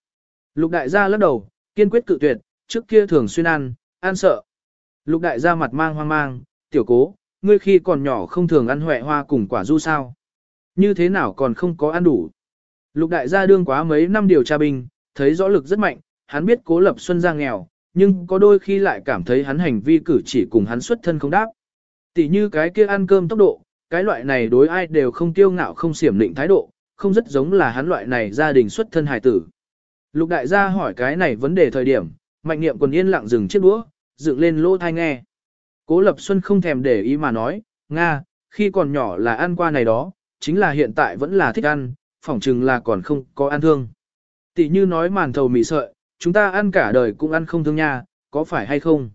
Lục đại gia lắc đầu, kiên quyết cự tuyệt, trước kia thường xuyên ăn, ăn sợ. Lục đại gia mặt mang hoang mang, tiểu cố, ngươi khi còn nhỏ không thường ăn huệ hoa cùng quả du sao. Như thế nào còn không có ăn đủ. Lục đại gia đương quá mấy năm điều tra binh, thấy rõ lực rất mạnh, hắn biết cố lập xuân ra nghèo, nhưng có đôi khi lại cảm thấy hắn hành vi cử chỉ cùng hắn xuất thân không đáp. Tỷ như cái kia ăn cơm tốc độ, cái loại này đối ai đều không tiêu ngạo không xiểm định thái độ, không rất giống là hắn loại này gia đình xuất thân hài tử. Lục đại gia hỏi cái này vấn đề thời điểm, mạnh niệm quần yên lặng dừng chiếc đũa, dựng lên lỗ thai nghe. Cố Lập Xuân không thèm để ý mà nói, Nga, khi còn nhỏ là ăn qua này đó, chính là hiện tại vẫn là thích ăn, phỏng chừng là còn không có ăn thương. Tỷ như nói màn thầu mì sợi, chúng ta ăn cả đời cũng ăn không thương nha, có phải hay không?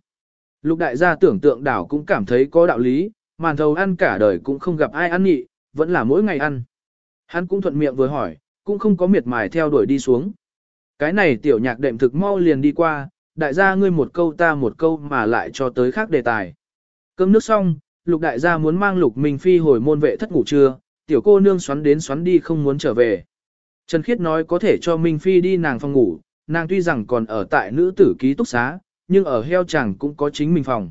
Lục đại gia tưởng tượng đảo cũng cảm thấy có đạo lý, màn thầu ăn cả đời cũng không gặp ai ăn nhị, vẫn là mỗi ngày ăn. Hắn cũng thuận miệng vừa hỏi, cũng không có miệt mài theo đuổi đi xuống. Cái này tiểu nhạc đệm thực mau liền đi qua, đại gia ngươi một câu ta một câu mà lại cho tới khác đề tài. Cơm nước xong, lục đại gia muốn mang lục minh phi hồi môn vệ thất ngủ trưa, tiểu cô nương xoắn đến xoắn đi không muốn trở về. Trần Khiết nói có thể cho Minh Phi đi nàng phòng ngủ, nàng tuy rằng còn ở tại nữ tử ký túc xá, nhưng ở heo chẳng cũng có chính mình phòng.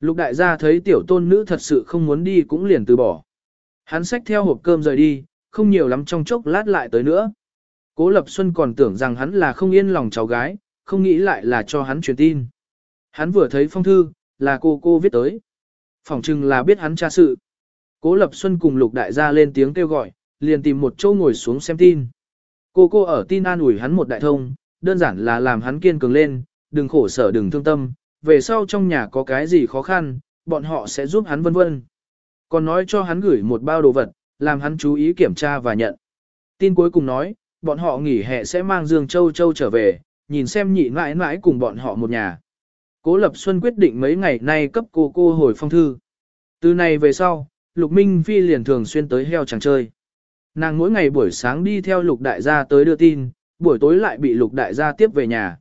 Lục đại gia thấy tiểu tôn nữ thật sự không muốn đi cũng liền từ bỏ. Hắn xách theo hộp cơm rời đi, không nhiều lắm trong chốc lát lại tới nữa. Cố Lập Xuân còn tưởng rằng hắn là không yên lòng cháu gái, không nghĩ lại là cho hắn truyền tin. Hắn vừa thấy phong thư, là cô cô viết tới. Phỏng chừng là biết hắn tra sự. Cố Lập Xuân cùng Lục Đại gia lên tiếng kêu gọi, liền tìm một chỗ ngồi xuống xem tin. Cô cô ở tin an ủi hắn một đại thông, đơn giản là làm hắn kiên cường lên, đừng khổ sở đừng thương tâm, về sau trong nhà có cái gì khó khăn, bọn họ sẽ giúp hắn vân vân. Còn nói cho hắn gửi một bao đồ vật, làm hắn chú ý kiểm tra và nhận. Tin cuối cùng nói, bọn họ nghỉ hè sẽ mang Dương Châu Châu trở về, nhìn xem nhị mãi mãi cùng bọn họ một nhà. Cố Lập Xuân quyết định mấy ngày nay cấp cô cô hồi phong thư. Từ này về sau, Lục Minh Phi liền thường xuyên tới heo chẳng chơi. Nàng mỗi ngày buổi sáng đi theo Lục Đại gia tới đưa tin, buổi tối lại bị Lục Đại gia tiếp về nhà.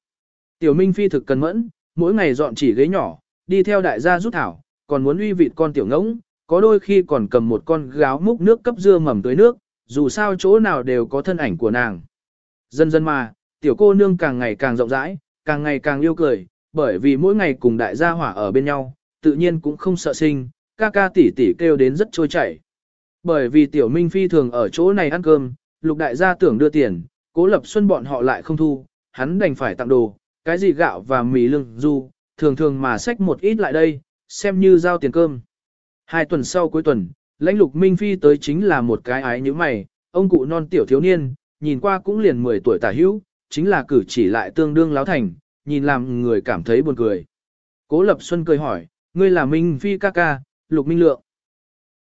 Tiểu Minh Phi thực cần mẫn, mỗi ngày dọn chỉ ghế nhỏ, đi theo đại gia rút thảo, còn muốn uy vịt con tiểu ngỗng, có đôi khi còn cầm một con gáo múc nước cấp dưa mầm tới nước, dù sao chỗ nào đều có thân ảnh của nàng. Dần dần mà, tiểu cô nương càng ngày càng rộng rãi, càng ngày càng yêu cười, bởi vì mỗi ngày cùng đại gia hỏa ở bên nhau, tự nhiên cũng không sợ sinh, ca ca tỷ tỷ kêu đến rất trôi chảy. Bởi vì tiểu minh phi thường ở chỗ này ăn cơm, lục đại gia tưởng đưa tiền, cố lập xuân bọn họ lại không thu, hắn đành phải tặng đồ, cái gì gạo và mì lương du, thường thường mà xách một ít lại đây, xem như giao tiền cơm. Hai tuần sau cuối tuần, lãnh lục minh phi tới chính là một cái ái như mày, ông cụ non tiểu thiếu niên, nhìn qua cũng liền 10 tuổi tả hữu, chính là cử chỉ lại tương đương láo thành, nhìn làm người cảm thấy buồn cười. Cố Lập Xuân cười hỏi, ngươi là Minh Phi ca ca, Lục Minh Lượng.